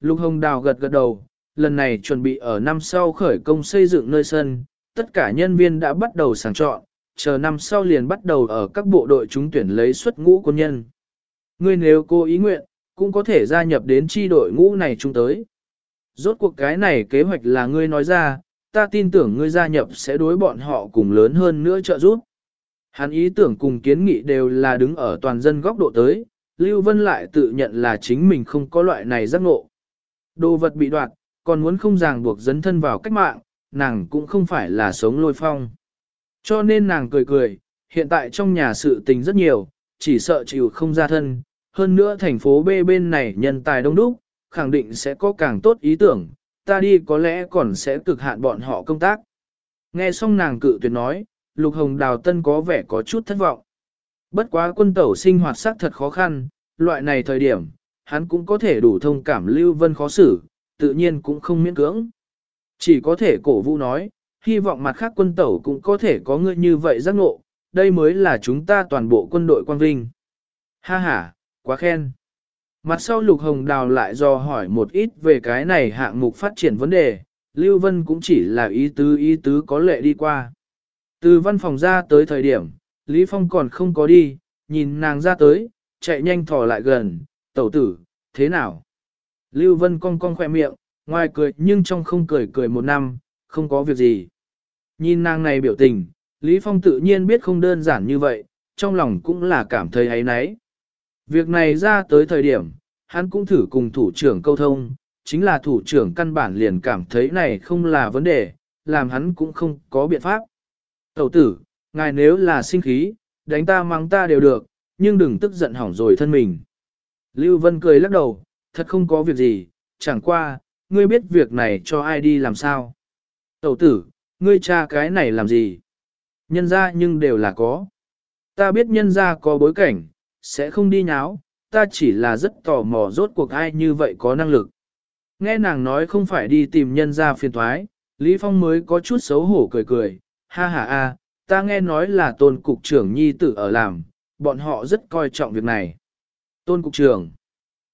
Lục Hồng Đào gật gật đầu, lần này chuẩn bị ở năm sau khởi công xây dựng nơi sân, tất cả nhân viên đã bắt đầu sàng chọn, chờ năm sau liền bắt đầu ở các bộ đội chúng tuyển lấy xuất ngũ quân nhân. Ngươi nếu cô ý nguyện, cũng có thể gia nhập đến chi đội ngũ này chung tới. Rốt cuộc cái này kế hoạch là ngươi nói ra, ta tin tưởng ngươi gia nhập sẽ đối bọn họ cùng lớn hơn nữa trợ giúp. Hắn ý tưởng cùng kiến nghị đều là đứng ở toàn dân góc độ tới, Lưu Vân lại tự nhận là chính mình không có loại này giác ngộ. Đồ vật bị đoạt, còn muốn không ràng buộc dấn thân vào cách mạng, nàng cũng không phải là sống lôi phong. Cho nên nàng cười cười, hiện tại trong nhà sự tình rất nhiều, chỉ sợ chịu không ra thân, hơn nữa thành phố B bên này nhân tài đông đúc, khẳng định sẽ có càng tốt ý tưởng, ta đi có lẽ còn sẽ cực hạn bọn họ công tác. Nghe xong nàng cự tuyệt nói, Lục Hồng Đào Tân có vẻ có chút thất vọng. Bất quá quân tẩu sinh hoạt xác thật khó khăn, loại này thời điểm, hắn cũng có thể đủ thông cảm Lưu Vân khó xử, tự nhiên cũng không miễn cưỡng. Chỉ có thể cổ vũ nói, hy vọng mặt khác quân tẩu cũng có thể có người như vậy giác ngộ, đây mới là chúng ta toàn bộ quân đội quan vinh. Ha ha, quá khen. Mặt sau Lục Hồng Đào lại do hỏi một ít về cái này hạng mục phát triển vấn đề, Lưu Vân cũng chỉ là ý tứ ý tứ có lệ đi qua. Từ văn phòng ra tới thời điểm, Lý Phong còn không có đi, nhìn nàng ra tới, chạy nhanh thò lại gần, tẩu tử, thế nào? Lưu Vân cong cong khoe miệng, ngoài cười nhưng trong không cười cười một năm, không có việc gì. Nhìn nàng này biểu tình, Lý Phong tự nhiên biết không đơn giản như vậy, trong lòng cũng là cảm thấy ấy nấy. Việc này ra tới thời điểm, hắn cũng thử cùng thủ trưởng câu thông, chính là thủ trưởng căn bản liền cảm thấy này không là vấn đề, làm hắn cũng không có biện pháp. Tẩu tử, ngài nếu là sinh khí, đánh ta mắng ta đều được, nhưng đừng tức giận hỏng rồi thân mình. Lưu Vân cười lắc đầu, thật không có việc gì, chẳng qua, ngươi biết việc này cho ai đi làm sao. Tẩu tử, ngươi cha cái này làm gì? Nhân ra nhưng đều là có. Ta biết nhân ra có bối cảnh, sẽ không đi nháo, ta chỉ là rất tò mò rốt cuộc ai như vậy có năng lực. Nghe nàng nói không phải đi tìm nhân ra phiền thoái, Lý Phong mới có chút xấu hổ cười cười, ha ha a, ta nghe nói là tôn cục trưởng nhi tử ở làm, bọn họ rất coi trọng việc này. Tôn cục trưởng,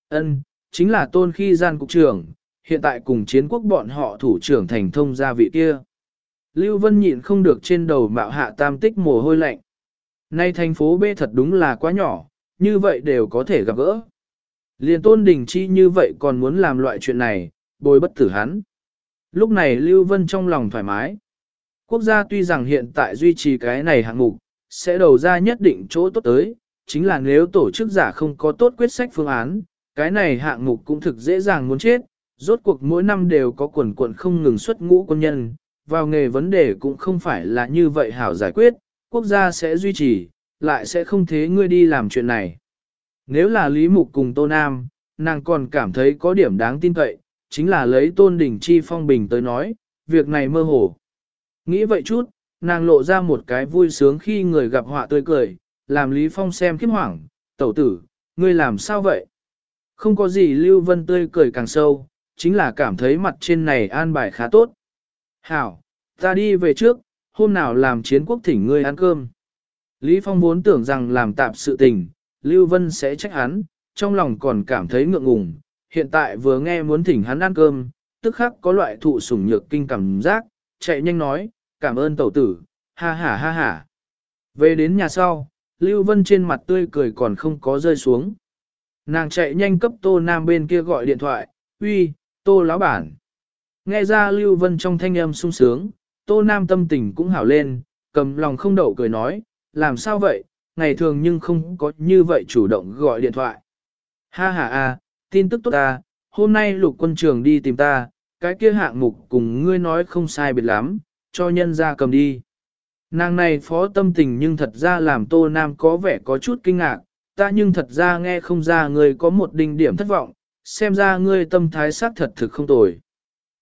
ân, chính là tôn khi gian cục trưởng, hiện tại cùng chiến quốc bọn họ thủ trưởng thành thông gia vị kia. Lưu Vân nhịn không được trên đầu mạo hạ tam tích mồ hôi lạnh. Nay thành phố B thật đúng là quá nhỏ, như vậy đều có thể gặp gỡ. Liền tôn đình chi như vậy còn muốn làm loại chuyện này, bồi bất tử hắn. Lúc này Lưu Vân trong lòng thoải mái. Quốc gia tuy rằng hiện tại duy trì cái này hạng mục, sẽ đầu ra nhất định chỗ tốt tới, chính là nếu tổ chức giả không có tốt quyết sách phương án, cái này hạng mục cũng thực dễ dàng muốn chết, rốt cuộc mỗi năm đều có quần quận không ngừng xuất ngũ quân nhân, vào nghề vấn đề cũng không phải là như vậy hảo giải quyết, quốc gia sẽ duy trì, lại sẽ không thế ngươi đi làm chuyện này. Nếu là Lý Mục cùng Tô Nam, nàng còn cảm thấy có điểm đáng tin cậy, chính là lấy Tôn Đình Chi phong bình tới nói, việc này mơ hồ. Nghĩ vậy chút, nàng lộ ra một cái vui sướng khi người gặp họa tươi cười, làm Lý Phong xem khiếp hoảng, tẩu tử, ngươi làm sao vậy? Không có gì Lưu Vân tươi cười càng sâu, chính là cảm thấy mặt trên này an bài khá tốt. Hảo, ta đi về trước, hôm nào làm chiến quốc thỉnh ngươi ăn cơm. Lý Phong vốn tưởng rằng làm tạp sự tình, Lưu Vân sẽ trách hắn, trong lòng còn cảm thấy ngượng ngùng. Hiện tại vừa nghe muốn thỉnh hắn ăn cơm, tức khắc có loại thụ sủng nhược kinh cảm giác, chạy nhanh nói, cảm ơn tẩu tử, ha ha ha ha. Về đến nhà sau, Lưu Vân trên mặt tươi cười còn không có rơi xuống. Nàng chạy nhanh cấp Tô Nam bên kia gọi điện thoại, uy, Tô lão bản. Nghe ra Lưu Vân trong thanh âm sung sướng, Tô Nam tâm tình cũng hảo lên, cầm lòng không đậu cười nói, làm sao vậy, ngày thường nhưng không có như vậy chủ động gọi điện thoại. Ha ha a, tin tức tốt ta, hôm nay lục quân trường đi tìm ta, cái kia hạng mục cùng ngươi nói không sai biệt lắm, cho nhân ra cầm đi. Nàng này phó tâm tình nhưng thật ra làm Tô Nam có vẻ có chút kinh ngạc, ta nhưng thật ra nghe không ra ngươi có một đinh điểm thất vọng, xem ra ngươi tâm thái xác thật thực không tồi.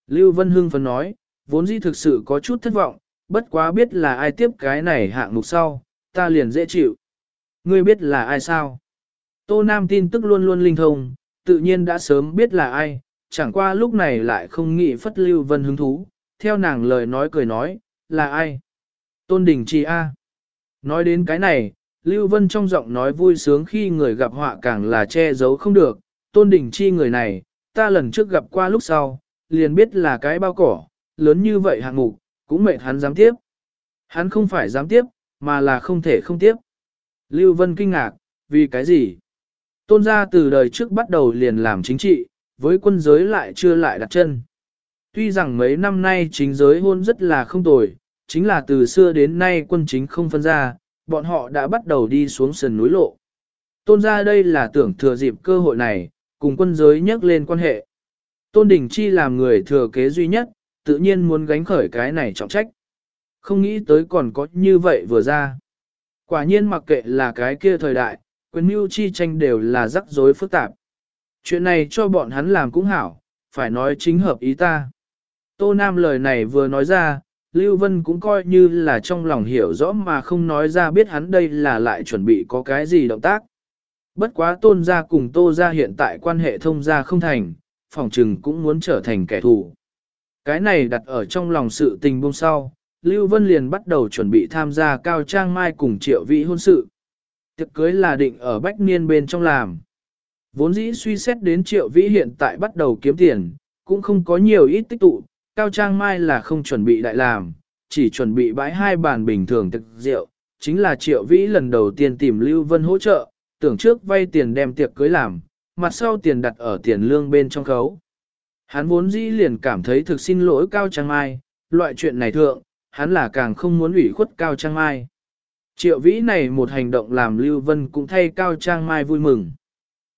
Lưu Vân Hưng phấn nói, vốn dĩ thực sự có chút thất vọng, bất quá biết là ai tiếp cái này hạng mục sau, ta liền dễ chịu. Ngươi biết là ai sao? Tô Nam tin tức luôn luôn linh thông, tự nhiên đã sớm biết là ai, chẳng qua lúc này lại không nghĩ phất Lưu Vân hứng thú, theo nàng lời nói cười nói, là ai? Tôn Đình Chi A. Nói đến cái này, Lưu Vân trong giọng nói vui sướng khi người gặp họa càng là che giấu không được, Tôn Đình Chi người này, ta lần trước gặp qua lúc sau, liền biết là cái bao cỏ, lớn như vậy hạng mục, cũng mệt hắn dám tiếp. Hắn không phải dám tiếp, mà là không thể không tiếp. Lưu Vân kinh ngạc, vì cái gì? Tôn gia từ đời trước bắt đầu liền làm chính trị, với quân giới lại chưa lại đặt chân. Tuy rằng mấy năm nay chính giới hôn rất là không tồi, chính là từ xưa đến nay quân chính không phân ra, bọn họ đã bắt đầu đi xuống sườn núi lộ. Tôn gia đây là tưởng thừa dịp cơ hội này, cùng quân giới nhắc lên quan hệ. Tôn Đình Chi làm người thừa kế duy nhất, tự nhiên muốn gánh khởi cái này trọng trách. Không nghĩ tới còn có như vậy vừa ra. Quả nhiên mặc kệ là cái kia thời đại, quyền mưu chi tranh đều là rắc rối phức tạp. Chuyện này cho bọn hắn làm cũng hảo, phải nói chính hợp ý ta. Tô Nam lời này vừa nói ra, Lưu Vân cũng coi như là trong lòng hiểu rõ mà không nói ra biết hắn đây là lại chuẩn bị có cái gì động tác. Bất quá tôn gia cùng tô gia hiện tại quan hệ thông gia không thành, phòng trừng cũng muốn trở thành kẻ thù. Cái này đặt ở trong lòng sự tình buông sau, Lưu Vân liền bắt đầu chuẩn bị tham gia cao trang mai cùng triệu vị hôn sự. Tiệc cưới là định ở bách niên bên trong làm. Vốn dĩ suy xét đến triệu vĩ hiện tại bắt đầu kiếm tiền, cũng không có nhiều ít tích tụ, cao trang mai là không chuẩn bị đại làm, chỉ chuẩn bị bãi hai bàn bình thường thực rượu, chính là triệu vĩ lần đầu tiên tìm Lưu Vân hỗ trợ, tưởng trước vay tiền đem tiệc cưới làm, mặt sau tiền đặt ở tiền lương bên trong khấu. Hắn vốn dĩ liền cảm thấy thực xin lỗi Cao Trang Mai, loại chuyện này thượng, hắn là càng không muốn ủy khuất Cao Trang Mai. Triệu vĩ này một hành động làm Lưu Vân cũng thay Cao Trang Mai vui mừng.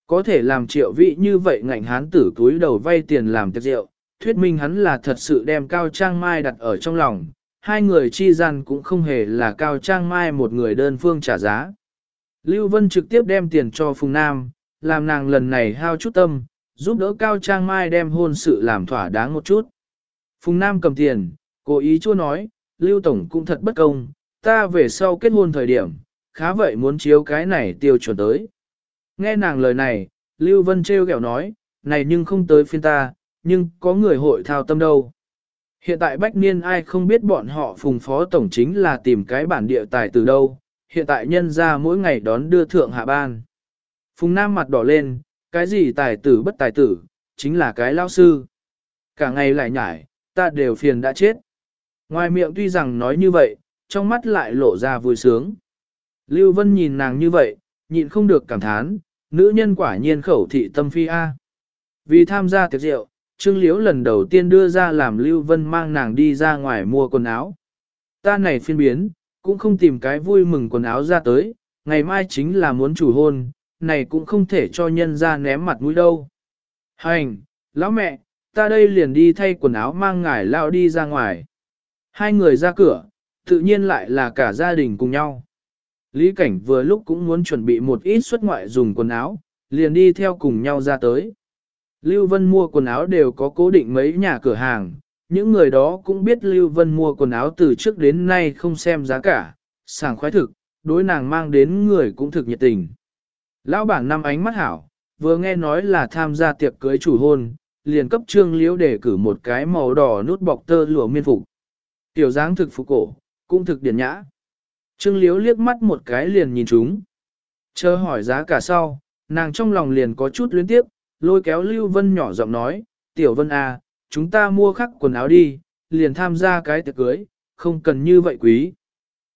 Có thể làm triệu vĩ như vậy ngạnh hắn tử túi đầu vay tiền làm tiệc rượu, thuyết minh hắn là thật sự đem Cao Trang Mai đặt ở trong lòng, hai người chi gian cũng không hề là Cao Trang Mai một người đơn phương trả giá. Lưu Vân trực tiếp đem tiền cho Phùng Nam, làm nàng lần này hao chút tâm, giúp đỡ Cao Trang Mai đem hôn sự làm thỏa đáng một chút. Phùng Nam cầm tiền, cố ý chua nói, Lưu Tổng cũng thật bất công, ta về sau kết hôn thời điểm, khá vậy muốn chiếu cái này tiêu chuẩn tới. Nghe nàng lời này, Lưu Vân trêu ghẹo nói, này nhưng không tới phiên ta, nhưng có người hội thao tâm đâu. Hiện tại Bách Niên ai không biết bọn họ phùng phó tổng chính là tìm cái bản địa tài từ đâu, hiện tại nhân ra mỗi ngày đón đưa thượng hạ ban. Phùng Nam mặt đỏ lên, cái gì tài tử bất tài tử, chính là cái lao sư. Cả ngày lại nhải, ta đều phiền đã chết. Ngoài miệng tuy rằng nói như vậy, trong mắt lại lộ ra vui sướng. Lưu Vân nhìn nàng như vậy, nhịn không được cảm thán, nữ nhân quả nhiên khẩu thị tâm phi A. Vì tham gia tiệc rượu, Trương Liễu lần đầu tiên đưa ra làm Lưu Vân mang nàng đi ra ngoài mua quần áo. Ta này phiên biến, cũng không tìm cái vui mừng quần áo ra tới, ngày mai chính là muốn chủ hôn, này cũng không thể cho nhân ra ném mặt mũi đâu. Hành, lão mẹ, ta đây liền đi thay quần áo mang ngải lao đi ra ngoài. Hai người ra cửa, tự nhiên lại là cả gia đình cùng nhau. Lý Cảnh vừa lúc cũng muốn chuẩn bị một ít xuất ngoại dùng quần áo, liền đi theo cùng nhau ra tới. Lưu Vân mua quần áo đều có cố định mấy nhà cửa hàng, những người đó cũng biết Lưu Vân mua quần áo từ trước đến nay không xem giá cả, sảng khoái thực, đối nàng mang đến người cũng thực nhiệt tình. Lão bản năm ánh mắt hảo, vừa nghe nói là tham gia tiệc cưới chủ hôn, liền cấp trương liễu để cử một cái màu đỏ nút bọc tơ lụa miên phục. Tiểu dáng thực phục cổ, cũng thực điển nhã. Trương liễu liếc mắt một cái liền nhìn chúng. Chờ hỏi giá cả sau, nàng trong lòng liền có chút luyến tiếp, lôi kéo Lưu Vân nhỏ giọng nói, Tiểu Vân à, chúng ta mua khắc quần áo đi, liền tham gia cái tiệc cưới, không cần như vậy quý.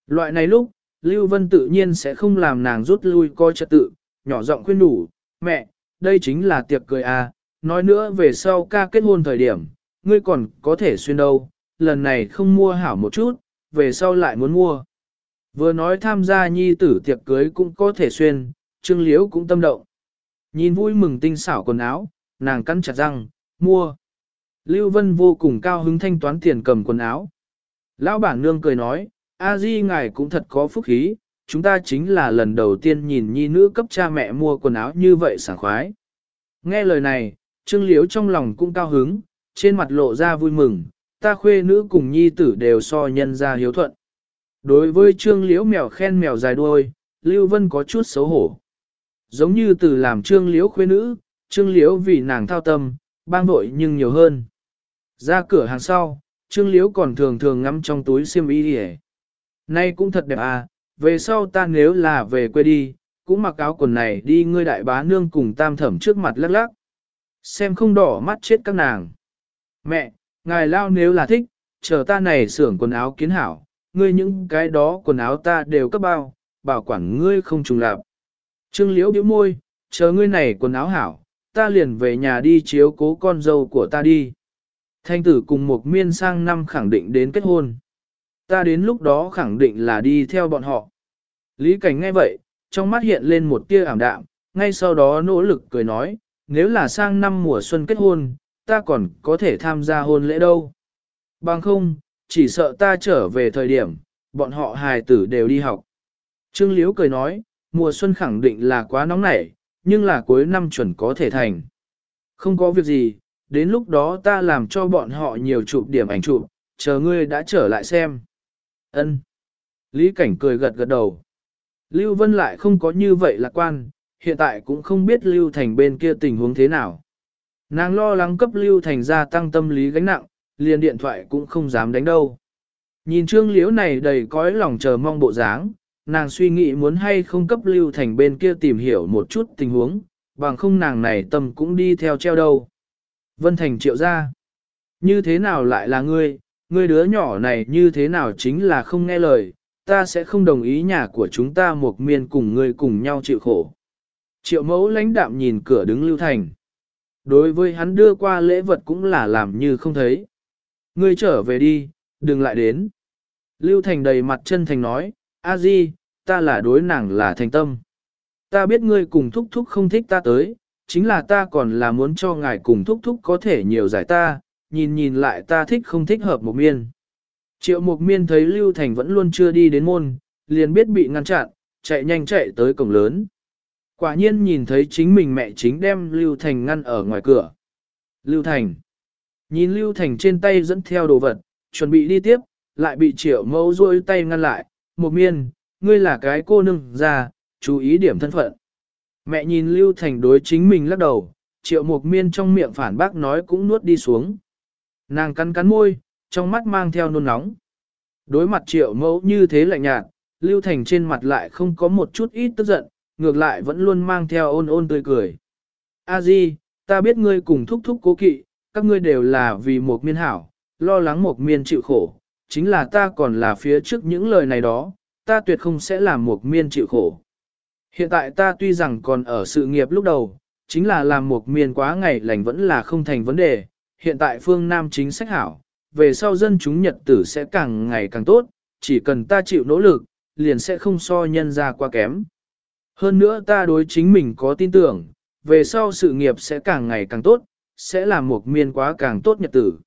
Loại này lúc, Lưu Vân tự nhiên sẽ không làm nàng rút lui coi trật tự, nhỏ giọng khuyên đủ, mẹ, đây chính là tiệc cười à, nói nữa về sau ca kết hôn thời điểm, ngươi còn có thể xuyên đâu, lần này không mua hảo một chút, về sau lại muốn mua. Vừa nói tham gia nhi tử tiệc cưới cũng có thể xuyên, Trương Liễu cũng tâm động. Nhìn vui mừng tinh xảo quần áo, nàng cắn chặt răng, mua. Lưu Vân vô cùng cao hứng thanh toán tiền cầm quần áo. Lão bản nương cười nói, A Di ngài cũng thật có phúc khí, chúng ta chính là lần đầu tiên nhìn nhi nữ cấp cha mẹ mua quần áo như vậy sảng khoái. Nghe lời này, Trương Liễu trong lòng cũng cao hứng, trên mặt lộ ra vui mừng, ta khuê nữ cùng nhi tử đều so nhân ra hiếu thuận. Đối với Trương Liễu mèo khen mèo dài đuôi, Lưu Vân có chút xấu hổ. Giống như từ làm Trương Liễu khuê nữ, Trương Liễu vì nàng thao tâm, bang vội nhưng nhiều hơn. Ra cửa hàng sau, Trương Liễu còn thường thường ngắm trong túi xiêm y đi Nay cũng thật đẹp à, về sau ta nếu là về quê đi, cũng mặc áo quần này đi ngươi đại bá nương cùng tam thẩm trước mặt lắc lắc. xem không đỏ mắt chết các nàng. Mẹ, ngài lao nếu là thích, chờ ta này xưởng quần áo kiến hảo, ngươi những cái đó quần áo ta đều cấp bao, bảo quản ngươi không trùng lạp. Trương liễu bĩu môi, chờ ngươi này quần áo hảo, ta liền về nhà đi chiếu cố con dâu của ta đi. Thanh tử cùng một miên sang năm khẳng định đến kết hôn. Ta đến lúc đó khẳng định là đi theo bọn họ. Lý cảnh nghe vậy, trong mắt hiện lên một tia ảm đạm, ngay sau đó nỗ lực cười nói, nếu là sang năm mùa xuân kết hôn, ta còn có thể tham gia hôn lễ đâu. Bằng không, chỉ sợ ta trở về thời điểm, bọn họ hài tử đều đi học. Trương Liễu cười nói, mùa xuân khẳng định là quá nóng nảy, nhưng là cuối năm chuẩn có thể thành. Không có việc gì, đến lúc đó ta làm cho bọn họ nhiều chụp điểm ảnh chụp, chờ ngươi đã trở lại xem. Ân. Lý Cảnh cười gật gật đầu. Lưu Vân lại không có như vậy lạc quan, hiện tại cũng không biết Lưu Thành bên kia tình huống thế nào. Nàng lo lắng cấp Lưu Thành gia tăng tâm lý gánh nặng, liền điện thoại cũng không dám đánh đâu. Nhìn trương liễu này đầy cõi lòng chờ mong bộ dáng, nàng suy nghĩ muốn hay không cấp Lưu Thành bên kia tìm hiểu một chút tình huống, bằng không nàng này tâm cũng đi theo treo đâu. Vân Thành triệu ra. Như thế nào lại là ngươi, ngươi đứa nhỏ này như thế nào chính là không nghe lời, ta sẽ không đồng ý nhà của chúng ta một miên cùng ngươi cùng nhau chịu khổ. Triệu mẫu lãnh đạm nhìn cửa đứng Lưu Thành. Đối với hắn đưa qua lễ vật cũng là làm như không thấy. Ngươi trở về đi, đừng lại đến. Lưu Thành đầy mặt chân thành nói, a di, ta là đối nàng là thành tâm. Ta biết ngươi cùng thúc thúc không thích ta tới, chính là ta còn là muốn cho ngài cùng thúc thúc có thể nhiều giải ta, nhìn nhìn lại ta thích không thích hợp một miên. Triệu Mục Miên thấy Lưu Thành vẫn luôn chưa đi đến môn, liền biết bị ngăn chặn, chạy nhanh chạy tới cổng lớn. Quả nhiên nhìn thấy chính mình mẹ chính đem Lưu Thành ngăn ở ngoài cửa. Lưu Thành. Nhìn Lưu Thành trên tay dẫn theo đồ vật, chuẩn bị đi tiếp, lại bị triệu mẫu rôi tay ngăn lại. Một miên, ngươi là cái cô nương ra, chú ý điểm thân phận. Mẹ nhìn Lưu Thành đối chính mình lắc đầu, triệu Mục miên trong miệng phản bác nói cũng nuốt đi xuống. Nàng cắn cắn môi, trong mắt mang theo nôn nóng. Đối mặt triệu mẫu như thế lạnh nhạt, Lưu Thành trên mặt lại không có một chút ít tức giận, ngược lại vẫn luôn mang theo ôn ôn tươi cười. A Di, ta biết ngươi cùng thúc thúc cố kỵ, các ngươi đều là vì một miên hảo, lo lắng một miên chịu khổ, chính là ta còn là phía trước những lời này đó, ta tuyệt không sẽ làm một miên chịu khổ. Hiện tại ta tuy rằng còn ở sự nghiệp lúc đầu, chính là làm một miên quá ngày lành vẫn là không thành vấn đề, hiện tại phương Nam chính sách hảo, về sau dân chúng nhật tử sẽ càng ngày càng tốt, chỉ cần ta chịu nỗ lực, liền sẽ không so nhân ra qua kém. Hơn nữa ta đối chính mình có tin tưởng, về sau sự nghiệp sẽ càng ngày càng tốt, sẽ làm một miên quá càng tốt nhật tử.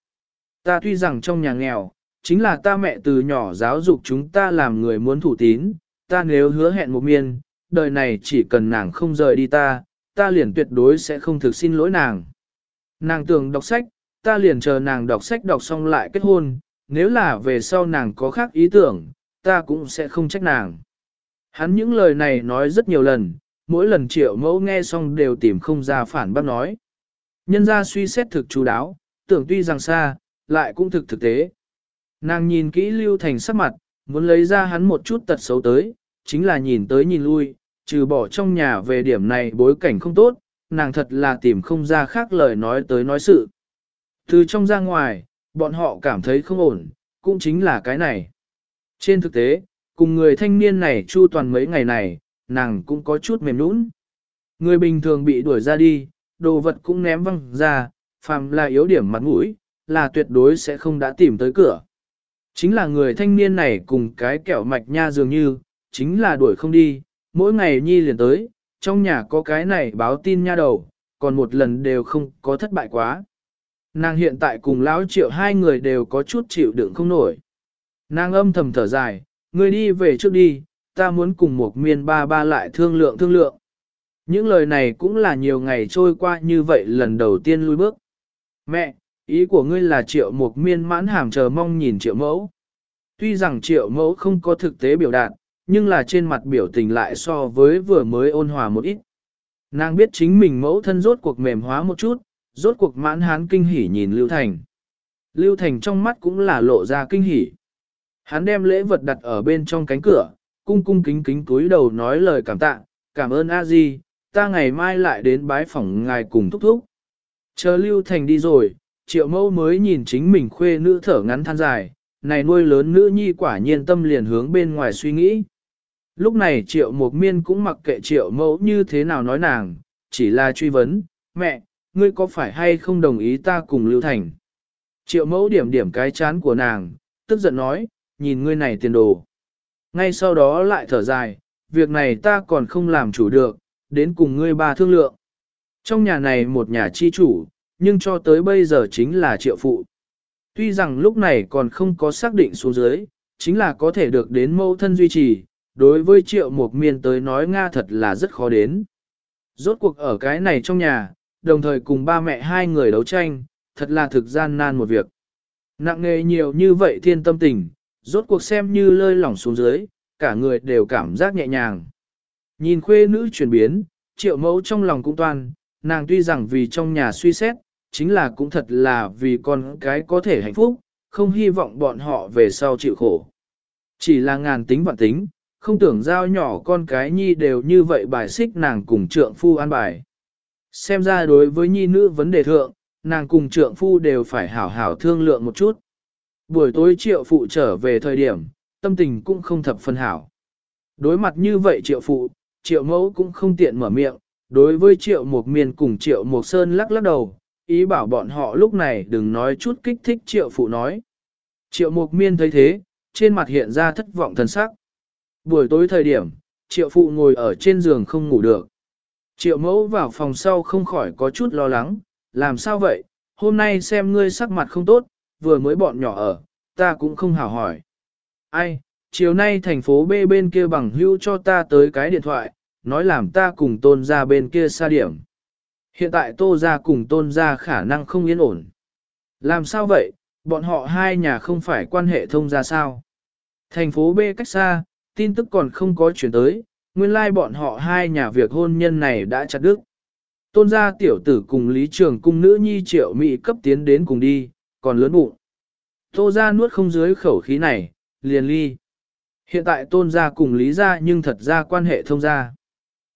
Ta tuy rằng trong nhà nghèo, chính là ta mẹ từ nhỏ giáo dục chúng ta làm người muốn thủ tín, ta nếu hứa hẹn một miên, đời này chỉ cần nàng không rời đi ta, ta liền tuyệt đối sẽ không thực xin lỗi nàng. Nàng tưởng đọc sách, ta liền chờ nàng đọc sách đọc xong lại kết hôn, nếu là về sau nàng có khác ý tưởng, ta cũng sẽ không trách nàng. Hắn những lời này nói rất nhiều lần, mỗi lần triệu mẫu nghe xong đều tìm không ra phản bác nói. Nhân ra suy xét thực chú đáo, tưởng tuy rằng xa, lại cũng thực thực tế. Nàng nhìn kỹ Lưu Thành sắc mặt, muốn lấy ra hắn một chút tật xấu tới, chính là nhìn tới nhìn lui, trừ bỏ trong nhà về điểm này bối cảnh không tốt, nàng thật là tìm không ra khác lời nói tới nói sự. Từ trong ra ngoài, bọn họ cảm thấy không ổn, cũng chính là cái này. Trên thực tế, cùng người thanh niên này chu toàn mấy ngày này, nàng cũng có chút mềm nũng. Người bình thường bị đuổi ra đi, đồ vật cũng ném văng ra, phàm là yếu điểm mặt mũi, là tuyệt đối sẽ không đã tìm tới cửa. Chính là người thanh niên này cùng cái kẹo mạch nha dường như, chính là đuổi không đi, mỗi ngày nhi liền tới, trong nhà có cái này báo tin nha đầu, còn một lần đều không có thất bại quá. Nàng hiện tại cùng lão triệu hai người đều có chút chịu đựng không nổi. Nàng âm thầm thở dài, người đi về trước đi, ta muốn cùng một miên ba ba lại thương lượng thương lượng. Những lời này cũng là nhiều ngày trôi qua như vậy lần đầu tiên lui bước. Mẹ, ý của ngươi là triệu một miên mãn hàm chờ mong nhìn triệu mẫu. Tuy rằng triệu mẫu không có thực tế biểu đạt, nhưng là trên mặt biểu tình lại so với vừa mới ôn hòa một ít. Nàng biết chính mình mẫu thân rốt cuộc mềm hóa một chút, rốt cuộc mãn hán kinh hỉ nhìn Lưu Thành. Lưu Thành trong mắt cũng là lộ ra kinh hỉ. Hắn đem lễ vật đặt ở bên trong cánh cửa, cung cung kính kính cúi đầu nói lời cảm tạ, cảm ơn a di, ta ngày mai lại đến bái phỏng ngài cùng thúc thúc. Chờ Lưu Thành đi rồi, triệu mẫu mới nhìn chính mình khuê nữ thở ngắn than dài, này nuôi lớn nữ nhi quả nhiên tâm liền hướng bên ngoài suy nghĩ. Lúc này triệu Mục miên cũng mặc kệ triệu mẫu như thế nào nói nàng, chỉ là truy vấn, mẹ, ngươi có phải hay không đồng ý ta cùng Lưu Thành? Triệu mẫu điểm điểm cái chán của nàng, tức giận nói, nhìn ngươi này tiền đồ. Ngay sau đó lại thở dài, việc này ta còn không làm chủ được, đến cùng ngươi ba thương lượng. Trong nhà này một nhà chi chủ, nhưng cho tới bây giờ chính là triệu phụ. Tuy rằng lúc này còn không có xác định xuống dưới, chính là có thể được đến mẫu thân duy trì, đối với triệu một miên tới nói Nga thật là rất khó đến. Rốt cuộc ở cái này trong nhà, đồng thời cùng ba mẹ hai người đấu tranh, thật là thực gian nan một việc. Nặng nghề nhiều như vậy thiên tâm tình, rốt cuộc xem như lơi lỏng xuống dưới, cả người đều cảm giác nhẹ nhàng. Nhìn khuê nữ chuyển biến, triệu mẫu trong lòng cũng toan, nàng tuy rằng vì trong nhà suy xét, chính là cũng thật là vì con cái có thể hạnh phúc, không hy vọng bọn họ về sau chịu khổ. Chỉ là ngàn tính vạn tính, không tưởng giao nhỏ con cái nhi đều như vậy bài xích nàng cùng trượng phu an bài. Xem ra đối với nhi nữ vấn đề thượng, nàng cùng trượng phu đều phải hảo hảo thương lượng một chút. Buổi tối triệu phụ trở về thời điểm, tâm tình cũng không thập phân hảo. Đối mặt như vậy triệu phụ, triệu mẫu cũng không tiện mở miệng, đối với triệu mục miền cùng triệu mục sơn lắc lắc đầu, ý bảo bọn họ lúc này đừng nói chút kích thích triệu phụ nói. Triệu mục miên thấy thế, trên mặt hiện ra thất vọng thần sắc. Buổi tối thời điểm, triệu phụ ngồi ở trên giường không ngủ được. Triệu mẫu vào phòng sau không khỏi có chút lo lắng, làm sao vậy, hôm nay xem ngươi sắc mặt không tốt, vừa mới bọn nhỏ ở, ta cũng không hào hỏi. Ai, chiều nay thành phố B bên kia bằng hưu cho ta tới cái điện thoại, nói làm ta cùng tôn ra bên kia xa điểm. Hiện tại tô gia cùng tôn gia khả năng không yên ổn. Làm sao vậy, bọn họ hai nhà không phải quan hệ thông ra sao? Thành phố B cách xa, tin tức còn không có chuyển tới, nguyên lai like bọn họ hai nhà việc hôn nhân này đã chặt đứt. Tôn gia tiểu tử cùng Lý Trường cung nữ nhi triệu mỹ cấp tiến đến cùng đi, còn lớn bụng. Tô gia nuốt không dưới khẩu khí này, liền ly. Hiện tại tôn gia cùng Lý gia nhưng thật ra quan hệ thông gia.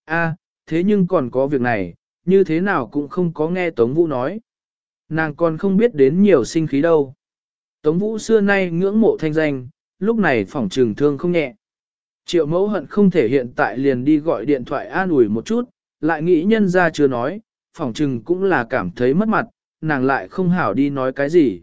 A, thế nhưng còn có việc này, như thế nào cũng không có nghe Tống Vũ nói. Nàng còn không biết đến nhiều sinh khí đâu. Tống Vũ xưa nay ngưỡng mộ thanh danh, lúc này phỏng trừng thương không nhẹ. Triệu mẫu hận không thể hiện tại liền đi gọi điện thoại an ủi một chút, lại nghĩ nhân ra chưa nói, phỏng trừng cũng là cảm thấy mất mặt, nàng lại không hảo đi nói cái gì.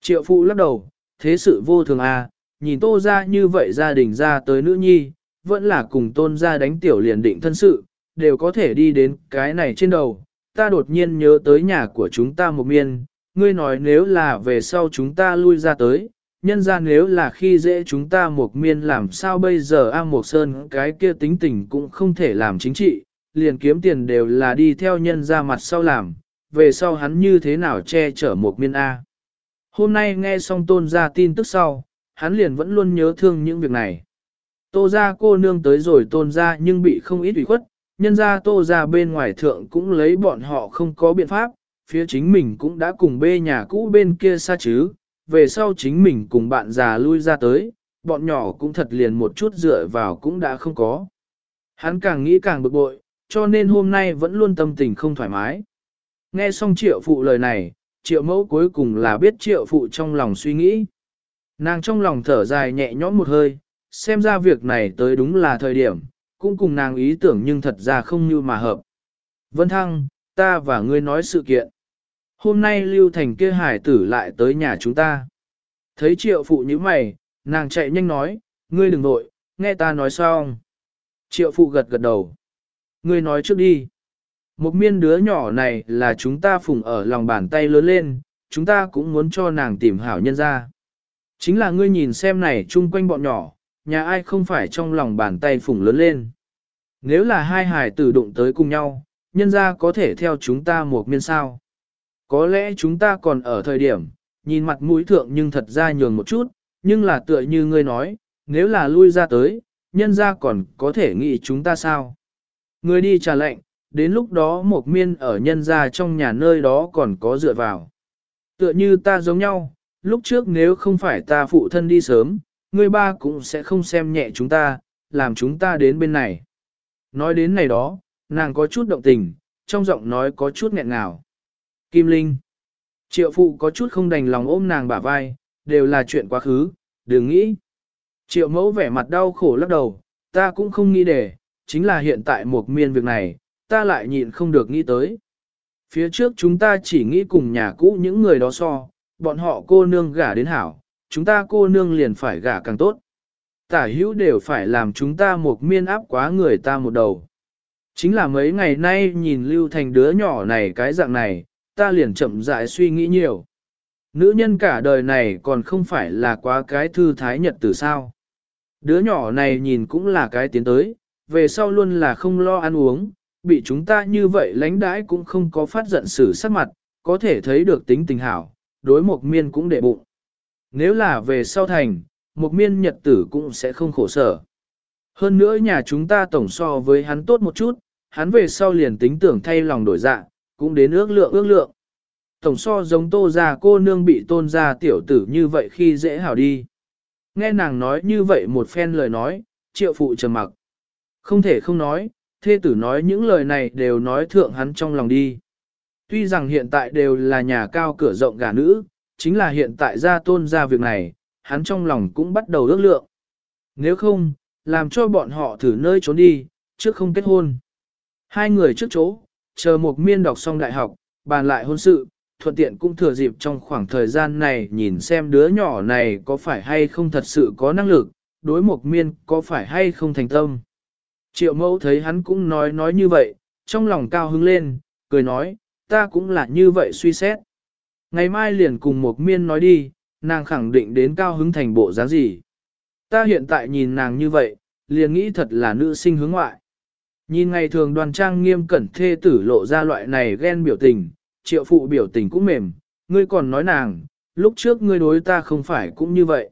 Triệu phụ lắc đầu, thế sự vô thường à, nhìn tô ra như vậy gia đình ra tới nữ nhi, vẫn là cùng tôn ra đánh tiểu liền định thân sự, đều có thể đi đến cái này trên đầu. Ta đột nhiên nhớ tới nhà của chúng ta một miên, ngươi nói nếu là về sau chúng ta lui ra tới, nhân ra nếu là khi dễ chúng ta một miên làm sao bây giờ A Mộc Sơn cái kia tính tình cũng không thể làm chính trị, liền kiếm tiền đều là đi theo nhân ra mặt sau làm, về sau hắn như thế nào che chở một miên A. Hôm nay nghe xong tôn ra tin tức sau, hắn liền vẫn luôn nhớ thương những việc này. Tô ra cô nương tới rồi tôn ra nhưng bị không ít ủy khuất, nhân ra tô ra bên ngoài thượng cũng lấy bọn họ không có biện pháp, phía chính mình cũng đã cùng bê nhà cũ bên kia xa chứ, về sau chính mình cùng bạn già lui ra tới, bọn nhỏ cũng thật liền một chút dựa vào cũng đã không có. Hắn càng nghĩ càng bực bội, cho nên hôm nay vẫn luôn tâm tình không thoải mái. Nghe xong triệu phụ lời này, triệu mẫu cuối cùng là biết triệu phụ trong lòng suy nghĩ. Nàng trong lòng thở dài nhẹ nhõm một hơi, xem ra việc này tới đúng là thời điểm, cũng cùng nàng ý tưởng nhưng thật ra không như mà hợp. Vân Thăng, ta và ngươi nói sự kiện. Hôm nay Lưu Thành kia hải tử lại tới nhà chúng ta. Thấy triệu phụ như mày, nàng chạy nhanh nói, ngươi đừng nội, nghe ta nói xong. Triệu phụ gật gật đầu. Ngươi nói trước đi. Một miên đứa nhỏ này là chúng ta phùng ở lòng bàn tay lớn lên, chúng ta cũng muốn cho nàng tìm hảo nhân ra. Chính là ngươi nhìn xem này chung quanh bọn nhỏ, nhà ai không phải trong lòng bàn tay phùng lớn lên. Nếu là hai hài tử đụng tới cùng nhau, nhân ra có thể theo chúng ta một miên sao. Có lẽ chúng ta còn ở thời điểm, nhìn mặt mũi thượng nhưng thật ra nhường một chút, nhưng là tựa như ngươi nói, nếu là lui ra tới, nhân ra còn có thể nghĩ chúng ta sao. Ngươi đi trả lệnh, đến lúc đó một miên ở nhân ra trong nhà nơi đó còn có dựa vào. Tựa như ta giống nhau, lúc trước nếu không phải ta phụ thân đi sớm, ngươi ba cũng sẽ không xem nhẹ chúng ta, làm chúng ta đến bên này. Nói đến này đó, nàng có chút động tình, trong giọng nói có chút nghẹn ngào. Kim Linh. Triệu phụ có chút không đành lòng ôm nàng bả vai, đều là chuyện quá khứ, đừng nghĩ. Triệu mẫu vẻ mặt đau khổ lắc đầu, ta cũng không nghĩ để, chính là hiện tại một miên việc này, ta lại nhịn không được nghĩ tới. Phía trước chúng ta chỉ nghĩ cùng nhà cũ những người đó so, bọn họ cô nương gả đến hảo, chúng ta cô nương liền phải gả càng tốt. Tả hữu đều phải làm chúng ta một miên áp quá người ta một đầu. Chính là mấy ngày nay nhìn Lưu Thành đứa nhỏ này cái dạng này, ta liền chậm rãi suy nghĩ nhiều. Nữ nhân cả đời này còn không phải là quá cái thư thái nhật từ sao. Đứa nhỏ này nhìn cũng là cái tiến tới, về sau luôn là không lo ăn uống, bị chúng ta như vậy lánh đãi cũng không có phát giận xử sắc mặt, có thể thấy được tính tình hảo, đối một miên cũng để bụng. Nếu là về sau thành, một miên nhật tử cũng sẽ không khổ sở. Hơn nữa nhà chúng ta tổng so với hắn tốt một chút, hắn về sau liền tính tưởng thay lòng đổi dạ, cũng đến ước lượng ước lượng. Tổng so giống tô ra cô nương bị tôn ra tiểu tử như vậy khi dễ hảo đi. Nghe nàng nói như vậy một phen lời nói, triệu phụ trầm mặc. Không thể không nói, thê tử nói những lời này đều nói thượng hắn trong lòng đi. Tuy rằng hiện tại đều là nhà cao cửa rộng gà nữ, chính là hiện tại ra tôn ra việc này, hắn trong lòng cũng bắt đầu ước lượng. Nếu không, làm cho bọn họ thử nơi trốn đi, trước không kết hôn. Hai người trước chỗ, chờ một miên đọc xong đại học, bàn lại hôn sự, thuận tiện cũng thừa dịp trong khoảng thời gian này nhìn xem đứa nhỏ này có phải hay không thật sự có năng lực, đối một miên có phải hay không thành tâm. Triệu mẫu thấy hắn cũng nói nói như vậy, trong lòng cao hứng lên, cười nói, ta cũng là như vậy suy xét. Ngày mai liền cùng một miên nói đi, nàng khẳng định đến cao hứng thành bộ dáng gì. Ta hiện tại nhìn nàng như vậy, liền nghĩ thật là nữ sinh hướng ngoại. Nhìn ngày thường đoàn trang nghiêm cẩn thê tử lộ ra loại này ghen biểu tình, triệu phụ biểu tình cũng mềm, ngươi còn nói nàng, lúc trước ngươi đối ta không phải cũng như vậy.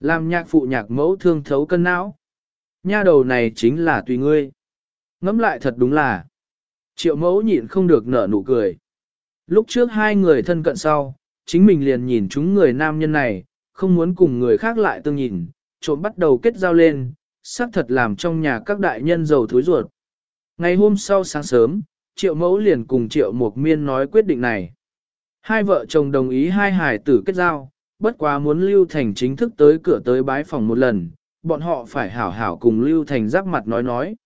Làm nhạc phụ nhạc mẫu thương thấu cân não. Nha đầu này chính là tùy ngươi. Ngẫm lại thật đúng là. Triệu mẫu nhịn không được nở nụ cười. Lúc trước hai người thân cận sau, chính mình liền nhìn chúng người nam nhân này, không muốn cùng người khác lại tương nhìn, trộm bắt đầu kết giao lên, xác thật làm trong nhà các đại nhân giàu thối ruột. Ngày hôm sau sáng sớm, triệu mẫu liền cùng triệu mục miên nói quyết định này. Hai vợ chồng đồng ý hai hải tử kết giao, bất quá muốn Lưu Thành chính thức tới cửa tới bái phòng một lần, bọn họ phải hảo hảo cùng Lưu Thành giáp mặt nói nói.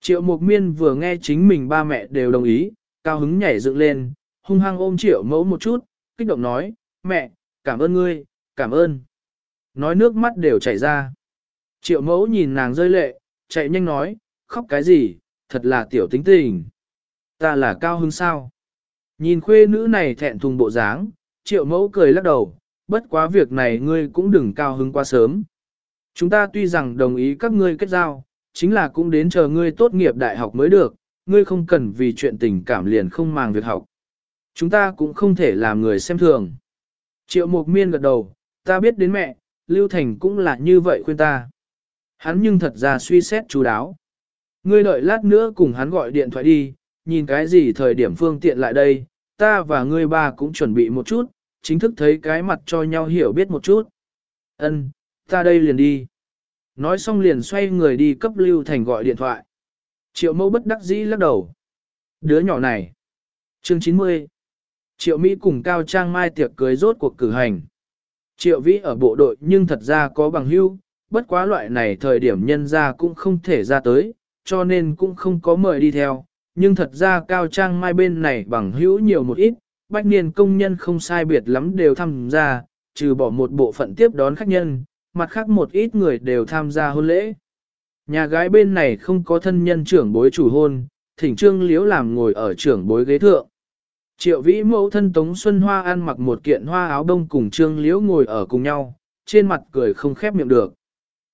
Triệu mục miên vừa nghe chính mình ba mẹ đều đồng ý, cao hứng nhảy dựng lên, hung hăng ôm triệu mẫu một chút, kích động nói, mẹ, cảm ơn ngươi, cảm ơn. Nói nước mắt đều chảy ra. Triệu mẫu nhìn nàng rơi lệ, chạy nhanh nói, khóc cái gì, thật là tiểu tính tình. Ta là cao hứng sao? Nhìn khuê nữ này thẹn thùng bộ dáng, triệu mẫu cười lắc đầu, bất quá việc này ngươi cũng đừng cao hứng quá sớm. Chúng ta tuy rằng đồng ý các ngươi kết giao, chính là cũng đến chờ ngươi tốt nghiệp đại học mới được, ngươi không cần vì chuyện tình cảm liền không màng việc học. Chúng ta cũng không thể làm người xem thường. Triệu Mục Miên gật đầu, ta biết đến mẹ, Lưu Thành cũng là như vậy khuyên ta. Hắn nhưng thật ra suy xét chú đáo. Ngươi đợi lát nữa cùng hắn gọi điện thoại đi, nhìn cái gì thời điểm phương tiện lại đây, ta và ngươi ba cũng chuẩn bị một chút, chính thức thấy cái mặt cho nhau hiểu biết một chút. Ân, ta đây liền đi. Nói xong liền xoay người đi cấp Lưu Thành gọi điện thoại. Triệu mẫu bất đắc dĩ lắc đầu. Đứa nhỏ này. Chương 90. Triệu Mỹ cùng Cao Trang Mai tiệc cưới rốt cuộc cử hành. Triệu Vĩ ở bộ đội nhưng thật ra có bằng hưu, bất quá loại này thời điểm nhân ra cũng không thể ra tới, cho nên cũng không có mời đi theo. Nhưng thật ra Cao Trang Mai bên này bằng hữu nhiều một ít, bách niên công nhân không sai biệt lắm đều tham gia, trừ bỏ một bộ phận tiếp đón khách nhân, mặt khác một ít người đều tham gia hôn lễ. Nhà gái bên này không có thân nhân trưởng bối chủ hôn, thỉnh trương liếu làm ngồi ở trưởng bối ghế thượng. Triệu vĩ mẫu thân Tống Xuân Hoa ăn mặc một kiện hoa áo đông cùng trương liễu ngồi ở cùng nhau, trên mặt cười không khép miệng được.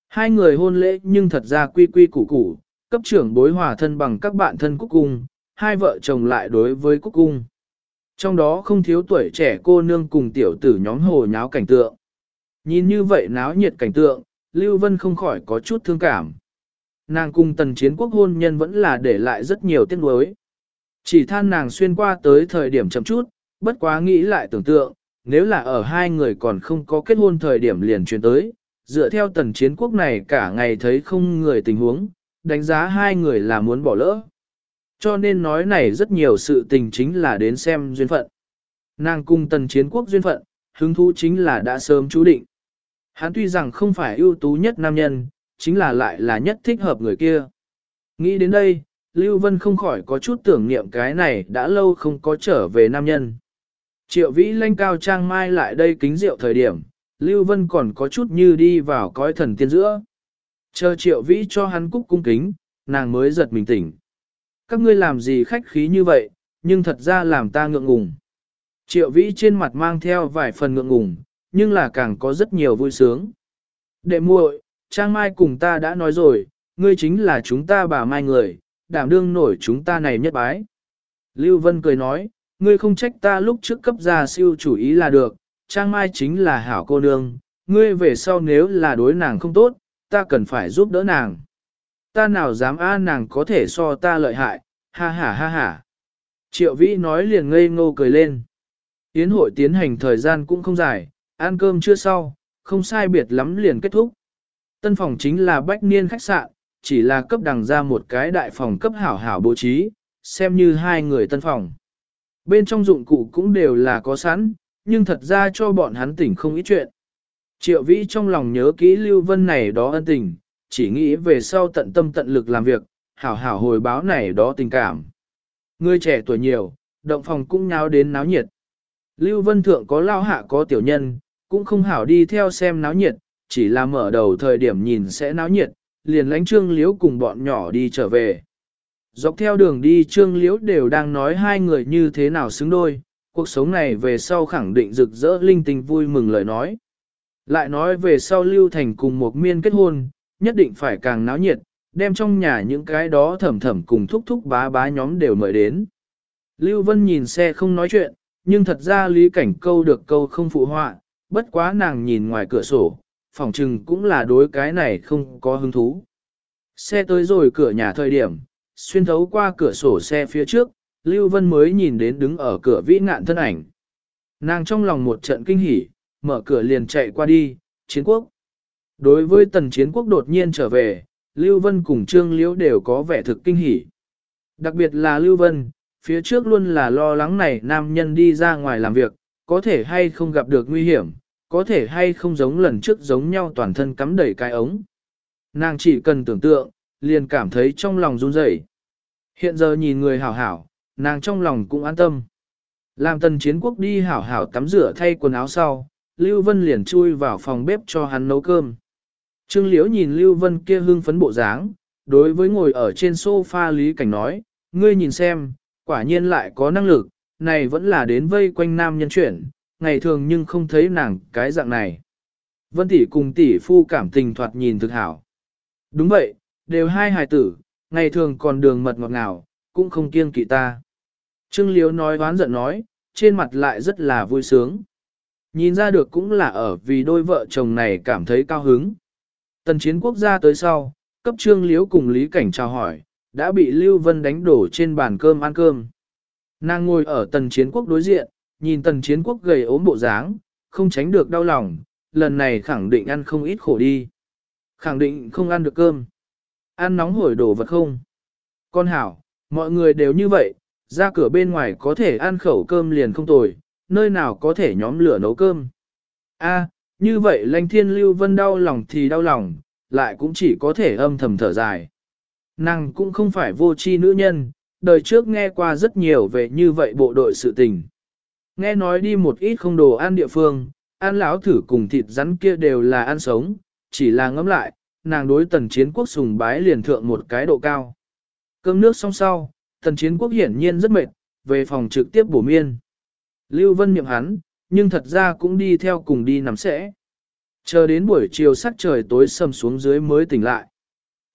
Hai người hôn lễ nhưng thật ra quy quy củ củ, cấp trưởng bối hòa thân bằng các bạn thân cúc cung, hai vợ chồng lại đối với cúc cung. Trong đó không thiếu tuổi trẻ cô nương cùng tiểu tử nhóm hồ nháo cảnh tượng. Nhìn như vậy náo nhiệt cảnh tượng, Lưu Vân không khỏi có chút thương cảm. Nàng cùng tần chiến quốc hôn nhân vẫn là để lại rất nhiều tiếc nuối. Chỉ than nàng xuyên qua tới thời điểm chậm chút, bất quá nghĩ lại tưởng tượng, nếu là ở hai người còn không có kết hôn thời điểm liền chuyển tới, dựa theo tần chiến quốc này cả ngày thấy không người tình huống, đánh giá hai người là muốn bỏ lỡ. Cho nên nói này rất nhiều sự tình chính là đến xem duyên phận. Nàng cung tần chiến quốc duyên phận, hứng thú chính là đã sớm chú định. Hắn tuy rằng không phải ưu tú nhất nam nhân, chính là lại là nhất thích hợp người kia. Nghĩ đến đây, Lưu Vân không khỏi có chút tưởng niệm cái này đã lâu không có trở về nam nhân. Triệu vĩ lanh cao trang mai lại đây kính rượu thời điểm, Lưu Vân còn có chút như đi vào cõi thần tiên giữa. Chờ triệu vĩ cho hắn cúc cung kính, nàng mới giật mình tỉnh. Các ngươi làm gì khách khí như vậy, nhưng thật ra làm ta ngượng ngùng. Triệu vĩ trên mặt mang theo vài phần ngượng ngùng, nhưng là càng có rất nhiều vui sướng. Đệ muội, Trang Mai cùng ta đã nói rồi, ngươi chính là chúng ta bà Mai người, đảm đương nổi chúng ta này nhất bái. Lưu Vân cười nói, ngươi không trách ta lúc trước cấp ra siêu chủ ý là được, Trang Mai chính là hảo cô nương, ngươi về sau nếu là đối nàng không tốt, ta cần phải giúp đỡ nàng. Ta nào dám a nàng có thể so ta lợi hại, ha ha ha ha. Triệu Vĩ nói liền ngây ngô cười lên. Yến hội tiến hành thời gian cũng không dài, ăn cơm chưa sau, không sai biệt lắm liền kết thúc. Tân phòng chính là bách niên khách sạn, chỉ là cấp đằng ra một cái đại phòng cấp hảo hảo bố trí, xem như hai người tân phòng. Bên trong dụng cụ cũng đều là có sẵn, nhưng thật ra cho bọn hắn tỉnh không ít chuyện. Triệu vĩ trong lòng nhớ kỹ Lưu Vân này đó ân tình, chỉ nghĩ về sau tận tâm tận lực làm việc, hảo hảo hồi báo này đó tình cảm. Người trẻ tuổi nhiều, động phòng cũng nháo đến náo nhiệt. Lưu Vân Thượng có lao hạ có tiểu nhân, cũng không hảo đi theo xem náo nhiệt, chỉ là mở đầu thời điểm nhìn sẽ náo nhiệt, liền lánh trương liễu cùng bọn nhỏ đi trở về. Dọc theo đường đi trương liễu đều đang nói hai người như thế nào xứng đôi, cuộc sống này về sau khẳng định rực rỡ linh tinh vui mừng lời nói. Lại nói về sau lưu thành cùng một miên kết hôn, nhất định phải càng náo nhiệt, đem trong nhà những cái đó thẩm thẩm cùng thúc thúc bá bá nhóm đều mời đến. Lưu Vân nhìn xe không nói chuyện, nhưng thật ra lý cảnh câu được câu không phụ họa, bất quá nàng nhìn ngoài cửa sổ, Phỏng chừng cũng là đối cái này không có hứng thú. Xe tới rồi cửa nhà thời điểm, xuyên thấu qua cửa sổ xe phía trước, Lưu Vân mới nhìn đến đứng ở cửa vĩ ngạn thân ảnh. Nàng trong lòng một trận kinh hỉ, mở cửa liền chạy qua đi, chiến quốc. Đối với tần chiến quốc đột nhiên trở về, Lưu Vân cùng Trương Liễu đều có vẻ thực kinh hỉ. Đặc biệt là Lưu Vân, phía trước luôn là lo lắng này nam nhân đi ra ngoài làm việc, có thể hay không gặp được nguy hiểm, có thể hay không giống lần trước giống nhau toàn thân cắm đầy cái ống. Nàng chỉ cần tưởng tượng, liền cảm thấy trong lòng run rẩy. Hiện giờ nhìn người hảo hảo, nàng trong lòng cũng an tâm. Làm tần chiến quốc đi hảo hảo tắm rửa thay quần áo sau, Lưu Vân liền chui vào phòng bếp cho hắn nấu cơm. Trương Liễu nhìn Lưu Vân kia hưng phấn bộ dáng, đối với ngồi ở trên sofa Lý Cảnh nói, ngươi nhìn xem, quả nhiên lại có năng lực, này vẫn là đến vây quanh nam nhân chuyển, ngày thường nhưng không thấy nàng cái dạng này. Vân tỷ cùng tỷ phu cảm tình thoạt nhìn thực hảo. Đúng vậy, đều hai hài tử, ngày thường còn đường mật ngọt ngào, cũng không kiêng kỵ ta. Trương Liếu nói oán giận nói, trên mặt lại rất là vui sướng. Nhìn ra được cũng là ở vì đôi vợ chồng này cảm thấy cao hứng. Tần chiến quốc gia tới sau, cấp Trương Liếu cùng Lý Cảnh chào hỏi, đã bị Lưu Vân đánh đổ trên bàn cơm ăn cơm. Nàng ngồi ở tần chiến quốc đối diện, nhìn tần chiến quốc gầy ốm bộ dáng, không tránh được đau lòng, lần này khẳng định ăn không ít khổ đi. Khẳng định không ăn được cơm. Ăn nóng hổi đồ vật không? Con hảo, mọi người đều như vậy, ra cửa bên ngoài có thể ăn khẩu cơm liền không tồi, nơi nào có thể nhóm lửa nấu cơm. A, như vậy lanh thiên lưu vân đau lòng thì đau lòng, lại cũng chỉ có thể âm thầm thở dài. Nàng cũng không phải vô tri nữ nhân, đời trước nghe qua rất nhiều về như vậy bộ đội sự tình. Nghe nói đi một ít không đồ ăn địa phương, ăn lão thử cùng thịt rắn kia đều là ăn sống, chỉ là ngẫm lại, nàng đối tần chiến quốc sùng bái liền thượng một cái độ cao. Cơm nước xong sau, tần chiến quốc hiển nhiên rất mệt, về phòng trực tiếp bổ miên. Lưu Vân niệm hắn, nhưng thật ra cũng đi theo cùng đi nằm sẽ. Chờ đến buổi chiều sắc trời tối sầm xuống dưới mới tỉnh lại.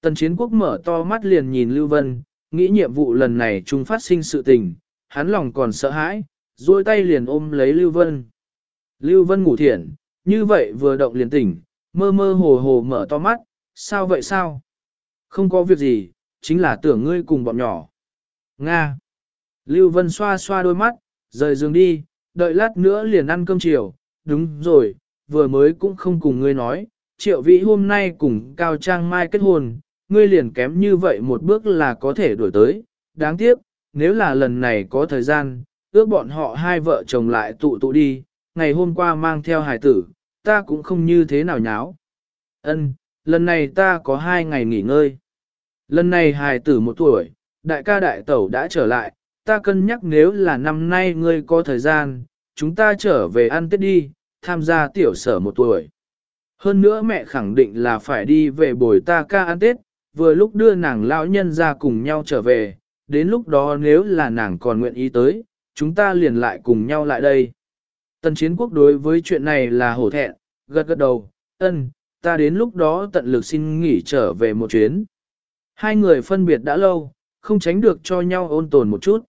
Tần chiến quốc mở to mắt liền nhìn Lưu Vân, nghĩ nhiệm vụ lần này chung phát sinh sự tình, hắn lòng còn sợ hãi, duỗi tay liền ôm lấy Lưu Vân. Lưu Vân ngủ thiện, như vậy vừa động liền tỉnh, mơ mơ hồ hồ mở to mắt, sao vậy sao? Không có việc gì, chính là tưởng ngươi cùng bọn nhỏ. Nga. Lưu Vân xoa xoa đôi mắt, rời giường đi, đợi lát nữa liền ăn cơm chiều, đúng rồi, vừa mới cũng không cùng ngươi nói, triệu vĩ hôm nay cùng Cao Trang Mai kết hôn, ngươi liền kém như vậy một bước là có thể đổi tới, đáng tiếc, nếu là lần này có thời gian, ước bọn họ hai vợ chồng lại tụ tụ đi, ngày hôm qua mang theo hải tử, ta cũng không như thế nào nháo. Ân, lần này ta có hai ngày nghỉ ngơi. Lần này hài tử một tuổi, đại ca đại tẩu đã trở lại, ta cân nhắc nếu là năm nay ngươi có thời gian, chúng ta trở về ăn tết đi, tham gia tiểu sở một tuổi. Hơn nữa mẹ khẳng định là phải đi về bồi ta ca ăn tết, vừa lúc đưa nàng lão nhân ra cùng nhau trở về, đến lúc đó nếu là nàng còn nguyện ý tới, chúng ta liền lại cùng nhau lại đây. Tần chiến quốc đối với chuyện này là hổ thẹn, gật gật đầu, ân, ta đến lúc đó tận lực xin nghỉ trở về một chuyến. Hai người phân biệt đã lâu, không tránh được cho nhau ôn tồn một chút.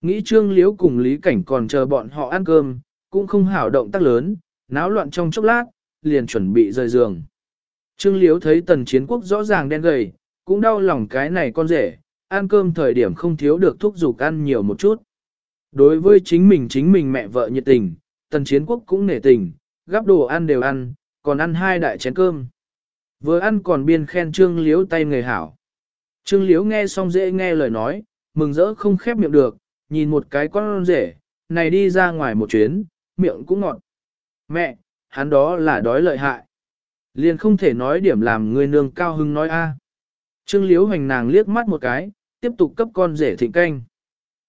Nghĩ trương liễu cùng lý cảnh còn chờ bọn họ ăn cơm, cũng không hảo động tác lớn, náo loạn trong chốc lát, liền chuẩn bị rời giường. Trương liễu thấy tần chiến quốc rõ ràng đen gầy, cũng đau lòng cái này con rể, ăn cơm thời điểm không thiếu được thúc giục ăn nhiều một chút. Đối với chính mình chính mình mẹ vợ nhiệt tình, tần chiến quốc cũng nể tình, gắp đồ ăn đều ăn, còn ăn hai đại chén cơm. Vừa ăn còn biên khen trương liễu tay người hảo. Trương liễu nghe xong dễ nghe lời nói, mừng rỡ không khép miệng được, nhìn một cái con rể, này đi ra ngoài một chuyến, miệng cũng ngọt. Mẹ, hắn đó là đói lợi hại. Liền không thể nói điểm làm người nương cao hưng nói a. Trương liễu hoành nàng liếc mắt một cái, tiếp tục cấp con rể thịnh canh.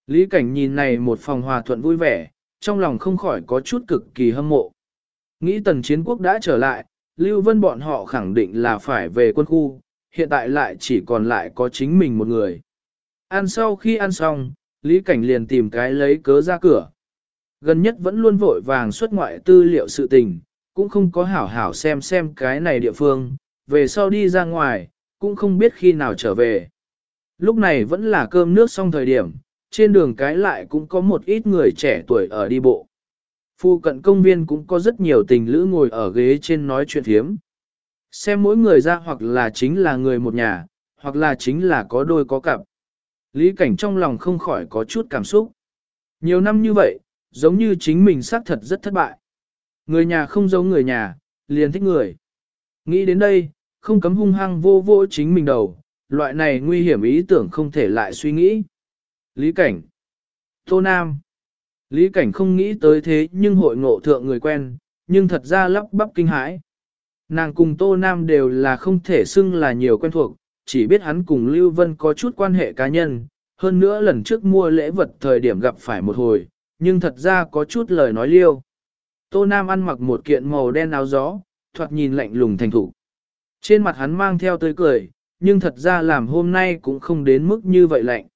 Lý cảnh nhìn này một phòng hòa thuận vui vẻ, trong lòng không khỏi có chút cực kỳ hâm mộ. Nghĩ tần chiến quốc đã trở lại, Lưu Vân bọn họ khẳng định là phải về quân khu, hiện tại lại chỉ còn lại có chính mình một người. Ăn sau khi ăn xong, Lý Cảnh liền tìm cái lấy cớ ra cửa. Gần nhất vẫn luôn vội vàng xuất ngoại tư liệu sự tình, cũng không có hảo hảo xem xem cái này địa phương, về sau đi ra ngoài, cũng không biết khi nào trở về. Lúc này vẫn là cơm nước xong thời điểm, trên đường cái lại cũng có một ít người trẻ tuổi ở đi bộ. Phu cận công viên cũng có rất nhiều tình lữ ngồi ở ghế trên nói chuyện thiếm. Xem mỗi người ra hoặc là chính là người một nhà, hoặc là chính là có đôi có cặp. Lý cảnh trong lòng không khỏi có chút cảm xúc. Nhiều năm như vậy, giống như chính mình xác thật rất thất bại. Người nhà không giống người nhà, liền thích người. Nghĩ đến đây, không cấm hung hăng vô vô chính mình đầu, loại này nguy hiểm ý tưởng không thể lại suy nghĩ. Lý cảnh. Tô Nam. Lý cảnh không nghĩ tới thế nhưng hội ngộ thượng người quen, nhưng thật ra lắp bắp kinh hãi. Nàng cùng Tô Nam đều là không thể xưng là nhiều quen thuộc, chỉ biết hắn cùng Lưu Vân có chút quan hệ cá nhân, hơn nữa lần trước mua lễ vật thời điểm gặp phải một hồi, nhưng thật ra có chút lời nói liêu. Tô Nam ăn mặc một kiện màu đen áo gió, thoạt nhìn lạnh lùng thành thủ. Trên mặt hắn mang theo tươi cười, nhưng thật ra làm hôm nay cũng không đến mức như vậy lạnh.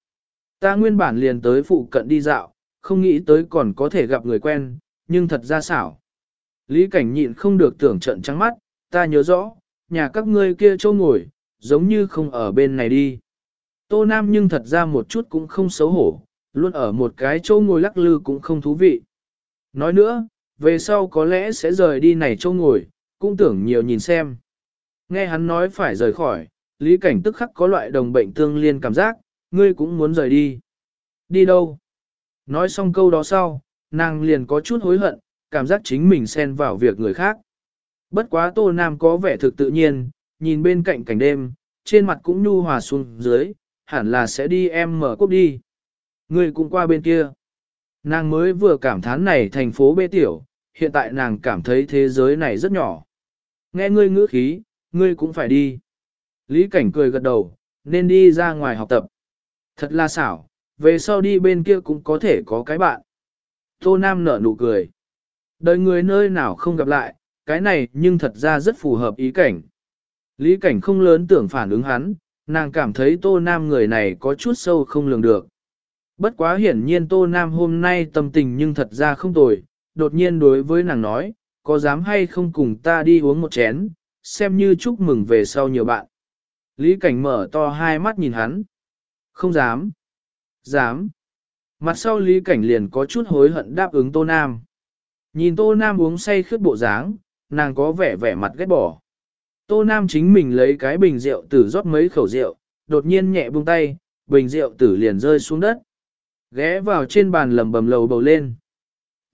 Ta nguyên bản liền tới phụ cận đi dạo, không nghĩ tới còn có thể gặp người quen, nhưng thật ra xảo. Lý cảnh nhịn không được tưởng trận trắng mắt, ta nhớ rõ, nhà các ngươi kia châu ngồi, giống như không ở bên này đi. Tô Nam nhưng thật ra một chút cũng không xấu hổ, luôn ở một cái châu ngồi lắc lư cũng không thú vị. Nói nữa, về sau có lẽ sẽ rời đi này châu ngồi, cũng tưởng nhiều nhìn xem. Nghe hắn nói phải rời khỏi, lý cảnh tức khắc có loại đồng bệnh tương liên cảm giác, ngươi cũng muốn rời đi. Đi đâu? Nói xong câu đó sau, nàng liền có chút hối hận, cảm giác chính mình xen vào việc người khác. Bất quá Tô Nam có vẻ thực tự nhiên, nhìn bên cạnh cảnh đêm, trên mặt cũng nhu hòa xuống dưới, hẳn là sẽ đi em mở quốc đi. Ngươi cũng qua bên kia. Nàng mới vừa cảm thán này thành phố bê tiểu, hiện tại nàng cảm thấy thế giới này rất nhỏ. Nghe ngươi ngữ khí, ngươi cũng phải đi. Lý cảnh cười gật đầu, nên đi ra ngoài học tập. Thật là xảo, về sau đi bên kia cũng có thể có cái bạn. Tô Nam nở nụ cười. Đời người nơi nào không gặp lại, cái này nhưng thật ra rất phù hợp ý cảnh. Lý cảnh không lớn tưởng phản ứng hắn, nàng cảm thấy Tô Nam người này có chút sâu không lường được. Bất quá hiển nhiên Tô Nam hôm nay tâm tình nhưng thật ra không tồi, đột nhiên đối với nàng nói, có dám hay không cùng ta đi uống một chén, xem như chúc mừng về sau nhiều bạn. Lý cảnh mở to hai mắt nhìn hắn. Không dám. Dám. Mặt sau Lý cảnh liền có chút hối hận đáp ứng Tô Nam. Nhìn Tô Nam uống say khướt bộ dáng, nàng có vẻ vẻ mặt ghét bỏ. Tô Nam chính mình lấy cái bình rượu tử rót mấy khẩu rượu, đột nhiên nhẹ buông tay, bình rượu tử liền rơi xuống đất. Ghé vào trên bàn lầm bầm lầu bầu lên.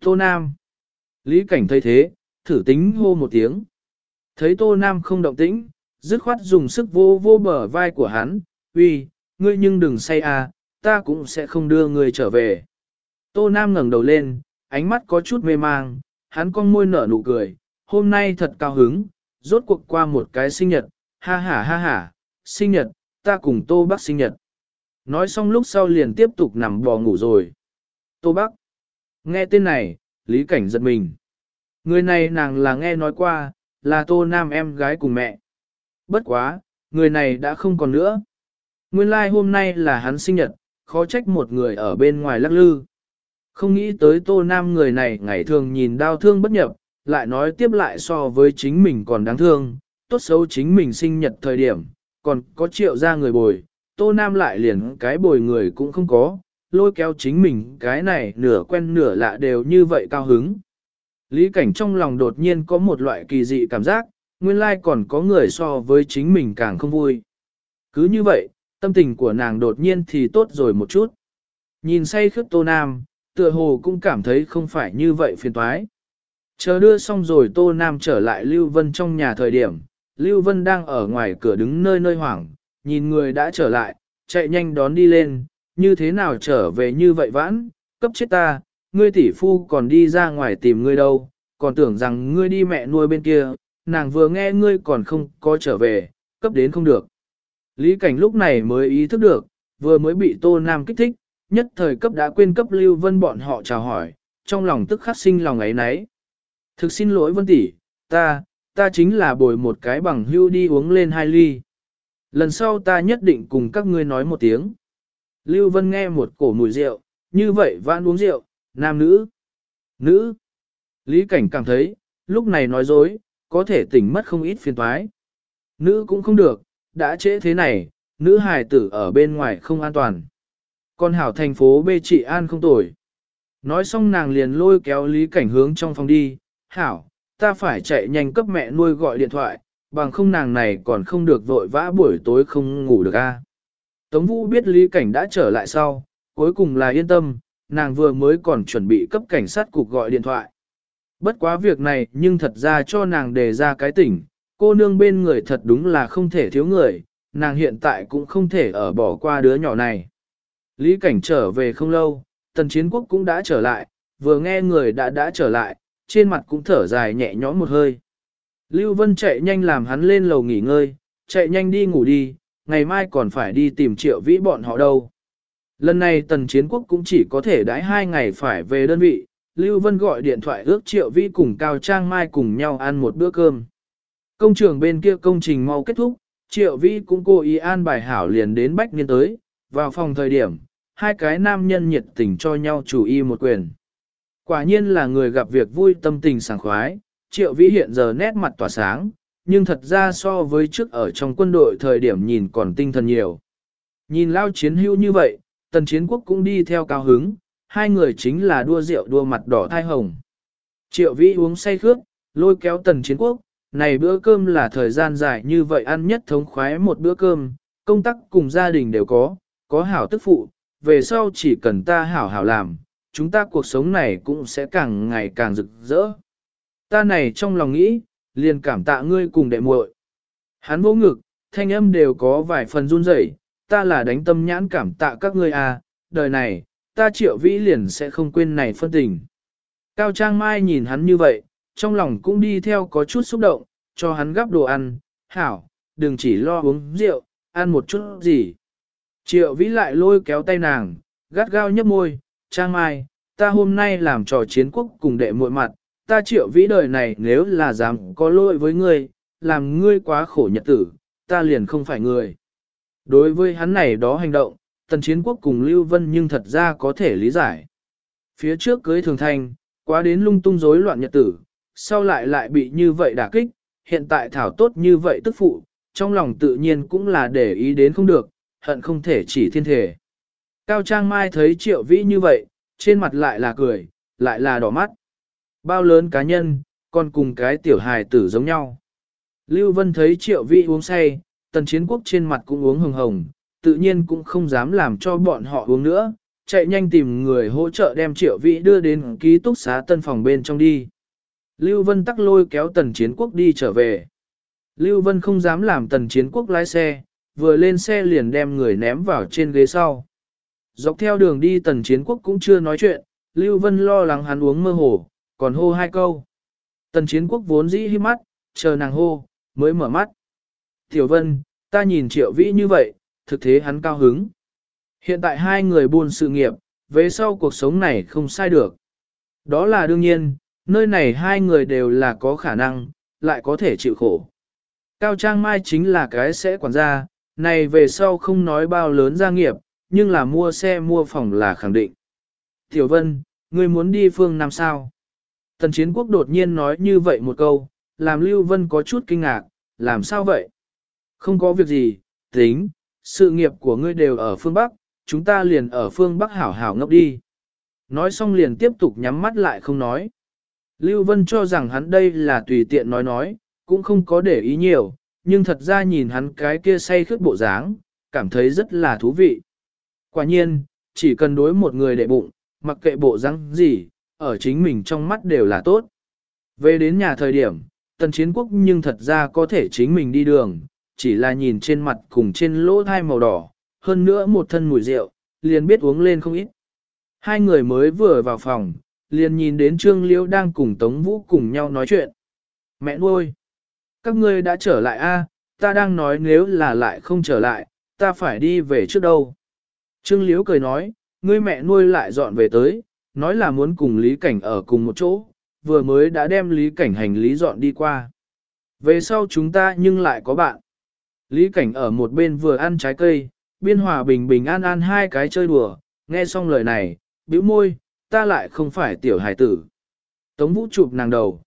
Tô Nam. Lý cảnh thấy thế, thử tính hô một tiếng. Thấy Tô Nam không động tĩnh, dứt khoát dùng sức vô vô bờ vai của hắn. Uy, ngươi nhưng đừng say à, ta cũng sẽ không đưa ngươi trở về. Tô Nam ngẩng đầu lên, ánh mắt có chút mê mang, hắn con môi nở nụ cười, hôm nay thật cao hứng, rốt cuộc qua một cái sinh nhật, ha ha ha ha, sinh nhật, ta cùng Tô Bắc sinh nhật. Nói xong lúc sau liền tiếp tục nằm bò ngủ rồi. Tô Bắc. Nghe tên này, Lý Cảnh giật mình. Người này nàng là nghe nói qua, là Tô Nam em gái cùng mẹ. Bất quá, người này đã không còn nữa. Nguyên lai like hôm nay là hắn sinh nhật, khó trách một người ở bên ngoài lắc lư. Không nghĩ tới Tô Nam người này ngày thường nhìn đau thương bất nhập, lại nói tiếp lại so với chính mình còn đáng thương, tốt xấu chính mình sinh nhật thời điểm, còn có triệu ra người bồi, Tô Nam lại liền cái bồi người cũng không có, lôi kéo chính mình cái này nửa quen nửa lạ đều như vậy cao hứng. Lý cảnh trong lòng đột nhiên có một loại kỳ dị cảm giác, nguyên lai còn có người so với chính mình càng không vui. Cứ như vậy, tâm tình của nàng đột nhiên thì tốt rồi một chút. Nhìn say khướt Tô Nam, tựa hồ cũng cảm thấy không phải như vậy phiền toái. Chờ đưa xong rồi Tô Nam trở lại Lưu Vân trong nhà thời điểm, Lưu Vân đang ở ngoài cửa đứng nơi nơi hoảng, nhìn người đã trở lại, chạy nhanh đón đi lên, như thế nào trở về như vậy vãn, cấp chết ta, ngươi tỷ phu còn đi ra ngoài tìm ngươi đâu, còn tưởng rằng ngươi đi mẹ nuôi bên kia, nàng vừa nghe ngươi còn không có trở về, cấp đến không được. Lý cảnh lúc này mới ý thức được, vừa mới bị Tô Nam kích thích, nhất thời cấp đã quên cấp Lưu Vân bọn họ chào hỏi, trong lòng tức khắc sinh lòng ấy nấy. Thực xin lỗi Vân tỷ, ta, ta chính là bồi một cái bằng hưu đi uống lên hai ly. Lần sau ta nhất định cùng các ngươi nói một tiếng. Lưu Vân nghe một cổ mùi rượu, như vậy vãn uống rượu, nam nữ. Nữ. Lý Cảnh cảm thấy, lúc này nói dối, có thể tỉnh mất không ít phiền toái. Nữ cũng không được, đã trễ thế này, nữ hài tử ở bên ngoài không an toàn. Con hảo thành phố bê trị an không tồi. Nói xong nàng liền lôi kéo Lý Cảnh hướng trong phòng đi, hảo, ta phải chạy nhanh cấp mẹ nuôi gọi điện thoại, bằng không nàng này còn không được vội vã buổi tối không ngủ được a. Tống Vũ biết Lý Cảnh đã trở lại sau, cuối cùng là yên tâm, nàng vừa mới còn chuẩn bị cấp cảnh sát cục gọi điện thoại. Bất quá việc này nhưng thật ra cho nàng đề ra cái tỉnh, cô nương bên người thật đúng là không thể thiếu người, nàng hiện tại cũng không thể ở bỏ qua đứa nhỏ này. Lý Cảnh trở về không lâu, tần chiến quốc cũng đã trở lại, vừa nghe người đã đã trở lại, trên mặt cũng thở dài nhẹ nhõm một hơi. Lưu Vân chạy nhanh làm hắn lên lầu nghỉ ngơi, chạy nhanh đi ngủ đi, ngày mai còn phải đi tìm triệu vĩ bọn họ đâu. Lần này tần chiến quốc cũng chỉ có thể đãi hai ngày phải về đơn vị, Lưu Vân gọi điện thoại ước triệu vĩ cùng Cao Trang Mai cùng nhau ăn một bữa cơm. Công trường bên kia công trình mau kết thúc, triệu vĩ cũng cố ý an bài hảo liền đến Bách Niên tới, vào phòng thời điểm, hai cái nam nhân nhiệt tình cho nhau chủ y một quyền. Quả nhiên là người gặp việc vui tâm tình sảng khoái, triệu vĩ hiện giờ nét mặt tỏa sáng, nhưng thật ra so với trước ở trong quân đội thời điểm nhìn còn tinh thần nhiều. Nhìn lao chiến hữu như vậy, tần chiến quốc cũng đi theo cao hứng, hai người chính là đua rượu đua mặt đỏ thai hồng. Triệu vĩ uống say khước, lôi kéo tần chiến quốc, này bữa cơm là thời gian dài như vậy ăn nhất thống khoái một bữa cơm, công tác cùng gia đình đều có, có hảo tức phụ, về sau chỉ cần ta hảo hảo làm, chúng ta cuộc sống này cũng sẽ càng ngày càng rực rỡ. Ta này trong lòng nghĩ, liền cảm tạ ngươi cùng đệ muội. Hắn vỗ ngực, thanh âm đều có vài phần run rẩy, ta là đánh tâm nhãn cảm tạ các ngươi à, đời này, ta triệu vĩ liền sẽ không quên này phân tình. Cao Trang Mai nhìn hắn như vậy, trong lòng cũng đi theo có chút xúc động, cho hắn gắp đồ ăn, hảo, đừng chỉ lo uống rượu, ăn một chút gì. Triệu vĩ lại lôi kéo tay nàng, gắt gao nhấp môi, Trang Mai, ta hôm nay làm trò chiến quốc cùng đệ muội mặt, ta triệu vĩ đời này nếu là dám có lỗi với ngươi, làm ngươi quá khổ nhật tử, ta liền không phải người. Đối với hắn này đó hành động, tần chiến quốc cùng Lưu Vân nhưng thật ra có thể lý giải. Phía trước cưới thường thanh, quá đến lung tung rối loạn nhật tử, sau lại lại bị như vậy đả kích, hiện tại thảo tốt như vậy tức phụ, trong lòng tự nhiên cũng là để ý đến không được, hận không thể chỉ thiên thể. Cao Trang Mai thấy triệu vĩ như vậy, trên mặt lại là cười, lại là đỏ mắt. Bao lớn cá nhân, còn cùng cái tiểu hài tử giống nhau. Lưu Vân thấy triệu vĩ uống say, tần chiến quốc trên mặt cũng uống hồng hồng, tự nhiên cũng không dám làm cho bọn họ uống nữa, chạy nhanh tìm người hỗ trợ đem triệu vĩ đưa đến ký túc xá tân phòng bên trong đi. Lưu Vân tắc lôi kéo tần chiến quốc đi trở về. Lưu Vân không dám làm tần chiến quốc lái xe, vừa lên xe liền đem người ném vào trên ghế sau. Dọc theo đường đi tần chiến quốc cũng chưa nói chuyện, Lưu Vân lo lắng hắn uống mơ hồ, còn hô hai câu. Tần chiến quốc vốn dĩ hiếp mắt, chờ nàng hô, mới mở mắt. Tiểu Vân, ta nhìn triệu vĩ như vậy, thực thế hắn cao hứng. Hiện tại hai người buôn sự nghiệp, về sau cuộc sống này không sai được. Đó là đương nhiên, nơi này hai người đều là có khả năng, lại có thể chịu khổ. Cao Trang Mai chính là cái sẽ quản gia, này về sau không nói bao lớn gia nghiệp, nhưng là mua xe mua phòng là khẳng định. Tiểu Vân, ngươi muốn đi phương Nam sao? Tần Chiến Quốc đột nhiên nói như vậy một câu, làm Lưu Vân có chút kinh ngạc, làm sao vậy? Không có việc gì, tính, sự nghiệp của ngươi đều ở phương Bắc, chúng ta liền ở phương Bắc hảo hảo ngốc đi. Nói xong liền tiếp tục nhắm mắt lại không nói. Lưu Vân cho rằng hắn đây là tùy tiện nói nói, cũng không có để ý nhiều, nhưng thật ra nhìn hắn cái kia say khướt bộ dáng, cảm thấy rất là thú vị. Quả nhiên, chỉ cần đối một người đệ bụng, mặc kệ bộ dáng gì, ở chính mình trong mắt đều là tốt. Về đến nhà thời điểm, tần chiến quốc nhưng thật ra có thể chính mình đi đường, chỉ là nhìn trên mặt cùng trên lỗ thai màu đỏ, hơn nữa một thân mùi rượu, liền biết uống lên không ít. Hai người mới vừa vào phòng, liền nhìn đến Trương Liễu đang cùng Tống Vũ cùng nhau nói chuyện. Mẹ nuôi! Các ngươi đã trở lại a? ta đang nói nếu là lại không trở lại, ta phải đi về trước đâu. Trương Liễu cười nói, ngươi mẹ nuôi lại dọn về tới, nói là muốn cùng Lý Cảnh ở cùng một chỗ, vừa mới đã đem Lý Cảnh hành lý dọn đi qua. Về sau chúng ta nhưng lại có bạn. Lý Cảnh ở một bên vừa ăn trái cây, biên hòa bình bình an an hai cái chơi đùa, nghe xong lời này, bĩu môi, ta lại không phải tiểu hải tử. Tống vũ chụp nàng đầu.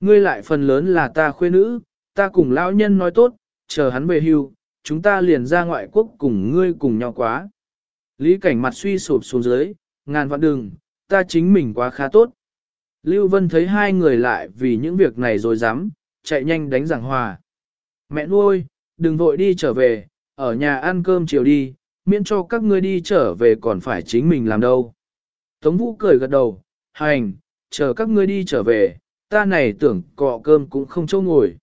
Ngươi lại phần lớn là ta khuê nữ, ta cùng lão nhân nói tốt, chờ hắn về hưu, chúng ta liền ra ngoại quốc cùng ngươi cùng nhau quá. Lý cảnh mặt suy sụp xuống dưới, ngàn vạn đừng, ta chính mình quá khá tốt. Lưu Vân thấy hai người lại vì những việc này rồi dám, chạy nhanh đánh giảng hòa. Mẹ nuôi, đừng vội đi trở về, ở nhà ăn cơm chiều đi, miễn cho các ngươi đi trở về còn phải chính mình làm đâu. Tống Vũ cười gật đầu, hành, chờ các ngươi đi trở về, ta này tưởng cọ cơm cũng không chỗ ngồi.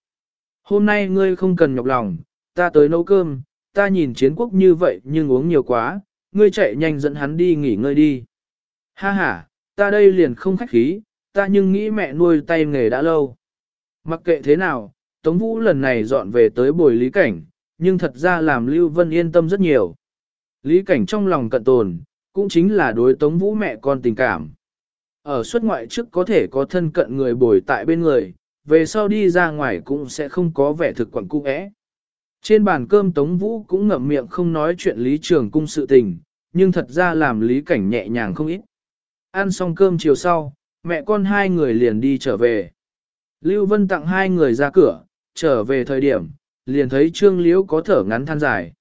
Hôm nay ngươi không cần nhọc lòng, ta tới nấu cơm, ta nhìn chiến quốc như vậy nhưng uống nhiều quá, ngươi chạy nhanh dẫn hắn đi nghỉ ngơi đi. Ha ha, ta đây liền không khách khí, ta nhưng nghĩ mẹ nuôi tay nghề đã lâu. Mặc kệ thế nào, Tống Vũ lần này dọn về tới bồi lý cảnh, nhưng thật ra làm Lưu Vân yên tâm rất nhiều. Lý cảnh trong lòng cận tồn, cũng chính là đối Tống Vũ mẹ con tình cảm. Ở xuất ngoại trước có thể có thân cận người bồi tại bên người, về sau đi ra ngoài cũng sẽ không có vẻ thực quẩn cung ẽ. Trên bàn cơm Tống Vũ cũng ngậm miệng không nói chuyện Lý Trường Cung sự tình, nhưng thật ra làm Lý Cảnh nhẹ nhàng không ít. Ăn xong cơm chiều sau, mẹ con hai người liền đi trở về. Lưu Vân tặng hai người ra cửa, trở về thời điểm, liền thấy Trương Liễu có thở ngắn than dài.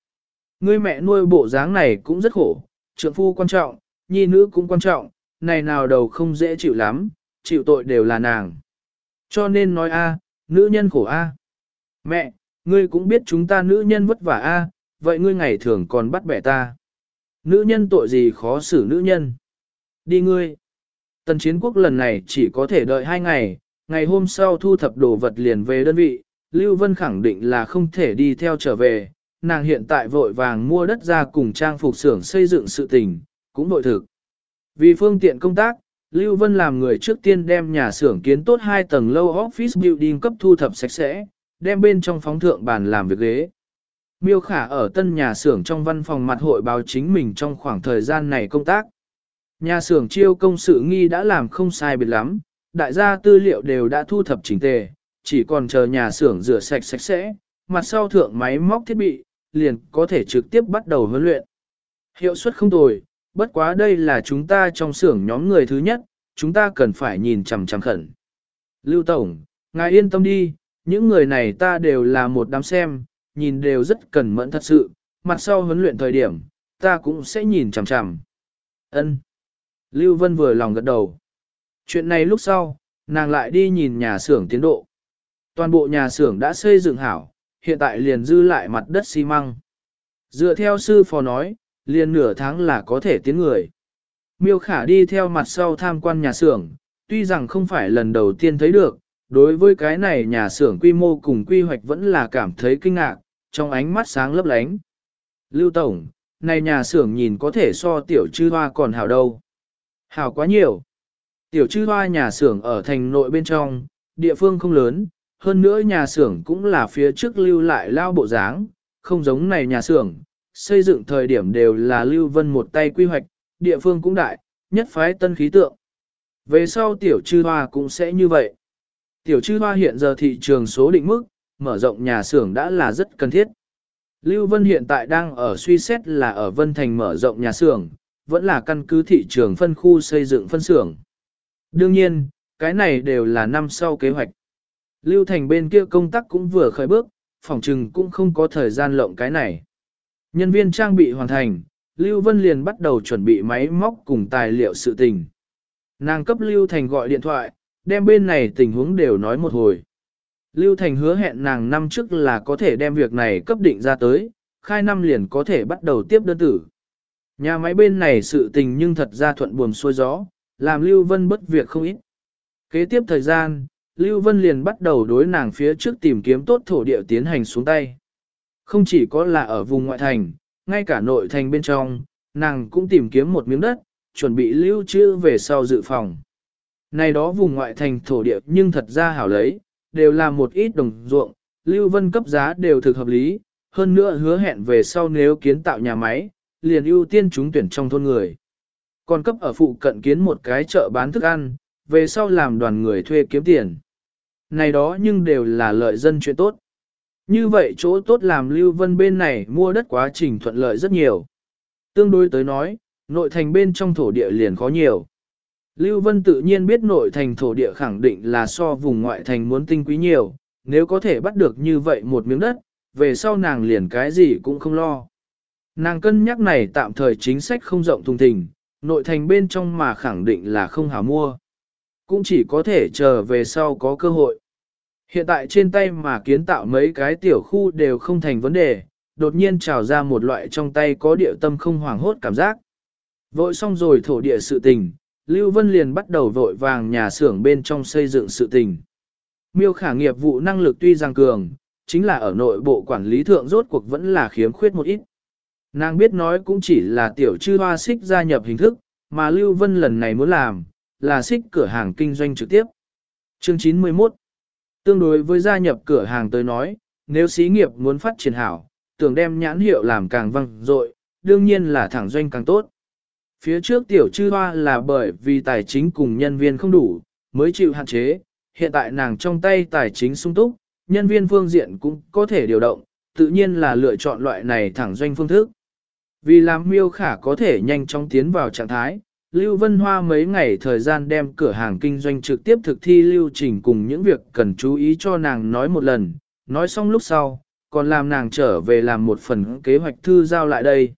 Ngươi mẹ nuôi bộ dáng này cũng rất khổ, trượng phu quan trọng, nhi nữ cũng quan trọng, này nào đầu không dễ chịu lắm, chịu tội đều là nàng. Cho nên nói a, nữ nhân khổ a. Mẹ, ngươi cũng biết chúng ta nữ nhân vất vả a, vậy ngươi ngày thường còn bắt bẻ ta. Nữ nhân tội gì khó xử nữ nhân. Đi ngươi. Tần chiến quốc lần này chỉ có thể đợi hai ngày, ngày hôm sau thu thập đồ vật liền về đơn vị, Lưu Vân khẳng định là không thể đi theo trở về, nàng hiện tại vội vàng mua đất ra cùng trang phục xưởng xây dựng sự tình, cũng vội thực. Vì phương tiện công tác, Lưu Vân làm người trước tiên đem nhà xưởng kiến tốt hai tầng lâu office building cấp thu thập sạch sẽ, đem bên trong phóng thượng bàn làm việc ghế. Miêu Khả ở tân nhà xưởng trong văn phòng mặt hội báo chính mình trong khoảng thời gian này công tác. Nhà xưởng chiêu công sự nghi đã làm không sai biệt lắm, đại gia tư liệu đều đã thu thập chỉnh tề, chỉ còn chờ nhà xưởng rửa sạch sạch sẽ, mặt sau thượng máy móc thiết bị, liền có thể trực tiếp bắt đầu huấn luyện. Hiệu suất không tồi, bất quá đây là chúng ta trong xưởng nhóm người thứ nhất, chúng ta cần phải nhìn chằm chằm khẩn. Lưu Tổng, ngài yên tâm đi, những người này ta đều là một đám xem, nhìn đều rất cần mẫn thật sự, mặt sau huấn luyện thời điểm, ta cũng sẽ nhìn chằm chằm. Ân. Lưu Vân vừa lòng gật đầu. Chuyện này lúc sau, nàng lại đi nhìn nhà xưởng tiến độ. Toàn bộ nhà xưởng đã xây dựng hảo, hiện tại liền dư lại mặt đất xi măng. Dựa theo sư phó nói, liền nửa tháng là có thể tiến người. Miêu khả đi theo mặt sau tham quan nhà xưởng, tuy rằng không phải lần đầu tiên thấy được, đối với cái này nhà xưởng quy mô cùng quy hoạch vẫn là cảm thấy kinh ngạc, trong ánh mắt sáng lấp lánh. Lưu Tổng, này nhà xưởng nhìn có thể so tiểu chư hoa còn hảo đâu. Hảo quá nhiều. Tiểu chư hoa nhà xưởng ở thành nội bên trong, địa phương không lớn, hơn nữa nhà xưởng cũng là phía trước lưu lại lao bộ dáng, không giống này nhà xưởng, xây dựng thời điểm đều là lưu vân một tay quy hoạch, địa phương cũng đại, nhất phái tân khí tượng. Về sau tiểu chư hoa cũng sẽ như vậy. Tiểu chư hoa hiện giờ thị trường số định mức, mở rộng nhà xưởng đã là rất cần thiết. Lưu Vân hiện tại đang ở suy xét là ở Vân Thành mở rộng nhà xưởng, vẫn là căn cứ thị trường phân khu xây dựng phân xưởng. Đương nhiên, cái này đều là năm sau kế hoạch. Lưu Thành bên kia công tác cũng vừa khởi bước, phòng trừng cũng không có thời gian lộng cái này. Nhân viên trang bị hoàn thành, Lưu Vân liền bắt đầu chuẩn bị máy móc cùng tài liệu sự tình. Nàng cấp Lưu Thành gọi điện thoại, đem bên này tình huống đều nói một hồi. Lưu Thành hứa hẹn nàng năm trước là có thể đem việc này cấp định ra tới, khai năm liền có thể bắt đầu tiếp đơn tử. Nhà máy bên này sự tình nhưng thật ra thuận buồm xuôi gió, làm Lưu Vân bất việc không ít. Kế tiếp thời gian, Lưu Vân liền bắt đầu đối nàng phía trước tìm kiếm tốt thổ địa tiến hành xuống tay. Không chỉ có là ở vùng ngoại thành, ngay cả nội thành bên trong, nàng cũng tìm kiếm một miếng đất, chuẩn bị lưu trữ về sau dự phòng. Này đó vùng ngoại thành thổ địa nhưng thật ra hảo lấy, đều là một ít đồng ruộng, Lưu Vân cấp giá đều thực hợp lý, hơn nữa hứa hẹn về sau nếu kiến tạo nhà máy, liền ưu tiên chúng tuyển trong thôn người. Còn cấp ở phụ cận kiến một cái chợ bán thức ăn, về sau làm đoàn người thuê kiếm tiền. Này đó nhưng đều là lợi dân chuyện tốt. Như vậy chỗ tốt làm Lưu Vân bên này mua đất quá trình thuận lợi rất nhiều. Tương đối tới nói, nội thành bên trong thổ địa liền khó nhiều. Lưu Vân tự nhiên biết nội thành thổ địa khẳng định là so vùng ngoại thành muốn tinh quý nhiều, nếu có thể bắt được như vậy một miếng đất, về sau nàng liền cái gì cũng không lo. Nàng cân nhắc này tạm thời chính sách không rộng thùng thình, nội thành bên trong mà khẳng định là không hảo mua. Cũng chỉ có thể chờ về sau có cơ hội. Hiện tại trên tay mà kiến tạo mấy cái tiểu khu đều không thành vấn đề, đột nhiên trào ra một loại trong tay có địa tâm không hoảng hốt cảm giác. Vội xong rồi thổ địa sự tình, Lưu Vân liền bắt đầu vội vàng nhà xưởng bên trong xây dựng sự tình. Miêu khả nghiệp vụ năng lực tuy rằng cường, chính là ở nội bộ quản lý thượng rốt cuộc vẫn là khiếm khuyết một ít. Nàng biết nói cũng chỉ là tiểu chư hoa xích gia nhập hình thức, mà Lưu Vân lần này muốn làm, là xích cửa hàng kinh doanh trực tiếp. Chương 91 Tương đối với gia nhập cửa hàng tới nói, nếu xí nghiệp muốn phát triển hảo, tưởng đem nhãn hiệu làm càng văng dội, đương nhiên là thẳng doanh càng tốt. Phía trước tiểu chư hoa là bởi vì tài chính cùng nhân viên không đủ, mới chịu hạn chế, hiện tại nàng trong tay tài chính sung túc, nhân viên phương diện cũng có thể điều động, tự nhiên là lựa chọn loại này thẳng doanh phương thức. Vì làm miêu khả có thể nhanh chóng tiến vào trạng thái, Lưu Vân Hoa mấy ngày thời gian đem cửa hàng kinh doanh trực tiếp thực thi lưu trình cùng những việc cần chú ý cho nàng nói một lần, nói xong lúc sau, còn làm nàng trở về làm một phần kế hoạch thư giao lại đây.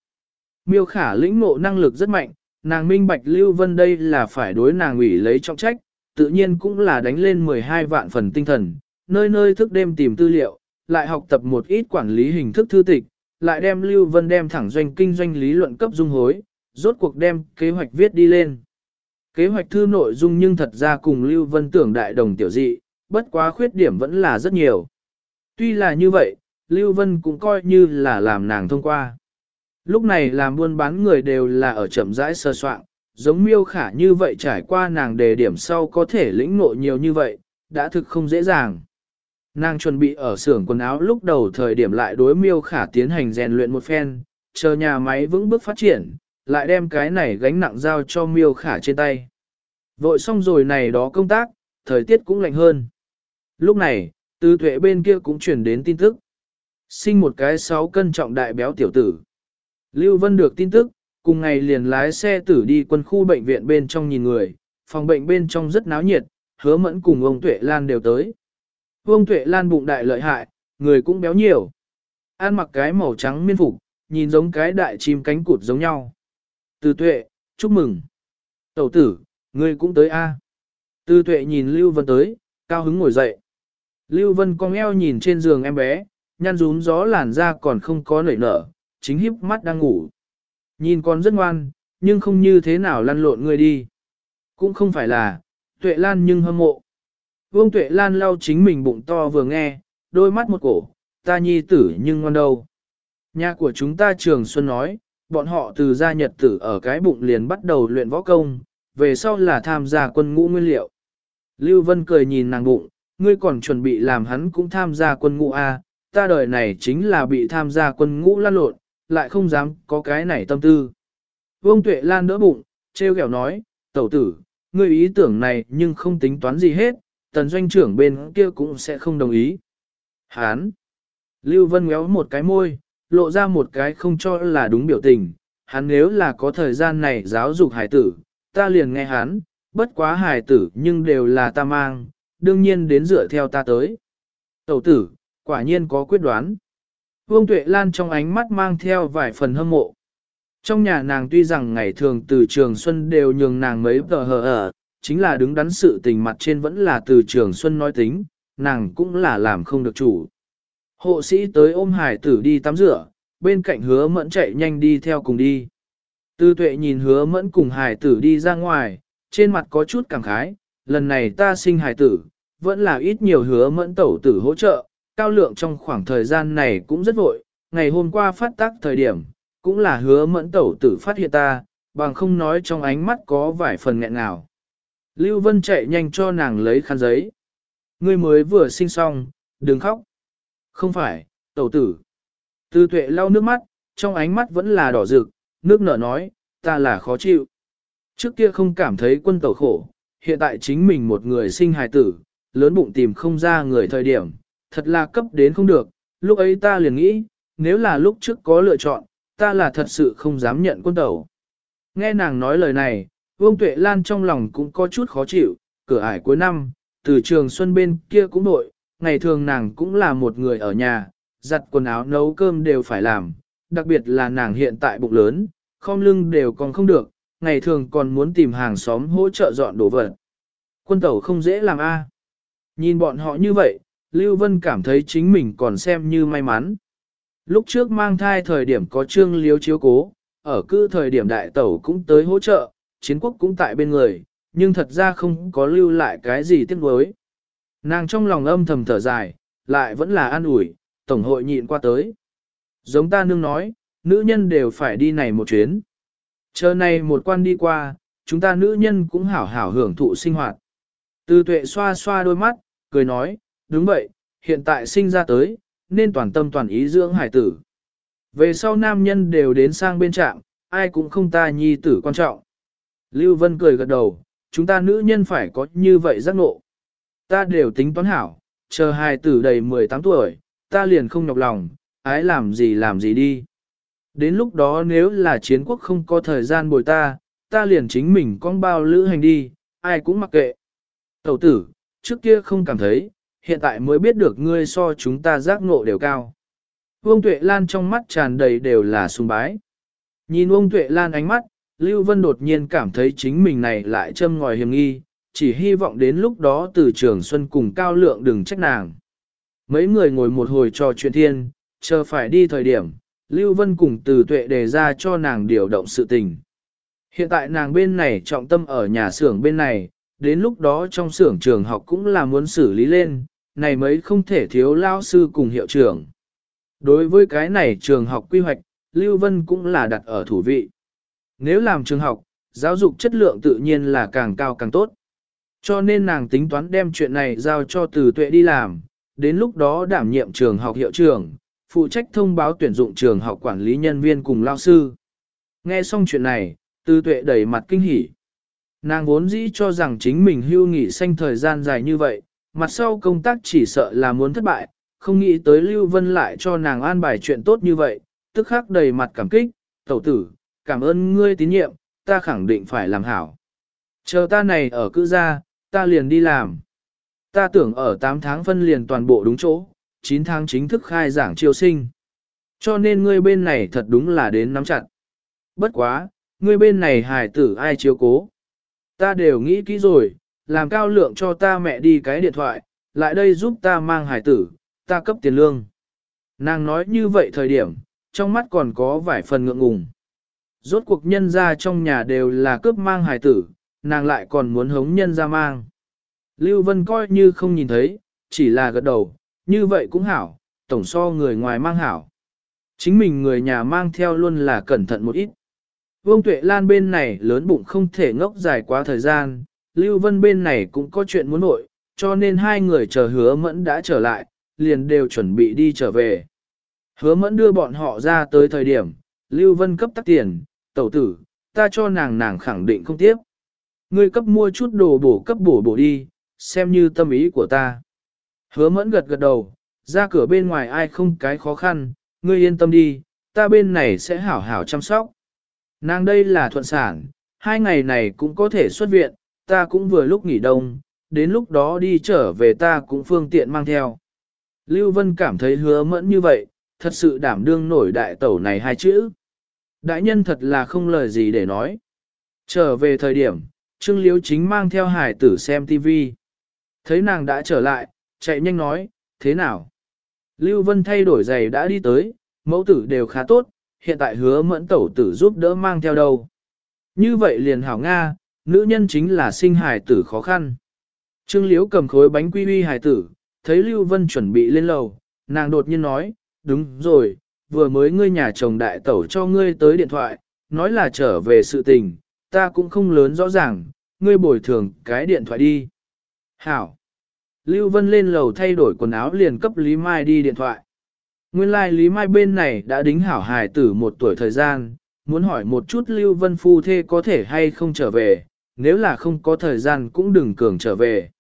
Miêu khả lĩnh ngộ năng lực rất mạnh, nàng minh bạch Lưu Vân đây là phải đối nàng ủy lấy trọng trách, tự nhiên cũng là đánh lên 12 vạn phần tinh thần, nơi nơi thức đêm tìm tư liệu, lại học tập một ít quản lý hình thức thư tịch, lại đem Lưu Vân đem thẳng doanh kinh doanh lý luận cấp dung hối, rốt cuộc đem kế hoạch viết đi lên. Kế hoạch thư nội dung nhưng thật ra cùng Lưu Vân tưởng đại đồng tiểu dị, bất quá khuyết điểm vẫn là rất nhiều. Tuy là như vậy, Lưu Vân cũng coi như là làm nàng thông qua. Lúc này làm buôn bán người đều là ở chậm rãi sơ soạn, giống miêu khả như vậy trải qua nàng đề điểm sau có thể lĩnh ngộ nhiều như vậy, đã thực không dễ dàng. Nàng chuẩn bị ở xưởng quần áo lúc đầu thời điểm lại đối miêu khả tiến hành rèn luyện một phen, chờ nhà máy vững bước phát triển, lại đem cái này gánh nặng giao cho miêu khả trên tay. Vội xong rồi này đó công tác, thời tiết cũng lạnh hơn. Lúc này, tư tuệ bên kia cũng truyền đến tin tức. Sinh một cái 6 cân trọng đại béo tiểu tử. Lưu Vân được tin tức, cùng ngày liền lái xe tử đi quân khu bệnh viện bên trong nhìn người, phòng bệnh bên trong rất náo nhiệt, hứa mẫn cùng ông Tuệ Lan đều tới. Ông Tuệ Lan bụng đại lợi hại, người cũng béo nhiều. Ăn mặc cái màu trắng miên phục, nhìn giống cái đại chim cánh cụt giống nhau. Từ tuệ, chúc mừng. Tẩu tử, ngươi cũng tới a. Từ tuệ nhìn Lưu Vân tới, cao hứng ngồi dậy. Lưu Vân cong eo nhìn trên giường em bé, nhăn rún gió làn da còn không có nảy nở, chính híp mắt đang ngủ. Nhìn con rất ngoan, nhưng không như thế nào lăn lộn ngươi đi. Cũng không phải là, tuệ lan nhưng hâm mộ. Vương tuệ lan lau chính mình bụng to vừa nghe, đôi mắt một cổ, ta nhi tử nhưng ngoan đâu. Nhà của chúng ta trường Xuân nói, bọn họ từ gia nhật tử ở cái bụng liền bắt đầu luyện võ công, về sau là tham gia quân ngũ nguyên liệu. Lưu Vân cười nhìn nàng bụng, ngươi còn chuẩn bị làm hắn cũng tham gia quân ngũ A, ta đời này chính là bị tham gia quân ngũ lan lộn, lại không dám có cái này tâm tư. Vương Tuệ Lan đỡ bụng, treo kẹo nói, tẩu tử, ngươi ý tưởng này nhưng không tính toán gì hết, tần doanh trưởng bên kia cũng sẽ không đồng ý. Hán! Lưu Vân ngéo một cái môi, lộ ra một cái không cho là đúng biểu tình, hắn nếu là có thời gian này giáo dục hải tử, ta liền nghe hắn, bất quá hải tử nhưng đều là ta mang, đương nhiên đến dựa theo ta tới. Tẩu tử, quả nhiên có quyết đoán. Vương Tuệ Lan trong ánh mắt mang theo vài phần hâm mộ. Trong nhà nàng tuy rằng ngày thường từ trường xuân đều nhường nàng mấy tờ hờ ở, chính là đứng đắn sự tình mặt trên vẫn là từ trường xuân nói tính, nàng cũng là làm không được chủ. Hộ sĩ tới ôm hải tử đi tắm rửa, bên cạnh hứa mẫn chạy nhanh đi theo cùng đi. Tư tuệ nhìn hứa mẫn cùng hải tử đi ra ngoài, trên mặt có chút cảm khái, lần này ta sinh hải tử, vẫn là ít nhiều hứa mẫn tẩu tử hỗ trợ, cao lượng trong khoảng thời gian này cũng rất vội, ngày hôm qua phát tác thời điểm, cũng là hứa mẫn tẩu tử phát hiện ta, bằng không nói trong ánh mắt có vài phần nghẹn nào. Lưu Vân chạy nhanh cho nàng lấy khăn giấy. Ngươi mới vừa sinh xong, đừng khóc. Không phải, tẩu tử. Tư tuệ lau nước mắt, trong ánh mắt vẫn là đỏ rực, nước nở nói, ta là khó chịu. Trước kia không cảm thấy quân tẩu khổ, hiện tại chính mình một người sinh hài tử, lớn bụng tìm không ra người thời điểm, thật là cấp đến không được, lúc ấy ta liền nghĩ, nếu là lúc trước có lựa chọn, ta là thật sự không dám nhận quân tẩu. Nghe nàng nói lời này, Vương Tuệ Lan trong lòng cũng có chút khó chịu, cửa ải cuối năm, từ trường xuân bên kia cũng nội, ngày thường nàng cũng là một người ở nhà, giặt quần áo nấu cơm đều phải làm, đặc biệt là nàng hiện tại bụng lớn, khom lưng đều còn không được, ngày thường còn muốn tìm hàng xóm hỗ trợ dọn đồ vật. Quân tẩu không dễ làm a. Nhìn bọn họ như vậy, Lưu Vân cảm thấy chính mình còn xem như may mắn. Lúc trước mang thai thời điểm có trương liếu chiếu cố, ở cư thời điểm đại tẩu cũng tới hỗ trợ, chiến quốc cũng tại bên người, nhưng thật ra không có lưu lại cái gì tiếc nuối. Nàng trong lòng âm thầm thở dài, lại vẫn là an ủi, tổng hội nhịn qua tới. Giống ta nương nói, nữ nhân đều phải đi này một chuyến. Chờ này một quan đi qua, chúng ta nữ nhân cũng hảo hảo hưởng thụ sinh hoạt. Từ tuệ xoa xoa đôi mắt, cười nói, đúng vậy, hiện tại sinh ra tới, nên toàn tâm toàn ý dưỡng hải tử. Về sau nam nhân đều đến sang bên trạm, ai cũng không ta nhi tử quan trọng. Lưu Vân cười gật đầu, chúng ta nữ nhân phải có như vậy giác ngộ. Ta đều tính toán hảo, chờ hai tử đầy 18 tuổi, ta liền không nhọc lòng, ái làm gì làm gì đi. Đến lúc đó nếu là chiến quốc không có thời gian bồi ta, ta liền chính mình con bao lữ hành đi, ai cũng mặc kệ. Tẩu tử, trước kia không cảm thấy, hiện tại mới biết được ngươi so chúng ta giác ngộ đều cao. Vương Tuệ Lan trong mắt tràn đầy đều là sùng bái. Nhìn Vương Tuệ Lan ánh mắt, Lưu Vân đột nhiên cảm thấy chính mình này lại châm ngòi hiểm nghi, chỉ hy vọng đến lúc đó từ trường xuân cùng cao lượng đừng trách nàng. Mấy người ngồi một hồi trò chuyện thiên, chờ phải đi thời điểm, Lưu Vân cùng từ tuệ đề ra cho nàng điều động sự tình. Hiện tại nàng bên này trọng tâm ở nhà xưởng bên này, đến lúc đó trong xưởng trường học cũng là muốn xử lý lên, này mấy không thể thiếu lao sư cùng hiệu trưởng. Đối với cái này trường học quy hoạch, Lưu Vân cũng là đặt ở thủ vị. Nếu làm trường học, giáo dục chất lượng tự nhiên là càng cao càng tốt. Cho nên nàng tính toán đem chuyện này giao cho từ tuệ đi làm, đến lúc đó đảm nhiệm trường học hiệu trưởng, phụ trách thông báo tuyển dụng trường học quản lý nhân viên cùng lao sư. Nghe xong chuyện này, từ tuệ đẩy mặt kinh hỉ. Nàng vốn dĩ cho rằng chính mình hưu nghỉ xanh thời gian dài như vậy, mặt sau công tác chỉ sợ là muốn thất bại, không nghĩ tới Lưu Vân lại cho nàng an bài chuyện tốt như vậy, tức khắc đầy mặt cảm kích, tẩu tử, cảm ơn ngươi tín nhiệm, ta khẳng định phải làm hảo. Chờ ta này ở cư gia, ta liền đi làm. Ta tưởng ở 8 tháng phân liền toàn bộ đúng chỗ, 9 tháng chính thức khai giảng triều sinh. Cho nên ngươi bên này thật đúng là đến nắm chặt. Bất quá, ngươi bên này hài tử ai chiếu cố. Ta đều nghĩ kỹ rồi, làm cao lượng cho ta mẹ đi cái điện thoại, lại đây giúp ta mang hài tử, ta cấp tiền lương. Nàng nói như vậy thời điểm, trong mắt còn có vài phần ngượng ngùng. Rốt cuộc nhân ra trong nhà đều là cướp mang hài tử, nàng lại còn muốn hống nhân ra mang. Lưu Vân coi như không nhìn thấy, chỉ là gật đầu, như vậy cũng hảo, tổng so người ngoài mang hảo. Chính mình người nhà mang theo luôn là cẩn thận một ít. Vương Tuệ Lan bên này lớn bụng không thể ngốc dài quá thời gian, Lưu Vân bên này cũng có chuyện muốn nội, cho nên hai người chờ hứa mẫn đã trở lại, liền đều chuẩn bị đi trở về. Hứa mẫn đưa bọn họ ra tới thời điểm, Lưu Vân cấp tắc tiền, tẩu tử, ta cho nàng nàng khẳng định không tiếp. Ngươi cấp mua chút đồ bổ cấp bổ bổ đi, xem như tâm ý của ta. Hứa mẫn gật gật đầu, ra cửa bên ngoài ai không cái khó khăn, ngươi yên tâm đi, ta bên này sẽ hảo hảo chăm sóc. Nàng đây là thuận sản, hai ngày này cũng có thể xuất viện, ta cũng vừa lúc nghỉ đông, đến lúc đó đi trở về ta cũng phương tiện mang theo. Lưu Vân cảm thấy hứa mẫn như vậy, thật sự đảm đương nổi đại tẩu này hai chữ. Đại nhân thật là không lời gì để nói. Trở về thời điểm, Trương Liễu chính mang theo hải tử xem TV. Thấy nàng đã trở lại, chạy nhanh nói, thế nào? Lưu Vân thay đổi giày đã đi tới, mẫu tử đều khá tốt, hiện tại hứa mẫn tẩu tử giúp đỡ mang theo đâu. Như vậy liền hảo Nga, nữ nhân chính là sinh Hải tử khó khăn. Trương Liễu cầm khối bánh quy uy Hải tử, thấy Lưu Vân chuẩn bị lên lầu, nàng đột nhiên nói, đúng rồi, vừa mới ngươi nhà chồng đại tẩu cho ngươi tới điện thoại, nói là trở về sự tình, ta cũng không lớn rõ ràng, ngươi bồi thường cái điện thoại đi. Hảo. Lưu Vân lên lầu thay đổi quần áo liền cấp Lý Mai đi điện thoại. Nguyên lai like Lý Mai bên này đã đính hảo hài tử một tuổi thời gian, muốn hỏi một chút Lưu Vân phu thê có thể hay không trở về, nếu là không có thời gian cũng đừng cường trở về.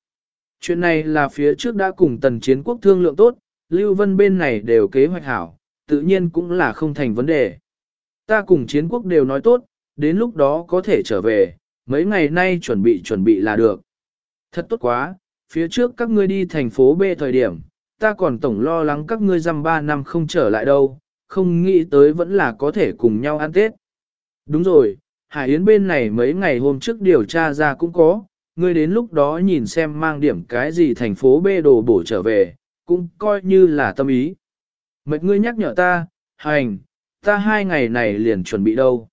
Chuyện này là phía trước đã cùng tần chiến quốc thương lượng tốt, Lưu Vân bên này đều kế hoạch hảo, tự nhiên cũng là không thành vấn đề. Ta cùng chiến quốc đều nói tốt, đến lúc đó có thể trở về, mấy ngày nay chuẩn bị chuẩn bị là được. Thật tốt quá, phía trước các ngươi đi thành phố B thời điểm, ta còn tổng lo lắng các ngươi dăm ba năm không trở lại đâu, không nghĩ tới vẫn là có thể cùng nhau ăn Tết. Đúng rồi, Hải Yến bên này mấy ngày hôm trước điều tra ra cũng có, ngươi đến lúc đó nhìn xem mang điểm cái gì thành phố B đồ bổ trở về, cũng coi như là tâm ý. Mệt ngươi nhắc nhở ta, hành, ta hai ngày này liền chuẩn bị đâu.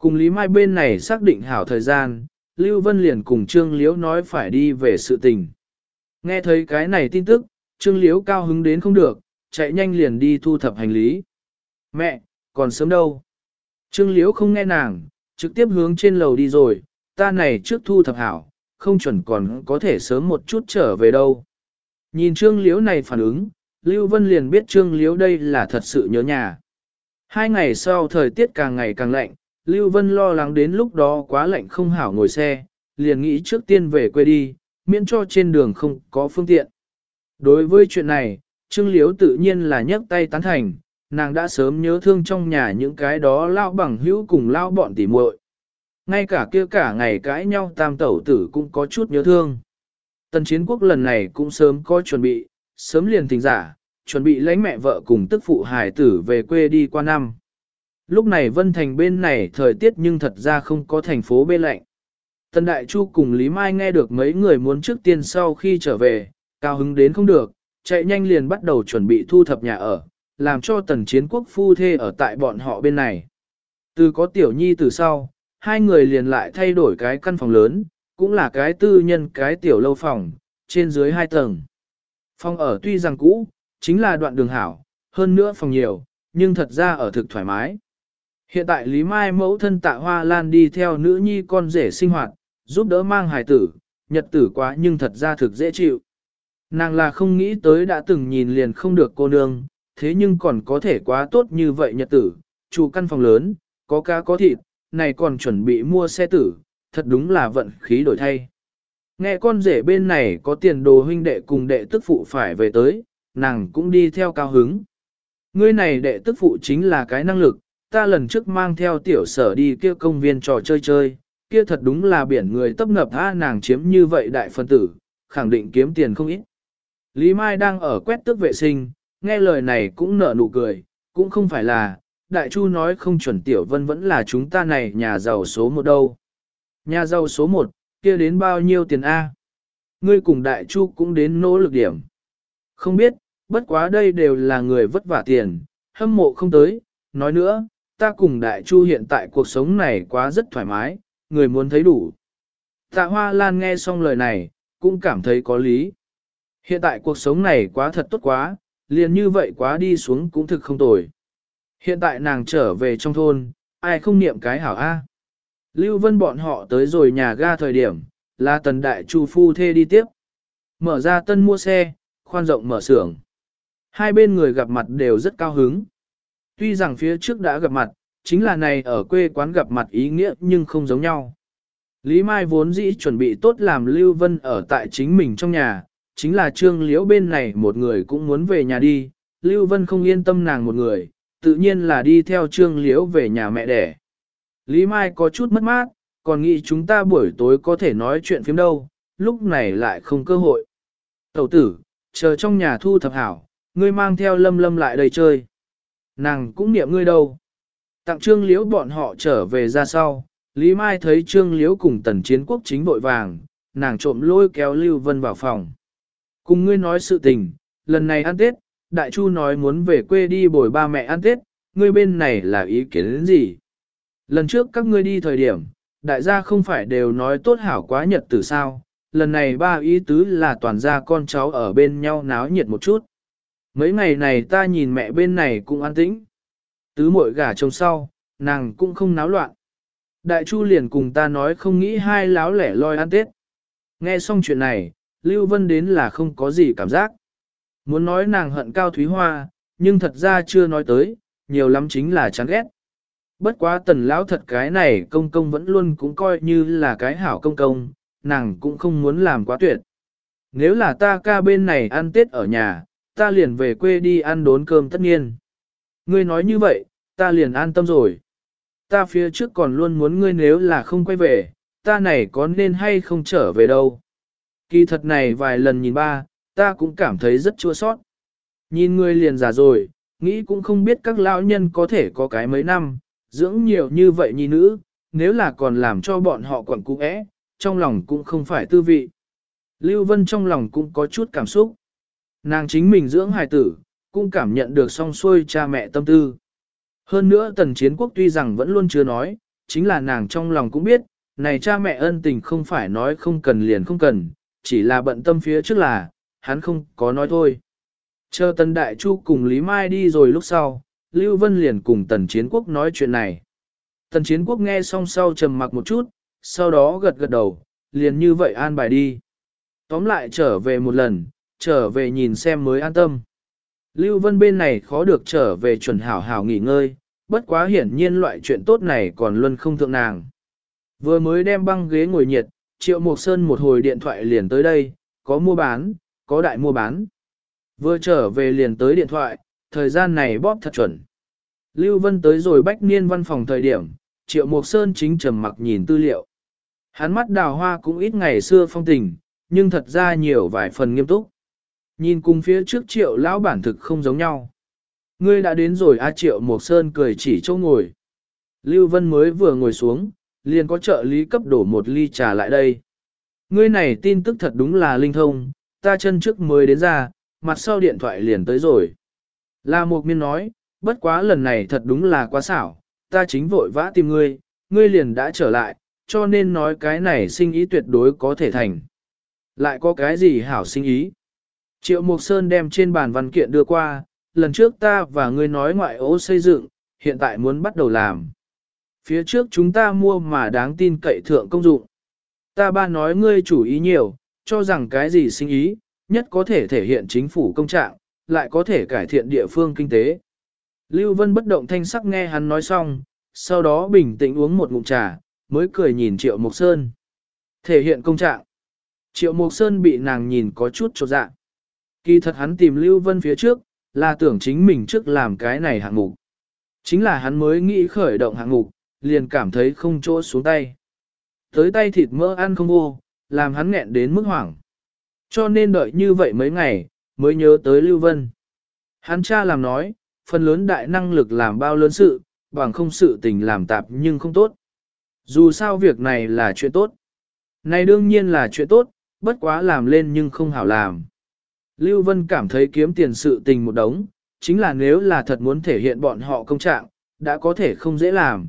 Cùng Lý Mai bên này xác định hảo thời gian, Lưu Vân liền cùng Trương Liễu nói phải đi về sự tình. Nghe thấy cái này tin tức, Trương Liễu cao hứng đến không được, chạy nhanh liền đi thu thập hành lý. Mẹ, còn sớm đâu. Trương Liễu không nghe nàng, trực tiếp hướng trên lầu đi rồi, ta này trước thu thập hảo, không chuẩn còn có thể sớm một chút trở về đâu. Nhìn Trương Liễu này phản ứng, Lưu Vân liền biết Trương Liễu đây là thật sự nhớ nhà. Hai ngày sau thời tiết càng ngày càng lạnh, Lưu Vân lo lắng đến lúc đó quá lạnh không hảo ngồi xe, liền nghĩ trước tiên về quê đi, miễn cho trên đường không có phương tiện. Đối với chuyện này, Trương Liễu tự nhiên là nhấc tay tán thành, nàng đã sớm nhớ thương trong nhà những cái đó lao bằng hữu cùng lao bọn tỉ muội. Ngay cả kia cả ngày cãi nhau tam tẩu tử cũng có chút nhớ thương. Tần chiến quốc lần này cũng sớm có chuẩn bị, sớm liền tình giả, chuẩn bị lấy mẹ vợ cùng tức phụ hài tử về quê đi qua năm. Lúc này Vân Thành bên này thời tiết nhưng thật ra không có thành phố bên lạnh. Tần Đại Chu cùng Lý Mai nghe được mấy người muốn trước tiên sau khi trở về, cao hứng đến không được, chạy nhanh liền bắt đầu chuẩn bị thu thập nhà ở, làm cho tần chiến quốc phu thê ở tại bọn họ bên này. Từ có tiểu nhi từ sau, hai người liền lại thay đổi cái căn phòng lớn, cũng là cái tư nhân cái tiểu lâu phòng, trên dưới hai tầng. Phòng ở tuy rằng cũ, chính là đoạn đường hảo, hơn nữa phòng nhiều, nhưng thật ra ở thực thoải mái. Hiện tại Lý Mai mẫu thân tạ hoa lan đi theo nữ nhi con rể sinh hoạt, giúp đỡ mang hài tử, nhật tử quá nhưng thật ra thực dễ chịu. Nàng là không nghĩ tới đã từng nhìn liền không được cô nương, thế nhưng còn có thể quá tốt như vậy nhật tử, chủ căn phòng lớn, có cá có thịt, này còn chuẩn bị mua xe tử, thật đúng là vận khí đổi thay. Nghe con rể bên này có tiền đồ huynh đệ cùng đệ tức phụ phải về tới, nàng cũng đi theo cao hứng. Ngươi này đệ tức phụ chính là cái năng lực, ta lần trước mang theo tiểu sở đi kia công viên trò chơi chơi, kia thật đúng là biển người tấp nập tha nàng chiếm như vậy đại phân tử, khẳng định kiếm tiền không ít. Lý Mai đang ở quét tước vệ sinh, nghe lời này cũng nở nụ cười, cũng không phải là, Đại Chu nói không chuẩn Tiểu Vân vẫn là chúng ta này nhà giàu số một đâu. Nhà giàu số một, kia đến bao nhiêu tiền A? Ngươi cùng Đại Chu cũng đến nỗ lực điểm. Không biết, bất quá đây đều là người vất vả tiền, hâm mộ không tới. Nói nữa, ta cùng Đại Chu hiện tại cuộc sống này quá rất thoải mái, người muốn thấy đủ. Tạ Hoa Lan nghe xong lời này, cũng cảm thấy có lý. Hiện tại cuộc sống này quá thật tốt quá, liền như vậy quá đi xuống cũng thực không tồi. Hiện tại nàng trở về trong thôn, ai không niệm cái hảo A. Lưu Vân bọn họ tới rồi nhà ga thời điểm, là tần đại chu phu thê đi tiếp. Mở ra tân mua xe, khoan rộng mở xưởng. Hai bên người gặp mặt đều rất cao hứng. Tuy rằng phía trước đã gặp mặt, chính là này ở quê quán gặp mặt ý nghĩa nhưng không giống nhau. Lý Mai vốn dĩ chuẩn bị tốt làm Lưu Vân ở tại chính mình trong nhà, chính là trương liễu bên này một người cũng muốn về nhà đi, Lưu Vân không yên tâm nàng một người, tự nhiên là đi theo trương liễu về nhà mẹ đẻ. Lý Mai có chút mất mát, còn nghĩ chúng ta buổi tối có thể nói chuyện phim đâu, lúc này lại không cơ hội. Tẩu tử, chờ trong nhà thu thập hảo, ngươi mang theo lâm lâm lại đây chơi. Nàng cũng niệm ngươi đâu. Tặng trương liễu bọn họ trở về ra sau, Lý Mai thấy trương liễu cùng tần chiến quốc chính vội vàng, nàng trộm lôi kéo Lưu Vân vào phòng. Cùng ngươi nói sự tình, lần này ăn Tết, Đại Chu nói muốn về quê đi bồi ba mẹ ăn Tết, ngươi bên này là ý kiến đến gì? Lần trước các ngươi đi thời điểm, đại gia không phải đều nói tốt hảo quá nhật từ sao, lần này ba ý tứ là toàn gia con cháu ở bên nhau náo nhiệt một chút. Mấy ngày này ta nhìn mẹ bên này cũng an tĩnh. Tứ muội gả chồng sau, nàng cũng không náo loạn. Đại Chu liền cùng ta nói không nghĩ hai láo lẻ loi ăn Tết. Nghe xong chuyện này, Lưu Vân đến là không có gì cảm giác. Muốn nói nàng hận Cao Thúy Hoa, nhưng thật ra chưa nói tới, nhiều lắm chính là chán ghét. Bất quá tần lão thật cái này công công vẫn luôn cũng coi như là cái hảo công công, nàng cũng không muốn làm quá tuyệt. Nếu là ta ca bên này ăn Tết ở nhà, ta liền về quê đi ăn đốn cơm tất nhiên. Ngươi nói như vậy, ta liền an tâm rồi. Ta phía trước còn luôn muốn ngươi nếu là không quay về, ta này có nên hay không trở về đâu. Kỳ thật này vài lần nhìn ba, ta cũng cảm thấy rất chua sót. Nhìn ngươi liền già rồi, nghĩ cũng không biết các lão nhân có thể có cái mấy năm, dưỡng nhiều như vậy nhi nữ, nếu là còn làm cho bọn họ quẩn cung ẽ, trong lòng cũng không phải tư vị. Lưu Vân trong lòng cũng có chút cảm xúc. Nàng chính mình dưỡng hài tử, cũng cảm nhận được song xuôi cha mẹ tâm tư. Hơn nữa tần chiến quốc tuy rằng vẫn luôn chưa nói, chính là nàng trong lòng cũng biết, này cha mẹ ân tình không phải nói không cần liền không cần, chỉ là bận tâm phía trước là, hắn không có nói thôi. Chờ tần đại chu cùng Lý Mai đi rồi lúc sau, Lưu Vân liền cùng tần chiến quốc nói chuyện này. Tần chiến quốc nghe xong sau trầm mặc một chút, sau đó gật gật đầu, liền như vậy an bài đi. Tóm lại trở về một lần, trở về nhìn xem mới an tâm. Lưu Vân bên này khó được trở về chuẩn hảo hảo nghỉ ngơi, bất quá hiển nhiên loại chuyện tốt này còn luôn không thượng nàng. Vừa mới đem băng ghế ngồi nhiệt, Triệu Mộc Sơn một hồi điện thoại liền tới đây, có mua bán, có đại mua bán. Vừa trở về liền tới điện thoại, thời gian này bóp thật chuẩn. Lưu Vân tới rồi bách niên văn phòng thời điểm, Triệu Mộc Sơn chính trầm mặc nhìn tư liệu. Hắn mắt đào hoa cũng ít ngày xưa phong tình, nhưng thật ra nhiều vài phần nghiêm túc. Nhìn cùng phía trước triệu lão bản thực không giống nhau. Ngươi đã đến rồi A triệu Mộc Sơn cười chỉ chỗ ngồi. Lưu Vân mới vừa ngồi xuống, liền có trợ lý cấp đổ một ly trà lại đây. Ngươi này tin tức thật đúng là linh thông, ta chân trước mới đến ra, mặt sau điện thoại liền tới rồi. La mộc Miên nói, bất quá lần này thật đúng là quá xảo, ta chính vội vã tìm ngươi, ngươi liền đã trở lại, cho nên nói cái này sinh ý tuyệt đối có thể thành. Lại có cái gì hảo sinh ý? Triệu Mục Sơn đem trên bàn văn kiện đưa qua, lần trước ta và ngươi nói ngoại ố xây dựng, hiện tại muốn bắt đầu làm. Phía trước chúng ta mua mà đáng tin cậy thượng công dụng. Ta ba nói ngươi chủ ý nhiều, cho rằng cái gì sinh ý, nhất có thể thể hiện chính phủ công trạng, lại có thể cải thiện địa phương kinh tế. Lưu Vân bất động thanh sắc nghe hắn nói xong, sau đó bình tĩnh uống một ngụm trà, mới cười nhìn Triệu Mộc Sơn. Thể hiện công trạng. Triệu Mộc Sơn bị nàng nhìn có chút trột dạ. Kỳ thật hắn tìm Lưu Vân phía trước, là tưởng chính mình trước làm cái này hạng mục. Chính là hắn mới nghĩ khởi động hạng mục, liền cảm thấy không chỗ xuống tay. Tới tay thịt mỡ ăn không vô, làm hắn nghẹn đến mức hoảng. Cho nên đợi như vậy mấy ngày, mới nhớ tới Lưu Vân. Hắn cha làm nói, phần lớn đại năng lực làm bao lớn sự, bằng không sự tình làm tạp nhưng không tốt. Dù sao việc này là chuyện tốt. Này đương nhiên là chuyện tốt, bất quá làm lên nhưng không hảo làm. Lưu Vân cảm thấy kiếm tiền sự tình một đống, chính là nếu là thật muốn thể hiện bọn họ công trạng, đã có thể không dễ làm.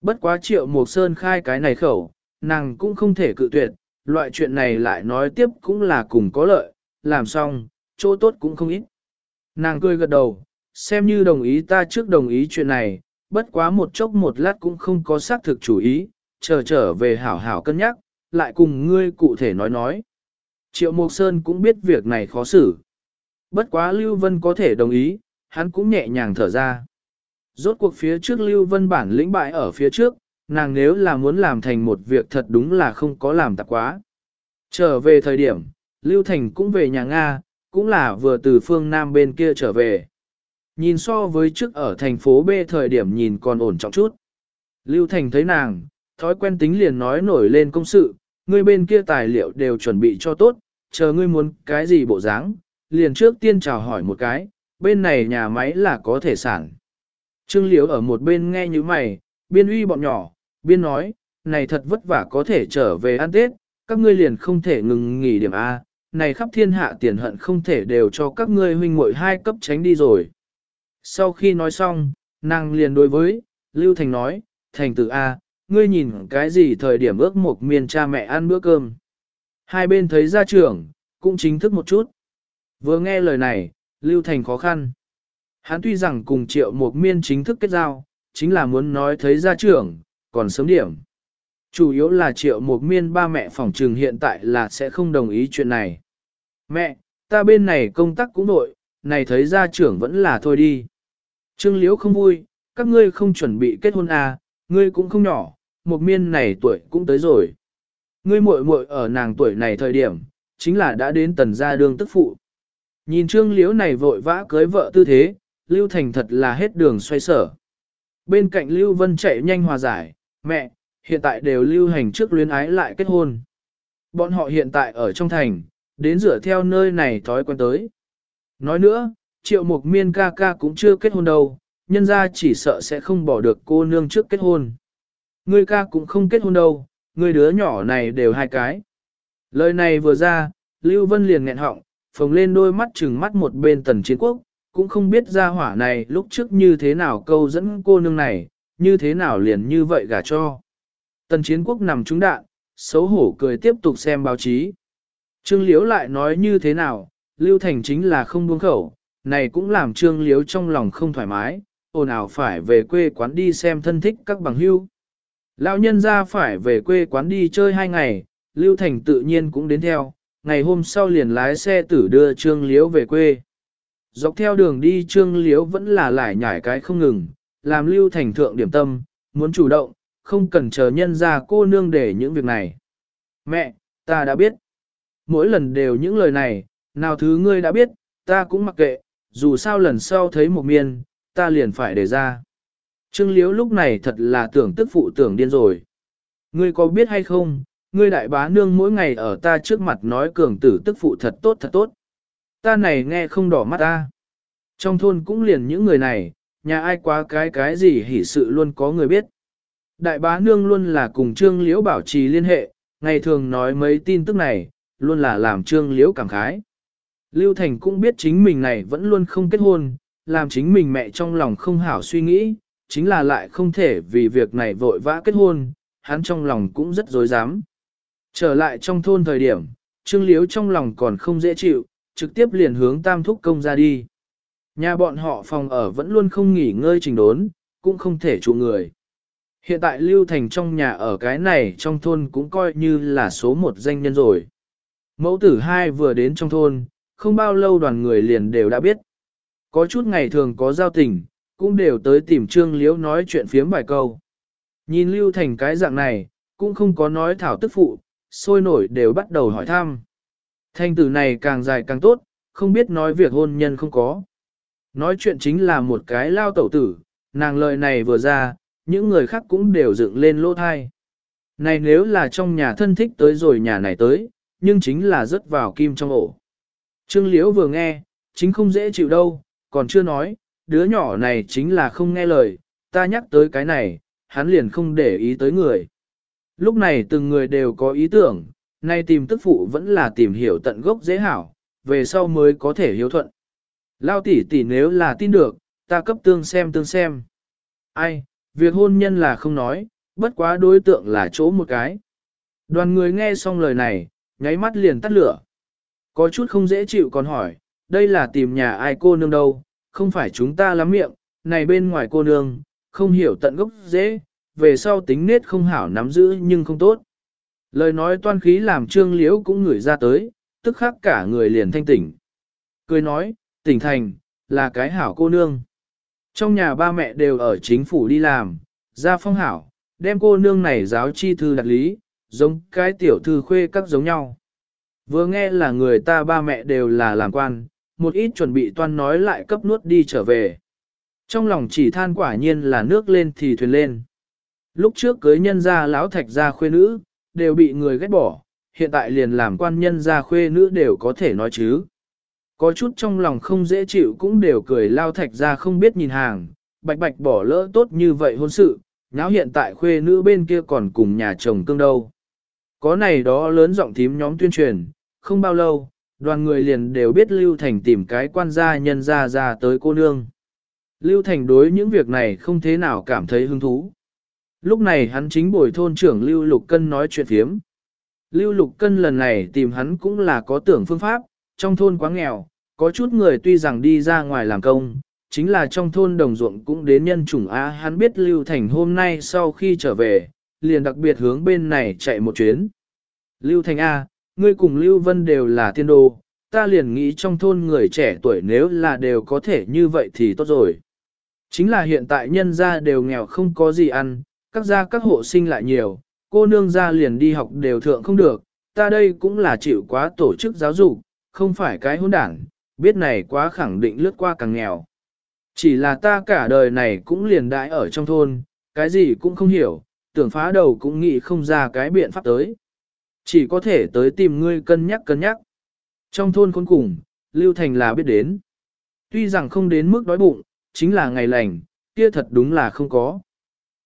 Bất quá triệu Mộc Sơn khai cái này khẩu, nàng cũng không thể cự tuyệt, loại chuyện này lại nói tiếp cũng là cùng có lợi, làm xong, chỗ tốt cũng không ít. Nàng cười gật đầu, xem như đồng ý ta trước đồng ý chuyện này, bất quá một chốc một lát cũng không có xác thực chủ ý, chờ trở về hảo hảo cân nhắc, lại cùng ngươi cụ thể nói nói. Triệu Mộc Sơn cũng biết việc này khó xử. Bất quá Lưu Vân có thể đồng ý, hắn cũng nhẹ nhàng thở ra. Rốt cuộc phía trước Lưu Vân bản lĩnh bại ở phía trước, nàng nếu là muốn làm thành một việc thật đúng là không có làm tạp quá. Trở về thời điểm, Lưu Thành cũng về nhà Nga, cũng là vừa từ phương Nam bên kia trở về. Nhìn so với trước ở thành phố B thời điểm nhìn còn ổn trọng chút. Lưu Thành thấy nàng, thói quen tính liền nói nổi lên công sự, người bên kia tài liệu đều chuẩn bị cho tốt, chờ ngươi muốn cái gì bộ dáng, liền trước tiên chào hỏi một cái, bên này nhà máy là có thể sản. Trương Liễu ở một bên nghe như mày, biên uy bọn nhỏ, biên nói, này thật vất vả có thể trở về ăn Tết, các ngươi liền không thể ngừng nghỉ điểm A, này khắp thiên hạ tiền hận không thể đều cho các ngươi huynh muội hai cấp tránh đi rồi. Sau khi nói xong, nàng liền đối với, Lưu Thành nói, Thành tử A, ngươi nhìn cái gì thời điểm ước một miền cha mẹ ăn bữa cơm. Hai bên thấy gia trưởng, cũng chính thức một chút. Vừa nghe lời này, Lưu Thành khó khăn. Hắn tuy rằng cùng triệu một miên chính thức kết giao, chính là muốn nói thấy gia trưởng, còn sớm điểm. Chủ yếu là triệu một miên ba mẹ phòng trừng hiện tại là sẽ không đồng ý chuyện này. Mẹ, ta bên này công tác cũng nội, này thấy gia trưởng vẫn là thôi đi. Trương Liễu không vui, các ngươi không chuẩn bị kết hôn à, ngươi cũng không nhỏ, một miên này tuổi cũng tới rồi. Ngươi muội muội ở nàng tuổi này thời điểm, chính là đã đến tần gia đương tức phụ. Nhìn Trương Liễu này vội vã cưới vợ tư thế, Lưu Thành thật là hết đường xoay sở. Bên cạnh Lưu Vân chạy nhanh hòa giải, mẹ, hiện tại đều lưu hành trước luyến ái lại kết hôn. Bọn họ hiện tại ở trong thành, đến rửa theo nơi này thói quen tới. Nói nữa, triệu mục miên ca ca cũng chưa kết hôn đâu, nhân ra chỉ sợ sẽ không bỏ được cô nương trước kết hôn. Người ca cũng không kết hôn đâu, người đứa nhỏ này đều hai cái. Lời này vừa ra, Lưu Vân liền nghẹn họng, phồng lên đôi mắt chừng mắt một bên tần chiến quốc, cũng không biết ra hỏa này lúc trước như thế nào câu dẫn cô nương này, như thế nào liền như vậy gả cho. Tần chiến quốc nằm trúng đạn, xấu hổ cười tiếp tục xem báo chí. Trương Liễu lại nói như thế nào, Lưu Thành chính là không buông khẩu, này cũng làm Trương Liễu trong lòng không thoải mái, ồn ào phải về quê quán đi xem thân thích các bằng hưu. Lão nhân ra phải về quê quán đi chơi hai ngày, Lưu Thành tự nhiên cũng đến theo, ngày hôm sau liền lái xe tử đưa Trương Liễu về quê. Dọc theo đường đi Trương Liễu vẫn là lải nhải cái không ngừng, làm Lưu Thành thượng điểm tâm, muốn chủ động, không cần chờ nhân ra cô nương để những việc này. Mẹ, ta đã biết. Mỗi lần đều những lời này, nào thứ ngươi đã biết, ta cũng mặc kệ, dù sao lần sau thấy một miên, ta liền phải để ra. Trương Liễu lúc này thật là tưởng tức phụ tưởng điên rồi. Ngươi có biết hay không, ngươi đại bá nương mỗi ngày ở ta trước mặt nói cường tử tức phụ thật tốt thật tốt. Ta này nghe không đỏ mắt ta. Trong thôn cũng liền những người này, nhà ai quá cái cái gì hỉ sự luôn có người biết. Đại bá nương luôn là cùng Trương Liễu bảo trì liên hệ, ngày thường nói mấy tin tức này, luôn là làm Trương Liễu cảm khái. Lưu Thành cũng biết chính mình này vẫn luôn không kết hôn, làm chính mình mẹ trong lòng không hảo suy nghĩ, chính là lại không thể vì việc này vội vã kết hôn, hắn trong lòng cũng rất dối dám. Trở lại trong thôn thời điểm, Trương Liễu trong lòng còn không dễ chịu, trực tiếp liền hướng tam thúc công ra đi. Nhà bọn họ phòng ở vẫn luôn không nghỉ ngơi trình đốn, cũng không thể trụ người. Hiện tại Lưu Thành trong nhà ở cái này trong thôn cũng coi như là số một danh nhân rồi. Mẫu tử hai vừa đến trong thôn, không bao lâu đoàn người liền đều đã biết. Có chút ngày thường có giao tình, cũng đều tới tìm Trương Liễu nói chuyện phiếm vài câu. Nhìn Lưu Thành cái dạng này, cũng không có nói thảo tức phụ, sôi nổi đều bắt đầu hỏi thăm. Thanh tử này càng dài càng tốt, không biết nói việc hôn nhân không có. Nói chuyện chính là một cái lao tẩu tử, nàng lời này vừa ra, những người khác cũng đều dựng lên lỗ thai. Này nếu là trong nhà thân thích tới rồi nhà này tới, nhưng chính là rớt vào kim trong ổ. Trương Liễu vừa nghe, chính không dễ chịu đâu, còn chưa nói, đứa nhỏ này chính là không nghe lời, ta nhắc tới cái này, hắn liền không để ý tới người. Lúc này từng người đều có ý tưởng, nay tìm tức phụ vẫn là tìm hiểu tận gốc dễ hảo, về sau mới có thể hiếu thuận. Lao tỷ tỷ nếu là tin được, ta cấp tương xem tương xem. Ai, việc hôn nhân là không nói, bất quá đối tượng là chỗ một cái. Đoàn người nghe xong lời này, nháy mắt liền tắt lửa. Có chút không dễ chịu còn hỏi, đây là tìm nhà ai cô nương đâu, không phải chúng ta lắm miệng, này bên ngoài cô nương, không hiểu tận gốc dễ, về sau tính nết không hảo nắm giữ nhưng không tốt. Lời nói toan khí làm trương liễu cũng ngửi ra tới, tức khắc cả người liền thanh tỉnh. Cười nói, tỉnh thành, là cái hảo cô nương. Trong nhà ba mẹ đều ở chính phủ đi làm, ra phong hảo, đem cô nương này giáo chi thư đặt lý, giống cái tiểu thư khuê các giống nhau. Vừa nghe là người ta ba mẹ đều là làm quan, một ít chuẩn bị toan nói lại cấp nuốt đi trở về. Trong lòng chỉ than quả nhiên là nước lên thì thuyền lên. Lúc trước cưới nhân gia lão thạch gia khuê nữ, đều bị người ghét bỏ, hiện tại liền làm quan nhân gia khuê nữ đều có thể nói chứ. Có chút trong lòng không dễ chịu cũng đều cười lao thạch ra không biết nhìn hàng, bạch bạch bỏ lỡ tốt như vậy hôn sự, nháo hiện tại khuê nữ bên kia còn cùng nhà chồng cương đâu. Có này đó lớn giọng thím nhóm tuyên truyền, không bao lâu, đoàn người liền đều biết Lưu Thành tìm cái quan gia nhân ra ra tới cô nương. Lưu Thành đối những việc này không thế nào cảm thấy hứng thú. Lúc này hắn chính bồi thôn trưởng Lưu Lục Cân nói chuyện phiếm. Lưu Lục Cân lần này tìm hắn cũng là có tưởng phương pháp, trong thôn quá nghèo, có chút người tuy rằng đi ra ngoài làm công, chính là trong thôn đồng ruộng cũng đến nhân chủng Á hắn biết Lưu Thành hôm nay sau khi trở về, liền đặc biệt hướng bên này chạy một chuyến. Lưu Thành A, ngươi cùng Lưu Vân đều là tiên đồ, ta liền nghĩ trong thôn người trẻ tuổi nếu là đều có thể như vậy thì tốt rồi. Chính là hiện tại nhân gia đều nghèo không có gì ăn, các gia các hộ sinh lại nhiều, cô nương gia liền đi học đều thượng không được, ta đây cũng là chịu quá tổ chức giáo dục, không phải cái hỗn đảng, biết này quá khẳng định lướt qua càng nghèo. Chỉ là ta cả đời này cũng liền đại ở trong thôn, cái gì cũng không hiểu, tưởng phá đầu cũng nghĩ không ra cái biện pháp tới. Chỉ có thể tới tìm ngươi cân nhắc cân nhắc. Trong thôn khốn cùng, Lưu Thành là biết đến. Tuy rằng không đến mức đói bụng, chính là ngày lành, kia thật đúng là không có.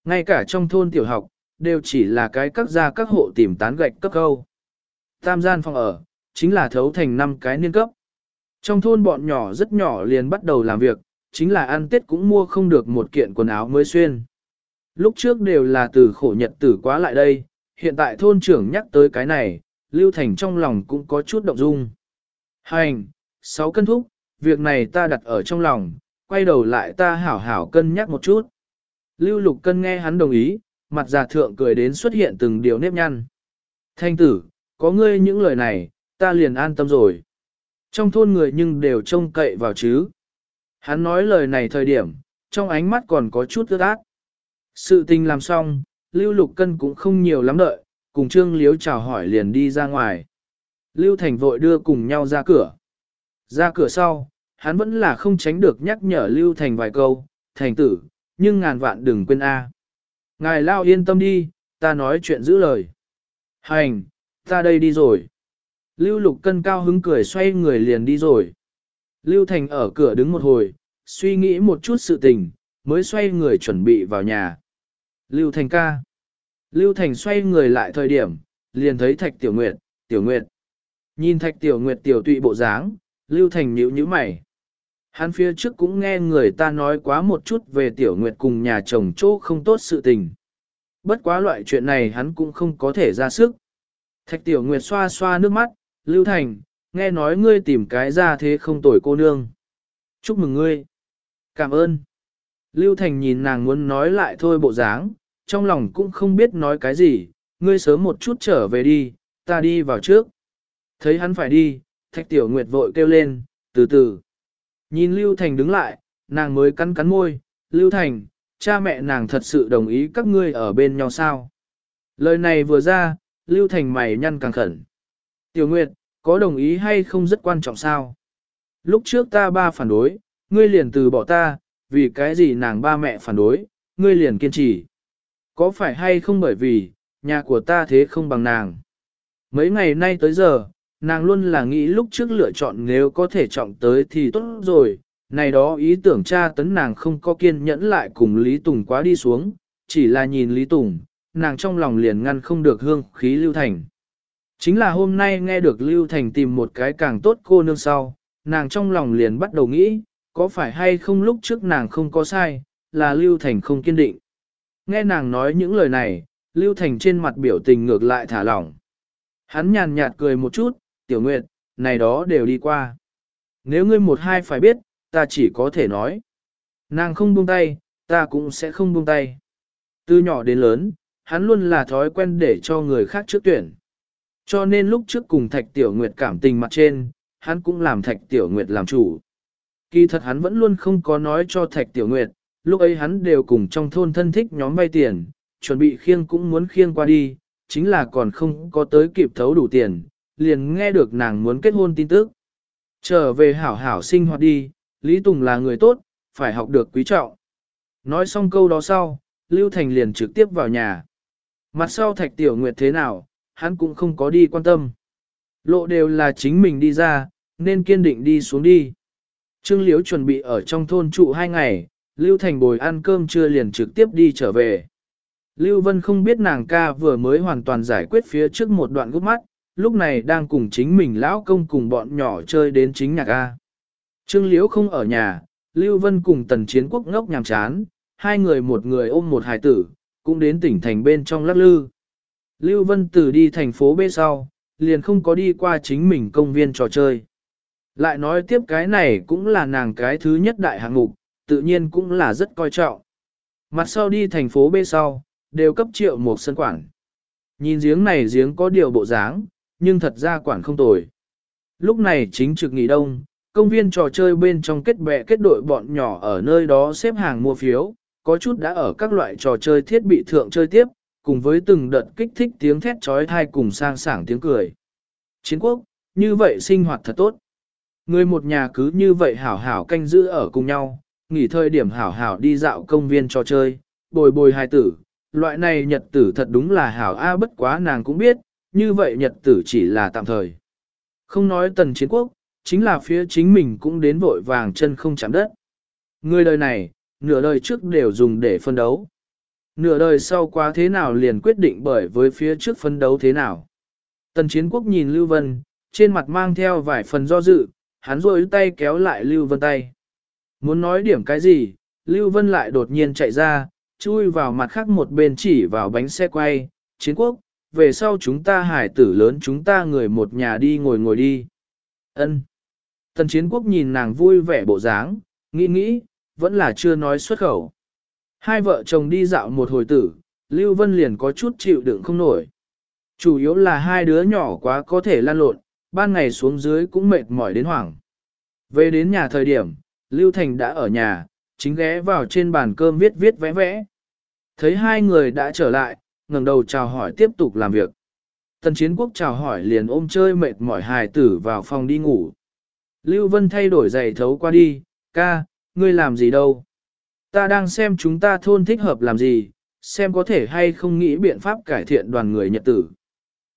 Ngay cả trong thôn tiểu học, đều chỉ là cái các gia các hộ tìm tán gạch cấp câu. Tam gian phòng ở, chính là thấu thành năm cái niên cấp. Trong thôn bọn nhỏ rất nhỏ liền bắt đầu làm việc, chính là ăn tết cũng mua không được một kiện quần áo mới xuyên. Lúc trước đều là từ khổ nhật tử quá lại đây, hiện tại thôn trưởng nhắc tới cái này, Lưu Thành trong lòng cũng có chút động dung. Hành, 6 cân thúc, việc này ta đặt ở trong lòng, quay đầu lại ta hảo hảo cân nhắc một chút. Lưu Lục Cân nghe hắn đồng ý, mặt già thượng cười đến xuất hiện từng điều nếp nhăn. Thanh tử, có ngươi những lời này, ta liền an tâm rồi. Trong thôn người nhưng đều trông cậy vào chứ. Hắn nói lời này thời điểm, trong ánh mắt còn có chút ướt át. Sự tình làm xong, Lưu Lục Cân cũng không nhiều lắm đợi, cùng Trương Liếu chào hỏi liền đi ra ngoài. Lưu Thành vội đưa cùng nhau ra cửa. Ra cửa sau, hắn vẫn là không tránh được nhắc nhở Lưu Thành vài câu, thành tử, nhưng ngàn vạn đừng quên A. Ngài lao yên tâm đi, ta nói chuyện giữ lời. Hành, ta đây đi rồi. Lưu Lục Cân cao hứng cười xoay người liền đi rồi. Lưu Thành ở cửa đứng một hồi, suy nghĩ một chút sự tình, mới xoay người chuẩn bị vào nhà. Lưu Thành ca. Lưu Thành xoay người lại thời điểm, liền thấy Thạch Tiểu Nguyệt, Tiểu Nguyệt. Nhìn Thạch Tiểu Nguyệt tiểu tụy bộ dáng, Lưu Thành nhíu nhíu mày. Hắn phía trước cũng nghe người ta nói quá một chút về Tiểu Nguyệt cùng nhà chồng chỗ không tốt sự tình. Bất quá loại chuyện này hắn cũng không có thể ra sức. Thạch Tiểu Nguyệt xoa xoa nước mắt, Lưu Thành, nghe nói ngươi tìm cái ra thế không tồi cô nương. Chúc mừng ngươi. Cảm ơn. Lưu Thành nhìn nàng muốn nói lại thôi bộ dáng, trong lòng cũng không biết nói cái gì, ngươi sớm một chút trở về đi, ta đi vào trước. Thấy hắn phải đi, Thạch Tiểu Nguyệt vội kêu lên, từ từ. Nhìn Lưu Thành đứng lại, nàng mới cắn cắn môi, Lưu Thành, cha mẹ nàng thật sự đồng ý các ngươi ở bên nhau sao. Lời này vừa ra, Lưu Thành mày nhăn càng khẩn. Tiểu Nguyệt, có đồng ý hay không rất quan trọng sao? Lúc trước ta ba phản đối, ngươi liền từ bỏ ta, vì cái gì nàng ba mẹ phản đối, ngươi liền kiên trì. Có phải hay không bởi vì, nhà của ta thế không bằng nàng. Mấy ngày nay tới giờ, nàng luôn là nghĩ lúc trước lựa chọn nếu có thể trọng tới thì tốt rồi. Này đó ý tưởng cha tấn nàng không có kiên nhẫn lại cùng Lý Tùng quá đi xuống, chỉ là nhìn Lý Tùng, nàng trong lòng liền ngăn không được hương khí lưu thành. Chính là hôm nay nghe được Lưu Thành tìm một cái càng tốt cô nương sau, nàng trong lòng liền bắt đầu nghĩ, có phải hay không lúc trước nàng không có sai, là Lưu Thành không kiên định. Nghe nàng nói những lời này, Lưu Thành trên mặt biểu tình ngược lại thả lỏng. Hắn nhàn nhạt cười một chút, tiểu nguyệt, này đó đều đi qua. Nếu ngươi một hai phải biết, ta chỉ có thể nói. Nàng không buông tay, ta cũng sẽ không buông tay. Từ nhỏ đến lớn, hắn luôn là thói quen để cho người khác trước tuyển. Cho nên lúc trước cùng Thạch Tiểu Nguyệt cảm tình mặt trên, hắn cũng làm Thạch Tiểu Nguyệt làm chủ. Kỳ thật hắn vẫn luôn không có nói cho Thạch Tiểu Nguyệt, lúc ấy hắn đều cùng trong thôn thân thích nhóm vay tiền, chuẩn bị khiêng cũng muốn khiêng qua đi, chính là còn không có tới kịp thấu đủ tiền, liền nghe được nàng muốn kết hôn tin tức. Trở về hảo hảo sinh hoạt đi, Lý Tùng là người tốt, phải học được quý trọng. Nói xong câu đó sau, Lưu Thành liền trực tiếp vào nhà. Mặt sau Thạch Tiểu Nguyệt thế nào, hắn cũng không có đi quan tâm. Lộ đều là chính mình đi ra, nên kiên định đi xuống đi. Trương Liễu chuẩn bị ở trong thôn trụ hai ngày, Lưu Thành bồi ăn cơm trưa liền trực tiếp đi trở về. Lưu Vân không biết nàng ca vừa mới hoàn toàn giải quyết phía trước một đoạn gút mắt, lúc này đang cùng chính mình lão công cùng bọn nhỏ chơi đến chính nhạc A. Trương Liễu không ở nhà, Lưu Vân cùng tần chiến quốc ngốc nhàm chán, hai người một người ôm một hài tử, cũng đến tỉnh thành bên trong lắc lư. Lưu Vân từ đi thành phố B sau, liền không có đi qua chính mình công viên trò chơi. Lại nói tiếp cái này cũng là nàng cái thứ nhất đại hạng mục, tự nhiên cũng là rất coi trọng. Mặt sau đi thành phố B sau, đều cấp triệu một sân quản. Nhìn giếng này giếng có điều bộ dáng, nhưng thật ra quản không tồi. Lúc này chính trực nghỉ đông, công viên trò chơi bên trong kết bè kết đội bọn nhỏ ở nơi đó xếp hàng mua phiếu, có chút đã ở các loại trò chơi thiết bị thượng chơi tiếp, cùng với từng đợt kích thích tiếng thét trói thai cùng sang sảng tiếng cười. Chiến quốc, như vậy sinh hoạt thật tốt. Người một nhà cứ như vậy hảo hảo canh giữ ở cùng nhau, nghỉ thời điểm hảo hảo đi dạo công viên trò chơi, bồi bồi hai tử. Loại này nhật tử thật đúng là hảo A bất quá nàng cũng biết, như vậy nhật tử chỉ là tạm thời. Không nói tần chiến quốc, chính là phía chính mình cũng đến vội vàng chân không chạm đất. Người đời này, nửa đời trước đều dùng để phân đấu. Nửa đời sau quá thế nào liền quyết định bởi với phía trước phân đấu thế nào. Tần chiến quốc nhìn Lưu Vân, trên mặt mang theo vài phần do dự, hắn rôi tay kéo lại Lưu Vân tay. Muốn nói điểm cái gì, Lưu Vân lại đột nhiên chạy ra, chui vào mặt khác một bên chỉ vào bánh xe quay, chiến quốc, về sau chúng ta hải tử lớn chúng ta người một nhà đi ngồi ngồi đi. Ân. Tần chiến quốc nhìn nàng vui vẻ bộ dáng, nghĩ nghĩ, vẫn là chưa nói xuất khẩu. Hai vợ chồng đi dạo một hồi tử, Lưu Vân liền có chút chịu đựng không nổi. Chủ yếu là hai đứa nhỏ quá có thể lan lộn, ban ngày xuống dưới cũng mệt mỏi đến hoảng. Về đến nhà thời điểm, Lưu Thành đã ở nhà, chính ghé vào trên bàn cơm viết viết vẽ vẽ. Thấy hai người đã trở lại, ngẩng đầu chào hỏi tiếp tục làm việc. Tần chiến quốc chào hỏi liền ôm chơi mệt mỏi hài tử vào phòng đi ngủ. Lưu Vân thay đổi giày thấu qua đi, ca, ngươi làm gì đâu? Ta đang xem chúng ta thôn thích hợp làm gì, xem có thể hay không nghĩ biện pháp cải thiện đoàn người nhật tử.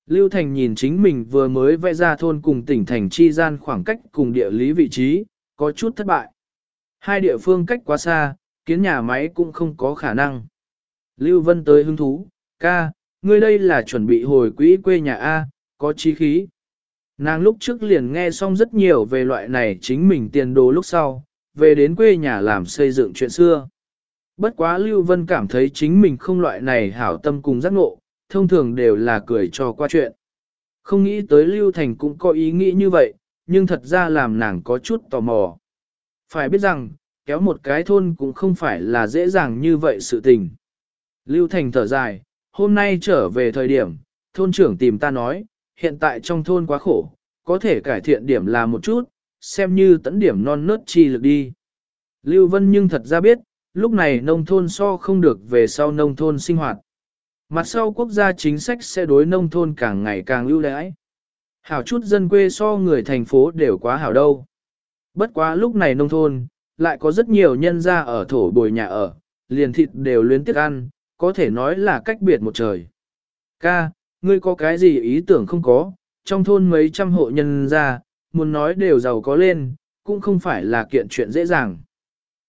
Lưu Thành nhìn chính mình vừa mới vẽ ra thôn cùng tỉnh thành chi gian khoảng cách cùng địa lý vị trí, có chút thất bại. Hai địa phương cách quá xa, kiến nhà máy cũng không có khả năng. Lưu Vân tới hứng thú, ca, ngươi đây là chuẩn bị hồi quỹ quê nhà A, có chi khí. Nàng lúc trước liền nghe xong rất nhiều về loại này chính mình tiền đồ lúc sau, về đến quê nhà làm xây dựng chuyện xưa. Bất quá Lưu Vân cảm thấy chính mình không loại này hảo tâm cùng giác ngộ, thông thường đều là cười cho qua chuyện. Không nghĩ tới Lưu Thành cũng có ý nghĩ như vậy, nhưng thật ra làm nàng có chút tò mò. Phải biết rằng, kéo một cái thôn cũng không phải là dễ dàng như vậy sự tình. Lưu Thành thở dài, hôm nay trở về thời điểm, thôn trưởng tìm ta nói, hiện tại trong thôn quá khổ, có thể cải thiện điểm là một chút, xem như tấn điểm non nớt chi lực đi. Lưu Vân nhưng thật ra biết, lúc này nông thôn so không được về sau nông thôn sinh hoạt. Mặt sau quốc gia chính sách sẽ đối nông thôn càng ngày càng ưu đãi. Hảo chút dân quê so người thành phố đều quá hảo đâu. Bất quá lúc này nông thôn, lại có rất nhiều nhân gia ở thổ bồi nhà ở, liền thịt đều luyến tiếc ăn, có thể nói là cách biệt một trời. Ca, ngươi có cái gì ý tưởng không có, trong thôn mấy trăm hộ nhân gia, muốn nói đều giàu có lên, cũng không phải là kiện chuyện dễ dàng.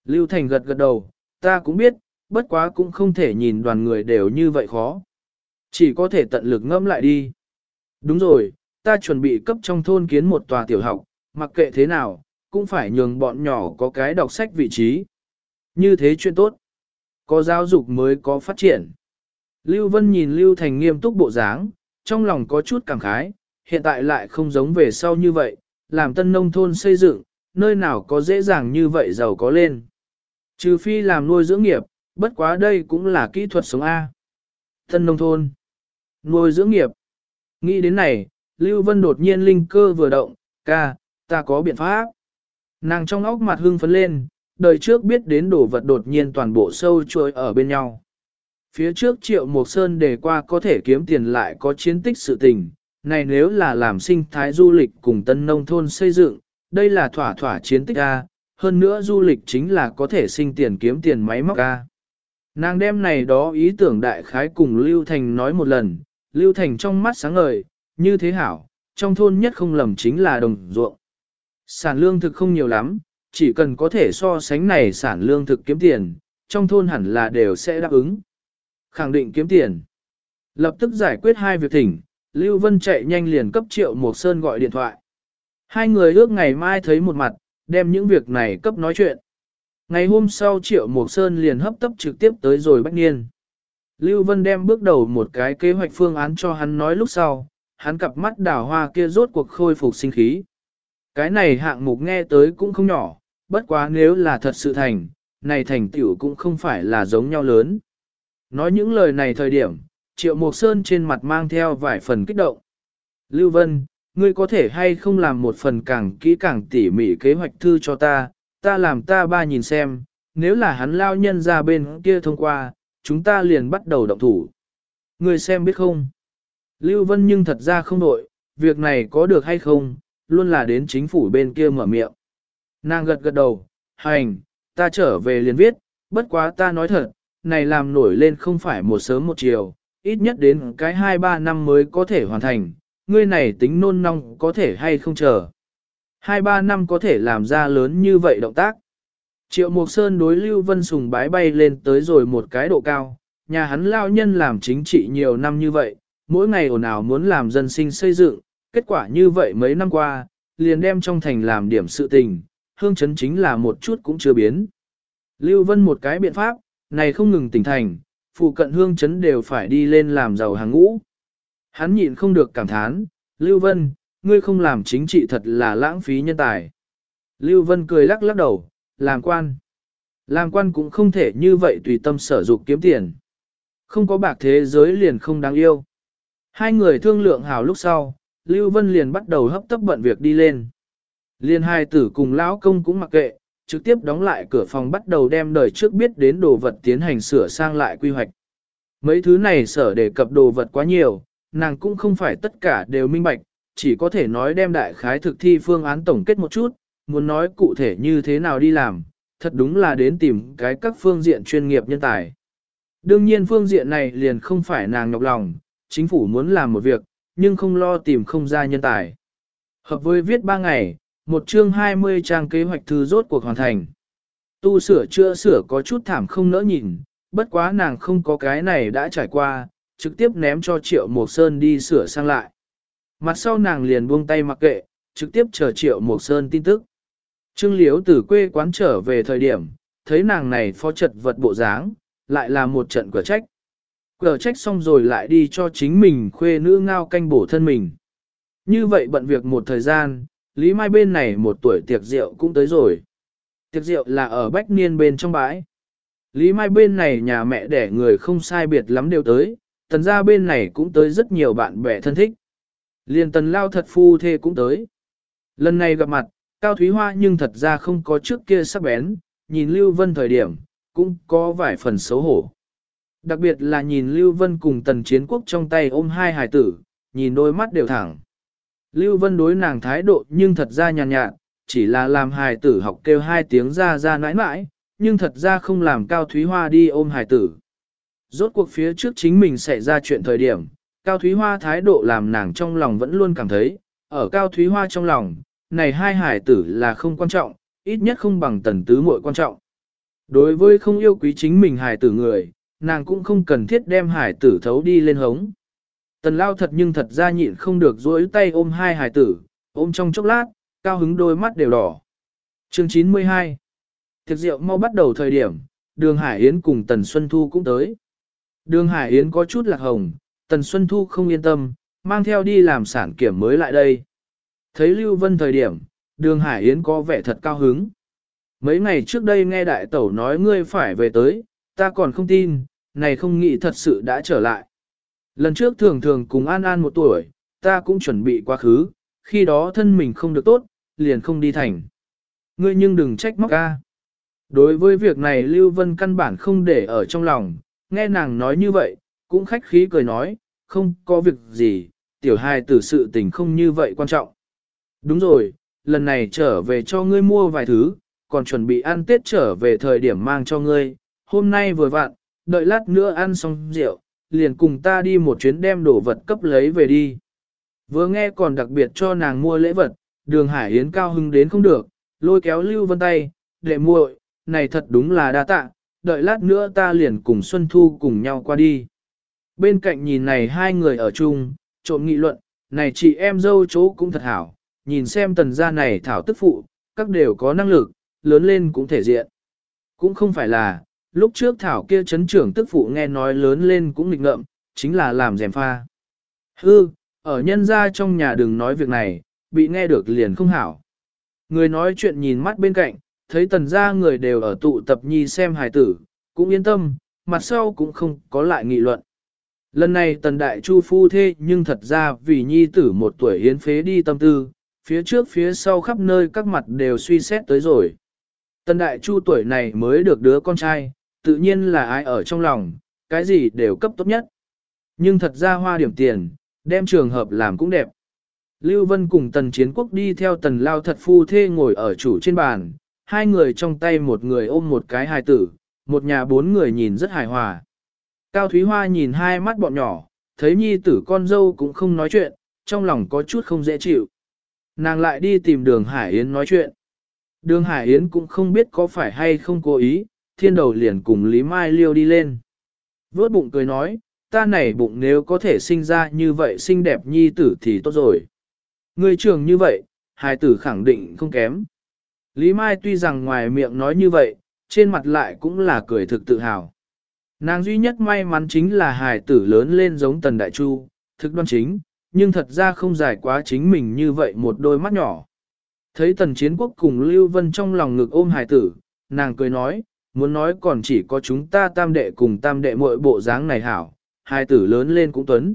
Lưu Thành gật gật đầu, ta cũng biết, bất quá cũng không thể nhìn đoàn người đều như vậy khó. Chỉ có thể tận lực ngâm lại đi. Đúng rồi, ta chuẩn bị cấp trong thôn kiến một tòa tiểu học, mặc kệ thế nào, cũng phải nhường bọn nhỏ có cái đọc sách vị trí. Như thế chuyện tốt. Có giáo dục mới có phát triển. Lưu Vân nhìn Lưu Thành nghiêm túc bộ dáng, trong lòng có chút cảm khái, hiện tại lại không giống về sau như vậy, làm tân nông thôn xây dựng, nơi nào có dễ dàng như vậy giàu có lên. Trừ phi làm nuôi dưỡng nghiệp, bất quá đây cũng là kỹ thuật sống A. tân nông thôn, nuôi dưỡng nghiệp. Nghĩ đến này, Lưu Vân đột nhiên linh cơ vừa động, ca, ta có biện pháp. Nàng trong óc mặt hưng phấn lên, đời trước biết đến đồ vật đột nhiên toàn bộ sâu chuỗi ở bên nhau. Phía trước triệu Mộc Sơn đề qua có thể kiếm tiền lại có chiến tích sự tình, này nếu là làm sinh thái du lịch cùng tân nông thôn xây dựng, đây là thỏa thỏa chiến tích A, hơn nữa du lịch chính là có thể sinh tiền kiếm tiền máy móc A. Nàng đem này đó ý tưởng đại khái cùng Lưu Thành nói một lần, Lưu Thành trong mắt sáng ngời, như thế hảo, trong thôn nhất không lầm chính là đồng ruộng. Sản lương thực không nhiều lắm, chỉ cần có thể so sánh này sản lương thực kiếm tiền, trong thôn hẳn là đều sẽ đáp ứng. Khẳng định kiếm tiền. Lập tức giải quyết hai việc thỉnh, Lưu Vân chạy nhanh liền cấp Triệu Mộc Sơn gọi điện thoại. Hai người ước ngày mai thấy một mặt, đem những việc này cấp nói chuyện. Ngày hôm sau Triệu Mộc Sơn liền hấp tấp trực tiếp tới rồi Bách Niên. Lưu Vân đem bước đầu một cái kế hoạch phương án cho hắn nói lúc sau, hắn cặp mắt đảo hoa kia rốt cuộc khôi phục sinh khí. Cái này hạng mục nghe tới cũng không nhỏ, bất quá nếu là thật sự thành, này thành tiểu cũng không phải là giống nhau lớn. Nói những lời này thời điểm, Triệu Mộc Sơn trên mặt mang theo vài phần kích động. Lưu Vân, ngươi có thể hay không làm một phần càng kỹ càng tỉ mỉ kế hoạch thư cho ta, ta làm ta ba nhìn xem, nếu là hắn lao nhân ra bên kia thông qua, chúng ta liền bắt đầu động thủ. Ngươi xem biết không? Lưu Vân nhưng thật ra không đội, việc này có được hay không, luôn là đến chính phủ bên kia mở miệng. Nàng gật gật đầu, hành, ta trở về liền viết, bất quá ta nói thật, này làm nổi lên không phải một sớm một chiều, ít nhất đến cái 2-3 năm mới có thể hoàn thành, ngươi này tính nôn nong có thể hay không chờ. 2-3 năm có thể làm ra lớn như vậy động tác. Triệu Mộc Sơn đối Lưu Vân Sùng bái bay lên tới rồi một cái độ cao, nhà hắn lao nhân làm chính trị nhiều năm như vậy, mỗi ngày ồn ào muốn làm dân sinh xây dựng, kết quả như vậy mấy năm qua, liền đem trong thành làm điểm sự tình, hương chấn chính là một chút cũng chưa biến. Lưu Vân một cái biện pháp, này không ngừng tỉnh thành, phụ cận hương chấn đều phải đi lên làm giàu hàng ngũ. Hắn nhịn không được cảm thán, Lưu Vân, ngươi không làm chính trị thật là lãng phí nhân tài. Lưu Vân cười lắc lắc đầu, làm quan. Làm quan cũng không thể như vậy tùy tâm sở dục kiếm tiền. Không có bạc thế giới liền không đáng yêu. Hai người thương lượng hào lúc sau, Lưu Vân liền bắt đầu hấp tấp bận việc đi lên. Liên hai tử cùng lão công cũng mặc kệ, trực tiếp đóng lại cửa phòng bắt đầu đem đời trước biết đến đồ vật tiến hành sửa sang lại quy hoạch. Mấy thứ này sở đề cập đồ vật quá nhiều, nàng cũng không phải tất cả đều minh bạch, chỉ có thể nói đem đại khái thực thi phương án tổng kết một chút, muốn nói cụ thể như thế nào đi làm, thật đúng là đến tìm cái các phương diện chuyên nghiệp nhân tài. Đương nhiên phương diện này liền không phải nàng nhọc lòng, chính phủ muốn làm một việc, nhưng không lo tìm không ra nhân tài. Hợp với viết 3 ngày, một chương 20 trang kế hoạch thư rốt cuộc hoàn thành. Tu sửa chữa sửa có chút thảm không nỡ nhìn, bất quá nàng không có cái này đã trải qua, trực tiếp ném cho Triệu Mộc Sơn đi sửa sang lại. Mặt sau nàng liền buông tay mặc kệ, trực tiếp chờ Triệu Mộc Sơn tin tức. Trương Liễu từ quê quán trở về thời điểm, thấy nàng này phó trật vật bộ dáng, lại là một trận cửa trách cờ trách xong rồi lại đi cho chính mình khuê nữ ngao canh bổ thân mình. Như vậy bận việc một thời gian, Lý Mai bên này một tuổi tiệc rượu cũng tới rồi. Tiệc rượu là ở Bách Niên bên trong bãi. Lý Mai bên này nhà mẹ đẻ người không sai biệt lắm đều tới, tần gia bên này cũng tới rất nhiều bạn bè thân thích. Liên tần lao thật phu thê cũng tới. Lần này gặp mặt, Cao Thúy Hoa nhưng thật ra không có trước kia sắc bén, nhìn Lưu Vân thời điểm, cũng có vài phần xấu hổ. Đặc biệt là nhìn Lưu Vân cùng tần chiến quốc trong tay ôm hai hài tử, nhìn đôi mắt đều thẳng. Lưu Vân đối nàng thái độ nhưng thật ra nhàn nhạt, chỉ là làm hài tử học kêu hai tiếng ra ra nãi nãi, nhưng thật ra không làm Cao Thúy Hoa đi ôm hài tử. Rốt cuộc phía trước chính mình xảy ra chuyện thời điểm, Cao Thúy Hoa thái độ làm nàng trong lòng vẫn luôn cảm thấy, ở Cao Thúy Hoa trong lòng, này hai Hải tử là không quan trọng, ít nhất không bằng tần tứ muội quan trọng. Đối với không yêu quý chính mình hài tử người, nàng cũng không cần thiết đem hải tử thấu đi lên hống. Tần lao thật nhưng thật ra nhịn không được duỗi tay ôm hai hải tử, ôm trong chốc lát, cao hứng đôi mắt đều đỏ. Chương 92 Thực rượu mau bắt đầu thời điểm, đường Hải Yến cùng Tần Xuân Thu cũng tới. Đường Hải Yến có chút lạc hồng, Tần Xuân Thu không yên tâm, mang theo đi làm sản kiểm mới lại đây. Thấy Lưu Vân thời điểm, đường Hải Yến có vẻ thật cao hứng. Mấy ngày trước đây nghe đại tẩu nói ngươi phải về tới, ta còn không tin, này không nghĩ thật sự đã trở lại. Lần trước thường thường cùng An An một tuổi, ta cũng chuẩn bị quá khứ, khi đó thân mình không được tốt, liền không đi thành. Ngươi nhưng đừng trách móc ca. Đối với việc này Lưu Vân căn bản không để ở trong lòng, nghe nàng nói như vậy, cũng khách khí cười nói, không có việc gì, tiểu hài tử sự tình không như vậy quan trọng. Đúng rồi, lần này trở về cho ngươi mua vài thứ, còn chuẩn bị ăn Tết trở về thời điểm mang cho ngươi, hôm nay vừa vặn, đợi lát nữa ăn xong rượu, liền cùng ta đi một chuyến đem đồ vật cấp lấy về đi. Vừa nghe còn đặc biệt cho nàng mua lễ vật, đường Hải Yến cao hưng đến không được, lôi kéo Lưu Vân tay, để muội, này thật đúng là đa tạ, đợi lát nữa ta liền cùng Xuân Thu cùng nhau qua đi. Bên cạnh nhìn này hai người ở chung, trộm nghị luận, này chị em dâu chỗ cũng thật hảo, nhìn xem tần gia này thảo tức phụ, các đều có năng lực, lớn lên cũng thể diện. Cũng không phải là, lúc trước thảo kia chấn trưởng tức phụ nghe nói lớn lên cũng nghịch ngợm, chính là làm rèm pha. Hư, ở nhân gia trong nhà đừng nói việc này, bị nghe được liền không hảo. Người nói chuyện nhìn mắt bên cạnh, thấy tần gia người đều ở tụ tập nhi xem hài tử, cũng yên tâm, mặt sau cũng không có lại nghị luận. Lần này tần đại chu phu thê nhưng thật ra vì nhi tử một tuổi hiến phế đi tâm tư, phía trước phía sau khắp nơi các mặt đều suy xét tới rồi. Tần đại chu tuổi này mới được đứa con trai, tự nhiên là ai ở trong lòng, cái gì đều cấp tốt nhất. Nhưng thật ra hoa điểm tiền, đem trường hợp làm cũng đẹp. Lưu Vân cùng tần chiến quốc đi theo tần lao thật phu thê ngồi ở chủ trên bàn, hai người trong tay một người ôm một cái hài tử, một nhà bốn người nhìn rất hài hòa. Cao Thúy Hoa nhìn hai mắt bọn nhỏ, thấy nhi tử con dâu cũng không nói chuyện, trong lòng có chút không dễ chịu. Nàng lại đi tìm đường Hải Yến nói chuyện. Đường Hải Yến cũng không biết có phải hay không cố ý, thiên đầu liền cùng Lý Mai Liêu đi lên. Vớt bụng cười nói, ta này bụng nếu có thể sinh ra như vậy xinh đẹp nhi tử thì tốt rồi. Người trường như vậy, hài tử khẳng định không kém. Lý Mai tuy rằng ngoài miệng nói như vậy, trên mặt lại cũng là cười thực tự hào. Nàng duy nhất may mắn chính là hài tử lớn lên giống tần đại chu, thực đoan chính, nhưng thật ra không dài quá chính mình như vậy một đôi mắt nhỏ. Thấy tần chiến quốc cùng Lưu Vân trong lòng ngực ôm hài tử, nàng cười nói, muốn nói còn chỉ có chúng ta tam đệ cùng tam đệ muội bộ dáng này hảo, hai tử lớn lên cũng tuấn.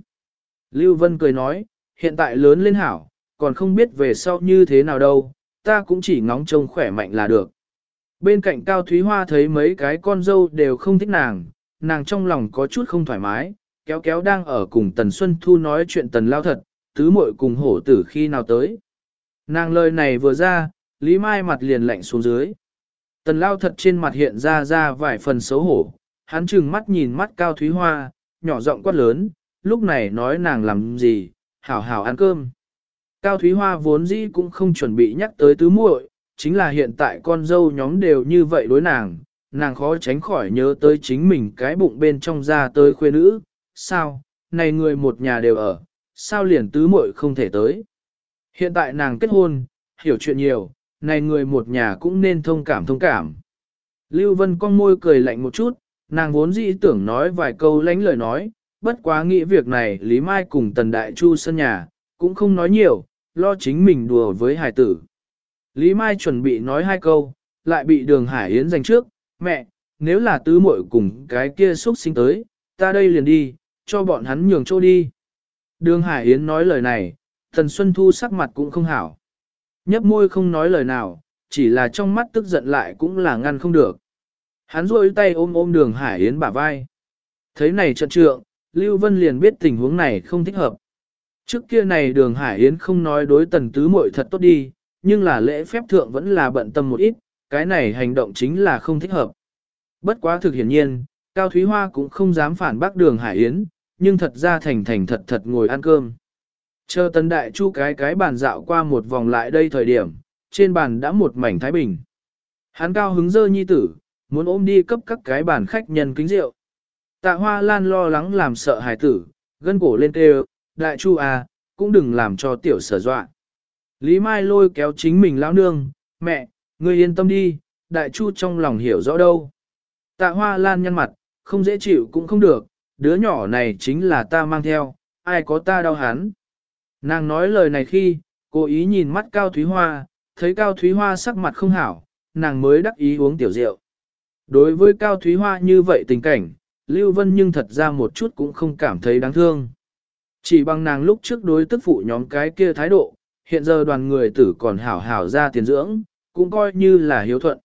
Lưu Vân cười nói, hiện tại lớn lên hảo, còn không biết về sau như thế nào đâu, ta cũng chỉ ngóng trông khỏe mạnh là được. Bên cạnh Cao Thúy Hoa thấy mấy cái con dâu đều không thích nàng, nàng trong lòng có chút không thoải mái, kéo kéo đang ở cùng Tần Xuân Thu nói chuyện Tần Lao thật, tứ muội cùng hổ tử khi nào tới. Nàng lời này vừa ra, Lý Mai mặt liền lạnh xuống dưới. Tần Lao thật trên mặt hiện ra ra vài phần xấu hổ, hắn chừng mắt nhìn mắt Cao Thúy Hoa, nhỏ giọng quát lớn, lúc này nói nàng làm gì, hảo hảo ăn cơm. Cao Thúy Hoa vốn dĩ cũng không chuẩn bị nhắc tới tứ muội, chính là hiện tại con dâu nhóm đều như vậy đối nàng, nàng khó tránh khỏi nhớ tới chính mình cái bụng bên trong ra tới khuê nữ, sao, này người một nhà đều ở, sao liền tứ muội không thể tới. Hiện tại nàng kết hôn, hiểu chuyện nhiều, này người một nhà cũng nên thông cảm thông cảm. Lưu Vân con môi cười lạnh một chút, nàng vốn dĩ tưởng nói vài câu lánh lời nói, bất quá nghĩ việc này Lý Mai cùng Tần Đại Chu sân nhà, cũng không nói nhiều, lo chính mình đùa với hải tử. Lý Mai chuẩn bị nói hai câu, lại bị đường Hải Yến giành trước, mẹ, nếu là tứ muội cùng cái kia xuất sinh tới, ta đây liền đi, cho bọn hắn nhường chỗ đi. Đường Hải Yến nói lời này, Thần Xuân Thu sắc mặt cũng không hảo. Nhấp môi không nói lời nào, chỉ là trong mắt tức giận lại cũng là ngăn không được. Hắn rôi tay ôm ôm đường Hải Yến bả vai. Thấy này trận trượng, Lưu Vân liền biết tình huống này không thích hợp. Trước kia này đường Hải Yến không nói đối tần tứ muội thật tốt đi, nhưng là lễ phép thượng vẫn là bận tâm một ít, cái này hành động chính là không thích hợp. Bất quá thực hiển nhiên, Cao Thúy Hoa cũng không dám phản bác đường Hải Yến, nhưng thật ra thành thành thật thật ngồi ăn cơm. Chờ tần đại chu cái cái bàn dạo qua một vòng lại đây thời điểm, trên bàn đã một mảnh thái bình. Hắn cao hứng dơ nhi tử, muốn ôm đi cấp các cái bàn khách nhân kính rượu. Tạ hoa lan lo lắng làm sợ hài tử, gân cổ lên kêu, đại chu à, cũng đừng làm cho tiểu sở dọa. Lý Mai lôi kéo chính mình lão nương, mẹ, ngươi yên tâm đi, đại chu trong lòng hiểu rõ đâu. Tạ hoa lan nhăn mặt, không dễ chịu cũng không được, đứa nhỏ này chính là ta mang theo, ai có ta đau hắn. Nàng nói lời này khi, cố ý nhìn mắt Cao Thúy Hoa, thấy Cao Thúy Hoa sắc mặt không hảo, nàng mới đắc ý uống tiểu rượu. Đối với Cao Thúy Hoa như vậy tình cảnh, Lưu Vân nhưng thật ra một chút cũng không cảm thấy đáng thương. Chỉ bằng nàng lúc trước đối tức phụ nhóm cái kia thái độ, hiện giờ đoàn người tử còn hảo hảo ra tiền dưỡng, cũng coi như là hiếu thuận.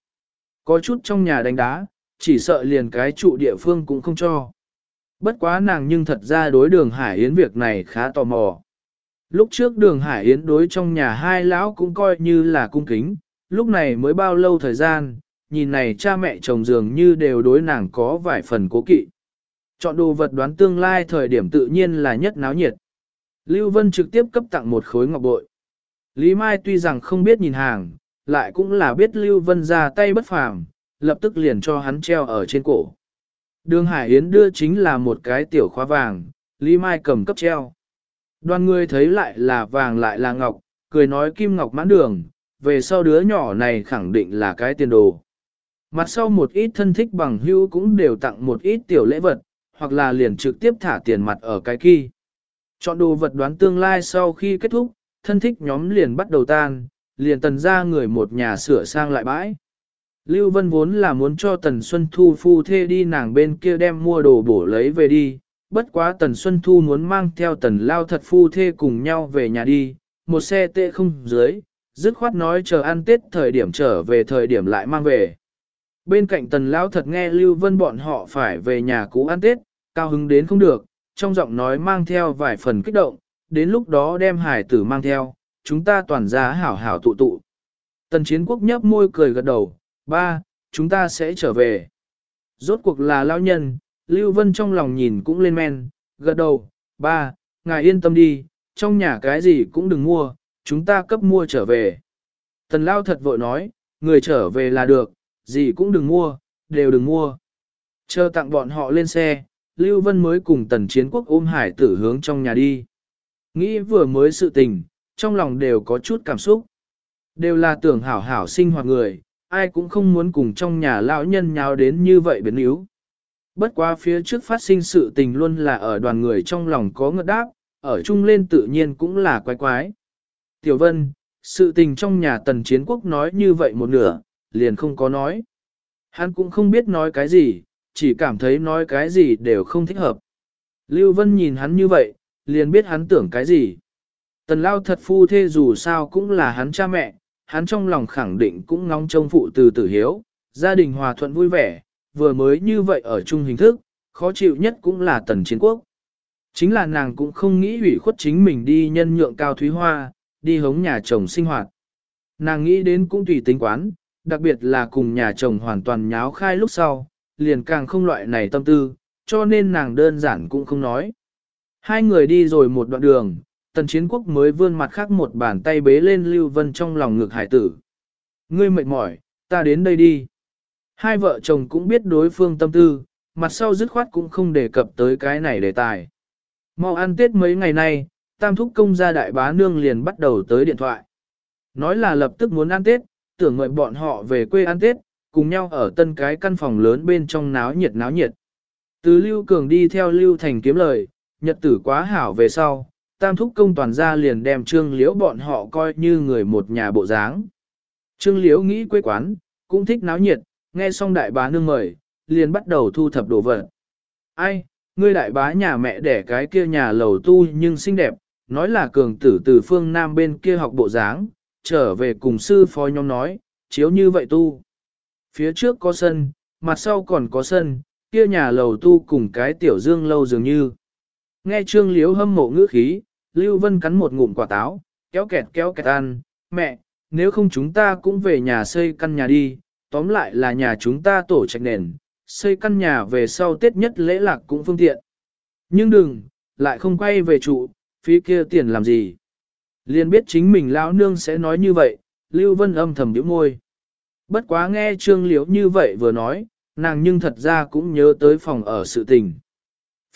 Có chút trong nhà đánh đá, chỉ sợ liền cái trụ địa phương cũng không cho. Bất quá nàng nhưng thật ra đối đường Hải Yến việc này khá tò mò. Lúc trước đường Hải Yến đối trong nhà hai lão cũng coi như là cung kính, lúc này mới bao lâu thời gian, nhìn này cha mẹ chồng dường như đều đối nàng có vài phần cố kỵ. Chọn đồ vật đoán tương lai thời điểm tự nhiên là nhất náo nhiệt. Lưu Vân trực tiếp cấp tặng một khối ngọc bội. Lý Mai tuy rằng không biết nhìn hàng, lại cũng là biết Lưu Vân ra tay bất phàm, lập tức liền cho hắn treo ở trên cổ. Đường Hải Yến đưa chính là một cái tiểu khóa vàng, Lý Mai cầm cấp treo. Đoàn người thấy lại là vàng lại là ngọc, cười nói kim ngọc mãn đường, về sau đứa nhỏ này khẳng định là cái tiền đồ. Mặt sau một ít thân thích bằng hữu cũng đều tặng một ít tiểu lễ vật, hoặc là liền trực tiếp thả tiền mặt ở cái kỳ. Chọn đồ vật đoán tương lai sau khi kết thúc, thân thích nhóm liền bắt đầu tan, liền tần ra người một nhà sửa sang lại bãi. Lưu Vân vốn là muốn cho Tần Xuân Thu phu thê đi nàng bên kia đem mua đồ bổ lấy về đi, bất quá Tần Xuân Thu muốn mang theo Tần Lao thật phu thê cùng nhau về nhà đi, một xe tệ không dưới, dứt khoát nói chờ ăn Tết thời điểm trở về thời điểm lại mang về. Bên cạnh Tần Lao thật nghe Lưu Vân bọn họ phải về nhà cũ ăn Tết, cao hứng đến không được, trong giọng nói mang theo vài phần kích động, đến lúc đó đem hải tử mang theo, chúng ta toàn ra hảo hảo tụ tụ. Tần chiến quốc nhấp môi cười gật đầu, ba, chúng ta sẽ trở về. Rốt cuộc là lao nhân, Lưu Vân trong lòng nhìn cũng lên men, gật đầu, ba, ngài yên tâm đi, trong nhà cái gì cũng đừng mua, chúng ta cấp mua trở về. Tần lao thật vội nói, người trở về là được, gì cũng đừng mua, đều đừng mua. Chờ tặng bọn họ lên xe, Lưu Vân mới cùng tần chiến quốc ôm hải tử hướng trong nhà đi. Nghĩ vừa mới sự tình, trong lòng đều có chút cảm xúc. Đều là tưởng hảo hảo sinh hoạt người, ai cũng không muốn cùng trong nhà lão nhân nháo đến như vậy biến yếu. Bất quá phía trước phát sinh sự tình luôn là ở đoàn người trong lòng có ngợt đáp, ở chung lên tự nhiên cũng là quái quái. Tiểu Vân, sự tình trong nhà tần chiến quốc nói như vậy một nửa, liền không có nói. Hắn cũng không biết nói cái gì, chỉ cảm thấy nói cái gì đều không thích hợp. Lưu Vân nhìn hắn như vậy, liền biết hắn tưởng cái gì. Tần lao thật phu thê dù sao cũng là hắn cha mẹ, hắn trong lòng khẳng định cũng ngóng trông phụ từ tử hiếu, gia đình hòa thuận vui vẻ, vừa mới như vậy ở chung hình thức, khó chịu nhất cũng là tần chiến quốc. Chính là nàng cũng không nghĩ hủy khuất chính mình đi nhân nhượng cao thúy hoa, đi hống nhà chồng sinh hoạt. Nàng nghĩ đến cũng tùy tính quán, đặc biệt là cùng nhà chồng hoàn toàn nháo khai lúc sau, liền càng không loại này tâm tư, cho nên nàng đơn giản cũng không nói. Hai người đi rồi một đoạn đường, tần chiến quốc mới vươn mặt khác một bàn tay bế lên Lưu Vân trong lòng ngực hải tử. Ngươi mệt mỏi, ta đến đây đi. Hai vợ chồng cũng biết đối phương tâm tư, mặt sau dứt khoát cũng không đề cập tới cái này đề tài. Mau ăn Tết mấy ngày nay, tam thúc công gia đại bá nương liền bắt đầu tới điện thoại. Nói là lập tức muốn ăn Tết, tưởng mời bọn họ về quê ăn Tết, cùng nhau ở tân cái căn phòng lớn bên trong náo nhiệt náo nhiệt. Từ Lưu Cường đi theo Lưu Thành kiếm lời, nhật tử quá hảo về sau, tam thúc công toàn gia liền đem trương liễu bọn họ coi như người một nhà bộ dáng. Trương liễu nghĩ quê quán, cũng thích náo nhiệt, nghe xong đại bá nương mời, liền bắt đầu thu thập đồ vật. Ai, ngươi đại bá nhà mẹ đẻ cái kia nhà lầu tu nhưng xinh đẹp, nói là cường tử từ phương Nam bên kia học bộ dáng, trở về cùng sư phó nhóm nói, chiếu như vậy tu. Phía trước có sân, mặt sau còn có sân, kia nhà lầu tu cùng cái tiểu dương lâu dường như. Nghe trương liếu hâm mộ ngữ khí, Lưu Vân cắn một ngụm quả táo, kéo kẹt kéo kẹt ăn, mẹ, nếu không chúng ta cũng về nhà xây căn nhà đi, tóm lại là nhà chúng ta tổ trạch nền, xây căn nhà về sau Tết nhất lễ lạc cũng phương tiện. Nhưng đừng, lại không quay về trụ, phí kia tiền làm gì. Liên biết chính mình lão nương sẽ nói như vậy, Lưu Vân âm thầm điểm môi. Bất quá nghe Trương Liễu như vậy vừa nói, nàng nhưng thật ra cũng nhớ tới phòng ở sự tình.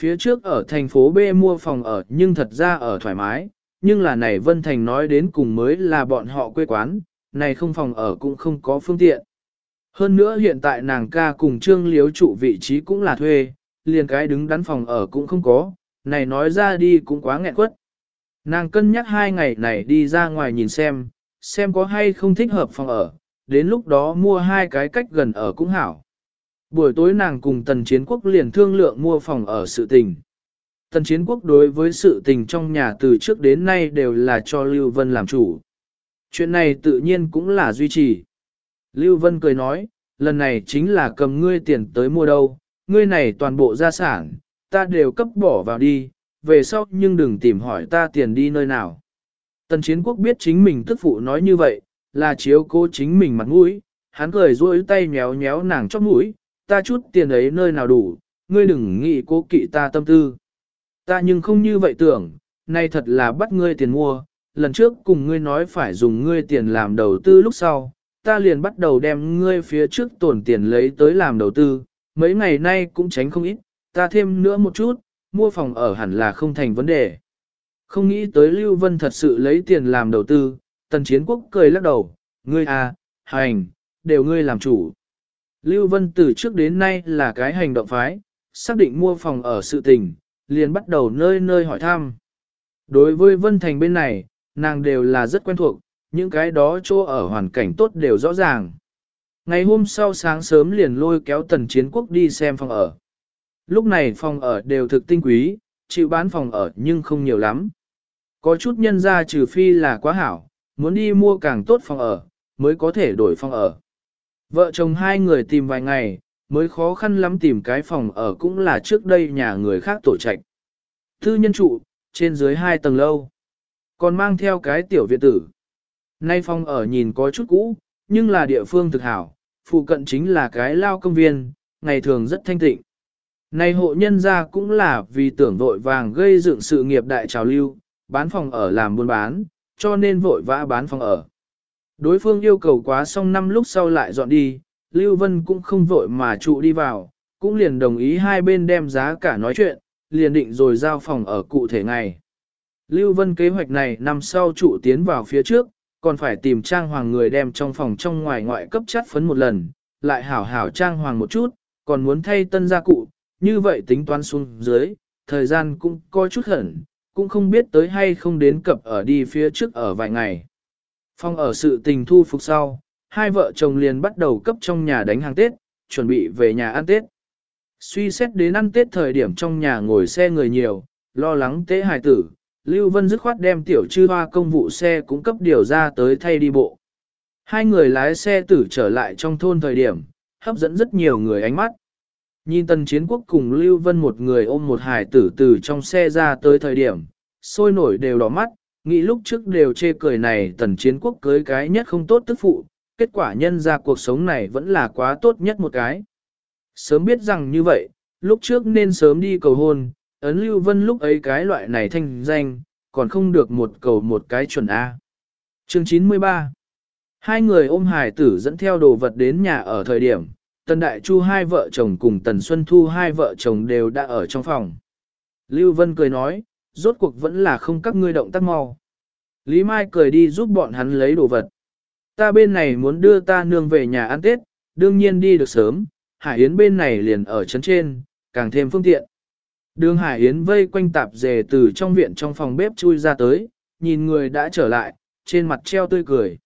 Phía trước ở thành phố B mua phòng ở nhưng thật ra ở thoải mái, nhưng là này Vân Thành nói đến cùng mới là bọn họ quê quán, này không phòng ở cũng không có phương tiện. Hơn nữa hiện tại nàng ca cùng Trương Liếu trụ vị trí cũng là thuê, liền cái đứng đắn phòng ở cũng không có, này nói ra đi cũng quá nghẹn quất. Nàng cân nhắc hai ngày này đi ra ngoài nhìn xem, xem có hay không thích hợp phòng ở, đến lúc đó mua hai cái cách gần ở cũng hảo. Buổi tối nàng cùng Tần Chiến Quốc liền thương lượng mua phòng ở sự tình. Tần Chiến Quốc đối với sự tình trong nhà từ trước đến nay đều là cho Lưu Vân làm chủ. Chuyện này tự nhiên cũng là duy trì. Lưu Vân cười nói, lần này chính là cầm ngươi tiền tới mua đâu, ngươi này toàn bộ gia sản, ta đều cấp bỏ vào đi, về sau nhưng đừng tìm hỏi ta tiền đi nơi nào. Tần chiến quốc biết chính mình tức phụ nói như vậy, là chiếu cố chính mình mặt mũi, hắn cười duỗi tay nhéo nhéo nàng chóp mũi, ta chút tiền ấy nơi nào đủ, ngươi đừng nghĩ cố kỵ ta tâm tư. Ta nhưng không như vậy tưởng, nay thật là bắt ngươi tiền mua, lần trước cùng ngươi nói phải dùng ngươi tiền làm đầu tư lúc sau, ta liền bắt đầu đem ngươi phía trước tổn tiền lấy tới làm đầu tư, mấy ngày nay cũng tránh không ít, ta thêm nữa một chút, mua phòng ở hẳn là không thành vấn đề. Không nghĩ tới Lưu Vân thật sự lấy tiền làm đầu tư, tần chiến quốc cười lắc đầu, ngươi à, hành, đều ngươi làm chủ. Lưu Vân từ trước đến nay là cái hành động phái, xác định mua phòng ở sự tình, liền bắt đầu nơi nơi hỏi thăm. Đối với Vân Thành bên này, nàng đều là rất quen thuộc, những cái đó chỗ ở hoàn cảnh tốt đều rõ ràng. Ngày hôm sau sáng sớm liền lôi kéo tần chiến quốc đi xem phòng ở. Lúc này phòng ở đều thực tinh quý, chịu bán phòng ở nhưng không nhiều lắm. Có chút nhân ra trừ phi là quá hảo, muốn đi mua càng tốt phòng ở, mới có thể đổi phòng ở. Vợ chồng hai người tìm vài ngày, mới khó khăn lắm tìm cái phòng ở cũng là trước đây nhà người khác tổ trạch. Thư nhân trụ, trên dưới hai tầng lâu. Còn mang theo cái tiểu viện tử. Nay phòng ở nhìn có chút cũ, nhưng là địa phương thực hảo, phụ cận chính là cái lao công viên, ngày thường rất thanh tịnh. Nay hộ nhân gia cũng là vì tưởng vội vàng gây dựng sự nghiệp đại trào lưu, bán phòng ở làm buôn bán, cho nên vội vã bán phòng ở. Đối phương yêu cầu quá xong năm lúc sau lại dọn đi, Lưu Vân cũng không vội mà trụ đi vào, cũng liền đồng ý hai bên đem giá cả nói chuyện, liền định rồi giao phòng ở cụ thể ngày. Lưu Vân kế hoạch này năm sau trụ tiến vào phía trước, còn phải tìm trang hoàng người đem trong phòng trong ngoài ngoại cấp chất phấn một lần, lại hảo hảo trang hoàng một chút, còn muốn thay tân gia cụ, như vậy tính toán xuống dưới, thời gian cũng coi chút hẩn, cũng không biết tới hay không đến cập ở đi phía trước ở vài ngày. Phong ở sự tình thu phục sau, hai vợ chồng liền bắt đầu cấp trong nhà đánh hàng Tết, chuẩn bị về nhà ăn Tết. Suy xét đến ăn Tết thời điểm trong nhà ngồi xe người nhiều, lo lắng tế hài tử, Lưu Vân dứt khoát đem tiểu chư hoa công vụ xe cũng cấp điều ra tới thay đi bộ. Hai người lái xe tử trở lại trong thôn thời điểm, hấp dẫn rất nhiều người ánh mắt. Nhìn tần chiến quốc cùng Lưu Vân một người ôm một hải tử từ trong xe ra tới thời điểm, sôi nổi đều đỏ mắt, nghĩ lúc trước đều chê cười này tần chiến quốc cưới cái nhất không tốt tức phụ, kết quả nhân ra cuộc sống này vẫn là quá tốt nhất một cái. Sớm biết rằng như vậy, lúc trước nên sớm đi cầu hôn, ấn Lưu Vân lúc ấy cái loại này thanh danh, còn không được một cầu một cái chuẩn A. Chương 93 Hai người ôm hải tử dẫn theo đồ vật đến nhà ở thời điểm, Tần Đại Chu hai vợ chồng cùng Tần Xuân Thu hai vợ chồng đều đã ở trong phòng. Lưu Vân cười nói, rốt cuộc vẫn là không các ngươi động tác mau. Lý Mai cười đi giúp bọn hắn lấy đồ vật. Ta bên này muốn đưa ta nương về nhà ăn Tết, đương nhiên đi được sớm, Hải Yến bên này liền ở chấn trên, càng thêm phương tiện. Đường Hải Yến vây quanh tạp dề từ trong viện trong phòng bếp chui ra tới, nhìn người đã trở lại, trên mặt treo tươi cười.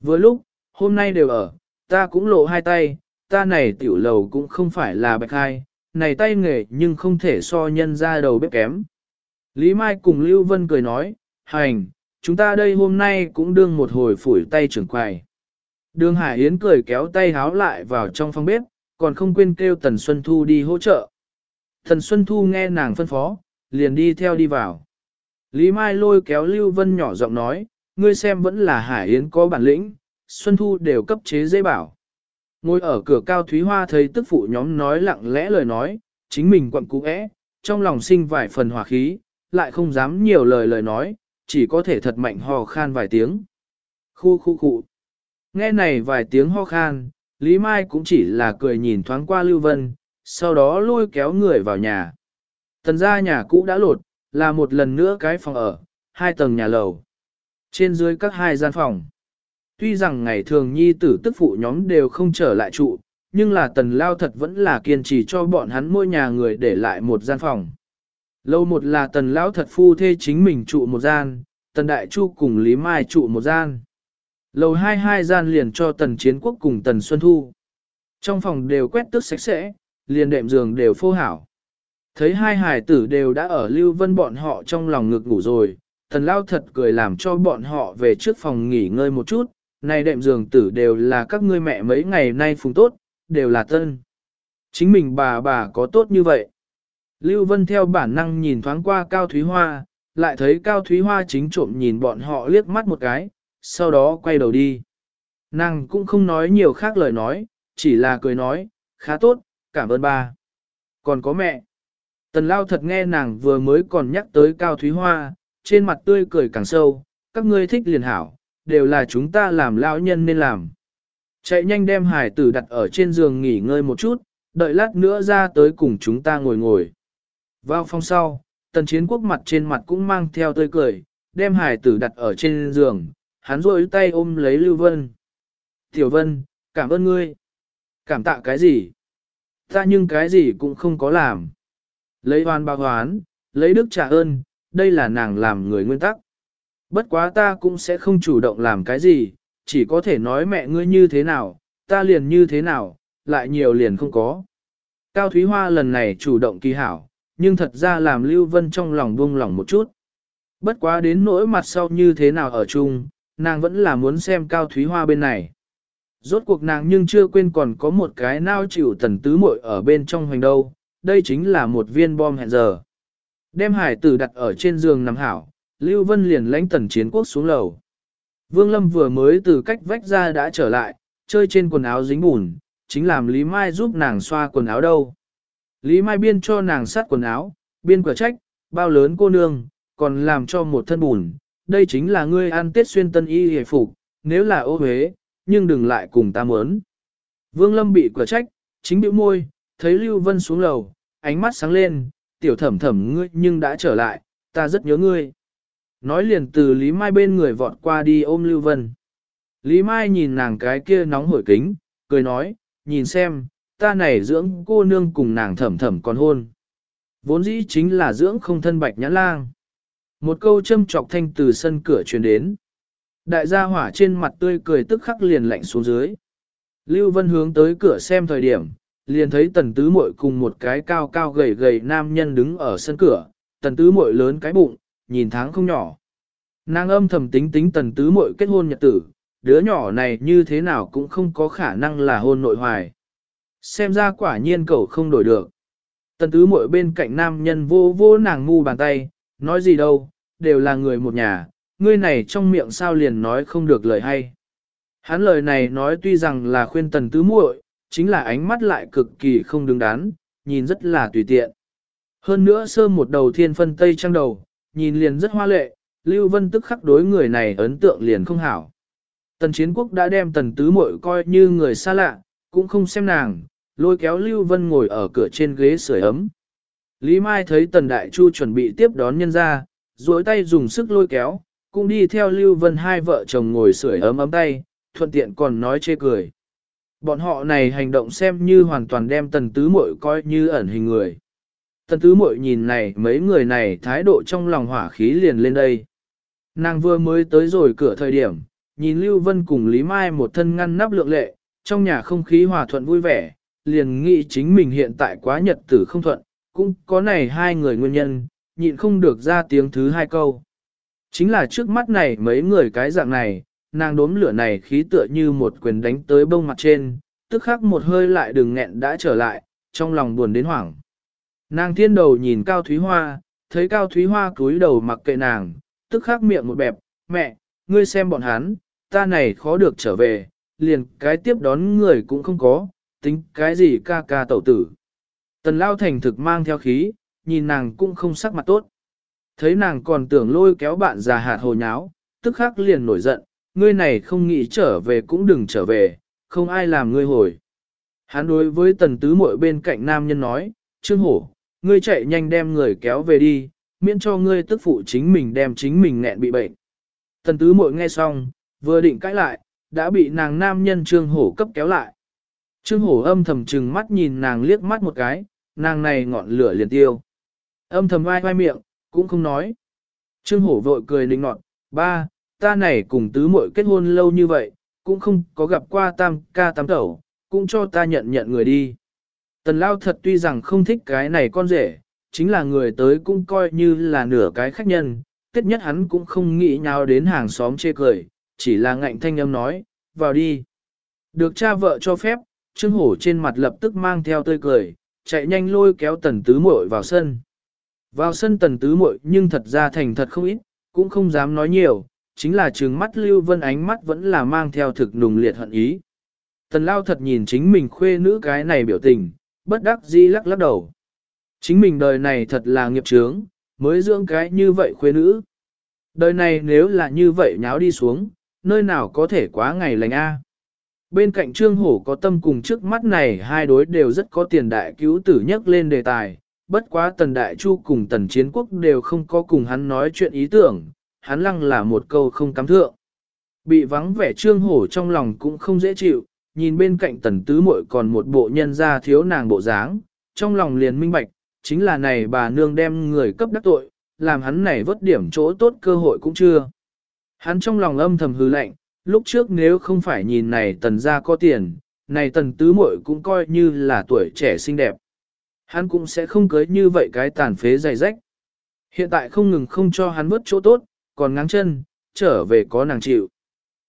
Vừa lúc, hôm nay đều ở, ta cũng lộ hai tay, ta này tiểu lầu cũng không phải là bạch hai, này tay nghề nhưng không thể so nhân ra đầu bếp kém. Lý Mai cùng Lưu Vân cười nói, hành, chúng ta đây hôm nay cũng đương một hồi phủi tay trưởng quài. Đường Hải Yến cười kéo tay háo lại vào trong phòng bếp, còn không quên kêu Tần Xuân Thu đi hỗ trợ. Thần Xuân Thu nghe nàng phân phó, liền đi theo đi vào. Lý Mai lôi kéo Lưu Vân nhỏ giọng nói, ngươi xem vẫn là Hải Yến có bản lĩnh, Xuân Thu đều cấp chế dễ bảo. Ngồi ở cửa cao Thúy Hoa thấy tức phụ nhóm nói lặng lẽ lời nói, chính mình quặn cú ẽ, trong lòng sinh vài phần hòa khí, lại không dám nhiều lời lời nói, chỉ có thể thật mạnh ho khan vài tiếng. Khu khu khu. Nghe này vài tiếng ho khan, Lý Mai cũng chỉ là cười nhìn thoáng qua Lưu Vân, sau đó lôi kéo người vào nhà. Tần ra nhà cũ đã lột, là một lần nữa cái phòng ở, hai tầng nhà lầu. Trên dưới các hai gian phòng. Tuy rằng ngày thường nhi tử tức phụ nhóm đều không trở lại trụ, nhưng là tần lao thật vẫn là kiên trì cho bọn hắn mỗi nhà người để lại một gian phòng. Lâu một là tần lão thật phu thê chính mình trụ một gian, tần đại chu cùng Lý Mai trụ một gian. Lầu hai hai gian liền cho tần chiến quốc cùng tần Xuân Thu. Trong phòng đều quét tước sạch sẽ, liền đệm giường đều phô hảo. Thấy hai hài tử đều đã ở Lưu Vân bọn họ trong lòng ngực ngủ rồi, tần lao thật cười làm cho bọn họ về trước phòng nghỉ ngơi một chút, này đệm giường tử đều là các ngươi mẹ mấy ngày nay phùng tốt, đều là tân. Chính mình bà bà có tốt như vậy. Lưu Vân theo bản năng nhìn thoáng qua Cao Thúy Hoa, lại thấy Cao Thúy Hoa chính trộm nhìn bọn họ liếc mắt một cái, sau đó quay đầu đi. Nàng cũng không nói nhiều khác lời nói, chỉ là cười nói, khá tốt, cảm ơn ba. Còn có mẹ. Tần Lao thật nghe nàng vừa mới còn nhắc tới Cao Thúy Hoa, trên mặt tươi cười càng sâu, các ngươi thích liền hảo, đều là chúng ta làm lão nhân nên làm. Chạy nhanh đem hải tử đặt ở trên giường nghỉ ngơi một chút, đợi lát nữa ra tới cùng chúng ta ngồi ngồi. Vào phòng sau, tần chiến quốc mặt trên mặt cũng mang theo tươi cười, đem hải tử đặt ở trên giường, hắn rôi tay ôm lấy Lưu Vân. Tiểu Vân, cảm ơn ngươi. Cảm tạ cái gì? Ta nhưng cái gì cũng không có làm. Lấy hoan bạc hoán, lấy đức trả ơn, đây là nàng làm người nguyên tắc. Bất quá ta cũng sẽ không chủ động làm cái gì, chỉ có thể nói mẹ ngươi như thế nào, ta liền như thế nào, lại nhiều liền không có. Cao Thúy Hoa lần này chủ động kỳ hảo, nhưng thật ra làm Lưu Vân trong lòng buông lòng một chút. Bất quá đến nỗi mặt sau như thế nào ở chung, nàng vẫn là muốn xem Cao Thúy Hoa bên này. Rốt cuộc nàng nhưng chưa quên còn có một cái nao chịu tần tứ muội ở bên trong hoành đâu, đây chính là một viên bom hẹn giờ. Đem hải tử đặt ở trên giường nằm hảo, Lưu Vân liền lãnh tần chiến quốc xuống lầu. Vương Lâm vừa mới từ cách vách ra đã trở lại, chơi trên quần áo dính bùn, chính làm Lý Mai giúp nàng xoa quần áo đâu. Lý Mai biên cho nàng sát quần áo, biên quả trách, bao lớn cô nương, còn làm cho một thân bùn, đây chính là ngươi ăn tết xuyên tân y hề phục, nếu là ô huế, nhưng đừng lại cùng ta muốn. Vương Lâm bị quả trách, chính biểu môi, thấy Lưu Vân xuống lầu, ánh mắt sáng lên, tiểu thẩm thẩm ngươi nhưng đã trở lại, ta rất nhớ ngươi. Nói liền từ Lý Mai bên người vọt qua đi ôm Lưu Vân. Lý Mai nhìn nàng cái kia nóng hổi kính, cười nói, nhìn xem, ta này dưỡng cô nương cùng nàng thẩm thẩm còn hôn. Vốn dĩ chính là dưỡng không thân bạch nhãn lang. Một câu châm trọc thanh từ sân cửa truyền đến. Đại gia hỏa trên mặt tươi cười tức khắc liền lạnh xuống dưới. Lưu Vân hướng tới cửa xem thời điểm, liền thấy tần tứ muội cùng một cái cao cao gầy gầy nam nhân đứng ở sân cửa, tần tứ muội lớn cái bụng, nhìn tháng không nhỏ. Nàng âm thầm tính tính tần tứ muội kết hôn nhật tử, đứa nhỏ này như thế nào cũng không có khả năng là hôn nội hoài. Xem ra quả nhiên cậu không đổi được. Tần tứ muội bên cạnh nam nhân vô vô nàng ngu bàn tay, nói gì đâu, đều là người một nhà, ngươi này trong miệng sao liền nói không được lời hay. Hắn lời này nói tuy rằng là khuyên tần tứ muội, chính là ánh mắt lại cực kỳ không đứng đắn, nhìn rất là tùy tiện. Hơn nữa sơ một đầu thiên phân tây trang đầu, nhìn liền rất hoa lệ, Lưu Vân tức khắc đối người này ấn tượng liền không hảo. Tần chiến quốc đã đem tần tứ muội coi như người xa lạ, cũng không xem nàng, lôi kéo Lưu Vân ngồi ở cửa trên ghế sưởi ấm. Lý Mai thấy tần đại chu chuẩn bị tiếp đón nhân ra, duỗi tay dùng sức lôi kéo, cũng đi theo Lưu Vân hai vợ chồng ngồi sưởi ấm ấm tay, thuận tiện còn nói chê cười. Bọn họ này hành động xem như hoàn toàn đem tần tứ muội coi như ẩn hình người. Tần tứ muội nhìn này mấy người này thái độ trong lòng hỏa khí liền lên đây. Nàng vừa mới tới rồi cửa thời điểm, nhìn Lưu Vân cùng Lý Mai một thân ngăn nắp lượng lệ, trong nhà không khí hòa thuận vui vẻ, liền nghĩ chính mình hiện tại quá nhật tử không thuận, cũng có này hai người nguyên nhân, nhịn không được ra tiếng thứ hai câu. Chính là trước mắt này mấy người cái dạng này, nàng đốm lửa này khí tựa như một quyền đánh tới bông mặt trên, tức khắc một hơi lại đừng nghẹn đã trở lại, trong lòng buồn đến hoảng. Nàng thiên đầu nhìn Cao Thúy Hoa, thấy Cao Thúy Hoa cúi đầu mặc kệ nàng, tức khắc miệng một bẹp, mẹ, ngươi xem bọn hắn, ta này khó được trở về, liền cái tiếp đón người cũng không có, tính cái gì ca ca tẩu tử. Tần Lao Thành thực mang theo khí, nhìn nàng cũng không sắc mặt tốt. Thấy nàng còn tưởng lôi kéo bạn già hạt hồ nháo, tức khắc liền nổi giận, ngươi này không nghĩ trở về cũng đừng trở về, không ai làm ngươi hồi. Hắn đối với tần tứ muội bên cạnh nam nhân nói, Trương Hổ, ngươi chạy nhanh đem người kéo về đi, miễn cho ngươi tức phụ chính mình đem chính mình nghẹn bị bệnh. Tần tứ muội nghe xong, vừa định cãi lại, đã bị nàng nam nhân Trương Hổ cấp kéo lại. Trương Hổ âm thầm trừng mắt nhìn nàng liếc mắt một cái, nàng này ngọn lửa liền tiêu. Âm thầm vai vai miệng, cũng không nói. Trương Hổ vội cười lĩnh nọt, ba, ta này cùng tứ muội kết hôn lâu như vậy, cũng không có gặp qua tam ca tam tẩu, cũng cho ta nhận nhận người đi. Tần lao thật tuy rằng không thích cái này con rể, chính là người tới cũng coi như là nửa cái khách nhân, tiết nhất hắn cũng không nghĩ nhau đến hàng xóm chê cười, chỉ là ngạnh thanh âm nói, vào đi. Được cha vợ cho phép, Trương Hổ trên mặt lập tức mang theo tươi cười, chạy nhanh lôi kéo tần tứ muội vào sân. Vào sân tần tứ muội nhưng thật ra thành thật không ít, cũng không dám nói nhiều, chính là trừng mắt Lưu Vân ánh mắt vẫn là mang theo thực nùng liệt hận ý. Tần lao thật nhìn chính mình khuê nữ cái này biểu tình, bất đắc dĩ lắc lắc đầu. Chính mình đời này thật là nghiệp chướng, mới dưỡng cái như vậy khuê nữ. Đời này nếu là như vậy nháo đi xuống, nơi nào có thể quá ngày lành A. Bên cạnh Trương Hổ có tâm cùng trước mắt này hai đối đều rất có tiền đại cứu tử nhất lên đề tài, bất quá tần đại chu cùng tần chiến quốc đều không có cùng hắn nói chuyện ý tưởng, hắn lăng là một câu không cắm thượng. Bị vắng vẻ Trương Hổ trong lòng cũng không dễ chịu, nhìn bên cạnh tần tứ muội còn một bộ nhân ra thiếu nàng bộ dáng, trong lòng liền minh bạch, chính là này bà nương đem người cấp đắc tội, làm hắn này vớt điểm chỗ tốt cơ hội cũng chưa. Hắn trong lòng âm thầm hư lạnh, lúc trước nếu không phải nhìn này tần ra có tiền, này tần tứ muội cũng coi như là tuổi trẻ xinh đẹp. Hắn cũng sẽ không cưới như vậy cái tàn phế dày rách. Hiện tại không ngừng không cho hắn vớt chỗ tốt, còn ngáng chân, trở về có nàng chịu.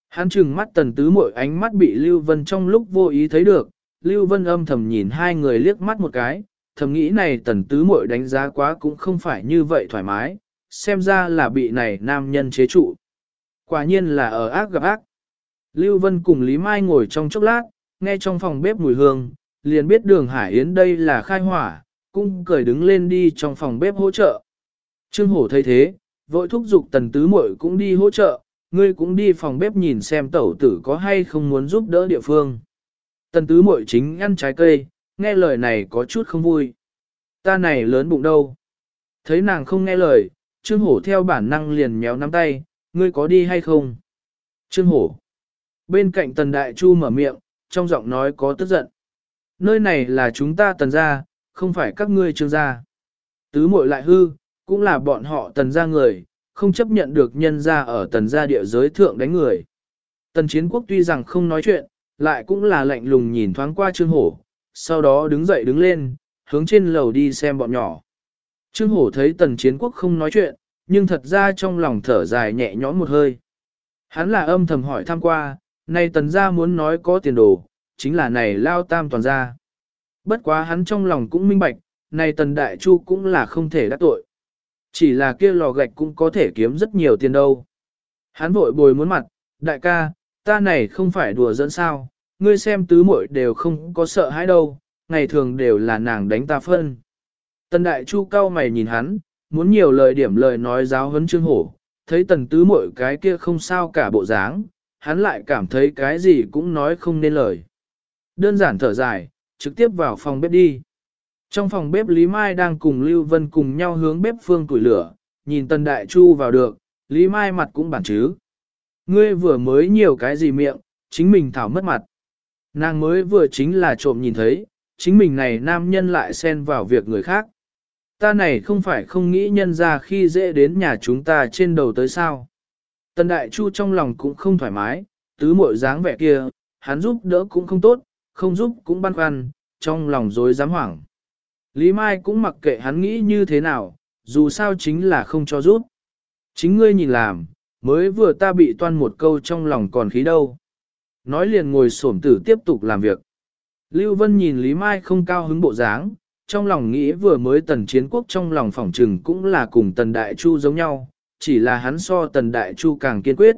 Hắn chừng mắt tần tứ muội ánh mắt bị Lưu Vân trong lúc vô ý thấy được, Lưu Vân âm thầm nhìn hai người liếc mắt một cái, thầm nghĩ này tần tứ muội đánh giá quá cũng không phải như vậy thoải mái, xem ra là bị này nam nhân chế trụ. Quả nhiên là ở ác gặp ác. Lưu Vân cùng Lý Mai ngồi trong chốc lát, nghe trong phòng bếp mùi hương, liền biết đường Hải Yến đây là khai hỏa, cũng cởi đứng lên đi trong phòng bếp hỗ trợ. Trương Hổ thấy thế, vội thúc giục tần tứ muội cũng đi hỗ trợ, ngươi cũng đi phòng bếp nhìn xem tẩu tử có hay không muốn giúp đỡ địa phương. Tần tứ muội chính ăn trái cây, nghe lời này có chút không vui. Ta này lớn bụng đâu. Thấy nàng không nghe lời, Trương Hổ theo bản năng liền méo nắm tay, ngươi có đi hay không? Trương Hổ. Bên cạnh Tần Đại Chu mở miệng, trong giọng nói có tức giận. Nơi này là chúng ta Tần gia, không phải các ngươi Trương gia. Tứ muội lại hư, cũng là bọn họ Tần gia người, không chấp nhận được nhân gia ở Tần gia địa giới thượng đánh người. Tần Chiến Quốc tuy rằng không nói chuyện, lại cũng là lạnh lùng nhìn thoáng qua Trương Hổ, sau đó đứng dậy đứng lên, hướng trên lầu đi xem bọn nhỏ. Trương Hổ thấy tần chiến quốc không nói chuyện, nhưng thật ra trong lòng thở dài nhẹ nhõm một hơi. Hắn là âm thầm hỏi thăm qua, nay tần gia muốn nói có tiền đồ, chính là này lao tam toàn ra. Bất quá hắn trong lòng cũng minh bạch, này tần đại chu cũng là không thể đắc tội. Chỉ là kia lò gạch cũng có thể kiếm rất nhiều tiền đâu. Hắn vội bồi muốn mặt, đại ca, ta này không phải đùa dẫn sao, ngươi xem tứ muội đều không có sợ hãi đâu, ngày thường đều là nàng đánh ta phân. Tần đại chu cao mày nhìn hắn, muốn nhiều lời điểm lời nói giáo huấn trương hổ, thấy tần tứ muội cái kia không sao cả bộ dáng, hắn lại cảm thấy cái gì cũng nói không nên lời. Đơn giản thở dài, trực tiếp vào phòng bếp đi. Trong phòng bếp Lý Mai đang cùng Lưu Vân cùng nhau hướng bếp phương tuổi lửa, nhìn tần đại chu vào được, Lý Mai mặt cũng bản chứ. Ngươi vừa mới nhiều cái gì miệng, chính mình thảo mất mặt. Nàng mới vừa chính là trộm nhìn thấy, chính mình này nam nhân lại xen vào việc người khác. Ta này không phải không nghĩ nhân ra khi dễ đến nhà chúng ta trên đầu tới sao. Tần Đại Chu trong lòng cũng không thoải mái, tứ mội dáng vẻ kia, hắn giúp đỡ cũng không tốt, không giúp cũng băn khoăn, trong lòng dối dám hoảng. Lý Mai cũng mặc kệ hắn nghĩ như thế nào, dù sao chính là không cho giúp. Chính ngươi nhìn làm, mới vừa ta bị toan một câu trong lòng còn khí đâu. Nói liền ngồi xổm tử tiếp tục làm việc. Lưu Vân nhìn Lý Mai không cao hứng bộ dáng, trong lòng nghĩ vừa mới tần chiến quốc trong lòng phỏng trừng cũng là cùng tần đại chu giống nhau, chỉ là hắn so tần đại chu càng kiên quyết.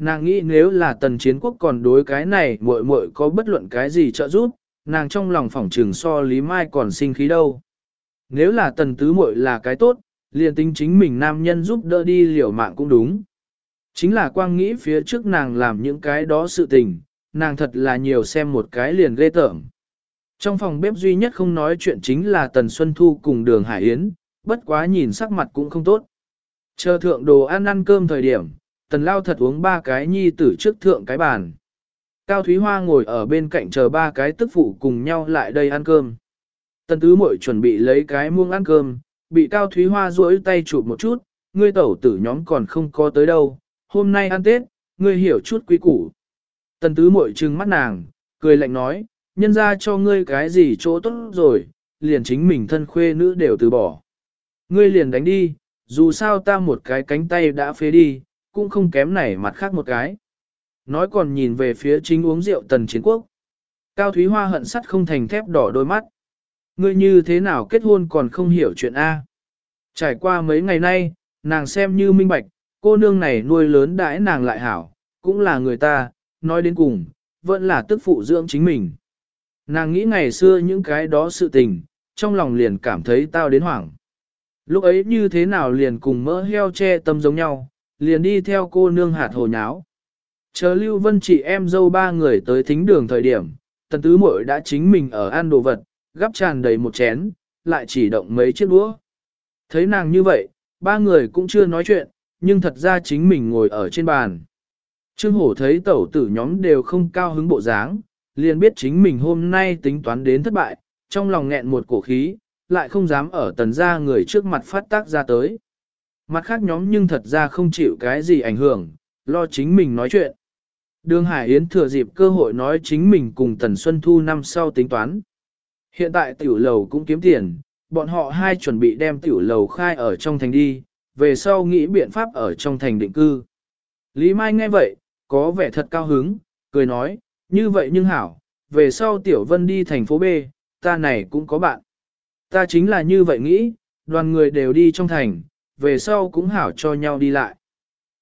Nàng nghĩ nếu là tần chiến quốc còn đối cái này muội muội có bất luận cái gì trợ giúp, nàng trong lòng phỏng trừng so Lý Mai còn sinh khí đâu. Nếu là tần tứ muội là cái tốt, liền tính chính mình nam nhân giúp đỡ đi liều mạng cũng đúng. Chính là quang nghĩ phía trước nàng làm những cái đó sự tình, nàng thật là nhiều xem một cái liền ghê tởm. Trong phòng bếp duy nhất không nói chuyện chính là Tần Xuân Thu cùng đường Hải Yến, bất quá nhìn sắc mặt cũng không tốt. Chờ thượng đồ ăn ăn cơm thời điểm, Tần Lao thật uống ba cái nhi tử trước thượng cái bàn. Cao Thúy Hoa ngồi ở bên cạnh chờ ba cái tức phụ cùng nhau lại đây ăn cơm. Tần Tứ muội chuẩn bị lấy cái muông ăn cơm, bị Cao Thúy Hoa duỗi tay chụp một chút, ngươi tẩu tử nhóm còn không có tới đâu, hôm nay ăn Tết, ngươi hiểu chút quý củ. Tần tứ muội trừng mắt nàng, cười lạnh nói, nhân ra cho ngươi cái gì chỗ tốt rồi, liền chính mình thân khuê nữ đều từ bỏ. Ngươi liền đánh đi, dù sao ta một cái cánh tay đã phế đi, cũng không kém này mặt khác một cái. Nói còn nhìn về phía chính uống rượu tần chiến quốc. Cao Thúy Hoa hận sắt không thành thép đỏ đôi mắt. Ngươi như thế nào kết hôn còn không hiểu chuyện A. Trải qua mấy ngày nay, nàng xem như minh bạch, cô nương này nuôi lớn đãi nàng lại hảo, cũng là người ta, nói đến cùng, vẫn là tức phụ dưỡng chính mình. Nàng nghĩ ngày xưa những cái đó sự tình, trong lòng liền cảm thấy tao đến hoảng. Lúc ấy như thế nào liền cùng mỡ heo che tâm giống nhau, liền đi theo cô nương hạt hồ nháo. Chờ Lưu Vân chị em dâu ba người tới thính đường thời điểm, tần tứ muội đã chính mình ở ăn đồ vật, gắp tràn đầy một chén, lại chỉ động mấy chiếc đũa. Thấy nàng như vậy, ba người cũng chưa nói chuyện, nhưng thật ra chính mình ngồi ở trên bàn. Trương Hổ thấy tẩu tử nhóm đều không cao hứng bộ dáng, liền biết chính mình hôm nay tính toán đến thất bại, trong lòng nghẹn một cổ khí, lại không dám ở tần gia người trước mặt phát tác ra tới. Mặt khác nhóm nhưng thật ra không chịu cái gì ảnh hưởng, lo chính mình nói chuyện. Đường Hải Yến thừa dịp cơ hội nói chính mình cùng Tần Xuân Thu năm sau tính toán. Hiện tại tiểu lầu cũng kiếm tiền, bọn họ hai chuẩn bị đem tiểu lầu khai ở trong thành đi, về sau nghĩ biện pháp ở trong thành định cư. Lý Mai nghe vậy, có vẻ thật cao hứng, cười nói, như vậy nhưng hảo, về sau tiểu vân đi thành phố B, ta này cũng có bạn. Ta chính là như vậy nghĩ, đoàn người đều đi trong thành, về sau cũng hảo cho nhau đi lại.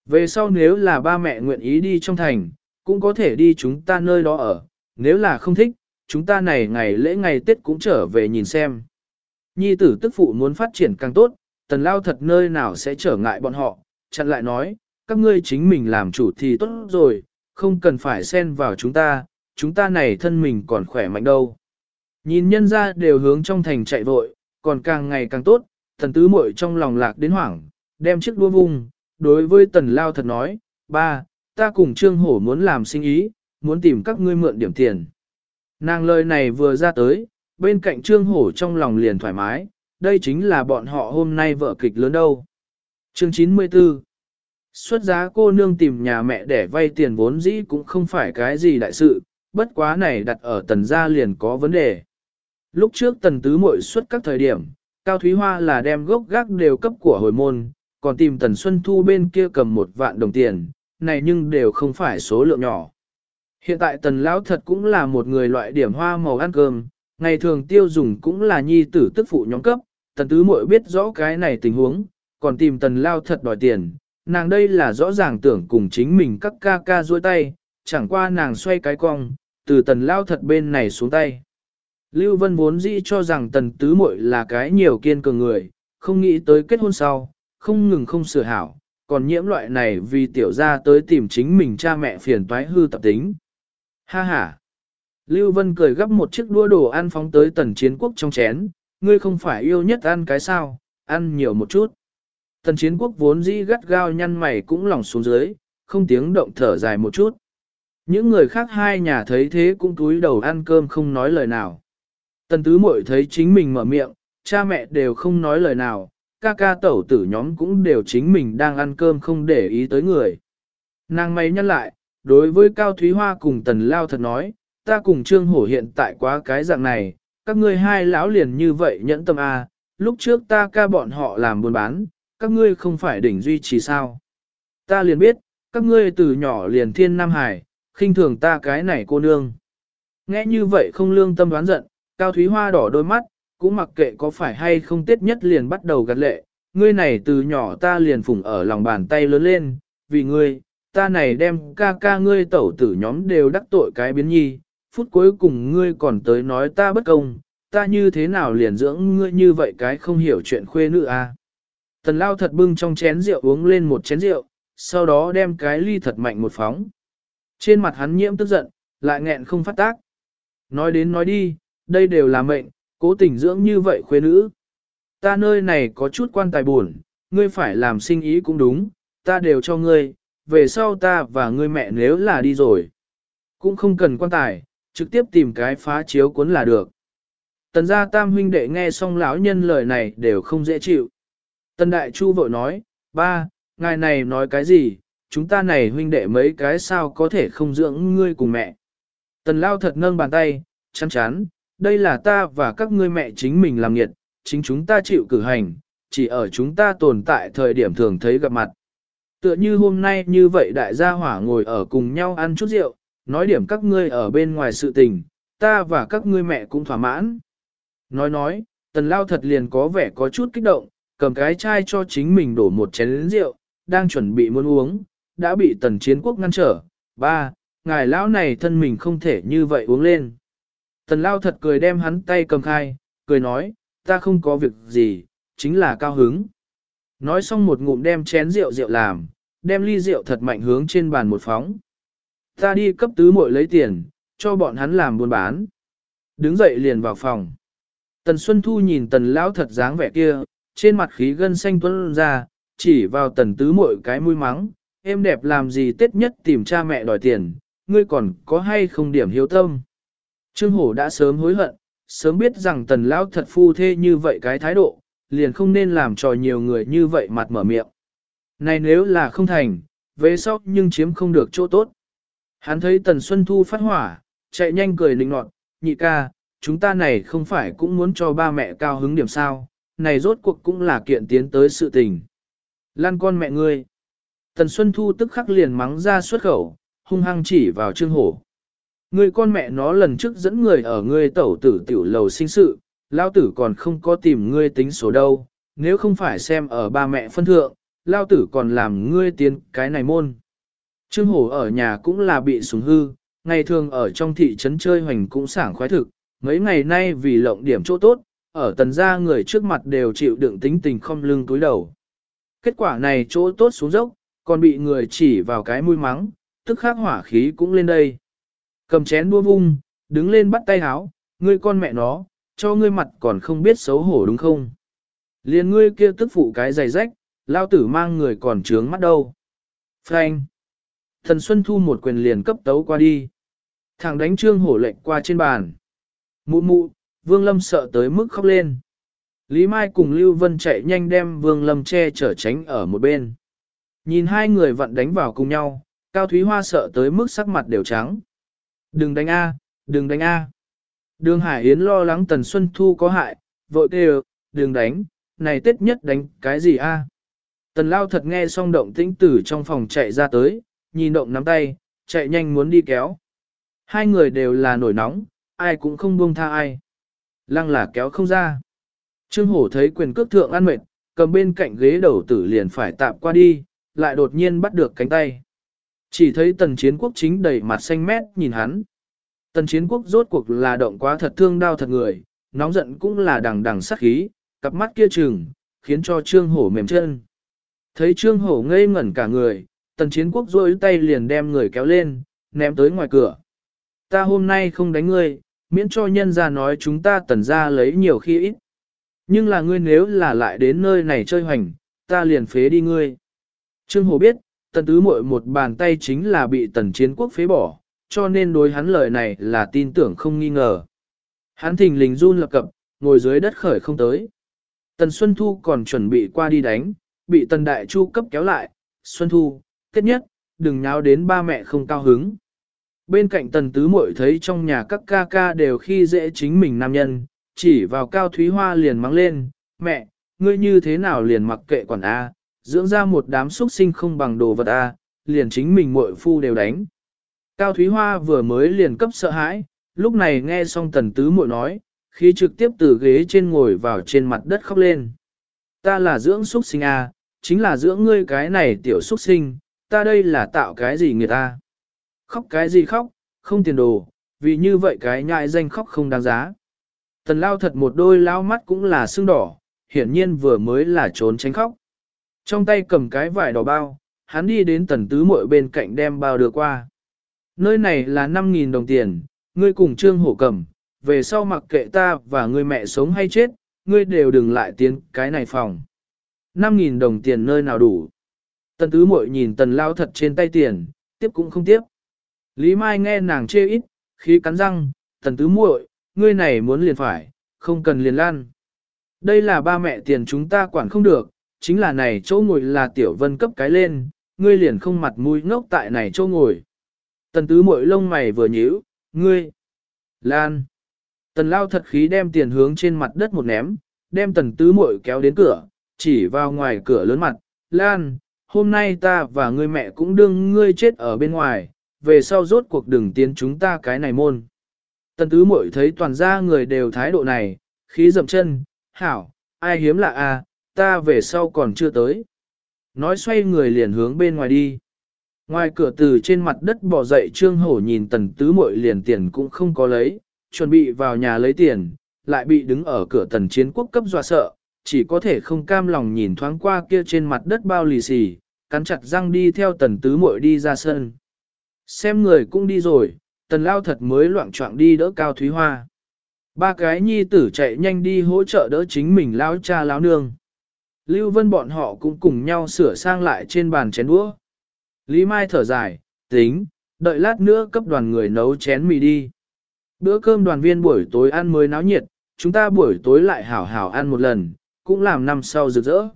Về sau nếu là ba mẹ nguyện ý đi trong thành, cũng có thể đi chúng ta nơi đó ở, nếu là không thích, chúng ta này ngày lễ ngày Tết cũng trở về nhìn xem. Nhi tử tức phụ muốn phát triển càng tốt, tần lao thật nơi nào sẽ trở ngại bọn họ, chặn lại nói, các ngươi chính mình làm chủ thì tốt rồi, không cần phải xen vào chúng ta, chúng ta này thân mình còn khỏe mạnh đâu. Nhìn nhân ra đều hướng trong thành chạy vội, còn càng ngày càng tốt, thần tứ muội trong lòng lạc đến hoảng, đem chiếc đua vung, đối với tần lao thật nói, ba, ta cùng trương hổ muốn làm sinh ý, muốn tìm các ngươi mượn điểm tiền. Nàng lời này vừa ra tới, bên cạnh trương hổ trong lòng liền thoải mái, đây chính là bọn họ hôm nay vợ kịch lớn đâu. Chương 94 Xuất giá cô nương tìm nhà mẹ để vay tiền vốn dĩ cũng không phải cái gì đại sự, bất quá này đặt ở tần gia liền có vấn đề. Lúc trước tần tứ muội xuất các thời điểm, Cao Thúy Hoa là đem gốc gác đều cấp của hồi môn, còn tìm tần Xuân Thu bên kia cầm một vạn đồng tiền, này nhưng đều không phải số lượng nhỏ. Hiện tại tần lão thật cũng là một người loại điểm hoa màu ăn cơm, ngày thường tiêu dùng cũng là nhi tử tức phụ nhóm cấp, tần tứ muội biết rõ cái này tình huống, còn tìm tần lao thật đòi tiền, nàng đây là rõ ràng tưởng cùng chính mình các ca ca duỗi tay, chẳng qua nàng xoay cái cong, từ tần lao thật bên này xuống tay. Lưu Vân vốn dĩ cho rằng tần tứ muội là cái nhiều kiên cường người, không nghĩ tới kết hôn sau, không ngừng không sửa hảo, còn nhiễm loại này vì tiểu gia tới tìm chính mình cha mẹ phiền toái hư tập tính. Ha ha! Lưu Vân cười gấp một chiếc đua đồ ăn phóng tới tần chiến quốc trong chén, ngươi không phải yêu nhất ăn cái sao, ăn nhiều một chút. Tần chiến quốc vốn dĩ gắt gao nhăn mày cũng lỏng xuống dưới, không tiếng động thở dài một chút. Những người khác hai nhà thấy thế cũng túi đầu ăn cơm không nói lời nào. Tần tứ muội thấy chính mình mở miệng, cha mẹ đều không nói lời nào, ca ca tẩu tử nhóm cũng đều chính mình đang ăn cơm không để ý tới người. Nàng mày nhắc lại, đối với Cao Thúy Hoa cùng Tần Lao thật nói, ta cùng Trương Hổ hiện tại quá cái dạng này, các ngươi hai lão liền như vậy nhẫn tâm a, à, lúc trước ta ca bọn họ làm buôn bán, các ngươi không phải đỉnh duy trì sao. Ta liền biết, các ngươi từ nhỏ liền thiên Nam Hải, khinh thường ta cái này cô nương. Nghe như vậy không lương tâm đoán giận, Cao Thúy Hoa đỏ đôi mắt, cũng mặc kệ có phải hay không tiết nhất liền bắt đầu gật lệ, ngươi này từ nhỏ ta liền phủng ở lòng bàn tay lớn lên, vì ngươi, ta này đem ca ca ngươi tẩu tử nhóm đều đắc tội cái biến nhi, phút cuối cùng ngươi còn tới nói ta bất công, ta như thế nào liền dưỡng ngươi như vậy cái không hiểu chuyện khuê nữ à. Tần lao thật bưng trong chén rượu uống lên một chén rượu, sau đó đem cái ly thật mạnh một phóng. Trên mặt hắn nhiễm tức giận, lại nghẹn không phát tác. Nói đến nói đi, đây đều là mệnh, cố tình dưỡng như vậy khuê nữ. Ta nơi này có chút quan tài buồn, ngươi phải làm sinh ý cũng đúng, ta đều cho ngươi, về sau ta và ngươi mẹ nếu là đi rồi. Cũng không cần quan tài, trực tiếp tìm cái phá chiếu cuốn là được. Tần gia tam huynh đệ nghe xong lão nhân lời này đều không dễ chịu. Tần đại chu vội nói, ba, ngài này nói cái gì, chúng ta này huynh đệ mấy cái sao có thể không dưỡng ngươi cùng mẹ. Tần lao thật nâng bàn tay, chán chán, đây là ta và các ngươi mẹ chính mình làm nghiệt, chính chúng ta chịu cử hành, chỉ ở chúng ta tồn tại thời điểm thường thấy gặp mặt. Tựa như hôm nay như vậy đại gia hỏa ngồi ở cùng nhau ăn chút rượu, nói điểm các ngươi ở bên ngoài sự tình, ta và các ngươi mẹ cũng thỏa mãn. Nói nói, tần lao thật liền có vẻ có chút kích động, cầm cái chai cho chính mình đổ một chén rượu, đang chuẩn bị muốn uống, đã bị tần chiến quốc ngăn trở. Ba, ngài lão này thân mình không thể như vậy uống lên. Tần lao thật cười đem hắn tay cầm khai, cười nói, ta không có việc gì, chính là cao hứng. Nói xong một ngụm đem chén rượu rượu làm, đem ly rượu thật mạnh hướng trên bàn một phóng. Ta đi cấp tứ muội lấy tiền, cho bọn hắn làm buôn bán. Đứng dậy liền vào phòng. Tần Xuân Thu nhìn tần lão thật dáng vẻ kia, trên mặt khí gân xanh tuấn ra, chỉ vào tần tứ muội cái mũi mắng, em đẹp làm gì tết nhất tìm cha mẹ đòi tiền, ngươi còn có hay không điểm hiếu tâm. Trương Hổ đã sớm hối hận, sớm biết rằng tần lão thật phu thê như vậy cái thái độ, liền không nên làm trò nhiều người như vậy mặt mở miệng. Này nếu là không thành, về sau nhưng chiếm không được chỗ tốt. Hắn thấy tần Xuân Thu phát hỏa, chạy nhanh cười lĩnh nọt, nhị ca, chúng ta này không phải cũng muốn cho ba mẹ cao hứng điểm sao, này rốt cuộc cũng là kiện tiến tới sự tình. Lan con mẹ ngươi. Tần Xuân Thu tức khắc liền mắng ra xuất khẩu, hung hăng chỉ vào Trương Hổ. Người con mẹ nó lần trước dẫn người ở ngươi tẩu tử tiểu lầu sinh sự, lao tử còn không có tìm ngươi tính số đâu, nếu không phải xem ở ba mẹ phân thượng, lao tử còn làm ngươi tiến cái này môn. Trương Hổ ở nhà cũng là bị sủng hư, ngày thường ở trong thị trấn chơi hoành cũng sảng khoái thực, mấy ngày nay vì lộng điểm chỗ tốt, ở tần gia người trước mặt đều chịu đựng tính tình không lưng túi đầu. Kết quả này chỗ tốt xuống dốc, còn bị người chỉ vào cái mũi mắng, tức khắc hỏa khí cũng lên đây. Cầm chén đua vung, đứng lên bắt tay háo, ngươi con mẹ nó, cho ngươi mặt còn không biết xấu hổ đúng không? Liên ngươi kia tức phụ cái giày rách, lao tử mang người còn trướng mắt đâu. Frank. Thần Xuân Thu một quyền liền cấp tấu qua đi. Thằng đánh trương hổ lệnh qua trên bàn. Mụ mụ, Vương Lâm sợ tới mức khóc lên. Lý Mai cùng Lưu Vân chạy nhanh đem Vương Lâm che chở tránh ở một bên. Nhìn hai người vặn đánh vào cùng nhau, Cao Thúy Hoa sợ tới mức sắc mặt đều trắng. Đừng đánh A, đừng đánh A. Đường Hải Yến lo lắng Tần Xuân Thu có hại, vội kêu, đừng đánh, này tết nhất đánh cái gì A. Tần Lao thật nghe xong động tĩnh tử trong phòng chạy ra tới, nhìn động nắm tay, chạy nhanh muốn đi kéo. Hai người đều là nổi nóng, ai cũng không buông tha ai. Lăng là kéo không ra. Trương Hổ thấy quyền cước thượng ăn mệt, cầm bên cạnh ghế đầu tử liền phải tạm qua đi, lại đột nhiên bắt được cánh tay. Chỉ thấy tần chiến quốc chính đầy mặt xanh mét nhìn hắn. Tần chiến quốc rốt cuộc là động quá thật thương đau thật người, nóng giận cũng là đằng đằng sát khí, cặp mắt kia trừng, khiến cho Trương Hổ mềm chân. Thấy Trương Hổ ngây ngẩn cả người, tần chiến quốc rôi tay liền đem người kéo lên, ném tới ngoài cửa. Ta hôm nay không đánh ngươi, miễn cho nhân ra nói chúng ta tần ra lấy nhiều khi ít. Nhưng là ngươi nếu là lại đến nơi này chơi hoành, ta liền phế đi ngươi. Trương hổ biết, tần tứ muội một bàn tay chính là bị tần chiến quốc phế bỏ, cho nên đối hắn lời này là tin tưởng không nghi ngờ. Hắn thình lình run lập cập, ngồi dưới đất khởi không tới. Tần Xuân Thu còn chuẩn bị qua đi đánh, bị tần đại chu cấp kéo lại. Xuân Thu, kết nhất, đừng nháo đến ba mẹ không cao hứng. Bên cạnh tần tứ muội thấy trong nhà các ca ca đều khi dễ chính mình nam nhân, chỉ vào cao thúy hoa liền mắng lên, mẹ, ngươi như thế nào liền mặc kệ quản A, dưỡng ra một đám xuất sinh không bằng đồ vật A, liền chính mình muội phu đều đánh. Cao thúy hoa vừa mới liền cấp sợ hãi, lúc này nghe xong tần tứ muội nói, khi trực tiếp từ ghế trên ngồi vào trên mặt đất khóc lên. Ta là dưỡng xuất sinh A, chính là dưỡng ngươi cái này tiểu xuất sinh, ta đây là tạo cái gì người ta. Khóc cái gì khóc, không tiền đồ, vì như vậy cái nhại danh khóc không đáng giá. Tần lao thật một đôi lao mắt cũng là sưng đỏ, hiển nhiên vừa mới là trốn tránh khóc. Trong tay cầm cái vải đỏ bao, hắn đi đến tần tứ muội bên cạnh đem bao đưa qua. Nơi này là 5.000 đồng tiền, ngươi cùng trương hổ cầm, về sau mặc kệ ta và ngươi mẹ sống hay chết, ngươi đều đừng lại tiến cái này phòng. 5.000 đồng tiền nơi nào đủ. Tần tứ muội nhìn tần lao thật trên tay tiền, tiếp cũng không tiếp. Lý Mai nghe nàng chê ít, khí cắn răng, tần tứ muội, ngươi này muốn liền phải, không cần liền lan. Đây là ba mẹ tiền chúng ta quản không được, chính là này chỗ ngồi là tiểu vân cấp cái lên, ngươi liền không mặt mũi ngốc tại này chỗ ngồi. Tần tứ muội lông mày vừa nhíu, ngươi, lan, Tần lao thật khí đem tiền hướng trên mặt đất một ném, đem tần tứ muội kéo đến cửa, chỉ vào ngoài cửa lớn mặt, Lan, hôm nay ta và ngươi mẹ cũng đương ngươi chết ở bên ngoài, về sau rốt cuộc đừng tiến chúng ta cái này môn. Tần tứ muội thấy toàn gia người đều thái độ này, khí dậm chân, hảo, ai hiếm lạ à, ta về sau còn chưa tới. Nói xoay người liền hướng bên ngoài đi. Ngoài cửa từ trên mặt đất bỏ dậy trương hổ nhìn tần tứ muội liền tiền cũng không có lấy, chuẩn bị vào nhà lấy tiền, lại bị đứng ở cửa tần chiến quốc cấp dọa sợ, chỉ có thể không cam lòng nhìn thoáng qua kia trên mặt đất bao lì xì, cắn chặt răng đi theo tần tứ muội đi ra sân. Xem người cũng đi rồi, tần lao thật mới loạn trọng đi đỡ cao thúy hoa. Ba cái nhi tử chạy nhanh đi hỗ trợ đỡ chính mình lao cha lao nương. Lưu Vân bọn họ cũng cùng nhau sửa sang lại trên bàn chén đũa. Lý Mai thở dài, tính, đợi lát nữa cấp đoàn người nấu chén mì đi. Bữa cơm đoàn viên buổi tối ăn mới náo nhiệt, chúng ta buổi tối lại hảo hảo ăn một lần, cũng làm năm sau rực rỡ.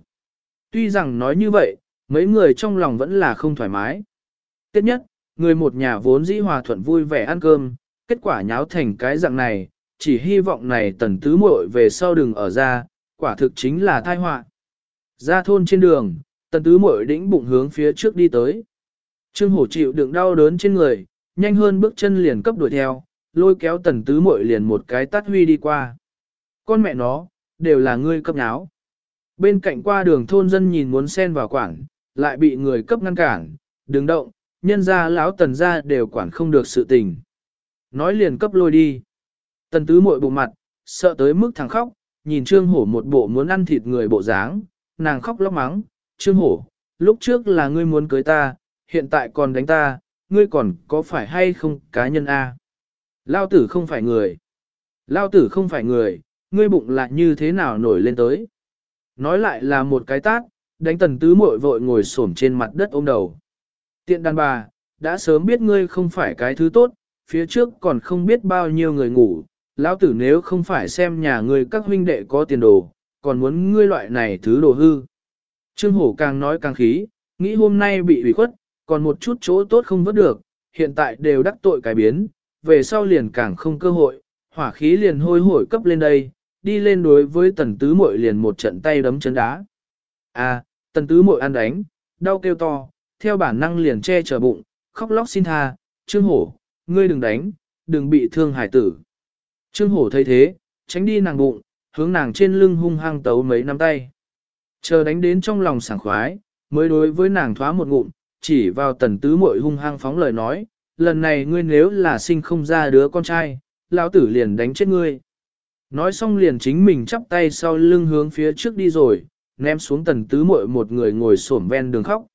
Tuy rằng nói như vậy, mấy người trong lòng vẫn là không thoải mái. Tiếp nhất, người một nhà vốn dĩ hòa thuận vui vẻ ăn cơm, kết quả nháo thành cái dạng này, chỉ hy vọng này tần tứ muội về sau đừng ở ra, quả thực chính là tai họa. Ra thôn trên đường, tần tứ muội đĩnh bụng hướng phía trước đi tới. Trương hổ chịu đựng đau đớn trên người, nhanh hơn bước chân liền cấp đuổi theo, lôi kéo tần tứ muội liền một cái tắt huy đi qua. Con mẹ nó, đều là ngươi cấp náo. Bên cạnh qua đường thôn dân nhìn muốn xen vào quản, lại bị người cấp ngăn cản, đừng động, nhân ra lão tần ra đều quản không được sự tình. Nói liền cấp lôi đi. Tần tứ muội bụng mặt, sợ tới mức thằng khóc, nhìn trương hổ một bộ muốn ăn thịt người bộ dáng, nàng khóc lóc mắng, trương hổ, lúc trước là ngươi muốn cưới ta, hiện tại còn đánh ta, ngươi còn có phải hay không cá nhân A. Lao tử không phải người. Lao tử không phải người, ngươi bụng lại như thế nào nổi lên tới. Nói lại là một cái tát, đánh tần tứ muội vội ngồi xổm trên mặt đất ôm đầu. Tiện đàn bà, đã sớm biết ngươi không phải cái thứ tốt, phía trước còn không biết bao nhiêu người ngủ, lão tử nếu không phải xem nhà ngươi các huynh đệ có tiền đồ, còn muốn ngươi loại này thứ đồ hư. Trương Hổ càng nói càng khí, nghĩ hôm nay bị ủy khuất, còn một chút chỗ tốt không vớt được, hiện tại đều đắc tội cái biến, về sau liền càng không cơ hội, hỏa khí liền hôi hổi cấp lên đây, đi lên đối với tần tứ muội liền một trận tay đấm chân đá. À, tần tứ muội ăn đánh, đau kêu to, theo bản năng liền che chở bụng, khóc lóc xin tha, trương hổ, ngươi đừng đánh, đừng bị thương hải tử. Trương hổ thấy thế, tránh đi nàng bụng, hướng nàng trên lưng hung hăng tấu mấy năm tay. Chờ đánh đến trong lòng sảng khoái, mới đối với nàng thoá một ngụm, chỉ vào tần tứ muội hung hăng phóng lời nói, lần này ngươi nếu là sinh không ra đứa con trai, lão tử liền đánh chết ngươi. Nói xong liền chính mình chắp tay sau lưng hướng phía trước đi rồi, ném xuống tần tứ muội một người ngồi xổm ven đường khóc.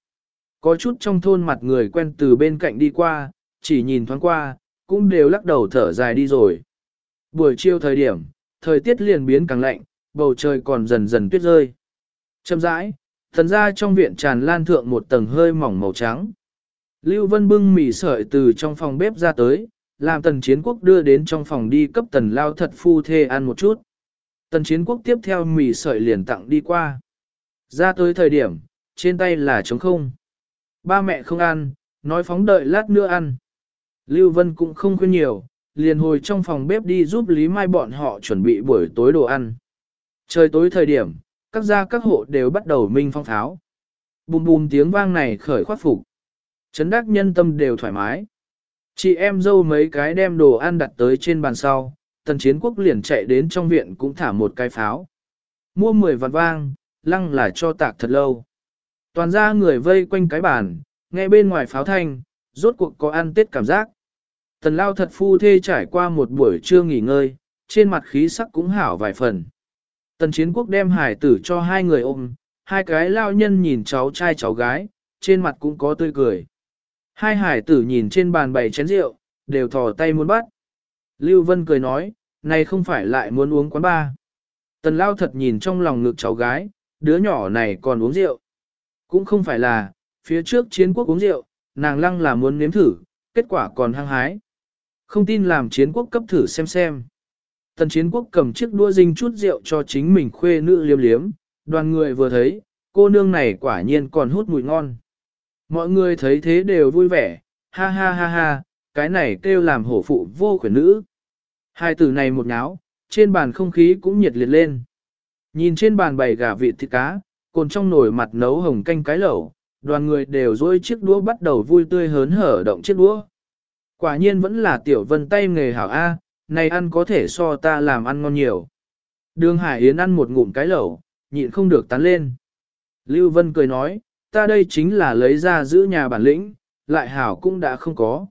Có chút trong thôn mặt người quen từ bên cạnh đi qua, chỉ nhìn thoáng qua, cũng đều lắc đầu thở dài đi rồi. Buổi chiều thời điểm, thời tiết liền biến càng lạnh, bầu trời còn dần dần tuyết rơi. Chậm rãi, thần ra trong viện tràn lan thượng một tầng hơi mỏng màu trắng. Lưu Vân bưng mì sợi từ trong phòng bếp ra tới, làm tần chiến quốc đưa đến trong phòng đi cấp tần lao thật phu thê ăn một chút. Tần chiến quốc tiếp theo mì sợi liền tặng đi qua. Ra tới thời điểm, trên tay là trống không. Ba mẹ không ăn, nói phóng đợi lát nữa ăn. Lưu Vân cũng không khuyên nhiều, liền hồi trong phòng bếp đi giúp Lý Mai bọn họ chuẩn bị buổi tối đồ ăn. Trời tối thời điểm, các gia các hộ đều bắt đầu minh phong tháo. Bùm bùm tiếng vang này khởi khoát phục. Chấn đắc nhân tâm đều thoải mái. Chị em dâu mấy cái đem đồ ăn đặt tới trên bàn sau, tần chiến quốc liền chạy đến trong viện cũng thả một cái pháo. Mua 10 vạn vang, lăng là cho tạc thật lâu. Toàn ra người vây quanh cái bàn, nghe bên ngoài pháo thanh, rốt cuộc có ăn tết cảm giác. Tần lao thật phu thê trải qua một buổi trưa nghỉ ngơi, trên mặt khí sắc cũng hảo vài phần. Tần chiến quốc đem hải tử cho hai người ôm, hai cái lao nhân nhìn cháu trai cháu gái, trên mặt cũng có tươi cười. Hai hải tử nhìn trên bàn bày chén rượu, đều thò tay muốn bắt. Lưu Vân cười nói, này không phải lại muốn uống quán ba. Tần lao thật nhìn trong lòng ngực cháu gái, đứa nhỏ này còn uống rượu. Cũng không phải là, phía trước chiến quốc uống rượu, nàng lăng là muốn nếm thử, kết quả còn hăng hái. Không tin làm chiến quốc cấp thử xem xem. Tần chiến quốc cầm chiếc đũa dinh chút rượu cho chính mình khuê nữ liếm liếm, đoàn người vừa thấy, cô nương này quả nhiên còn hút mùi ngon. Mọi người thấy thế đều vui vẻ, ha ha ha ha, cái này kêu làm hổ phụ vô khuyển nữ. Hai từ này một nháo, trên bàn không khí cũng nhiệt liệt lên. Nhìn trên bàn bày gà vịt thịt cá, còn trong nồi mặt nấu hồng canh cái lẩu, đoàn người đều dôi chiếc đũa bắt đầu vui tươi hớn hở động chiếc đũa. Quả nhiên vẫn là tiểu vân tay nghề hảo A, này ăn có thể so ta làm ăn ngon nhiều. Đường Hải Yến ăn một ngụm cái lẩu, nhịn không được tán lên. Lưu Vân cười nói, ta đây chính là lấy ra giữ nhà bản lĩnh, lại hảo cũng đã không có.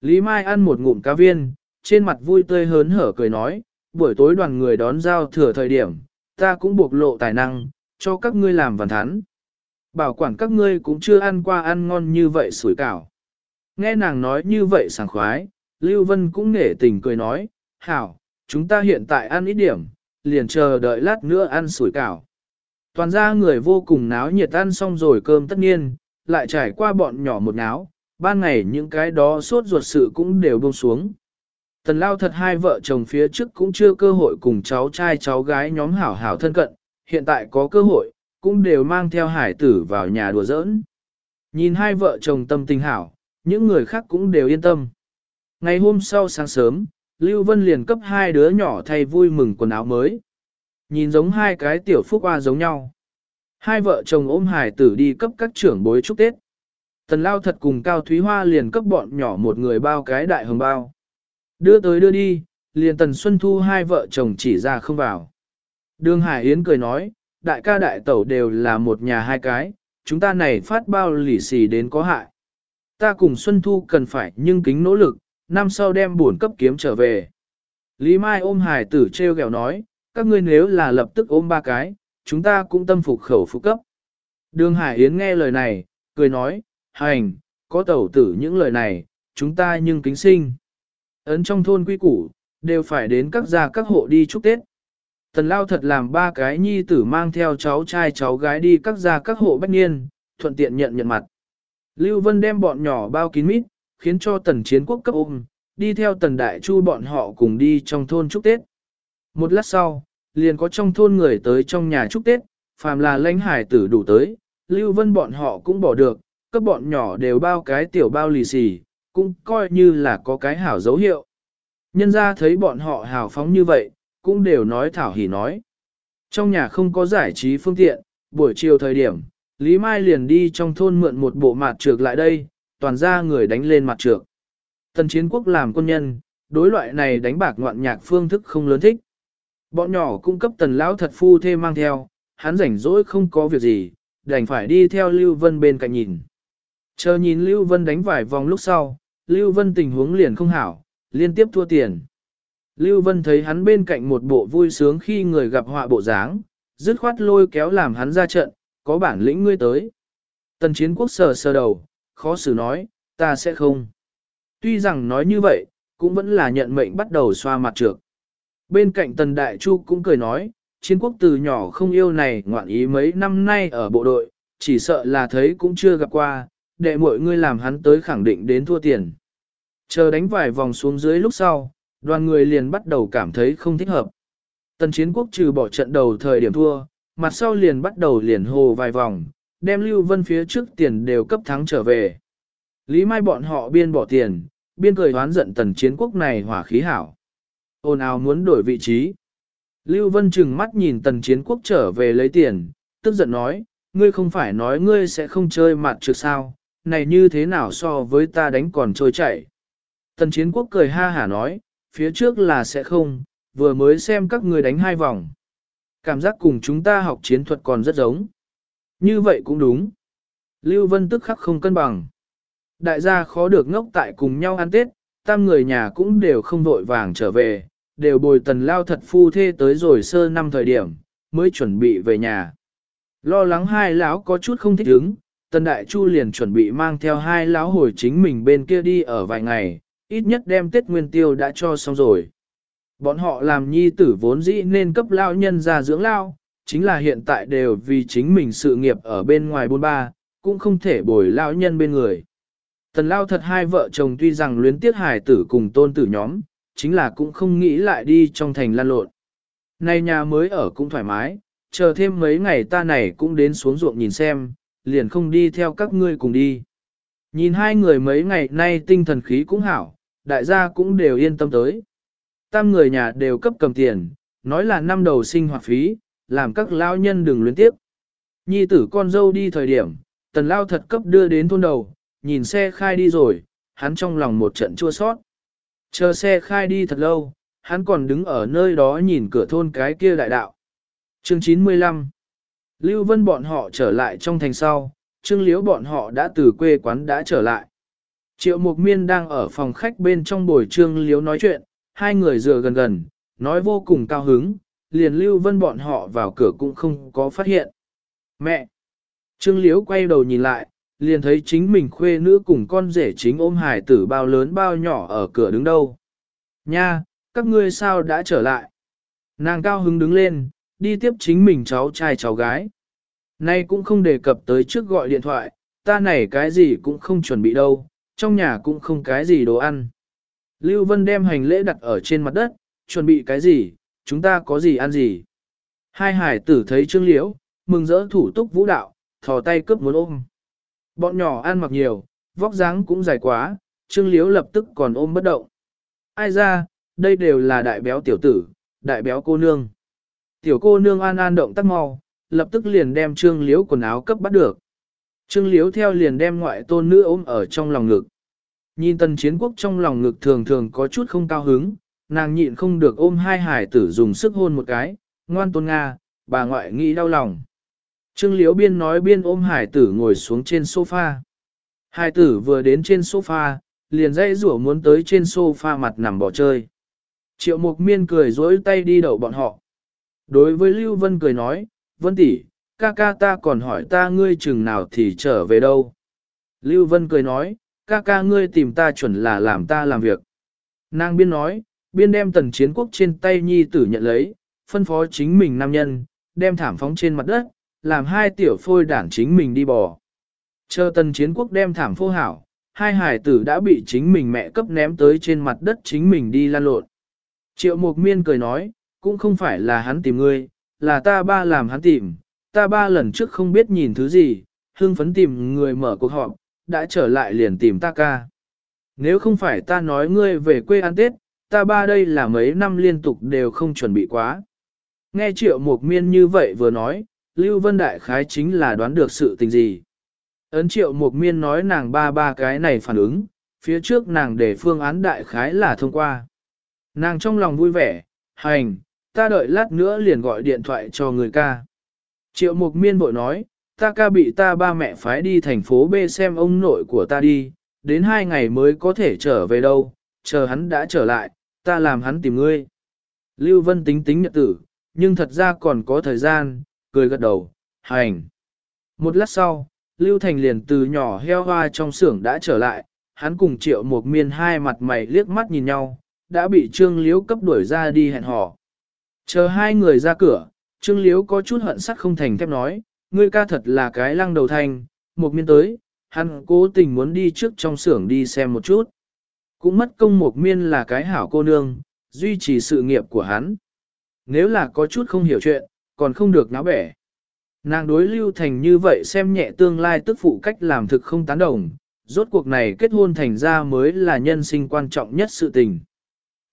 Lý Mai ăn một ngụm cá viên, trên mặt vui tươi hớn hở cười nói, buổi tối đoàn người đón giao thừa thời điểm, ta cũng buộc lộ tài năng, cho các ngươi làm vần thắn. Bảo quản các ngươi cũng chưa ăn qua ăn ngon như vậy sủi cảo. Nghe nàng nói như vậy sảng khoái, Lưu Vân cũng nể tình cười nói, hảo, chúng ta hiện tại ăn ít điểm, liền chờ đợi lát nữa ăn sủi cảo. Toàn ra người vô cùng náo nhiệt ăn xong rồi cơm tất nhiên, lại trải qua bọn nhỏ một náo, ban ngày những cái đó suốt ruột sự cũng đều buông xuống. Tần lao thật hai vợ chồng phía trước cũng chưa cơ hội cùng cháu trai cháu gái nhóm hảo hảo thân cận, hiện tại có cơ hội, cũng đều mang theo hải tử vào nhà đùa giỡn. Nhìn hai vợ chồng tâm tình hảo, những người khác cũng đều yên tâm. Ngày hôm sau sáng sớm, Lưu Vân liền cấp hai đứa nhỏ thay vui mừng quần áo mới. Nhìn giống hai cái tiểu phúc hoa giống nhau. Hai vợ chồng ôm hải tử đi cấp các trưởng bối chúc Tết. Tần Lao thật cùng Cao Thúy Hoa liền cấp bọn nhỏ một người bao cái đại hồng bao. Đưa tới đưa đi, liền Tần Xuân Thu hai vợ chồng chỉ ra không vào. Đường Hải Yến cười nói, đại ca đại tẩu đều là một nhà hai cái, chúng ta này phát bao lì xì đến có hại. Ta cùng Xuân Thu cần phải nhưng kính nỗ lực, năm sau đem buồn cấp kiếm trở về. Lý Mai ôm hải tử treo gẹo nói, các ngươi nếu là lập tức ôm ba cái, chúng ta cũng tâm phục khẩu phục cấp. Đường Hải Yến nghe lời này, cười nói, hành, có tẩu tử những lời này, chúng ta nhưng kính sinh. Ấn trong thôn quy củ, đều phải đến các gia các hộ đi chúc Tết. Tần lao thật làm ba cái nhi tử mang theo cháu trai cháu gái đi các gia các hộ bách niên, thuận tiện nhận nhận mặt. Lưu Vân đem bọn nhỏ bao kín mít, khiến cho tần chiến quốc cấp ôm, đi theo tần đại chu bọn họ cùng đi trong thôn chúc Tết. Một lát sau, liền có trong thôn người tới trong nhà chúc Tết, phàm là lãnh hải tử đủ tới, Lưu Vân bọn họ cũng bỏ được, các bọn nhỏ đều bao cái tiểu bao lì xì, cũng coi như là có cái hảo dấu hiệu. Nhân ra thấy bọn họ hào phóng như vậy, cũng đều nói thảo hỉ nói. Trong nhà không có giải trí phương tiện, buổi chiều thời điểm, Lý Mai liền đi trong thôn mượn một bộ mặt trược lại đây, toàn ra người đánh lên mặt trược. Tần chiến quốc làm quân nhân, đối loại này đánh bạc ngoạn nhạc phương thức không lớn thích. Bọn nhỏ cung cấp tần lão thật phu thê mang theo, hắn rảnh rỗi không có việc gì, đành phải đi theo Lưu Vân bên cạnh nhìn. Chờ nhìn Lưu Vân đánh vài vòng lúc sau, Lưu Vân tình huống liền không hảo, liên tiếp thua tiền. Lưu Vân thấy hắn bên cạnh một bộ vui sướng khi người gặp họa bộ dáng, dứt khoát lôi kéo làm hắn ra trận, có bản lĩnh ngươi tới. Tần chiến quốc sờ sờ đầu, khó xử nói, ta sẽ không. Tuy rằng nói như vậy, cũng vẫn là nhận mệnh bắt đầu xoa mặt trược. Bên cạnh tần đại chu cũng cười nói, chiến quốc từ nhỏ không yêu này ngoạn ý mấy năm nay ở bộ đội, chỉ sợ là thấy cũng chưa gặp qua, để mọi người làm hắn tới khẳng định đến thua tiền. Chờ đánh vài vòng xuống dưới lúc sau, đoàn người liền bắt đầu cảm thấy không thích hợp. Tần chiến quốc trừ bỏ trận đầu thời điểm thua, mặt sau liền bắt đầu liền hồ vài vòng, đem Lưu Vân phía trước tiền đều cấp thắng trở về. Lý Mai bọn họ biên bỏ tiền, biên cười hoán giận tần chiến quốc này hỏa khí hảo. Ôn ào muốn đổi vị trí. Lưu Vân chừng mắt nhìn tần chiến quốc trở về lấy tiền, tức giận nói, ngươi không phải nói ngươi sẽ không chơi mặt trược sao, này như thế nào so với ta đánh còn trôi chảy. Tần chiến quốc cười ha hả nói, phía trước là sẽ không, vừa mới xem các ngươi đánh hai vòng. Cảm giác cùng chúng ta học chiến thuật còn rất giống. Như vậy cũng đúng. Lưu Vân tức khắc không cân bằng. Đại gia khó được ngốc tại cùng nhau ăn Tết, tam người nhà cũng đều không vội vàng trở về, đều bồi tần lao thật phu thê tới rồi sơ năm thời điểm, mới chuẩn bị về nhà. Lo lắng hai lão có chút không thích ứng, tần đại chu liền chuẩn bị mang theo hai lão hồi chính mình bên kia đi ở vài ngày, ít nhất đem Tết Nguyên Tiêu đã cho xong rồi. Bọn họ làm nhi tử vốn dĩ nên cấp lao nhân ra dưỡng lao, chính là hiện tại đều vì chính mình sự nghiệp ở bên ngoài bôn ba, cũng không thể bồi lao nhân bên người. Tần lao thật hai vợ chồng tuy rằng luyến tiếc hài tử cùng tôn tử nhóm, chính là cũng không nghĩ lại đi trong thành lan lộn. Nay nhà mới ở cũng thoải mái, chờ thêm mấy ngày ta này cũng đến xuống ruộng nhìn xem, liền không đi theo các ngươi cùng đi. Nhìn hai người mấy ngày nay tinh thần khí cũng hảo, đại gia cũng đều yên tâm tới tam người nhà đều cấp cầm tiền, nói là năm đầu sinh hoạt phí, làm các lao nhân đừng luyến tiếp. Nhi tử con dâu đi thời điểm, tần lao thật cấp đưa đến thôn đầu, nhìn xe khai đi rồi, hắn trong lòng một trận chua sót. Chờ xe khai đi thật lâu, hắn còn đứng ở nơi đó nhìn cửa thôn cái kia đại đạo. Chương 95 Lưu Vân bọn họ trở lại trong thành sau, Trương Liễu bọn họ đã từ quê quán đã trở lại. Triệu Mục Miên đang ở phòng khách bên trong buổi Trương Liễu nói chuyện, hai người dựa gần gần, nói vô cùng cao hứng, liền Lưu Vân bọn họ vào cửa cũng không có phát hiện. Mẹ! Trương Liễu quay đầu nhìn lại, liền thấy chính mình khuê nữ cùng con rể chính ôm hải tử bao lớn bao nhỏ ở cửa đứng đâu. Nha, các ngươi sao đã trở lại? Nàng cao hứng đứng lên, đi tiếp chính mình cháu trai cháu gái. Nay cũng không đề cập tới trước gọi điện thoại, ta này cái gì cũng không chuẩn bị đâu, trong nhà cũng không cái gì đồ ăn. Lưu Vân đem hành lễ đặt ở trên mặt đất, chuẩn bị cái gì, chúng ta có gì ăn gì. Hai hải tử thấy Trương Liễu, mừng rỡ thủ túc vũ đạo, thò tay cướp muốn ôm. Bọn nhỏ ăn mặc nhiều, vóc dáng cũng dài quá, Trương Liễu lập tức còn ôm bất động. Ai ra, đây đều là đại béo tiểu tử, đại béo cô nương. Tiểu cô nương an an động tác mau, lập tức liền đem Trương Liễu quần áo cấp bắt được. Trương Liễu theo liền đem ngoại tôn nữ ôm ở trong lòng ngực. Nhìn tần chiến quốc trong lòng ngực thường thường có chút không cao hứng, nàng nhịn không được ôm hai hải tử dùng sức hôn một cái, ngoan tôn Nga, bà ngoại nghĩ đau lòng. Trương Liễu biên nói biên ôm hải tử ngồi xuống trên sofa. Hải tử vừa đến trên sofa, liền dây rủa muốn tới trên sofa mặt nằm bỏ chơi. Triệu Mục Miên cười dối tay đi đậu bọn họ. Đối với Lưu Vân cười nói, Vân tỷ, ca ca ta còn hỏi ta ngươi chừng nào thì trở về đâu. Lưu Vân cười nói, ca ca ngươi tìm ta chuẩn là làm ta làm việc. Nàng biên nói, biên đem tần chiến quốc trên tay nhi tử nhận lấy, phân phó chính mình nam nhân, đem thảm phóng trên mặt đất, làm hai tiểu phôi đản chính mình đi bò. Chờ tần chiến quốc đem thảm phô hảo, hai hải tử đã bị chính mình mẹ cấp ném tới trên mặt đất chính mình đi lan lộn. Triệu Mục Miên cười nói, cũng không phải là hắn tìm ngươi, là ta ba làm hắn tìm, ta ba lần trước không biết nhìn thứ gì, hương phấn tìm người mở cuộc họp, đã trở lại liền tìm ta ca. Nếu không phải ta nói ngươi về quê ăn Tết, ta ba đây là mấy năm liên tục đều không chuẩn bị quá. Nghe triệu mục miên như vậy vừa nói, Lưu Vân Đại Khái chính là đoán được sự tình gì. Ấn triệu mục miên nói nàng ba ba cái này phản ứng, phía trước nàng để phương án đại khái là thông qua. Nàng trong lòng vui vẻ, hành, ta đợi lát nữa liền gọi điện thoại cho người ca. Triệu mục miên bội nói, ta ca bị ta ba mẹ phái đi thành phố B xem ông nội của ta đi, đến hai ngày mới có thể trở về đâu, chờ hắn đã trở lại, ta làm hắn tìm ngươi. Lưu Vân tính tính nhật tử, nhưng thật ra còn có thời gian, cười gật đầu, hành. Một lát sau, Lưu Thành liền từ nhỏ heo hoa trong xưởng đã trở lại, hắn cùng triệu một miên hai mặt mày liếc mắt nhìn nhau, đã bị Trương Liễu cấp đuổi ra đi hẹn hò. Chờ hai người ra cửa, Trương Liễu có chút hận sắt không thành thép nói, ngươi ca thật là cái lăng đầu thanh, một miên tới, hắn cố tình muốn đi trước trong xưởng đi xem một chút. Cũng mất công một miên là cái hảo cô nương, duy trì sự nghiệp của hắn. Nếu là có chút không hiểu chuyện, còn không được náo bẻ. Nàng đối lưu thành như vậy xem nhẹ tương lai tức phụ cách làm thực không tán đồng, rốt cuộc này kết hôn thành ra mới là nhân sinh quan trọng nhất sự tình.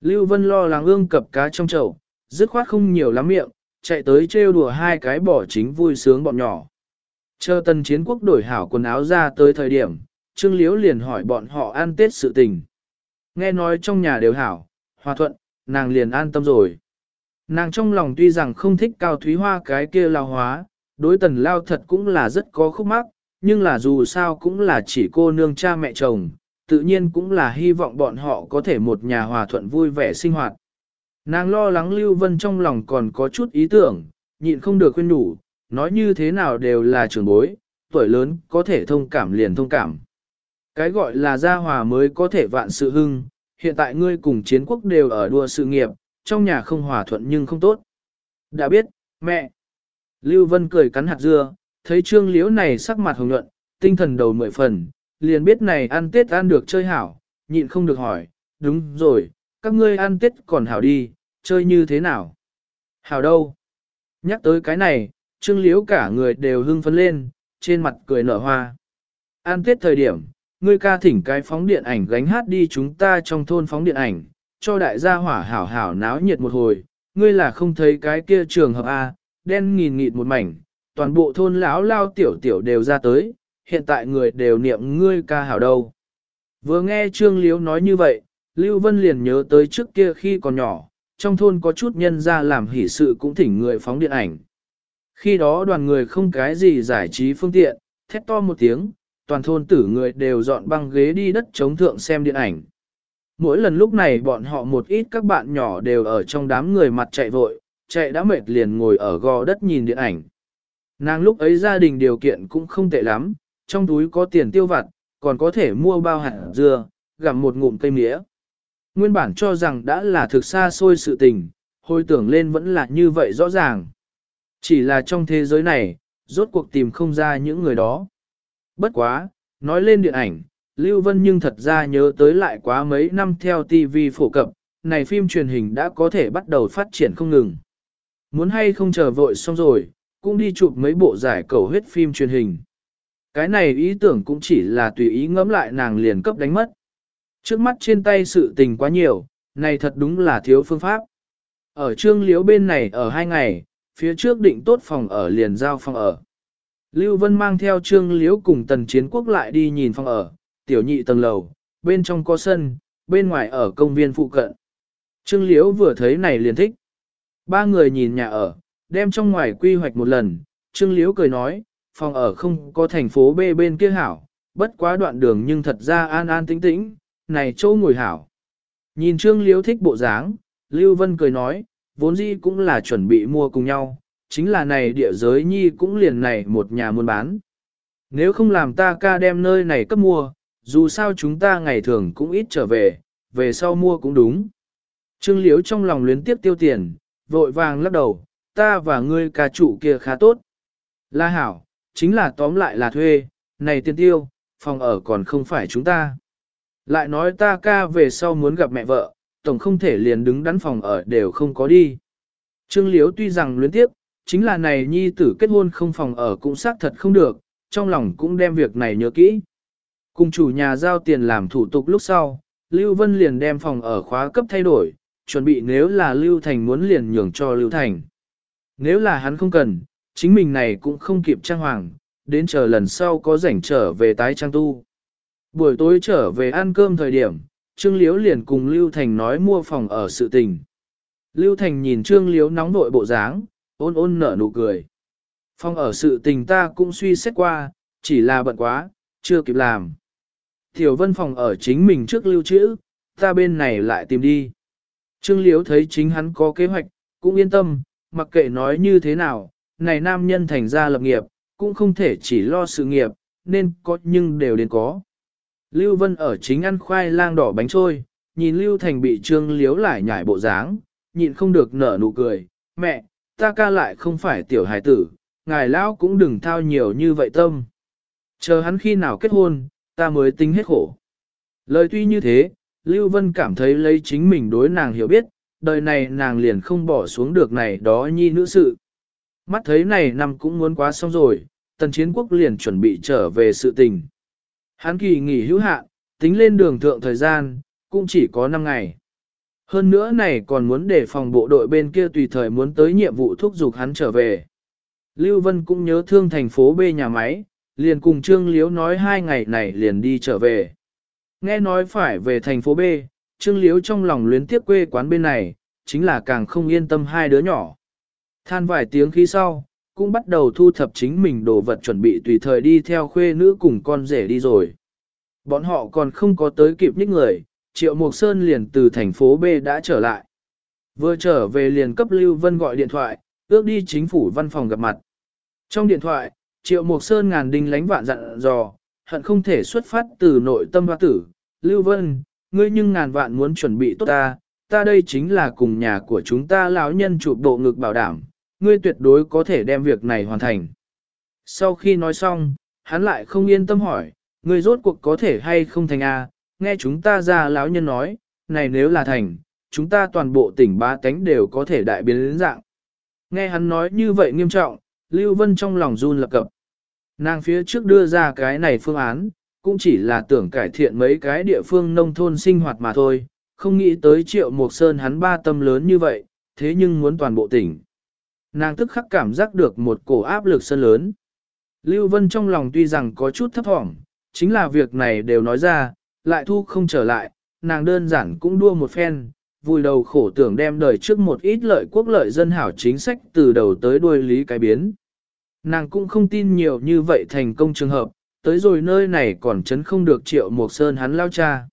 Lưu Vân lo lắng ương cập cá trong chậu, dứt khoát không nhiều lắm miệng, chạy tới trêu đùa hai cái bỏ chính vui sướng bọn nhỏ. Chờ tần chiến quốc đổi hảo quần áo ra tới thời điểm, Trương Liễu liền hỏi bọn họ ăn tết sự tình. Nghe nói trong nhà đều hảo, hòa thuận, nàng liền an tâm rồi. Nàng trong lòng tuy rằng không thích cao thúy hoa cái kia lao hóa, đối tần lao thật cũng là rất có khúc mắc, nhưng là dù sao cũng là chỉ cô nương cha mẹ chồng, tự nhiên cũng là hy vọng bọn họ có thể một nhà hòa thuận vui vẻ sinh hoạt. Nàng lo lắng Lưu Vân trong lòng còn có chút ý tưởng, nhịn không được khuyên đủ, nói như thế nào đều là trưởng bối, tuổi lớn có thể thông cảm liền thông cảm. Cái gọi là gia hòa mới có thể vạn sự hưng, hiện tại ngươi cùng chiến quốc đều ở đua sự nghiệp, trong nhà không hòa thuận nhưng không tốt. Đã biết, mẹ. Lưu Vân cười cắn hạt dưa, thấy trương liễu này sắc mặt hồng nhuận, tinh thần đầu mười phần, liền biết này ăn tết ăn được chơi hảo, nhịn không được hỏi, đúng rồi, các ngươi ăn tết còn hảo đi, chơi như thế nào? Hảo đâu? Nhắc tới cái này, trương liễu cả người đều hưng phấn lên, trên mặt cười nở hoa. an tết thời điểm, ngươi ca thỉnh cái phóng điện ảnh gánh hát đi chúng ta trong thôn phóng điện ảnh, cho đại gia hỏa hảo hảo náo nhiệt một hồi, ngươi là không thấy cái kia trường hợp A, đen nghìn nghịt một mảnh, toàn bộ thôn lão lao tiểu tiểu đều ra tới, hiện tại người đều niệm ngươi ca hảo đâu. Vừa nghe Trương Liếu nói như vậy, Lưu Vân liền nhớ tới trước kia khi còn nhỏ, trong thôn có chút nhân ra làm hỷ sự cũng thỉnh người phóng điện ảnh. Khi đó đoàn người không cái gì giải trí phương tiện, thét to một tiếng, toàn thôn tử người đều dọn băng ghế đi đất chống thượng xem điện ảnh. Mỗi lần lúc này bọn họ một ít các bạn nhỏ đều ở trong đám người mặt chạy vội, chạy đã mệt liền ngồi ở gò đất nhìn điện ảnh. Nàng lúc ấy gia đình điều kiện cũng không tệ lắm, trong túi có tiền tiêu vặt, còn có thể mua bao hạt dưa, gặm một ngụm cây mía. Nguyên bản cho rằng đã là thực xa xôi sự tình, hồi tưởng lên vẫn là như vậy rõ ràng. Chỉ là trong thế giới này, rốt cuộc tìm không ra những người đó. Bất quá, nói lên điện ảnh, Lưu Vân nhưng thật ra nhớ tới lại quá mấy năm theo TV phổ cập, này phim truyền hình đã có thể bắt đầu phát triển không ngừng. Muốn hay không chờ vội xong rồi, cũng đi chụp mấy bộ giải cầu huyết phim truyền hình. Cái này ý tưởng cũng chỉ là tùy ý ngẫm lại nàng liền cấp đánh mất. Trước mắt trên tay sự tình quá nhiều, này thật đúng là thiếu phương pháp. Ở trương liếu bên này ở hai ngày, phía trước định tốt phòng ở liền giao phòng ở. Lưu Vân mang theo trương liếu cùng tần chiến quốc lại đi nhìn phòng ở, tiểu nhị tầng lầu, bên trong có sân, bên ngoài ở công viên phụ cận. Trương liếu vừa thấy này liền thích. Ba người nhìn nhà ở, đem trong ngoài quy hoạch một lần, trương liếu cười nói, phòng ở không có thành phố B bên kia hảo, bất quá đoạn đường nhưng thật ra an an tĩnh tĩnh, này châu ngồi hảo. Nhìn Trương Liễu thích bộ dáng, Lưu Vân cười nói, vốn dĩ cũng là chuẩn bị mua cùng nhau, chính là này địa giới nhi cũng liền này một nhà muốn bán. Nếu không làm ta ca đem nơi này cấp mua, dù sao chúng ta ngày thường cũng ít trở về, về sau mua cũng đúng. Trương Liễu trong lòng luyến tiếp tiêu tiền, vội vàng lắc đầu, ta và ngươi ca chủ kia khá tốt. La hảo, chính là tóm lại là thuê, này tiền tiêu, phòng ở còn không phải chúng ta. Lại nói ta ca về sau muốn gặp mẹ vợ, tổng không thể liền đứng đắn phòng ở đều không có đi. Trương Liếu tuy rằng luyến tiếp, chính là này nhi tử kết hôn không phòng ở cũng xác thật không được, trong lòng cũng đem việc này nhớ kỹ. Cùng chủ nhà giao tiền làm thủ tục lúc sau, Lưu Vân liền đem phòng ở khóa cấp thay đổi, chuẩn bị nếu là Lưu Thành muốn liền nhường cho Lưu Thành. Nếu là hắn không cần, chính mình này cũng không kịp trang hoàng, đến chờ lần sau có rảnh trở về tái trang tu. Buổi tối trở về ăn cơm thời điểm, Trương Liếu liền cùng Lưu Thành nói mua phòng ở sự tình. Lưu Thành nhìn Trương Liếu nóng nội bộ dáng, ôn ôn nở nụ cười. Phòng ở sự tình ta cũng suy xét qua, chỉ là bận quá, chưa kịp làm. Tiểu vân phòng ở chính mình trước lưu trữ, ta bên này lại tìm đi. Trương Liếu thấy chính hắn có kế hoạch, cũng yên tâm, mặc kệ nói như thế nào, này nam nhân thành ra lập nghiệp, cũng không thể chỉ lo sự nghiệp, nên có nhưng đều đến có. Lưu Vân ở chính ăn khoai lang đỏ bánh trôi, nhìn Lưu Thành bị trương liếu lại nhảy bộ dáng, nhịn không được nở nụ cười, mẹ, ta ca lại không phải tiểu hài tử, ngài lão cũng đừng thao nhiều như vậy tâm. Chờ hắn khi nào kết hôn, ta mới tính hết khổ. Lời tuy như thế, Lưu Vân cảm thấy lấy chính mình đối nàng hiểu biết, đời này nàng liền không bỏ xuống được này đó nhi nữ sự. Mắt thấy này năm cũng muốn quá xong rồi, tần chiến quốc liền chuẩn bị trở về sự tình. Hắn kỳ nghỉ hữu hạn, tính lên đường thượng thời gian, cũng chỉ có 5 ngày. Hơn nữa này còn muốn để phòng bộ đội bên kia tùy thời muốn tới nhiệm vụ thúc giục hắn trở về. Lưu Vân cũng nhớ thương thành phố B nhà máy, liền cùng Trương Liếu nói hai ngày này liền đi trở về. Nghe nói phải về thành phố B, Trương Liếu trong lòng luyến tiếc quê quán bên này, chính là càng không yên tâm hai đứa nhỏ. Than vài tiếng khi sau, cũng bắt đầu thu thập chính mình đồ vật chuẩn bị tùy thời đi theo khuê nữ cùng con rể đi rồi. Bọn họ còn không có tới kịp nhích người, Triệu Mộc Sơn liền từ thành phố B đã trở lại. Vừa trở về liền cấp Lưu Vân gọi điện thoại, ước đi chính phủ văn phòng gặp mặt. Trong điện thoại, Triệu Mộc Sơn ngàn đinh lánh vạn dặn dò, hận không thể xuất phát từ nội tâm hoa tử. Lưu Vân, ngươi nhưng ngàn vạn muốn chuẩn bị tốt ta, ta đây chính là cùng nhà của chúng ta lão nhân chụp độ ngực bảo đảm, ngươi tuyệt đối có thể đem việc này hoàn thành. Sau khi nói xong, hắn lại không yên tâm hỏi, ngươi rốt cuộc có thể hay không thành A, à? nghe chúng ta ra lão nhân nói, này nếu là thành, chúng ta toàn bộ tỉnh ba tánh đều có thể đại biến đến dạng. Nghe hắn nói như vậy nghiêm trọng, Lưu Vân trong lòng run lập cập. Nàng phía trước đưa ra cái này phương án, cũng chỉ là tưởng cải thiện mấy cái địa phương nông thôn sinh hoạt mà thôi, không nghĩ tới triệu Mộc Sơn hắn ba tâm lớn như vậy, thế nhưng muốn toàn bộ tỉnh. Nàng tức khắc cảm giác được một cổ áp lực sân lớn. Lưu Vân trong lòng tuy rằng có chút thấp thỏm, chính là việc này đều nói ra, lại thu không trở lại, nàng đơn giản cũng đua một phen, vùi đầu khổ tưởng đem đời trước một ít lợi quốc lợi dân hảo chính sách từ đầu tới đuôi lý cái biến. Nàng cũng không tin nhiều như vậy thành công trường hợp, tới rồi nơi này còn chấn không được triệu một Sơn hắn lao cha.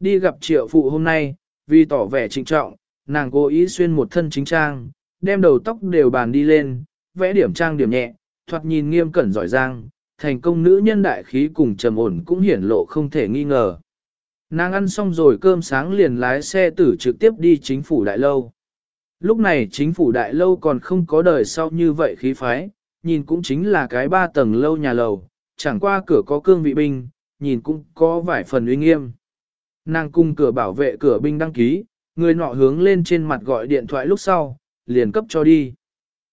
Đi gặp triệu phụ hôm nay, vì tỏ vẻ trịnh trọng, nàng cố ý xuyên một thân chính trang, đem đầu tóc đều bàn đi lên, vẽ điểm trang điểm nhẹ, thoạt nhìn nghiêm cẩn giỏi giang, thành công nữ nhân đại khí cùng trầm ổn cũng hiển lộ không thể nghi ngờ. Nàng ăn xong rồi cơm sáng liền lái xe tử trực tiếp đi chính phủ đại lâu. Lúc này chính phủ đại lâu còn không có đời sau như vậy khí phái, nhìn cũng chính là cái ba tầng lâu nhà lầu, chẳng qua cửa có cương vị binh, nhìn cũng có vài phần uy nghiêm. Nàng cung cửa bảo vệ cửa binh đăng ký, người nọ hướng lên trên mặt gọi điện thoại lúc sau, liền cấp cho đi.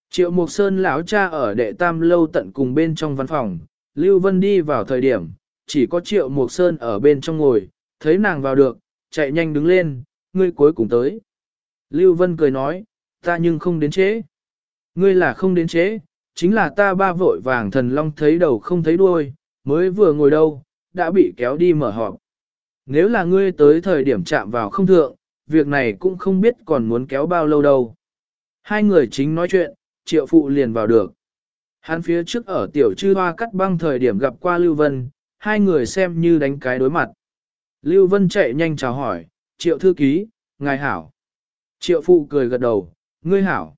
Triệu Mộc Sơn lão cha ở đệ tam lâu tận cùng bên trong văn phòng, Lưu Vân đi vào thời điểm, chỉ có Triệu Mộc Sơn ở bên trong ngồi, thấy nàng vào được, chạy nhanh đứng lên, ngươi cuối cùng tới. Lưu Vân cười nói, ta nhưng không đến chế. Ngươi là không đến chế, chính là ta ba vội vàng thần long thấy đầu không thấy đuôi, mới vừa ngồi đâu, đã bị kéo đi mở họp. Nếu là ngươi tới thời điểm chạm vào không thượng, việc này cũng không biết còn muốn kéo bao lâu đâu. Hai người chính nói chuyện, triệu phụ liền vào được. Hắn phía trước ở tiểu trư hoa cắt băng thời điểm gặp qua Lưu Vân, hai người xem như đánh cái đối mặt. Lưu Vân chạy nhanh chào hỏi, triệu thư ký, ngài hảo. Triệu phụ cười gật đầu, ngươi hảo.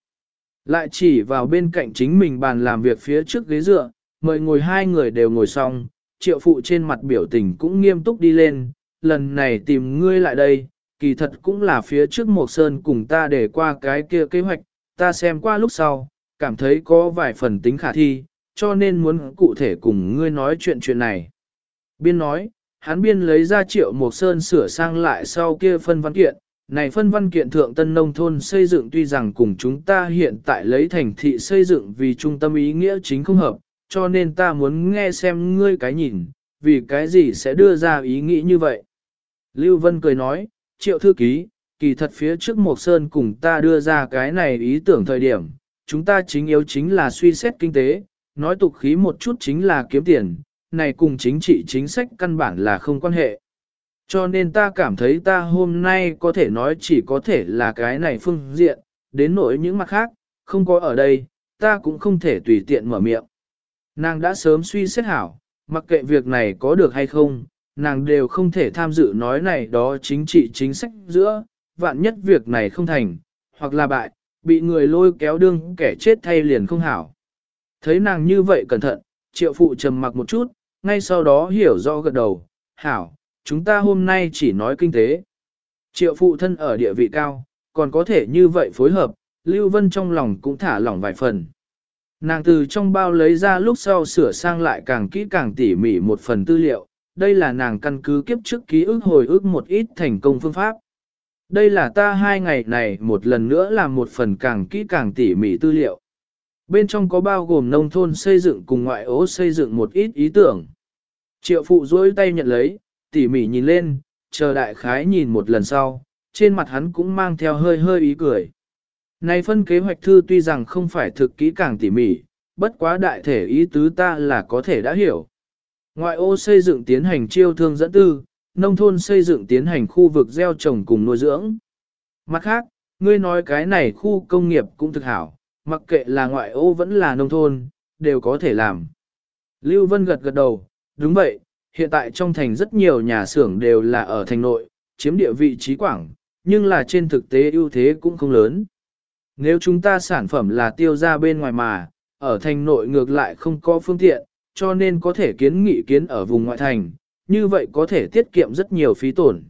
Lại chỉ vào bên cạnh chính mình bàn làm việc phía trước ghế dựa, mời ngồi hai người đều ngồi xong, triệu phụ trên mặt biểu tình cũng nghiêm túc đi lên, lần này tìm ngươi lại đây, kỳ thật cũng là phía trước một sơn cùng ta để qua cái kia kế hoạch, ta xem qua lúc sau, cảm thấy có vài phần tính khả thi, cho nên muốn cụ thể cùng ngươi nói chuyện chuyện này. Biên nói, hắn biên lấy ra triệu một sơn sửa sang lại sau kia phân văn kiện, này phân văn kiện thượng tân nông thôn xây dựng tuy rằng cùng chúng ta hiện tại lấy thành thị xây dựng vì trung tâm ý nghĩa chính không hợp, cho nên ta muốn nghe xem ngươi cái nhìn, vì cái gì sẽ đưa ra ý nghĩ như vậy. Lưu Vân cười nói, triệu thư ký, kỳ thật phía trước Mộc Sơn cùng ta đưa ra cái này ý tưởng thời điểm, chúng ta chính yếu chính là suy xét kinh tế, nói tục khí một chút chính là kiếm tiền, này cùng chính trị chính sách căn bản là không quan hệ. Cho nên ta cảm thấy ta hôm nay có thể nói chỉ có thể là cái này phương diện, đến nỗi những mặt khác, không có ở đây, ta cũng không thể tùy tiện mở miệng. Nàng đã sớm suy xét hảo, mặc kệ việc này có được hay không, nàng đều không thể tham dự nói này đó chính trị chính sách giữa, vạn nhất việc này không thành, hoặc là bại, bị người lôi kéo đương kẻ chết thay liền không hảo. Thấy nàng như vậy cẩn thận, triệu phụ trầm mặc một chút, ngay sau đó hiểu rõ gật đầu, hảo, chúng ta hôm nay chỉ nói kinh tế. Triệu phụ thân ở địa vị cao, còn có thể như vậy phối hợp, Lưu Vân trong lòng cũng thả lỏng vài phần. Nàng từ trong bao lấy ra lúc sau sửa sang lại càng kỹ càng tỉ mỉ một phần tư liệu, đây là nàng căn cứ kiếp trước ký ức hồi ức một ít thành công phương pháp. Đây là ta hai ngày này một lần nữa làm một phần càng kỹ càng tỉ mỉ tư liệu. Bên trong có bao gồm nông thôn xây dựng cùng ngoại ố xây dựng một ít ý tưởng. Triệu phụ dối tay nhận lấy, tỉ mỉ nhìn lên, chờ đại khái nhìn một lần sau, trên mặt hắn cũng mang theo hơi hơi ý cười. Này phân kế hoạch thư tuy rằng không phải thực kỹ càng tỉ mỉ, bất quá đại thể ý tứ ta là có thể đã hiểu. Ngoại ô xây dựng tiến hành chiêu thương dẫn tư, nông thôn xây dựng tiến hành khu vực gieo trồng cùng nuôi dưỡng. Mặt khác, ngươi nói cái này khu công nghiệp cũng thực hảo, mặc kệ là ngoại ô vẫn là nông thôn, đều có thể làm. Lưu Vân gật gật đầu, đúng vậy, hiện tại trong thành rất nhiều nhà xưởng đều là ở thành nội, chiếm địa vị trí quảng, nhưng là trên thực tế ưu thế cũng không lớn. Nếu chúng ta sản phẩm là tiêu ra bên ngoài mà, ở thành nội ngược lại không có phương tiện, cho nên có thể kiến nghị kiến ở vùng ngoại thành, như vậy có thể tiết kiệm rất nhiều phí tổn.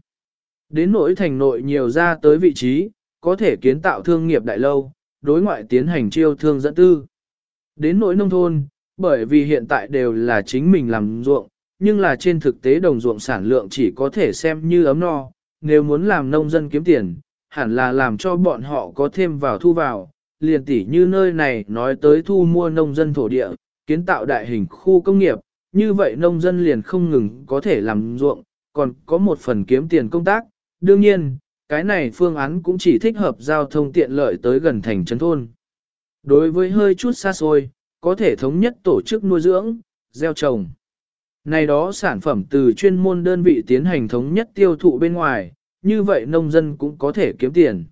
Đến nỗi thành nội nhiều ra tới vị trí, có thể kiến tạo thương nghiệp đại lâu, đối ngoại tiến hành chiêu thương dẫn tư. Đến nỗi nông thôn, bởi vì hiện tại đều là chính mình làm ruộng, nhưng là trên thực tế đồng ruộng sản lượng chỉ có thể xem như ấm no, nếu muốn làm nông dân kiếm tiền, hẳn là làm cho bọn họ có thêm vào thu vào, liền tỉ như nơi này nói tới thu mua nông dân thổ địa, kiến tạo đại hình khu công nghiệp, như vậy nông dân liền không ngừng có thể làm ruộng, còn có một phần kiếm tiền công tác. Đương nhiên, cái này phương án cũng chỉ thích hợp giao thông tiện lợi tới gần thành trấn thôn. Đối với hơi chút xa xôi, có thể thống nhất tổ chức nuôi dưỡng, gieo trồng. Này đó sản phẩm từ chuyên môn đơn vị tiến hành thống nhất tiêu thụ bên ngoài, như vậy nông dân cũng có thể kiếm tiền.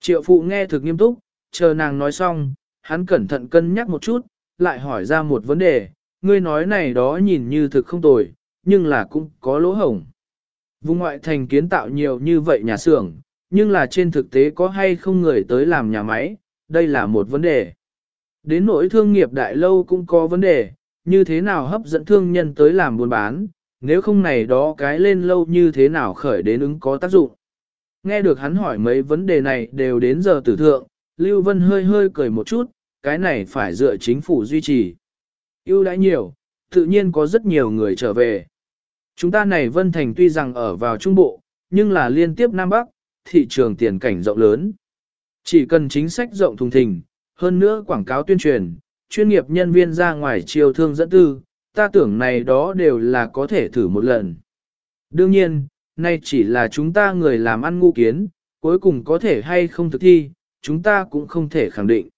Triệu phụ nghe thực nghiêm túc, chờ nàng nói xong, hắn cẩn thận cân nhắc một chút, lại hỏi ra một vấn đề, ngươi nói này đó nhìn như thực không tồi, nhưng là cũng có lỗ hổng. Vùng ngoại thành kiến tạo nhiều như vậy nhà xưởng, nhưng là trên thực tế có hay không người tới làm nhà máy, đây là một vấn đề. Đến nỗi thương nghiệp đại lâu cũng có vấn đề, như thế nào hấp dẫn thương nhân tới làm buôn bán, nếu không này đó cái lên lâu như thế nào khởi đến ứng có tác dụng. Nghe được hắn hỏi mấy vấn đề này đều đến giờ tử thượng, Lưu Vân hơi hơi cười một chút, cái này phải dựa chính phủ duy trì ưu đãi nhiều, tự nhiên có rất nhiều người trở về. Chúng ta này Vân Thành tuy rằng ở vào Trung Bộ, nhưng là liên tiếp Nam Bắc, thị trường tiền cảnh rộng lớn. Chỉ cần chính sách rộng thùng thình, hơn nữa quảng cáo tuyên truyền, chuyên nghiệp nhân viên ra ngoài chiều thương dẫn tư, ta tưởng này đó đều là có thể thử một lần. Đương nhiên, nay chỉ là chúng ta người làm ăn ngu kiến, cuối cùng có thể hay không thực thi, chúng ta cũng không thể khẳng định.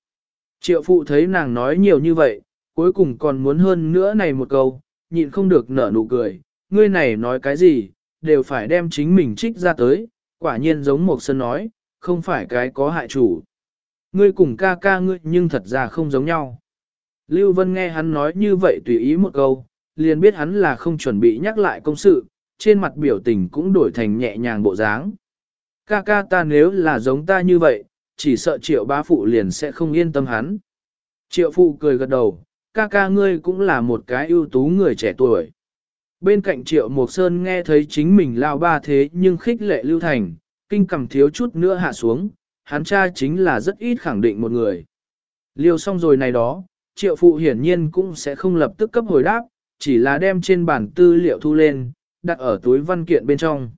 Triệu phụ thấy nàng nói nhiều như vậy, cuối cùng còn muốn hơn nữa này một câu, nhịn không được nở nụ cười, ngươi này nói cái gì, đều phải đem chính mình trích ra tới, quả nhiên giống một sân nói, không phải cái có hại chủ. Ngươi cùng ca ca ngươi nhưng thật ra không giống nhau. Lưu Vân nghe hắn nói như vậy tùy ý một câu, liền biết hắn là không chuẩn bị nhắc lại công sự, trên mặt biểu tình cũng đổi thành nhẹ nhàng bộ dáng. Ca ca ta nếu là giống ta như vậy, chỉ sợ triệu bá phụ liền sẽ không yên tâm hắn. Triệu phụ cười gật đầu, ca ca ngươi cũng là một cái ưu tú người trẻ tuổi. Bên cạnh triệu Mộc Sơn nghe thấy chính mình lao ba thế nhưng khích lệ lưu thành, kinh cầm thiếu chút nữa hạ xuống, hắn cha chính là rất ít khẳng định một người. Liêu xong rồi này đó, triệu phụ hiển nhiên cũng sẽ không lập tức cấp hồi đáp, chỉ là đem trên bản tư liệu thu lên, đặt ở túi văn kiện bên trong.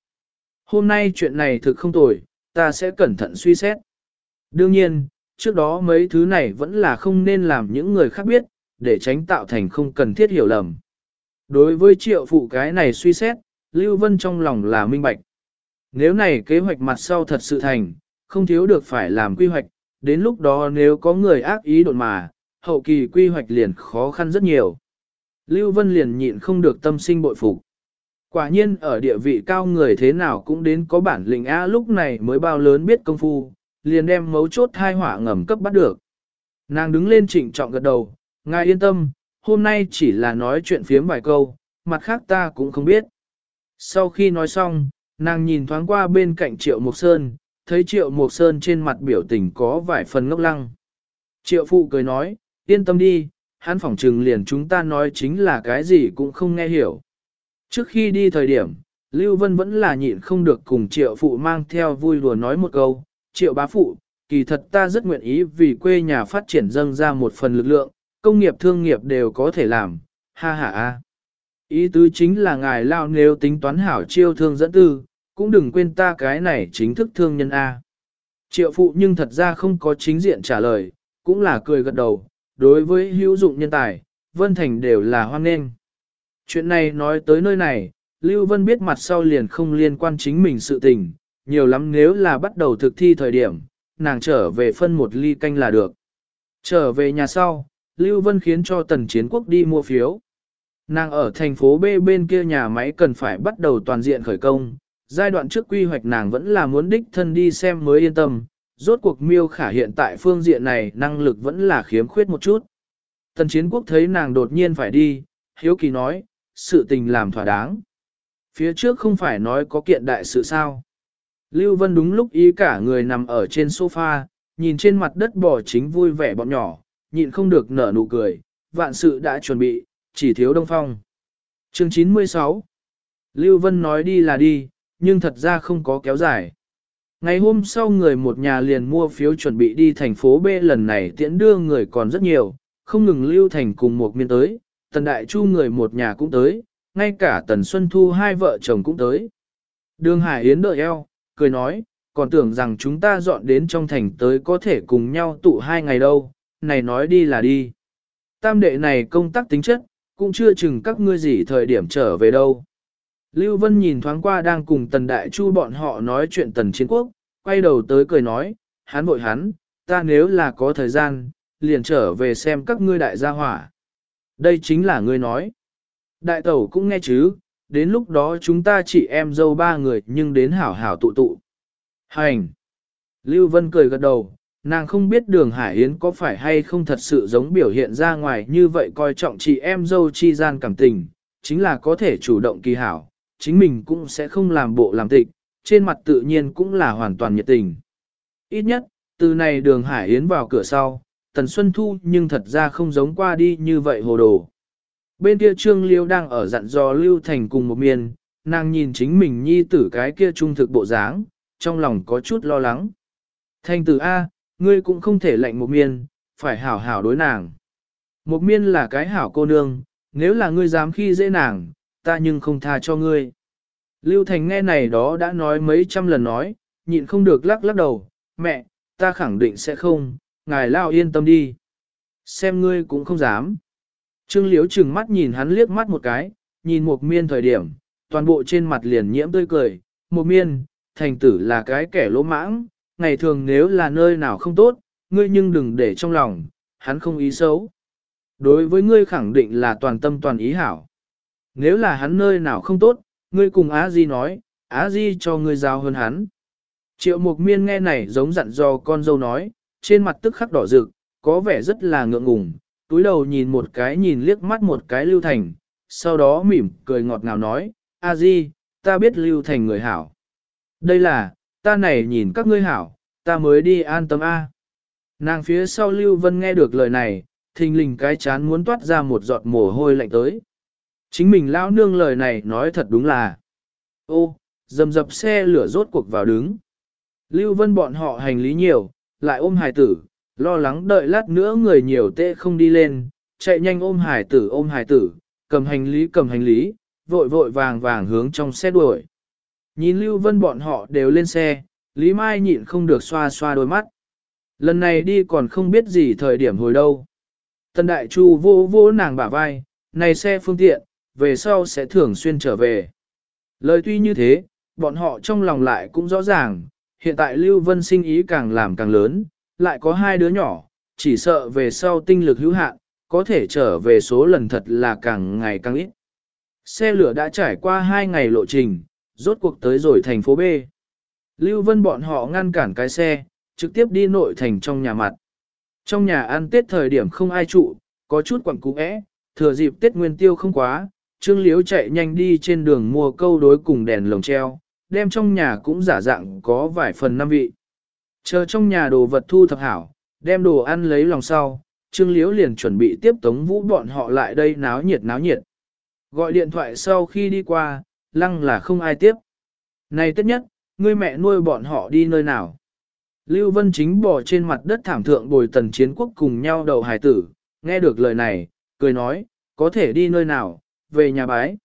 Hôm nay chuyện này thực không tồi, ta sẽ cẩn thận suy xét. Đương nhiên, trước đó mấy thứ này vẫn là không nên làm những người khác biết, để tránh tạo thành không cần thiết hiểu lầm. Đối với triệu phụ cái này suy xét, Lưu Vân trong lòng là minh bạch. Nếu này kế hoạch mặt sau thật sự thành, không thiếu được phải làm quy hoạch, đến lúc đó nếu có người ác ý đột mà, hậu kỳ quy hoạch liền khó khăn rất nhiều. Lưu Vân liền nhịn không được tâm sinh bội phục. Quả nhiên ở địa vị cao người thế nào cũng đến có bản lĩnh A lúc này mới bao lớn biết công phu, liền đem mấu chốt thai hỏa ngầm cấp bắt được. Nàng đứng lên trịnh trọng gật đầu, ngài yên tâm, hôm nay chỉ là nói chuyện phiếm vài câu, mặt khác ta cũng không biết. Sau khi nói xong, nàng nhìn thoáng qua bên cạnh Triệu Mộc Sơn, thấy Triệu Mộc Sơn trên mặt biểu tình có vài phần ngốc lăng. Triệu Phụ cười nói, yên tâm đi, hắn phỏng trừng liền chúng ta nói chính là cái gì cũng không nghe hiểu. Trước khi đi thời điểm, Lưu Vân vẫn là nhịn không được cùng Triệu Phụ mang theo vui đùa nói một câu, Triệu Bá Phụ, kỳ thật ta rất nguyện ý vì quê nhà phát triển dâng ra một phần lực lượng, công nghiệp thương nghiệp đều có thể làm, ha ha a. Ý tứ chính là ngài lao nếu tính toán hảo chiêu thương dẫn tư, cũng đừng quên ta cái này chính thức thương nhân A. Triệu phụ nhưng thật ra không có chính diện trả lời, cũng là cười gật đầu, đối với hữu dụng nhân tài, Vân Thành đều là hoan nghênh. Chuyện này nói tới nơi này, Lưu Vân biết mặt sau liền không liên quan chính mình sự tình, nhiều lắm nếu là bắt đầu thực thi thời điểm, nàng trở về phân một ly canh là được. Trở về nhà sau, Lưu Vân khiến cho tần chiến quốc đi mua phiếu. Nàng ở thành phố B bên kia nhà máy cần phải bắt đầu toàn diện khởi công, giai đoạn trước quy hoạch nàng vẫn là muốn đích thân đi xem mới yên tâm, rốt cuộc miêu khả hiện tại phương diện này năng lực vẫn là khiếm khuyết một chút. Tần chiến quốc thấy nàng đột nhiên phải đi, hiếu kỳ nói, sự tình làm thỏa đáng. Phía trước không phải nói có kiện đại sự sao. Lưu Vân đúng lúc ý cả người nằm ở trên sofa, nhìn trên mặt đất bò chính vui vẻ bọn nhỏ, nhịn không được nở nụ cười, vạn sự đã chuẩn bị, chỉ thiếu Đông Phong. Chương 96 Lưu Vân nói đi là đi, nhưng thật ra không có kéo dài. Ngày hôm sau người một nhà liền mua phiếu chuẩn bị đi thành phố B lần này tiễn đưa người còn rất nhiều, không ngừng Lưu Thành cùng một miên tới, Tần Đại Chu người một nhà cũng tới, ngay cả Tần Xuân Thu hai vợ chồng cũng tới. Đường Hải Yến đợi eo, cười nói, còn tưởng rằng chúng ta dọn đến trong thành tới có thể cùng nhau tụ hai ngày đâu, này nói đi là đi. Tam đệ này công tác tính chất, cũng chưa chừng các ngươi gì thời điểm trở về đâu. Lưu Vân nhìn thoáng qua đang cùng Tần Đại Chu bọn họ nói chuyện Tần Chiến Quốc, quay đầu tới cười nói, hắn vội hắn, ta nếu là có thời gian, liền trở về xem các ngươi đại gia hỏa. Đây chính là ngươi nói. Đại tẩu cũng nghe chứ, đến lúc đó chúng ta chỉ em dâu ba người nhưng đến hảo hảo tụ tụ. Hành! Lưu Vân cười gật đầu, nàng không biết đường Hải Yến có phải hay không thật sự giống biểu hiện ra ngoài như vậy coi trọng chị em dâu chi gian cảm tình, chính là có thể chủ động kỳ hảo, chính mình cũng sẽ không làm bộ làm tịch, trên mặt tự nhiên cũng là hoàn toàn nhiệt tình. Ít nhất, từ này đường Hải Yến vào cửa sau, Tần Xuân Thu nhưng thật ra không giống qua đi như vậy hồ đồ. Bên kia Trương Liêu đang ở dặn dò Lưu Thành cùng một miền, nàng nhìn chính mình nhi tử cái kia trung thực bộ dáng, trong lòng có chút lo lắng. Thành tử A, ngươi cũng không thể lệnh một miên, phải hảo hảo đối nàng. Một miên là cái hảo cô nương, nếu là ngươi dám khi dễ nàng, ta nhưng không tha cho ngươi. Lưu Thành nghe này đó đã nói mấy trăm lần nói, nhịn không được lắc lắc đầu, mẹ, ta khẳng định sẽ không, ngài lao yên tâm đi. Xem ngươi cũng không dám. Trương Liễu chừng mắt nhìn hắn liếc mắt một cái, nhìn một miên thời điểm, toàn bộ trên mặt liền nhiễm tươi cười, một miên, thành tử là cái kẻ lỗ mãng, ngày thường nếu là nơi nào không tốt, ngươi nhưng đừng để trong lòng, hắn không ý xấu. Đối với ngươi khẳng định là toàn tâm toàn ý hảo. Nếu là hắn nơi nào không tốt, ngươi cùng Á Di nói, Á Di cho ngươi giao hơn hắn. Triệu Mục Miên nghe này giống dặn dò con dâu nói, trên mặt tức khắc đỏ rực, có vẻ rất là ngượng ngùng, túi đầu nhìn một cái nhìn liếc mắt một cái Lưu Thành, sau đó mỉm cười ngọt ngào nói, A Di, ta biết Lưu Thành người hảo. Đây là, ta này nhìn các ngươi hảo, ta mới đi an tâm A. Nàng phía sau Lưu Vân nghe được lời này, thình lình cái chán muốn toát ra một giọt mồ hôi lạnh tới. Chính mình lão nương lời này nói thật đúng là. Ô, dầm dập xe lửa rốt cuộc vào đứng. Lưu Vân bọn họ hành lý nhiều, lại ôm Hải tử, lo lắng đợi lát nữa người nhiều tệ không đi lên, chạy nhanh ôm Hải tử ôm Hải tử, cầm hành lý cầm hành lý, vội vội vàng vàng hướng trong xe đuổi. Nhìn Lưu Vân bọn họ đều lên xe, Lý Mai nhịn không được xoa xoa đôi mắt. Lần này đi còn không biết gì thời điểm hồi đâu. Tân Đại Chu vô vô nàng bả vai, này xe phương tiện, về sau sẽ thường xuyên trở về. Lời tuy như thế, bọn họ trong lòng lại cũng rõ ràng, hiện tại Lưu Vân sinh ý càng làm càng lớn, lại có hai đứa nhỏ, chỉ sợ về sau tinh lực hữu hạn, có thể trở về số lần thật là càng ngày càng ít. Xe lửa đã trải qua hai ngày lộ trình, rốt cuộc tới rồi thành phố B. Lưu Vân bọn họ ngăn cản cái xe, trực tiếp đi nội thành trong nhà mặt. Trong nhà ăn Tết thời điểm không ai trụ, có chút quặng cú ẽ, thừa dịp Tết Nguyên Tiêu không quá, Trương Liếu chạy nhanh đi trên đường mua câu đối cùng đèn lồng treo, đem trong nhà cũng giả dạng có vài phần năm vị. Chờ trong nhà đồ vật thu thập hảo, đem đồ ăn lấy lòng sau, Trương Liếu liền chuẩn bị tiếp tống vũ bọn họ lại đây náo nhiệt náo nhiệt. Gọi điện thoại sau khi đi qua, lăng là không ai tiếp. Này tất nhất, ngươi mẹ nuôi bọn họ đi nơi nào? Lưu Vân Chính bò trên mặt đất thảm thượng bồi tần chiến quốc cùng nhau đầu hài tử, nghe được lời này, cười nói, có thể đi nơi nào, về nhà bái.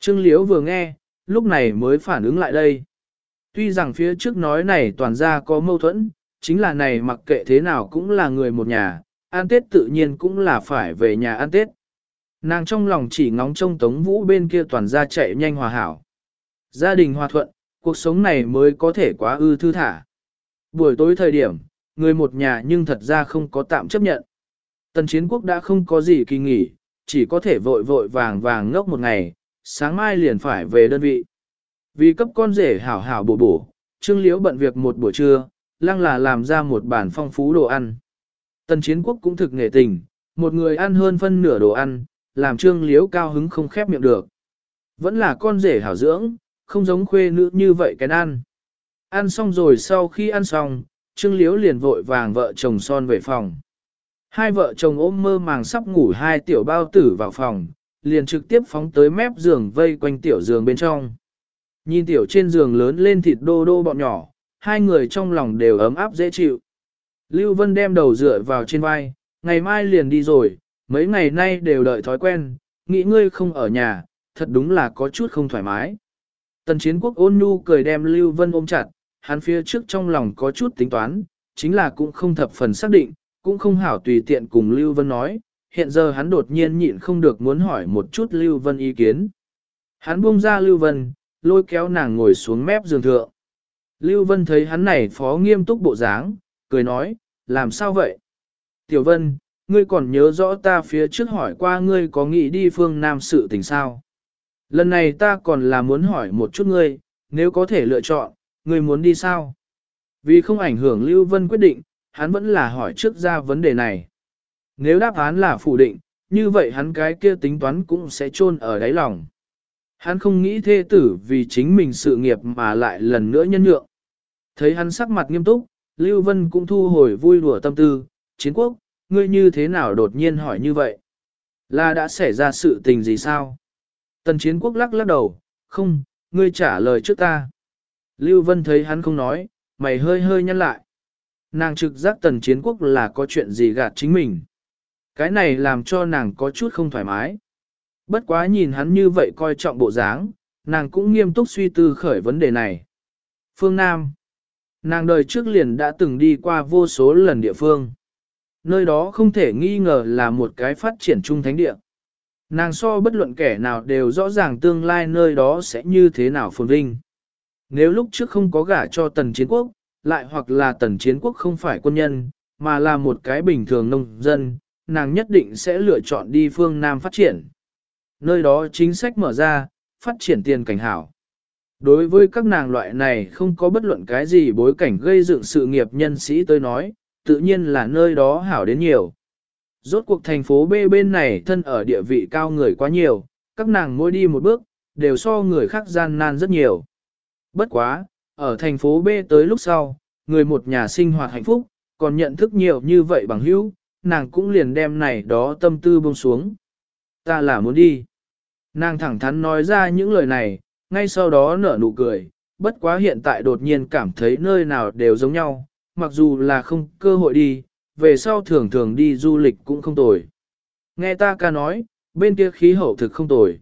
Trương liễu vừa nghe, lúc này mới phản ứng lại đây. Tuy rằng phía trước nói này toàn ra có mâu thuẫn, chính là này mặc kệ thế nào cũng là người một nhà, ăn Tết tự nhiên cũng là phải về nhà ăn Tết. Nàng trong lòng chỉ ngóng trông Tống Vũ bên kia toàn ra chạy nhanh hòa hảo. Gia đình hòa thuận, cuộc sống này mới có thể quá ư thư thả. Buổi tối thời điểm, người một nhà nhưng thật ra không có tạm chấp nhận. Tần chiến quốc đã không có gì kỳ nghỉ, chỉ có thể vội vội vàng vàng ngốc một ngày, sáng mai liền phải về đơn vị. Vì cấp con rể hảo hảo bổ bổ, Trương Liễu bận việc một buổi trưa, lăng là làm ra một bản phong phú đồ ăn. Tần chiến quốc cũng thực nghệ tình, một người ăn hơn phân nửa đồ ăn, làm Trương Liễu cao hứng không khép miệng được. Vẫn là con rể hảo dưỡng, không giống khuê nữ như vậy cái ăn. Ăn xong rồi sau khi ăn xong, Trương Liễu liền vội vàng vợ chồng son về phòng. Hai vợ chồng ôm mơ màng sắp ngủ hai tiểu bao tử vào phòng, liền trực tiếp phóng tới mép giường vây quanh tiểu giường bên trong. Nhìn tiểu trên giường lớn lên thịt đô đô bọn nhỏ, hai người trong lòng đều ấm áp dễ chịu. Lưu Vân đem đầu dựa vào trên vai, ngày mai liền đi rồi, mấy ngày nay đều đợi thói quen, nghĩ ngươi không ở nhà, thật đúng là có chút không thoải mái. Tần chiến quốc ôn nhu cười đem Lưu Vân ôm chặt, hắn phía trước trong lòng có chút tính toán, chính là cũng không thập phần xác định, cũng không hảo tùy tiện cùng Lưu Vân nói, hiện giờ hắn đột nhiên nhịn không được muốn hỏi một chút Lưu Vân ý kiến. Hắn buông ra Lưu Vân, lôi kéo nàng ngồi xuống mép giường thượng. Lưu Vân thấy hắn này phó nghiêm túc bộ dáng, cười nói, làm sao vậy? Tiểu Vân, ngươi còn nhớ rõ ta phía trước hỏi qua ngươi có nghĩ đi phương Nam sự tình sao? Lần này ta còn là muốn hỏi một chút ngươi, nếu có thể lựa chọn, ngươi muốn đi sao? Vì không ảnh hưởng Lưu Vân quyết định, hắn vẫn là hỏi trước ra vấn đề này. Nếu đáp án là phủ định, như vậy hắn cái kia tính toán cũng sẽ chôn ở đáy lòng. Hắn không nghĩ thê tử vì chính mình sự nghiệp mà lại lần nữa nhân nhượng. Thấy hắn sắc mặt nghiêm túc, Lưu Vân cũng thu hồi vui đùa tâm tư, chiến quốc, ngươi như thế nào đột nhiên hỏi như vậy? Là đã xảy ra sự tình gì sao? Tần chiến quốc lắc lắc đầu, không, ngươi trả lời trước ta. Lưu Vân thấy hắn không nói, mày hơi hơi nhăn lại. Nàng trực giác tần chiến quốc là có chuyện gì gạt chính mình. Cái này làm cho nàng có chút không thoải mái. Bất quá nhìn hắn như vậy coi trọng bộ dáng, nàng cũng nghiêm túc suy tư khởi vấn đề này. Phương Nam Nàng đời trước liền đã từng đi qua vô số lần địa phương. Nơi đó không thể nghi ngờ là một cái phát triển trung thánh địa. Nàng so bất luận kẻ nào đều rõ ràng tương lai nơi đó sẽ như thế nào phồn vinh. Nếu lúc trước không có gả cho tần chiến quốc, lại hoặc là tần chiến quốc không phải quân nhân, mà là một cái bình thường nông dân, nàng nhất định sẽ lựa chọn đi phương Nam phát triển. Nơi đó chính sách mở ra, phát triển tiền cảnh hảo. Đối với các nàng loại này không có bất luận cái gì bối cảnh gây dựng sự nghiệp nhân sĩ tôi nói, tự nhiên là nơi đó hảo đến nhiều. Rốt cuộc thành phố B bên này thân ở địa vị cao người quá nhiều, các nàng mỗi đi một bước, đều so người khác gian nan rất nhiều. Bất quá, ở thành phố B tới lúc sau, người một nhà sinh hoạt hạnh phúc, còn nhận thức nhiều như vậy bằng hữu, nàng cũng liền đem này đó tâm tư buông xuống. Ta là muốn đi. Nàng thẳng thắn nói ra những lời này, ngay sau đó nở nụ cười, bất quá hiện tại đột nhiên cảm thấy nơi nào đều giống nhau, mặc dù là không cơ hội đi, về sau thường thường đi du lịch cũng không tồi. Nghe ta ca nói, bên kia khí hậu thực không tồi.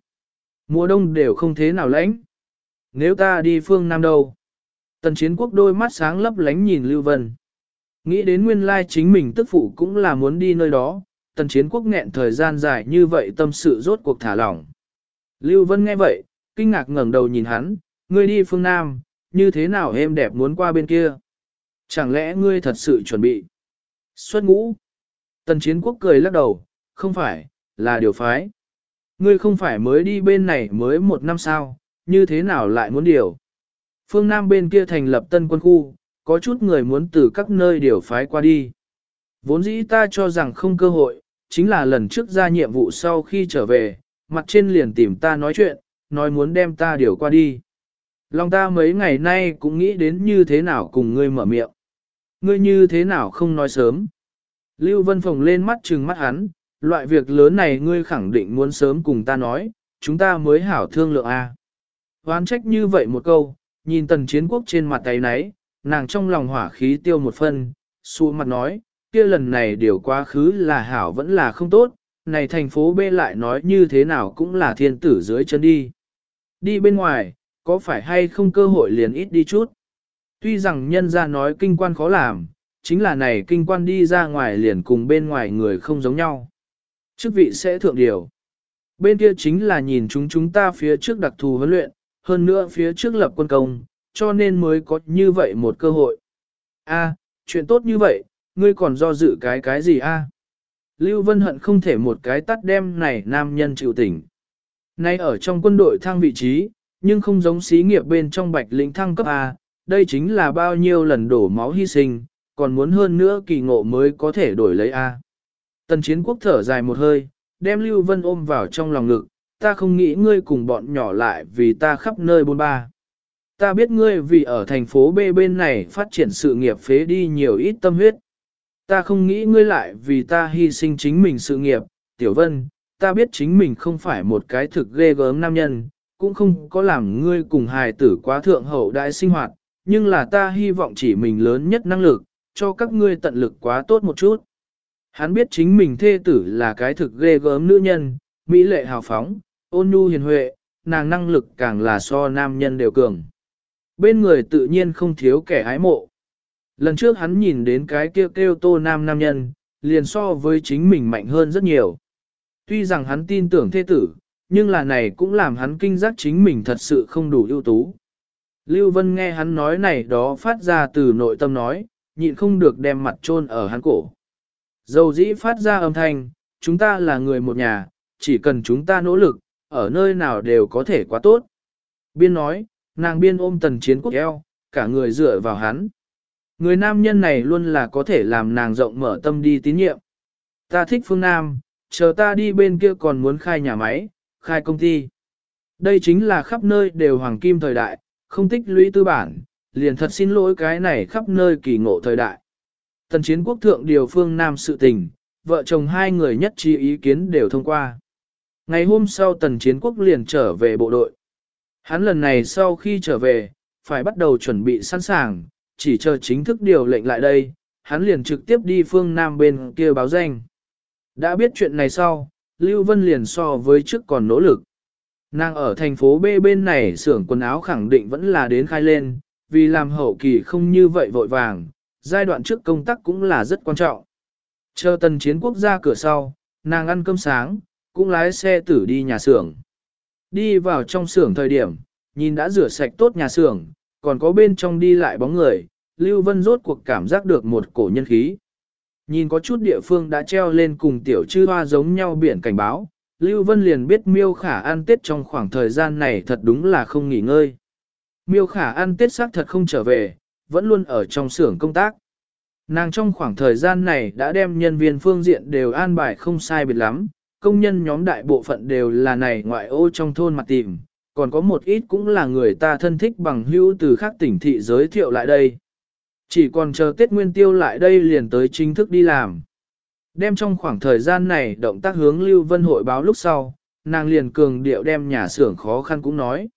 Mùa đông đều không thế nào lạnh. Nếu ta đi phương Nam đâu? Tần chiến quốc đôi mắt sáng lấp lánh nhìn Lưu Vân. Nghĩ đến nguyên lai chính mình tức phụ cũng là muốn đi nơi đó, tần chiến quốc nghẹn thời gian dài như vậy tâm sự rốt cuộc thả lỏng. Lưu Vân nghe vậy, kinh ngạc ngẩng đầu nhìn hắn, ngươi đi phương Nam, như thế nào em đẹp muốn qua bên kia? Chẳng lẽ ngươi thật sự chuẩn bị? Xuất ngũ. Tần chiến quốc cười lắc đầu, không phải, là điều phái. Ngươi không phải mới đi bên này mới một năm sao, như thế nào lại muốn điều? Phương Nam bên kia thành lập tân quân khu, có chút người muốn từ các nơi điều phái qua đi. Vốn dĩ ta cho rằng không cơ hội, chính là lần trước ra nhiệm vụ sau khi trở về, mặt trên liền tìm ta nói chuyện, nói muốn đem ta điều qua đi. Lòng ta mấy ngày nay cũng nghĩ đến như thế nào cùng ngươi mở miệng. Ngươi như thế nào không nói sớm. Lưu Vân Phồng lên mắt trừng mắt hắn, loại việc lớn này ngươi khẳng định muốn sớm cùng ta nói, chúng ta mới hảo thương lượng a. Hoán trách như vậy một câu, nhìn tần chiến quốc trên mặt tay nấy, nàng trong lòng hỏa khí tiêu một phân, xua mặt nói, kia lần này điều quá khứ là hảo vẫn là không tốt, này thành phố B lại nói như thế nào cũng là thiên tử dưới chân đi. Đi bên ngoài, có phải hay không cơ hội liền ít đi chút. Tuy rằng nhân ra nói kinh quan khó làm, chính là này kinh quan đi ra ngoài liền cùng bên ngoài người không giống nhau. Chức vị sẽ thượng điều. Bên kia chính là nhìn chúng chúng ta phía trước đặc thù huấn luyện, hơn nữa phía trước lập quân công, cho nên mới có như vậy một cơ hội. A, chuyện tốt như vậy, ngươi còn do dự cái cái gì a? Lưu Vân Hận không thể một cái tắt đem này nam nhân chịu tỉnh. Nay ở trong quân đội thăng vị trí, nhưng không giống xí nghiệp bên trong bạch lĩnh thăng cấp A, đây chính là bao nhiêu lần đổ máu hy sinh, còn muốn hơn nữa kỳ ngộ mới có thể đổi lấy A. Tần chiến quốc thở dài một hơi, đem Lưu Vân ôm vào trong lòng ngực, ta không nghĩ ngươi cùng bọn nhỏ lại vì ta khắp nơi bôn ba. Ta biết ngươi vì ở thành phố B bên này phát triển sự nghiệp phế đi nhiều ít tâm huyết. Ta không nghĩ ngươi lại vì ta hy sinh chính mình sự nghiệp, Tiểu Vân, ta biết chính mình không phải một cái thực ghê gớm nam nhân, cũng không có làm ngươi cùng hài tử quá thượng hậu đại sinh hoạt, nhưng là ta hy vọng chỉ mình lớn nhất năng lực, cho các ngươi tận lực quá tốt một chút. Hắn biết chính mình thê tử là cái thực ghê gớm nữ nhân, mỹ lệ hào phóng, ôn nhu hiền huệ, nàng năng lực càng là so nam nhân đều cường. Bên người tự nhiên không thiếu kẻ ái mộ. Lần trước hắn nhìn đến cái kêu kêu tô nam nam nhân, liền so với chính mình mạnh hơn rất nhiều. Tuy rằng hắn tin tưởng thê tử, nhưng là này cũng làm hắn kinh giác chính mình thật sự không đủ ưu tú. Lưu Vân nghe hắn nói này đó phát ra từ nội tâm nói, nhịn không được đem mặt chôn ở hắn cổ. Dầu dĩ phát ra âm thanh, chúng ta là người một nhà, chỉ cần chúng ta nỗ lực, ở nơi nào đều có thể quá tốt. Biên nói, nàng biên ôm tần chiến quốc eo, cả người dựa vào hắn. Người nam nhân này luôn là có thể làm nàng rộng mở tâm đi tín nhiệm. Ta thích phương Nam, chờ ta đi bên kia còn muốn khai nhà máy, khai công ty. Đây chính là khắp nơi đều hoàng kim thời đại, không tích lũy tư bản, liền thật xin lỗi cái này khắp nơi kỳ ngộ thời đại. Tần chiến quốc thượng điều phương Nam sự tình, vợ chồng hai người nhất trí ý kiến đều thông qua. Ngày hôm sau tần chiến quốc liền trở về bộ đội. Hắn lần này sau khi trở về, phải bắt đầu chuẩn bị sẵn sàng, chỉ chờ chính thức điều lệnh lại đây, hắn liền trực tiếp đi phương Nam bên kia báo danh. Đã biết chuyện này sau, Lưu Vân liền so với trước còn nỗ lực. Nàng ở thành phố B bên này xưởng quần áo khẳng định vẫn là đến khai lên, vì làm hậu kỳ không như vậy vội vàng, giai đoạn trước công tác cũng là rất quan trọng. Chờ tần chiến quốc ra cửa sau, nàng ăn cơm sáng, cũng lái xe tử đi nhà xưởng. Đi vào trong xưởng thời điểm, nhìn đã rửa sạch tốt nhà xưởng, còn có bên trong đi lại bóng người, Lưu Vân rốt cuộc cảm giác được một cổ nhân khí. Nhìn có chút địa phương đã treo lên cùng tiểu chư hoa giống nhau biển cảnh báo, Lưu Vân liền biết miêu khả ăn tết trong khoảng thời gian này thật đúng là không nghỉ ngơi. Miêu khả ăn tết xác thật không trở về, vẫn luôn ở trong xưởng công tác. Nàng trong khoảng thời gian này đã đem nhân viên phương diện đều an bài không sai biệt lắm, công nhân nhóm đại bộ phận đều là này ngoại ô trong thôn mặt tìm, còn có một ít cũng là người ta thân thích bằng hữu từ khác tỉnh thị giới thiệu lại đây. Chỉ còn chờ Tết Nguyên Tiêu lại đây liền tới chính thức đi làm. Đem trong khoảng thời gian này động tác hướng Lưu Vân hội báo lúc sau, nàng liền cường điệu đem nhà xưởng khó khăn cũng nói.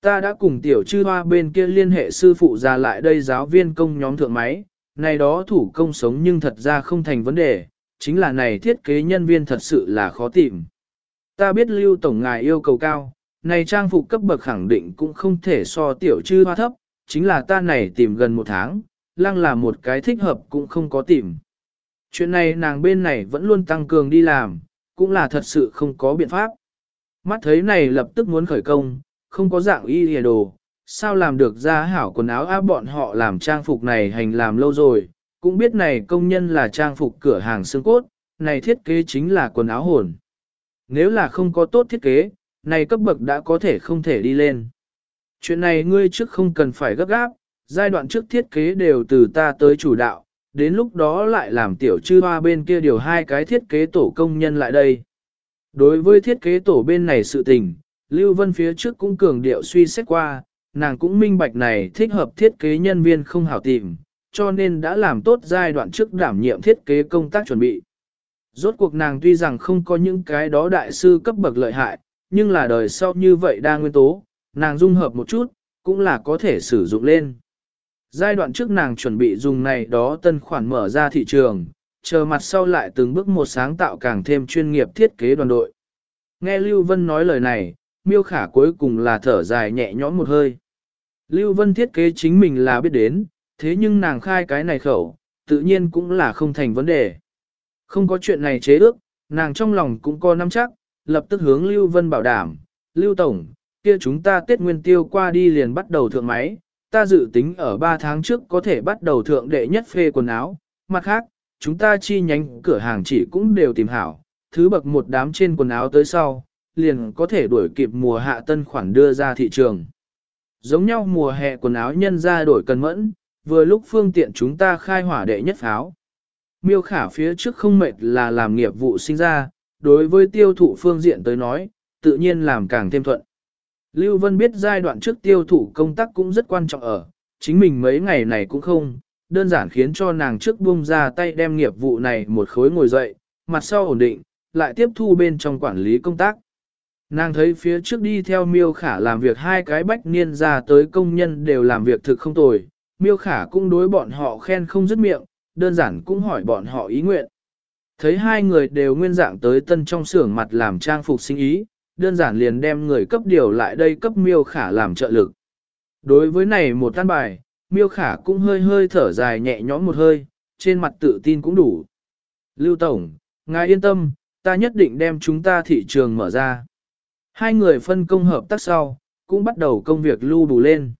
Ta đã cùng tiểu chư hoa bên kia liên hệ sư phụ ra lại đây giáo viên công nhóm thượng máy, này đó thủ công sống nhưng thật ra không thành vấn đề, chính là này thiết kế nhân viên thật sự là khó tìm. Ta biết Lưu Tổng Ngài yêu cầu cao, này trang phục cấp bậc khẳng định cũng không thể so tiểu chư hoa thấp, chính là ta này tìm gần một tháng, lăng là một cái thích hợp cũng không có tìm. Chuyện này nàng bên này vẫn luôn tăng cường đi làm, cũng là thật sự không có biện pháp. Mắt thấy này lập tức muốn khởi công, không có dạng y hề đồ, sao làm được ra hảo quần áo áp bọn họ làm trang phục này hành làm lâu rồi, cũng biết này công nhân là trang phục cửa hàng xương cốt, này thiết kế chính là quần áo hồn. Nếu là không có tốt thiết kế, này cấp bậc đã có thể không thể đi lên. Chuyện này ngươi trước không cần phải gấp gáp, giai đoạn trước thiết kế đều từ ta tới chủ đạo, đến lúc đó lại làm tiểu chư hoa bên kia điều hai cái thiết kế tổ công nhân lại đây. Đối với thiết kế tổ bên này sự tình, Lưu Vân phía trước cũng cường điệu suy xét qua, nàng cũng minh bạch này thích hợp thiết kế nhân viên không hảo tìm, cho nên đã làm tốt giai đoạn trước đảm nhiệm thiết kế công tác chuẩn bị. Rốt cuộc nàng tuy rằng không có những cái đó đại sư cấp bậc lợi hại, nhưng là đời sau như vậy đa nguyên tố, nàng dung hợp một chút, cũng là có thể sử dụng lên. Giai đoạn trước nàng chuẩn bị dùng này đó tân khoản mở ra thị trường, chờ mặt sau lại từng bước một sáng tạo càng thêm chuyên nghiệp thiết kế đoàn đội. Nghe Lưu Vân nói lời này, miêu khả cuối cùng là thở dài nhẹ nhõm một hơi. Lưu Vân thiết kế chính mình là biết đến, thế nhưng nàng khai cái này khẩu, tự nhiên cũng là không thành vấn đề. Không có chuyện này chế ước, nàng trong lòng cũng có nắm chắc, lập tức hướng Lưu Vân bảo đảm, Lưu Tổng, kia chúng ta Tết Nguyên Tiêu qua đi liền bắt đầu thượng máy, ta dự tính ở 3 tháng trước có thể bắt đầu thượng đệ nhất phê quần áo, mặt khác, chúng ta chi nhánh cửa hàng chỉ cũng đều tìm hảo, thứ bậc một đám trên quần áo tới sau, liền có thể đuổi kịp mùa hạ tân khoản đưa ra thị trường. Giống nhau mùa hè quần áo nhân ra đổi cần mẫn, vừa lúc phương tiện chúng ta khai hỏa đệ nhất pháo. Miêu khả phía trước không mệt là làm nghiệp vụ sinh ra, đối với tiêu thụ phương diện tới nói, tự nhiên làm càng thêm thuận. Lưu Vân biết giai đoạn trước tiêu thụ công tác cũng rất quan trọng ở, chính mình mấy ngày này cũng không, đơn giản khiến cho nàng trước buông ra tay đem nghiệp vụ này một khối ngồi dậy, mặt sau ổn định, lại tiếp thu bên trong quản lý công tác. Nàng thấy phía trước đi theo miêu khả làm việc hai cái bách niên ra tới công nhân đều làm việc thực không tồi, miêu khả cũng đối bọn họ khen không dứt miệng, đơn giản cũng hỏi bọn họ ý nguyện. Thấy hai người đều nguyên dạng tới tân trong xưởng mặt làm trang phục sinh ý, đơn giản liền đem người cấp điều lại đây cấp miêu khả làm trợ lực. Đối với này một tan bài, miêu khả cũng hơi hơi thở dài nhẹ nhõm một hơi, trên mặt tự tin cũng đủ. Lưu Tổng, ngài yên tâm, ta nhất định đem chúng ta thị trường mở ra. Hai người phân công hợp tác sau, cũng bắt đầu công việc lưu đủ lên.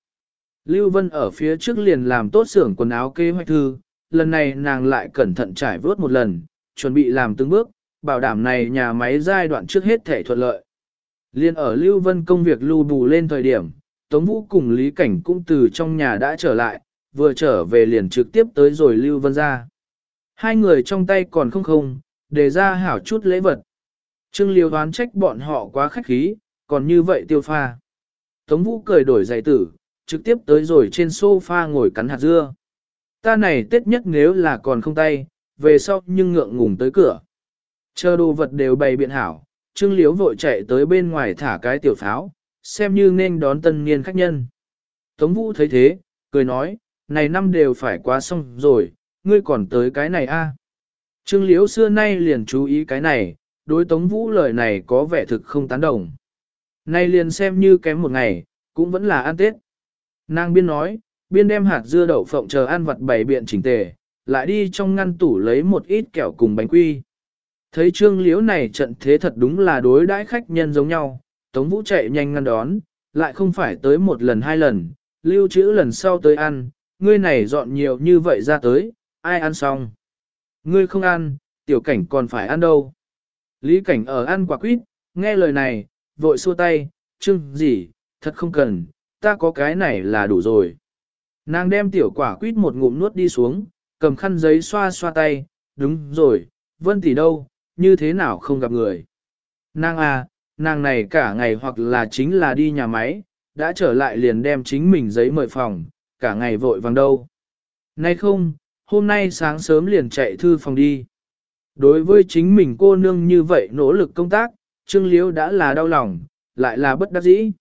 Lưu Vân ở phía trước liền làm tốt xưởng quần áo kế hoạch thư, lần này nàng lại cẩn thận trải vớt một lần, chuẩn bị làm từng bước, bảo đảm này nhà máy giai đoạn trước hết thể thuận lợi. Liên ở Lưu Vân công việc lưu bù lên thời điểm, Tống Vũ cùng Lý Cảnh cũng từ trong nhà đã trở lại, vừa trở về liền trực tiếp tới rồi Lưu Vân ra. Hai người trong tay còn không không, để ra hảo chút lễ vật. Trương Liêu đoán trách bọn họ quá khách khí, còn như vậy tiêu pha. Tống Vũ cười đổi giày tử, trực tiếp tới rồi trên sofa ngồi cắn hạt dưa. Ta này tết nhất nếu là còn không tay, về sau nhưng ngượng ngùng tới cửa. Chờ đồ vật đều bày biện hảo, Trương Liễu vội chạy tới bên ngoài thả cái tiểu pháo, xem như nên đón tân niên khách nhân. Tống Vũ thấy thế, cười nói, này năm đều phải qua xong rồi, ngươi còn tới cái này a? À? Trương Liễu xưa nay liền chú ý cái này, đối Tống Vũ lời này có vẻ thực không tán đồng. Nay liền xem như kém một ngày, cũng vẫn là ăn Tết. Nàng biên nói, biên đem hạt dưa đậu phộng chờ ăn vặt bày biện chỉnh tề, lại đi trong ngăn tủ lấy một ít kẹo cùng bánh quy. Thấy trương liễu này trận thế thật đúng là đối đãi khách nhân giống nhau, Tống Vũ chạy nhanh ngăn đón, lại không phải tới một lần hai lần, lưu trữ lần sau tới ăn, ngươi này dọn nhiều như vậy ra tới, ai ăn xong. Ngươi không ăn, tiểu cảnh còn phải ăn đâu. Lý cảnh ở ăn quả quýt, nghe lời này, vội xua tay, trương gì, thật không cần, ta có cái này là đủ rồi. Nàng đem tiểu quả quýt một ngụm nuốt đi xuống, cầm khăn giấy xoa xoa tay, đúng rồi, vân tỷ đâu, như thế nào không gặp người. Nàng à, nàng này cả ngày hoặc là chính là đi nhà máy, đã trở lại liền đem chính mình giấy mời phòng, cả ngày vội vàng đâu. Nay không, hôm nay sáng sớm liền chạy thư phòng đi. Đối với chính mình cô nương như vậy nỗ lực công tác, Trương Liễu đã là đau lòng, lại là bất đắc dĩ.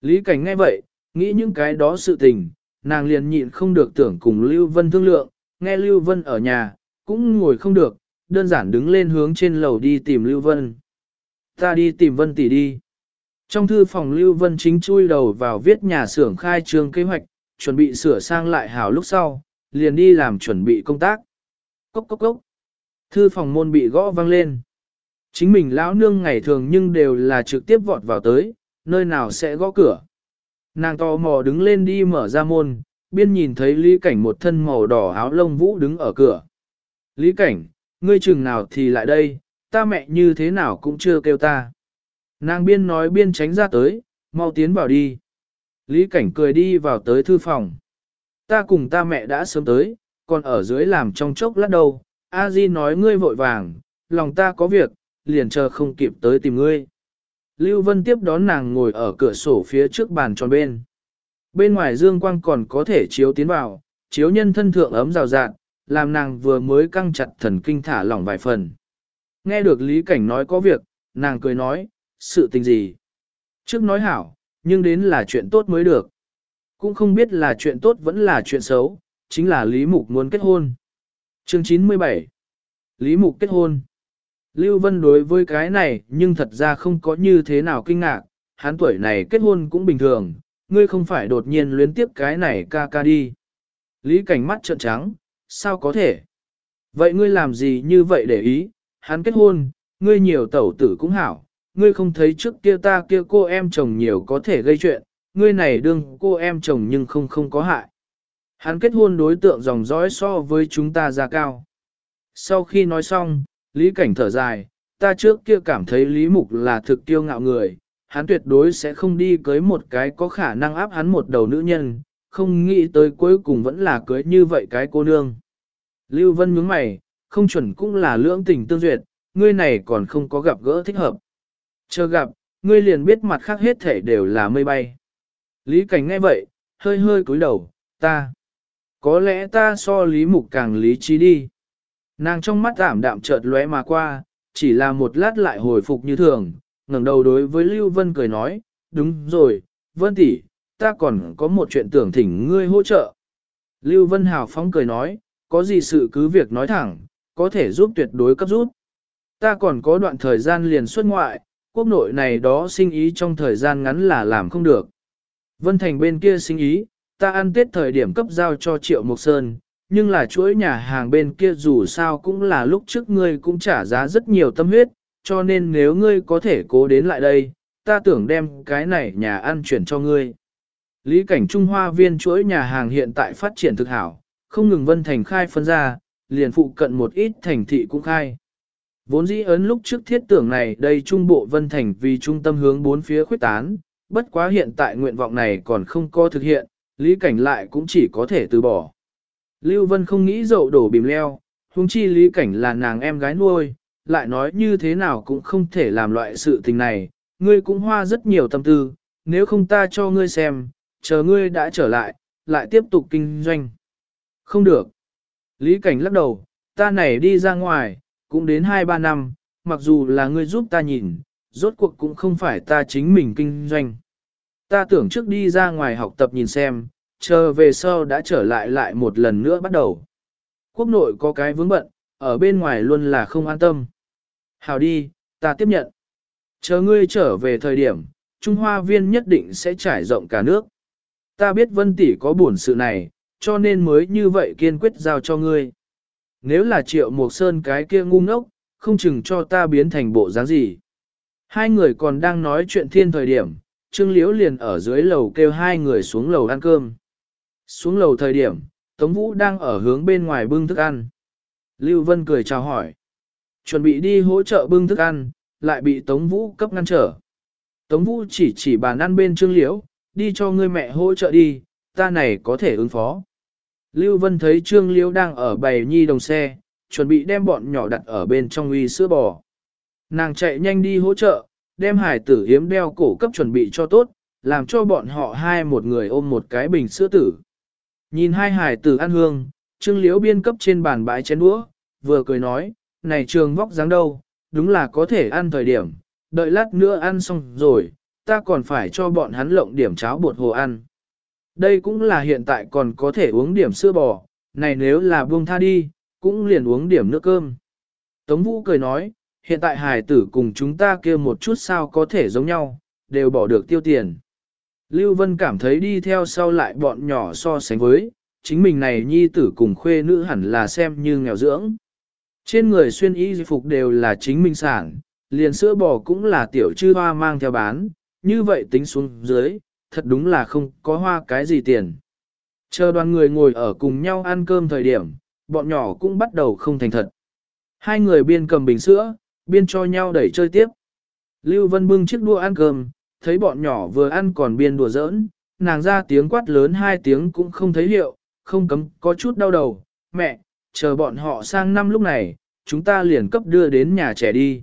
Lý Cảnh nghe vậy, nghĩ những cái đó sự tình, nàng liền nhịn không được tưởng cùng Lưu Vân thương lượng, nghe Lưu Vân ở nhà, cũng ngồi không được, đơn giản đứng lên hướng trên lầu đi tìm Lưu Vân. Ta đi tìm Vân tỷ đi. Trong thư phòng Lưu Vân chính chui đầu vào viết nhà xưởng khai trương kế hoạch, chuẩn bị sửa sang lại hảo lúc sau, liền đi làm chuẩn bị công tác. Cốc cốc cốc. Thư phòng môn bị gõ vang lên. Chính mình lão nương ngày thường nhưng đều là trực tiếp vọt vào tới, nơi nào sẽ gõ cửa. Nàng to mò đứng lên đi mở ra môn, biên nhìn thấy Lý Cảnh một thân màu đỏ áo lông vũ đứng ở cửa. Lý Cảnh, ngươi chừng nào thì lại đây, ta mẹ như thế nào cũng chưa kêu ta. Nàng biên nói biên tránh ra tới, mau tiến vào đi. Lý Cảnh cười đi vào tới thư phòng. Ta cùng ta mẹ đã sớm tới, còn ở dưới làm trong chốc lát đâu. A Di nói ngươi vội vàng, lòng ta có việc, liền chờ không kịp tới tìm ngươi. Lưu Vân tiếp đón nàng ngồi ở cửa sổ phía trước bàn tròn bên. Bên ngoài dương quang còn có thể chiếu tiến vào, chiếu nhân thân thượng ấm rào rạt, làm nàng vừa mới căng chặt thần kinh thả lỏng vài phần. Nghe được Lý Cảnh nói có việc, nàng cười nói, sự tình gì? Trước nói hảo, nhưng đến là chuyện tốt mới được. Cũng không biết là chuyện tốt vẫn là chuyện xấu, chính là Lý Mục muốn kết hôn. Chương 97 Lý Mục kết hôn Lưu Vân đối với cái này nhưng thật ra không có như thế nào kinh ngạc, hắn tuổi này kết hôn cũng bình thường, ngươi không phải đột nhiên luyến tiếp cái này ca ca đi. Lý cảnh mắt trợn trắng, sao có thể? Vậy ngươi làm gì như vậy để ý, hắn kết hôn, ngươi nhiều tẩu tử cũng hảo, ngươi không thấy trước kia ta kia cô em chồng nhiều có thể gây chuyện, ngươi này đương cô em chồng nhưng không không có hại. Hắn kết hôn đối tượng dòng dõi so với chúng ta ra cao. Sau khi nói xong, Lý Cảnh thở dài, ta trước kia cảm thấy Lý Mục là thực tiêu ngạo người, hắn tuyệt đối sẽ không đi cưới một cái có khả năng áp hắn một đầu nữ nhân, không nghĩ tới cuối cùng vẫn là cưới như vậy cái cô nương. Lưu Vân nhướng mày, không chuẩn cũng là lưỡng tình tương duyệt, ngươi này còn không có gặp gỡ thích hợp. Chờ gặp, ngươi liền biết mặt khác hết thể đều là mây bay. Lý Cảnh nghe vậy, hơi hơi cúi đầu, ta. Có lẽ ta so Lý Mục càng lý trí đi. Nàng trong mắt ảm đạm chợt lóe mà qua, chỉ là một lát lại hồi phục như thường, ngẩng đầu đối với Lưu Vân cười nói, đúng rồi, Vân tỷ, ta còn có một chuyện tưởng thỉnh ngươi hỗ trợ. Lưu Vân hào phóng cười nói, có gì sự cứ việc nói thẳng, có thể giúp tuyệt đối cấp giúp. Ta còn có đoạn thời gian liền xuất ngoại, quốc nội này đó sinh ý trong thời gian ngắn là làm không được. Vân Thành bên kia sinh ý, ta ăn tết thời điểm cấp giao cho Triệu Mộc Sơn, nhưng là chuỗi nhà hàng bên kia dù sao cũng là lúc trước ngươi cũng trả giá rất nhiều tâm huyết, cho nên nếu ngươi có thể cố đến lại đây, ta tưởng đem cái này nhà ăn chuyển cho ngươi. Lý cảnh Trung Hoa viên chuỗi nhà hàng hiện tại phát triển thực hảo, không ngừng Vân Thành khai phân ra, liền phụ cận một ít thành thị cũng khai. Vốn dĩ ấn lúc trước thiết tưởng này đây trung bộ Vân Thành vì trung tâm hướng bốn phía khuyết tán, bất quá hiện tại nguyện vọng này còn không có thực hiện, Lý Cảnh lại cũng chỉ có thể từ bỏ. Lưu Vân không nghĩ dậu đổ bìm leo, huống chi Lý Cảnh là nàng em gái nuôi, lại nói như thế nào cũng không thể làm loại sự tình này, ngươi cũng hoa rất nhiều tâm tư, nếu không ta cho ngươi xem, chờ ngươi đã trở lại, lại tiếp tục kinh doanh. Không được. Lý Cảnh lắc đầu, ta này đi ra ngoài, cũng đến 2-3 năm, mặc dù là ngươi giúp ta nhìn, rốt cuộc cũng không phải ta chính mình kinh doanh. Ta tưởng trước đi ra ngoài học tập nhìn xem, chờ về sau đã trở lại lại một lần nữa bắt đầu. Quốc nội có cái vướng bận, ở bên ngoài luôn là không an tâm. Hào đi, ta tiếp nhận. Chờ ngươi trở về thời điểm, Trung Hoa Viên nhất định sẽ trải rộng cả nước. Ta biết Vân Tỷ có buồn sự này, cho nên mới như vậy kiên quyết giao cho ngươi. Nếu là triệu mục sơn cái kia ngu ngốc, không chừng cho ta biến thành bộ dáng gì. Hai người còn đang nói chuyện thiên thời điểm, Trương Liễu liền ở dưới lầu kêu hai người xuống lầu ăn cơm. Xuống lầu thời điểm, Tống Vũ đang ở hướng bên ngoài bưng thức ăn. Lưu Vân cười chào hỏi. Chuẩn bị đi hỗ trợ bưng thức ăn, lại bị Tống Vũ cấp ngăn trở. Tống Vũ chỉ chỉ bàn ăn bên Trương Liễu, đi cho ngươi mẹ hỗ trợ đi, ta này có thể ứng phó. Lưu Vân thấy Trương Liễu đang ở bầy nhi đồng xe, chuẩn bị đem bọn nhỏ đặt ở bên trong uy sữa bò. Nàng chạy nhanh đi hỗ trợ, đem hải tử hiếm đeo cổ cấp chuẩn bị cho tốt, làm cho bọn họ hai một người ôm một cái bình sữa tử. Nhìn hai hải tử ăn hương, Trương Liễu biên cấp trên bàn bãi chén đũa, vừa cười nói, này trường vóc dáng đâu, đúng là có thể ăn thời điểm, đợi lát nữa ăn xong rồi, ta còn phải cho bọn hắn lộng điểm cháo bột hồ ăn. Đây cũng là hiện tại còn có thể uống điểm sữa bò, này nếu là buông tha đi, cũng liền uống điểm nước cơm. Tống Vũ cười nói, hiện tại hài tử cùng chúng ta kia một chút sao có thể giống nhau, đều bỏ được tiêu tiền. Lưu Vân cảm thấy đi theo sau lại bọn nhỏ so sánh với, chính mình này nhi tử cùng khuê nữ hẳn là xem như nghèo dưỡng. Trên người xuyên y phục đều là chính minh sản, liền sữa bò cũng là tiểu chư hoa mang theo bán, như vậy tính xuống dưới, thật đúng là không có hoa cái gì tiền. Chờ đoàn người ngồi ở cùng nhau ăn cơm thời điểm, bọn nhỏ cũng bắt đầu không thành thật. Hai người biên cầm bình sữa, biên cho nhau đẩy chơi tiếp. Lưu Vân bưng chiếc đũa ăn cơm, thấy bọn nhỏ vừa ăn còn biên đùa giỡn, nàng ra tiếng quát lớn hai tiếng cũng không thấy hiệu, không cấm có chút đau đầu, mẹ, chờ bọn họ sang năm lúc này, chúng ta liền cấp đưa đến nhà trẻ đi.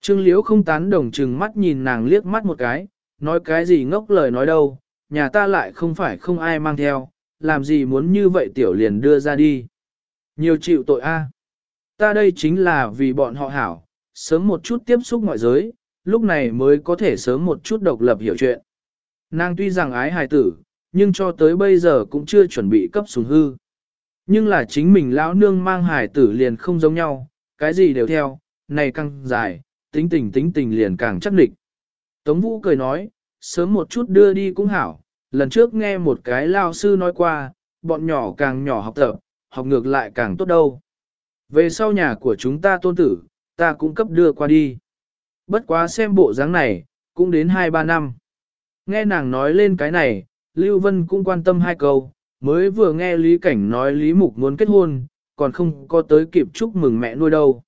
Trương Liễu không tán đồng chừng mắt nhìn nàng liếc mắt một cái, nói cái gì ngốc lời nói đâu, nhà ta lại không phải không ai mang theo, làm gì muốn như vậy tiểu liền đưa ra đi. Nhiều chịu tội a. Ta đây chính là vì bọn họ hảo, sớm một chút tiếp xúc ngoại giới, lúc này mới có thể sớm một chút độc lập hiểu chuyện. Nàng tuy rằng ái hài tử, nhưng cho tới bây giờ cũng chưa chuẩn bị cấp sùng hư. Nhưng là chính mình lão nương mang hài tử liền không giống nhau, cái gì đều theo, này căng dài, tính tình tính tình liền càng chắc địch. Tống Vũ cười nói, sớm một chút đưa đi cũng hảo, lần trước nghe một cái lao sư nói qua, bọn nhỏ càng nhỏ học tập, học ngược lại càng tốt đâu. Về sau nhà của chúng ta tôn tử, ta cũng cấp đưa qua đi. Bất quá xem bộ dáng này, cũng đến 2-3 năm. Nghe nàng nói lên cái này, Lưu Vân cũng quan tâm hai câu, mới vừa nghe Lý Cảnh nói Lý Mục muốn kết hôn, còn không có tới kịp chúc mừng mẹ nuôi đâu.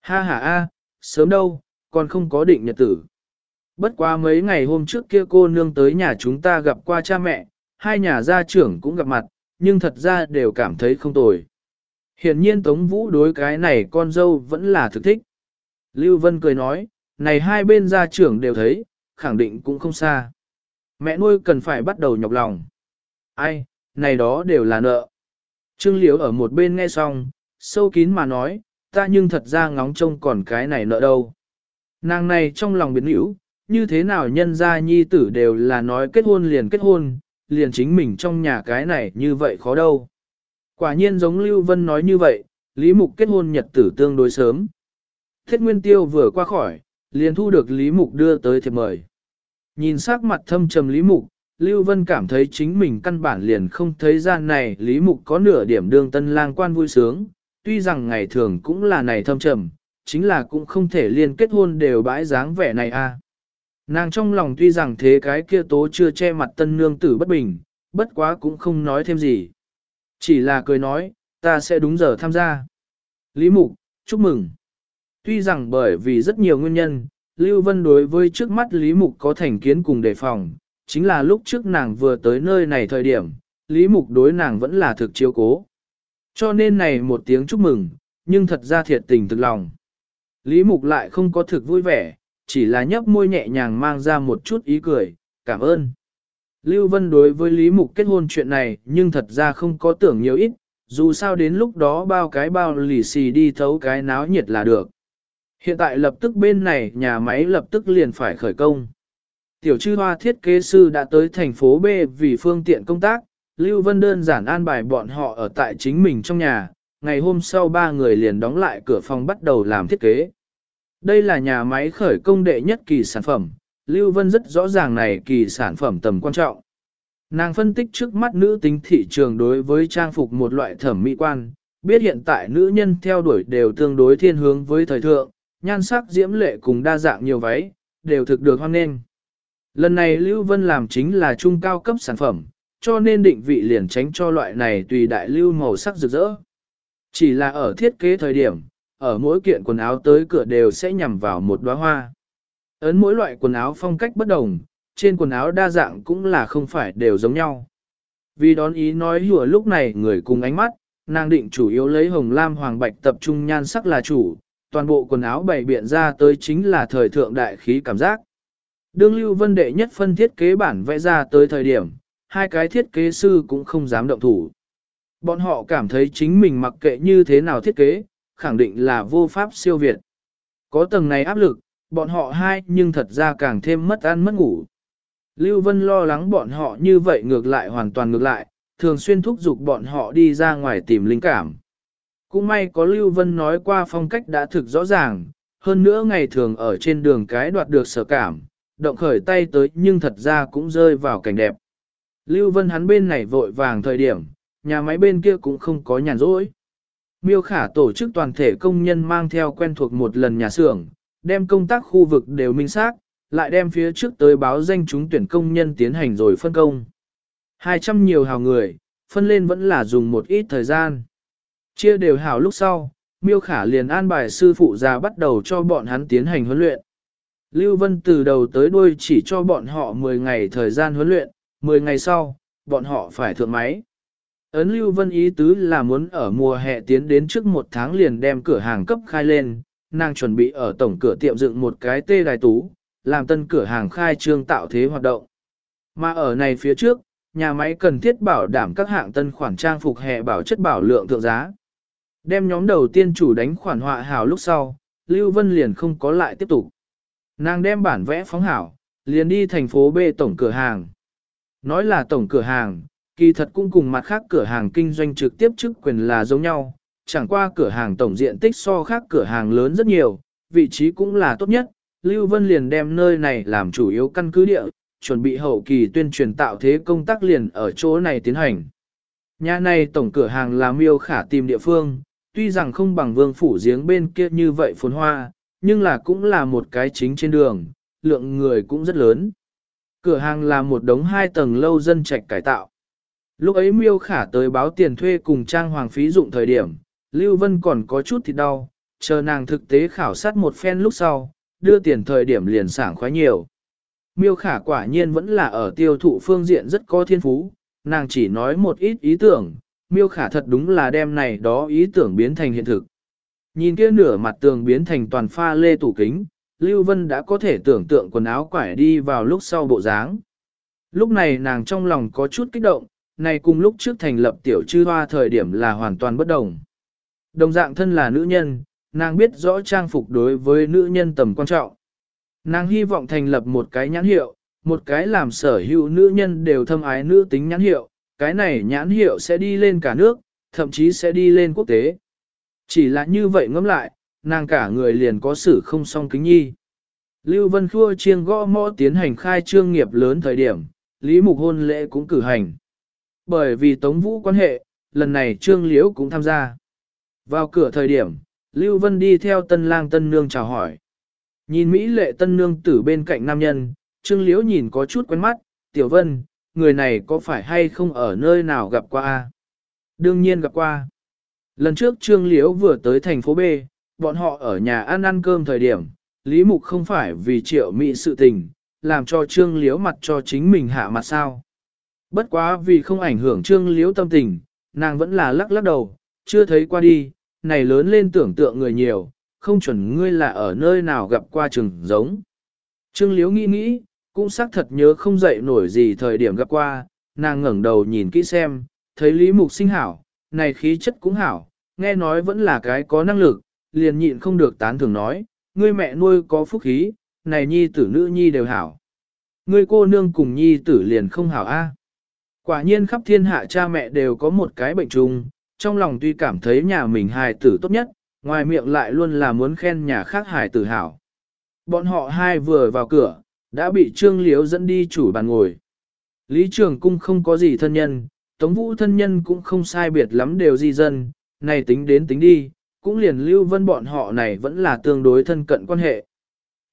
Ha ha a, sớm đâu, còn không có định nhật tử. Bất quá mấy ngày hôm trước kia cô nương tới nhà chúng ta gặp qua cha mẹ, hai nhà gia trưởng cũng gặp mặt, nhưng thật ra đều cảm thấy không tồi. Hiện nhiên Tống Vũ đối cái này con dâu vẫn là thực thích. Lưu Vân cười nói, này hai bên gia trưởng đều thấy, khẳng định cũng không xa. Mẹ nuôi cần phải bắt đầu nhọc lòng. Ai, này đó đều là nợ. Trương Liễu ở một bên nghe xong, sâu kín mà nói, ta nhưng thật ra ngóng trông còn cái này nợ đâu. Nàng này trong lòng biến hữu, như thế nào nhân gia nhi tử đều là nói kết hôn liền kết hôn, liền chính mình trong nhà cái này như vậy khó đâu. Quả nhiên giống Lưu Vân nói như vậy, Lý Mục kết hôn nhật tử tương đối sớm. Thiết Nguyên Tiêu vừa qua khỏi, liền thu được Lý Mục đưa tới thiệp mời. Nhìn sắc mặt thâm trầm Lý Mục, Lưu Vân cảm thấy chính mình căn bản liền không thấy gian này Lý Mục có nửa điểm đương tân lang quan vui sướng, tuy rằng ngày thường cũng là này thâm trầm, chính là cũng không thể liên kết hôn đều bãi dáng vẻ này a. Nàng trong lòng tuy rằng thế cái kia tố chưa che mặt tân nương tử bất bình, bất quá cũng không nói thêm gì. Chỉ là cười nói, ta sẽ đúng giờ tham gia. Lý Mục, chúc mừng. Tuy rằng bởi vì rất nhiều nguyên nhân, Lưu Vân đối với trước mắt Lý Mục có thành kiến cùng đề phòng, chính là lúc trước nàng vừa tới nơi này thời điểm, Lý Mục đối nàng vẫn là thực chiếu cố. Cho nên này một tiếng chúc mừng, nhưng thật ra thiệt tình thực lòng. Lý Mục lại không có thực vui vẻ, chỉ là nhấp môi nhẹ nhàng mang ra một chút ý cười, cảm ơn. Lưu Vân đối với Lý Mục kết hôn chuyện này nhưng thật ra không có tưởng nhiều ít, dù sao đến lúc đó bao cái bao lì xì đi thấu cái náo nhiệt là được. Hiện tại lập tức bên này nhà máy lập tức liền phải khởi công. Tiểu chư hoa thiết kế sư đã tới thành phố B vì phương tiện công tác, Lưu Vân đơn giản an bài bọn họ ở tại chính mình trong nhà, ngày hôm sau ba người liền đóng lại cửa phòng bắt đầu làm thiết kế. Đây là nhà máy khởi công đệ nhất kỳ sản phẩm, Lưu Vân rất rõ ràng này kỳ sản phẩm tầm quan trọng. Nàng phân tích trước mắt nữ tính thị trường đối với trang phục một loại thẩm mỹ quan, biết hiện tại nữ nhân theo đuổi đều tương đối thiên hướng với thời thượng, nhan sắc diễm lệ cùng đa dạng nhiều váy, đều thực được hoan nghênh. Lần này Lưu Vân làm chính là trung cao cấp sản phẩm, cho nên định vị liền tránh cho loại này tùy đại lưu màu sắc rực rỡ. Chỉ là ở thiết kế thời điểm, ở mỗi kiện quần áo tới cửa đều sẽ nhằm vào một đóa hoa. Ấn mỗi loại quần áo phong cách bất đồng, trên quần áo đa dạng cũng là không phải đều giống nhau. Vì đón ý nói hùa lúc này người cùng ánh mắt, nàng định chủ yếu lấy hồng lam hoàng bạch tập trung nhan sắc là chủ, toàn bộ quần áo bày biện ra tới chính là thời thượng đại khí cảm giác. Đương lưu vân đệ nhất phân thiết kế bản vẽ ra tới thời điểm, hai cái thiết kế sư cũng không dám động thủ. Bọn họ cảm thấy chính mình mặc kệ như thế nào thiết kế, khẳng định là vô pháp siêu việt. Có tầng này áp lực, bọn họ hai nhưng thật ra càng thêm mất ăn mất ngủ. Lưu Vân lo lắng bọn họ như vậy ngược lại hoàn toàn ngược lại, thường xuyên thúc giục bọn họ đi ra ngoài tìm linh cảm. Cũng may có Lưu Vân nói qua phong cách đã thực rõ ràng, hơn nữa ngày thường ở trên đường cái đoạt được sở cảm, động khởi tay tới nhưng thật ra cũng rơi vào cảnh đẹp. Lưu Vân hắn bên này vội vàng thời điểm, nhà máy bên kia cũng không có nhàn rỗi. Miêu khả tổ chức toàn thể công nhân mang theo quen thuộc một lần nhà xưởng, đem công tác khu vực đều minh xác, lại đem phía trước tới báo danh chúng tuyển công nhân tiến hành rồi phân công. 200 nhiều hào người, phân lên vẫn là dùng một ít thời gian. Chia đều hào lúc sau, miêu khả liền an bài sư phụ ra bắt đầu cho bọn hắn tiến hành huấn luyện. Lưu Vân từ đầu tới đuôi chỉ cho bọn họ 10 ngày thời gian huấn luyện, 10 ngày sau, bọn họ phải thượng máy. Ấn Lưu Vân ý tứ là muốn ở mùa hè tiến đến trước một tháng liền đem cửa hàng cấp khai lên, nàng chuẩn bị ở tổng cửa tiệm dựng một cái tê đài tú, làm tân cửa hàng khai trương tạo thế hoạt động. Mà ở này phía trước, nhà máy cần thiết bảo đảm các hạng tân khoản trang phục hè bảo chất bảo lượng thượng giá. Đem nhóm đầu tiên chủ đánh khoản họa hảo lúc sau, Lưu Vân liền không có lại tiếp tục. Nàng đem bản vẽ phóng hảo, liền đi thành phố B tổng cửa hàng. Nói là tổng cửa hàng, kỳ thật cũng cùng mặt khác cửa hàng kinh doanh trực tiếp chức quyền là giống nhau, chẳng qua cửa hàng tổng diện tích so khác cửa hàng lớn rất nhiều, vị trí cũng là tốt nhất, Lưu Vân liền đem nơi này làm chủ yếu căn cứ địa, chuẩn bị hậu kỳ tuyên truyền tạo thế công tác liền ở chỗ này tiến hành. Nhà này tổng cửa hàng là miêu khả tìm địa phương, tuy rằng không bằng vương phủ giếng bên kia như vậy phồn hoa, nhưng là cũng là một cái chính trên đường, lượng người cũng rất lớn. Cửa hàng là một đống hai tầng lâu dân trạch cải tạo. Lúc ấy miêu khả tới báo tiền thuê cùng trang hoàng phí dụng thời điểm, Lưu Vân còn có chút thịt đau, chờ nàng thực tế khảo sát một phen lúc sau, đưa tiền thời điểm liền sảng khoái nhiều. Miêu khả quả nhiên vẫn là ở tiêu thụ phương diện rất có thiên phú, nàng chỉ nói một ít ý tưởng, miêu khả thật đúng là đem này đó ý tưởng biến thành hiện thực. Nhìn kia nửa mặt tường biến thành toàn pha lê tủ kính, Lưu Vân đã có thể tưởng tượng quần áo quải đi vào lúc sau bộ dáng. Lúc này nàng trong lòng có chút kích động, này cùng lúc trước thành lập tiểu chư hoa thời điểm là hoàn toàn bất đồng. Đồng dạng thân là nữ nhân, nàng biết rõ trang phục đối với nữ nhân tầm quan trọng. Nàng hy vọng thành lập một cái nhãn hiệu, một cái làm sở hữu nữ nhân đều thâm ái nữ tính nhãn hiệu, cái này nhãn hiệu sẽ đi lên cả nước, thậm chí sẽ đi lên quốc tế. Chỉ là như vậy ngẫm lại, nàng cả người liền có sự không song kính nhi. Lưu Vân Khua chiêng gõ mõ tiến hành khai trương nghiệp lớn thời điểm, Lý Mục hôn lễ cũng cử hành. Bởi vì Tống Vũ quan hệ, lần này Trương Liễu cũng tham gia. Vào cửa thời điểm, Lưu Vân đi theo tân lang tân nương chào hỏi. Nhìn Mỹ lệ tân nương tử bên cạnh nam nhân, Trương Liễu nhìn có chút quen mắt, Tiểu Vân, người này có phải hay không ở nơi nào gặp qua a? Đương nhiên gặp qua. Lần trước Trương Liễu vừa tới thành phố B, bọn họ ở nhà ăn ăn cơm thời điểm, Lý Mục không phải vì triệu mỹ sự tình, làm cho Trương Liễu mặt cho chính mình hạ mặt sao. Bất quá vì không ảnh hưởng Trương Liễu tâm tình, nàng vẫn là lắc lắc đầu, chưa thấy qua đi, này lớn lên tưởng tượng người nhiều, không chuẩn ngươi là ở nơi nào gặp qua trường giống. Trương Liễu nghĩ nghĩ, cũng xác thật nhớ không dậy nổi gì thời điểm gặp qua, nàng ngẩng đầu nhìn kỹ xem, thấy Lý Mục sinh hảo, này khí chất cũng hảo, nghe nói vẫn là cái có năng lực, liền nhịn không được tán thưởng nói, ngươi mẹ nuôi có phúc khí, này nhi tử nữ nhi đều hảo. Ngươi cô nương cùng nhi tử liền không hảo a. Quả nhiên khắp thiên hạ cha mẹ đều có một cái bệnh chung, trong lòng tuy cảm thấy nhà mình hài tử tốt nhất, ngoài miệng lại luôn là muốn khen nhà khác hài tử hảo. Bọn họ hai vừa vào cửa, đã bị Trương Liếu dẫn đi chủ bàn ngồi. Lý Trường Cung không có gì thân nhân, Tống Vũ thân nhân cũng không sai biệt lắm đều di dân, này tính đến tính đi, cũng liền Lưu Vân bọn họ này vẫn là tương đối thân cận quan hệ.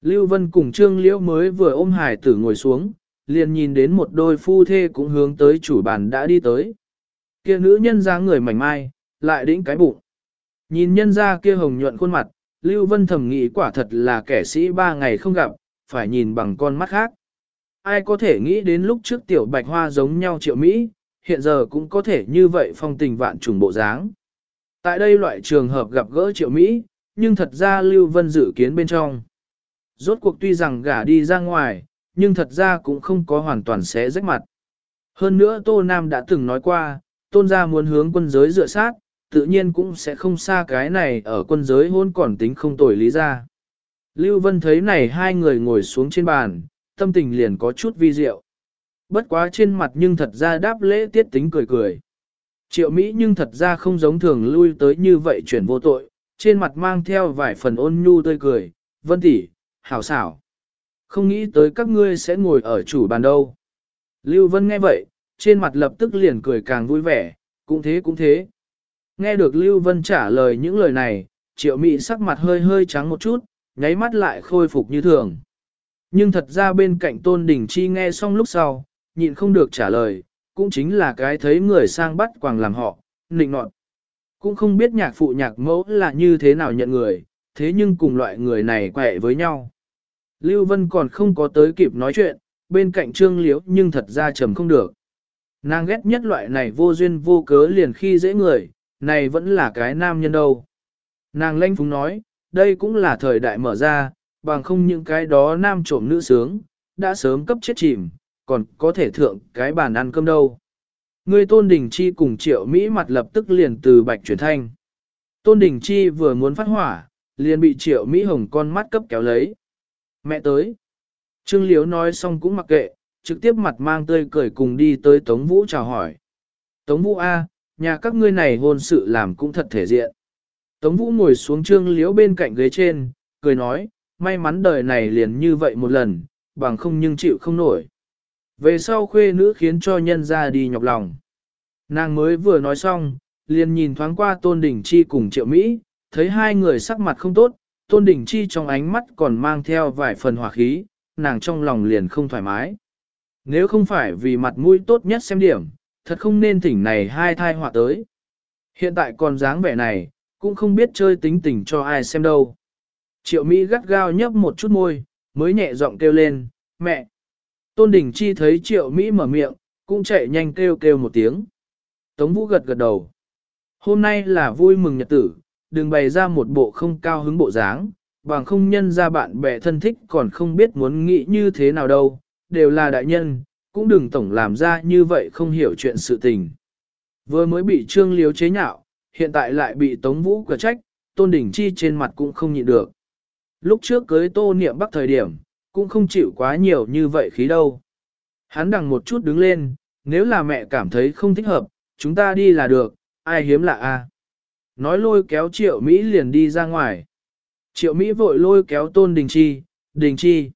Lưu Vân cùng Trương Liễu mới vừa ôm hải tử ngồi xuống, liền nhìn đến một đôi phu thê cũng hướng tới chủ bàn đã đi tới. Kia nữ nhân ra người mảnh mai, lại đĩnh cái bụng. Nhìn nhân ra kia hồng nhuận khuôn mặt, Lưu Vân thầm nghĩ quả thật là kẻ sĩ ba ngày không gặp, phải nhìn bằng con mắt khác. Ai có thể nghĩ đến lúc trước tiểu bạch hoa giống nhau triệu Mỹ, hiện giờ cũng có thể như vậy phong tình vạn trùng bộ dáng. Tại đây loại trường hợp gặp gỡ triệu Mỹ, nhưng thật ra Lưu Vân dự kiến bên trong. Rốt cuộc tuy rằng gả đi ra ngoài, nhưng thật ra cũng không có hoàn toàn xé rách mặt. Hơn nữa Tô Nam đã từng nói qua, tôn gia muốn hướng quân giới dựa sát, tự nhiên cũng sẽ không xa cái này ở quân giới hôn còn tính không tồi lý ra. Lưu Vân thấy này hai người ngồi xuống trên bàn, tâm tình liền có chút vi diệu. Bất quá trên mặt nhưng thật ra đáp lễ tiết tính cười cười. Triệu Mỹ nhưng thật ra không giống thường lui tới như vậy chuyển vô tội, trên mặt mang theo vài phần ôn nhu tươi cười, vân tỷ, hảo xảo. Không nghĩ tới các ngươi sẽ ngồi ở chủ bàn đâu. Lưu Vân nghe vậy, trên mặt lập tức liền cười càng vui vẻ, cũng thế cũng thế. Nghe được Lưu Vân trả lời những lời này, triệu Mỹ sắc mặt hơi hơi trắng một chút, nháy mắt lại khôi phục như thường. Nhưng thật ra bên cạnh Tôn Đình Chi nghe xong lúc sau, nhịn không được trả lời, cũng chính là cái thấy người sang bắt quàng làm họ, nịnh nọt. Cũng không biết nhạc phụ nhạc mẫu là như thế nào nhận người, thế nhưng cùng loại người này quẹ với nhau. Lưu Vân còn không có tới kịp nói chuyện, bên cạnh Trương Liễu nhưng thật ra trầm không được. Nàng ghét nhất loại này vô duyên vô cớ liền khi dễ người, này vẫn là cái nam nhân đâu. Nàng lanh phúng nói, đây cũng là thời đại mở ra, bằng không những cái đó nam trộm nữ sướng, đã sớm cấp chết chìm, còn có thể thượng cái bàn ăn cơm đâu. Người Tôn Đình Chi cùng triệu Mỹ mặt lập tức liền từ bạch chuyển thanh. Tôn Đình Chi vừa muốn phát hỏa, liền bị triệu Mỹ hồng con mắt cấp kéo lấy. Mẹ tới. Trương Liếu nói xong cũng mặc kệ, trực tiếp mặt mang tươi cười cùng đi tới Tống Vũ chào hỏi. Tống Vũ A, nhà các ngươi này hôn sự làm cũng thật thể diện. Tống Vũ ngồi xuống Trương Liếu bên cạnh ghế trên, cười nói, may mắn đời này liền như vậy một lần, bằng không nhưng chịu không nổi. Về sau khuê nữ khiến cho nhân ra đi nhọc lòng. Nàng mới vừa nói xong, liền nhìn thoáng qua Tôn Đình Chi cùng Triệu Mỹ, thấy hai người sắc mặt không tốt, Tôn Đình Chi trong ánh mắt còn mang theo vài phần hỏa khí, nàng trong lòng liền không thoải mái. Nếu không phải vì mặt mũi tốt nhất xem điểm, thật không nên thỉnh này hai thai họa tới. Hiện tại còn dáng vẻ này, cũng không biết chơi tính tình cho ai xem đâu. Triệu Mỹ gắt gao nhấp một chút môi, mới nhẹ giọng kêu lên, mẹ. Tôn Đình Chi thấy Triệu Mỹ mở miệng, cũng chạy nhanh kêu kêu một tiếng. Tống Vũ gật gật đầu. Hôm nay là vui mừng nhật tử, đừng bày ra một bộ không cao hứng bộ dáng, bằng không nhân ra bạn bè thân thích còn không biết muốn nghĩ như thế nào đâu, đều là đại nhân, cũng đừng tổng làm ra như vậy không hiểu chuyện sự tình. Vừa mới bị Trương Liếu chế nhạo, hiện tại lại bị Tống Vũ cửa trách, Tôn Đình Chi trên mặt cũng không nhịn được. Lúc trước cưới Tô Niệm Bắc thời điểm, cũng không chịu quá nhiều như vậy khí đâu. Hắn đằng một chút đứng lên, nếu là mẹ cảm thấy không thích hợp, chúng ta đi là được, ai hiếm lạ a. Nói lôi kéo triệu Mỹ liền đi ra ngoài. Triệu Mỹ vội lôi kéo Tôn Đình Chi, Đình Chi.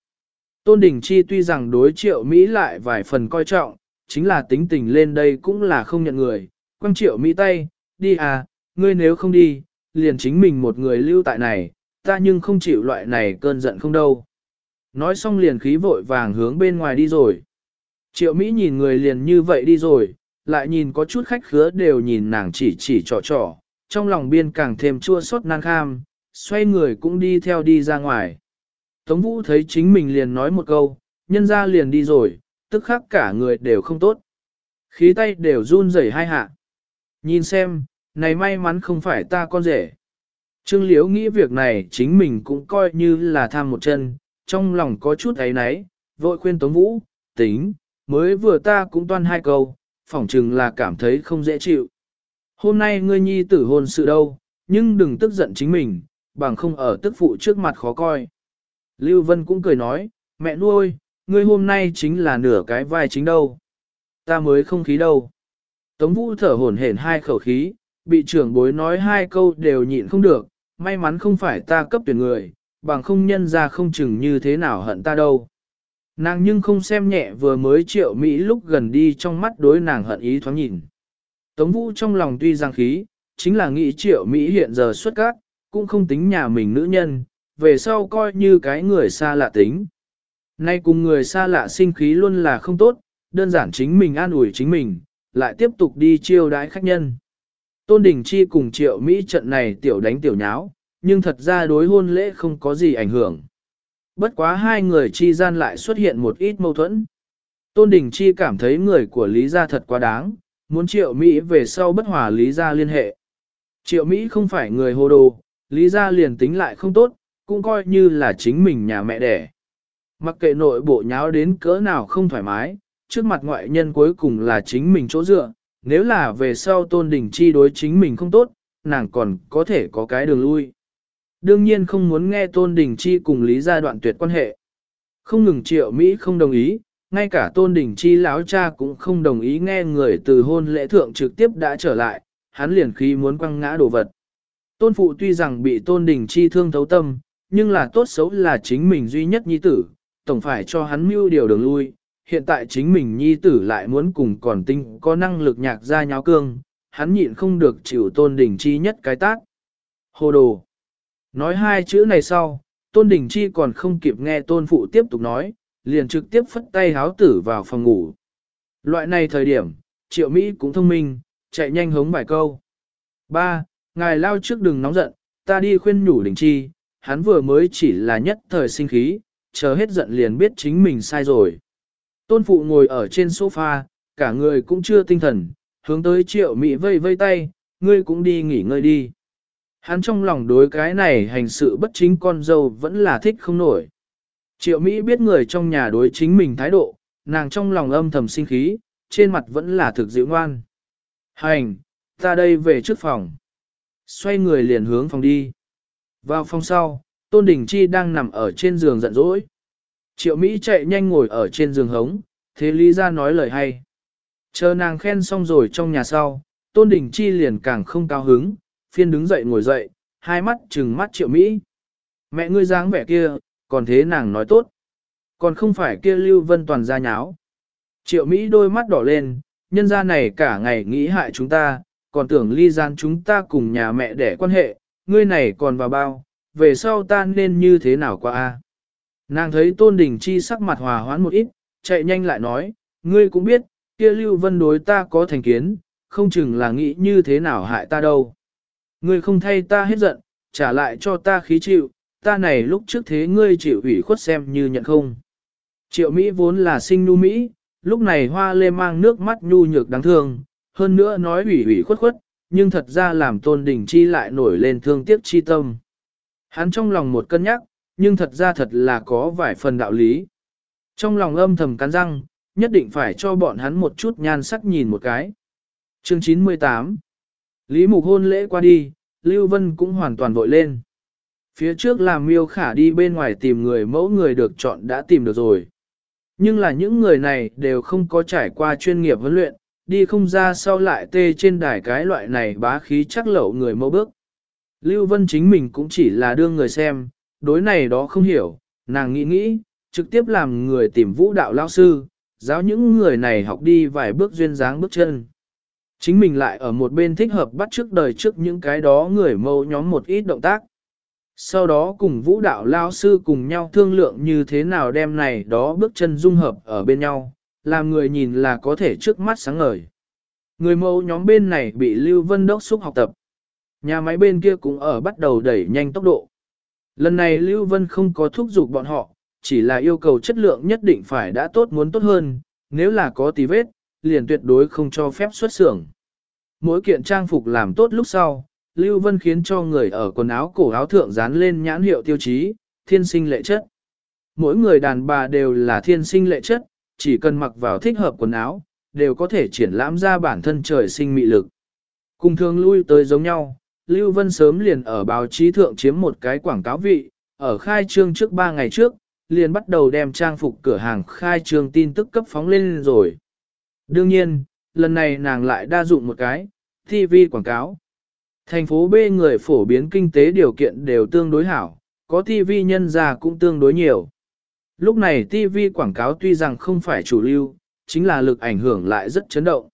Tôn Đình Chi tuy rằng đối triệu Mỹ lại vài phần coi trọng, chính là tính tình lên đây cũng là không nhận người. Quang triệu Mỹ tay, đi à, ngươi nếu không đi, liền chính mình một người lưu tại này, ta nhưng không chịu loại này cơn giận không đâu. Nói xong liền khí vội vàng hướng bên ngoài đi rồi. Triệu Mỹ nhìn người liền như vậy đi rồi, lại nhìn có chút khách khứa đều nhìn nàng chỉ chỉ trò trò, trong lòng biên càng thêm chua xót nan kham, xoay người cũng đi theo đi ra ngoài. Tống Vũ thấy chính mình liền nói một câu, nhân ra liền đi rồi, tức khắc cả người đều không tốt. Khí tay đều run rẩy hai hạ. Nhìn xem, này may mắn không phải ta con rể. Trương Liễu nghĩ việc này chính mình cũng coi như là tham một chân, trong lòng có chút ấy náy, vội khuyên Tống Vũ, tính, mới vừa ta cũng toan hai câu, phỏng chừng là cảm thấy không dễ chịu. Hôm nay ngươi nhi tử hôn sự đâu, nhưng đừng tức giận chính mình, bằng không ở tức phụ trước mặt khó coi. Lưu Vân cũng cười nói, mẹ nuôi, ngươi hôm nay chính là nửa cái vai chính đâu. Ta mới không khí đâu. Tống Vũ thở hổn hển hai khẩu khí, bị trưởng bối nói hai câu đều nhịn không được, may mắn không phải ta cấp tuyển người, bằng không nhân ra không chừng như thế nào hận ta đâu. Nàng nhưng không xem nhẹ vừa mới triệu Mỹ lúc gần đi trong mắt đối nàng hận ý thoáng nhìn. Tống Vũ trong lòng tuy giang khí, chính là nghĩ triệu Mỹ hiện giờ xuất các, cũng không tính nhà mình nữ nhân, về sau coi như cái người xa lạ tính. Nay cùng người xa lạ sinh khí luôn là không tốt, đơn giản chính mình an ủi chính mình, lại tiếp tục đi chiêu đãi khách nhân. Tôn Đình Chi cùng triệu Mỹ trận này tiểu đánh tiểu nháo, nhưng thật ra đối hôn lễ không có gì ảnh hưởng. Bất quá hai người chi gian lại xuất hiện một ít mâu thuẫn. Tôn Đình Chi cảm thấy người của Lý Gia thật quá đáng, muốn triệu Mỹ về sau bất hòa Lý Gia liên hệ. Triệu Mỹ không phải người hồ đồ, Lý Gia liền tính lại không tốt, cũng coi như là chính mình nhà mẹ đẻ. Mặc kệ nội bộ nháo đến cỡ nào không thoải mái, trước mặt ngoại nhân cuối cùng là chính mình chỗ dựa, nếu là về sau Tôn Đình Chi đối chính mình không tốt, nàng còn có thể có cái đường lui. Đương nhiên không muốn nghe Tôn Đình Chi cùng Lý gia đoạn tuyệt quan hệ. Không ngừng triệu Mỹ không đồng ý, ngay cả Tôn Đình Chi lão cha cũng không đồng ý nghe người từ hôn lễ thượng trực tiếp đã trở lại, hắn liền khí muốn quăng ngã đồ vật. Tôn Phụ tuy rằng bị Tôn Đình Chi thương thấu tâm, nhưng là tốt xấu là chính mình duy nhất nhi tử, tổng phải cho hắn mưu điều đường lui. Hiện tại chính mình nhi tử lại muốn cùng còn tinh có năng lực nhạc ra nháo cương, hắn nhịn không được chịu Tôn Đình Chi nhất cái tác. Hồ đồ! Nói hai chữ này sau, Tôn Đình Chi còn không kịp nghe Tôn Phụ tiếp tục nói, liền trực tiếp phất tay háo tử vào phòng ngủ. Loại này thời điểm, Triệu Mỹ cũng thông minh, chạy nhanh hống vài câu. Ba, ngài lao trước đừng nóng giận, ta đi khuyên nhủ Đình Chi, hắn vừa mới chỉ là nhất thời sinh khí, chờ hết giận liền biết chính mình sai rồi. Tôn Phụ ngồi ở trên sofa, cả người cũng chưa tinh thần, hướng tới Triệu Mỹ vây vây tay, ngươi cũng đi nghỉ ngơi đi. Hắn trong lòng đối cái này hành sự bất chính con dâu vẫn là thích không nổi. Triệu Mỹ biết người trong nhà đối chính mình thái độ, nàng trong lòng âm thầm sinh khí, trên mặt vẫn là thực dịu ngoan. Hành, ta đây về trước phòng. Xoay người liền hướng phòng đi. Vào phòng sau, Tôn Đình Chi đang nằm ở trên giường giận dỗi. Triệu Mỹ chạy nhanh ngồi ở trên giường hống, thế Lý ra nói lời hay. Chờ nàng khen xong rồi trong nhà sau, Tôn Đình Chi liền càng không cao hứng, phiên đứng dậy ngồi dậy, hai mắt trừng mắt triệu Mỹ. Mẹ ngươi dáng vẻ kia, còn thế nàng nói tốt. Còn không phải kia Lưu Vân Toàn ra nháo. Triệu Mỹ đôi mắt đỏ lên, nhân gia này cả ngày nghĩ hại chúng ta, còn tưởng ly gian chúng ta cùng nhà mẹ để quan hệ, ngươi này còn vào bao, về sau ta nên như thế nào qua a? Nàng thấy Tôn Đình Chi sắc mặt hòa hoãn một ít, chạy nhanh lại nói, ngươi cũng biết, kia Lưu Vân đối ta có thành kiến, không chừng là nghĩ như thế nào hại ta đâu. Ngươi không thay ta hết giận, trả lại cho ta khí chịu, ta này lúc trước thế ngươi chịu ủy khuất xem như nhận không. Triệu Mỹ vốn là sinh nu Mỹ, lúc này hoa lê mang nước mắt nhu nhược đáng thương, hơn nữa nói ủy ủy khuất khuất, nhưng thật ra làm tôn đình chi lại nổi lên thương tiếc chi tâm. Hắn trong lòng một cân nhắc, nhưng thật ra thật là có vài phần đạo lý. Trong lòng âm thầm cắn răng, nhất định phải cho bọn hắn một chút nhan sắc nhìn một cái. Chương 98 Lý Mục hôn lễ qua đi, Lưu Vân cũng hoàn toàn vội lên. Phía trước làm miêu khả đi bên ngoài tìm người mẫu người được chọn đã tìm được rồi. Nhưng là những người này đều không có trải qua chuyên nghiệp huấn luyện, đi không ra sau lại tê trên đài cái loại này bá khí chắc lẩu người mẫu bước. Lưu Vân chính mình cũng chỉ là đưa người xem, đối này đó không hiểu, nàng nghĩ nghĩ, trực tiếp làm người tìm vũ đạo lao sư, giáo những người này học đi vài bước duyên dáng bước chân. Chính mình lại ở một bên thích hợp bắt trước đời trước những cái đó người mâu nhóm một ít động tác. Sau đó cùng vũ đạo lao sư cùng nhau thương lượng như thế nào đem này đó bước chân dung hợp ở bên nhau, làm người nhìn là có thể trước mắt sáng ngời. Người mẫu nhóm bên này bị Lưu Vân đốc xúc học tập. Nhà máy bên kia cũng ở bắt đầu đẩy nhanh tốc độ. Lần này Lưu Vân không có thúc giục bọn họ, chỉ là yêu cầu chất lượng nhất định phải đã tốt muốn tốt hơn, nếu là có tí vết, liền tuyệt đối không cho phép xuất xưởng. Mỗi kiện trang phục làm tốt lúc sau, Lưu Vân khiến cho người ở quần áo cổ áo thượng dán lên nhãn hiệu tiêu chí, thiên sinh lệ chất. Mỗi người đàn bà đều là thiên sinh lệ chất, chỉ cần mặc vào thích hợp quần áo, đều có thể triển lãm ra bản thân trời sinh mị lực. Cùng thường lui tới giống nhau, Lưu Vân sớm liền ở báo chí thượng chiếm một cái quảng cáo vị, ở khai trương trước 3 ngày trước, liền bắt đầu đem trang phục cửa hàng khai trương tin tức cấp phóng lên rồi. Đương nhiên, lần này nàng lại đa dụng một cái, TV quảng cáo. Thành phố B người phổ biến kinh tế điều kiện đều tương đối hảo, có TV nhân ra cũng tương đối nhiều. Lúc này TV quảng cáo tuy rằng không phải chủ lưu, chính là lực ảnh hưởng lại rất chấn động.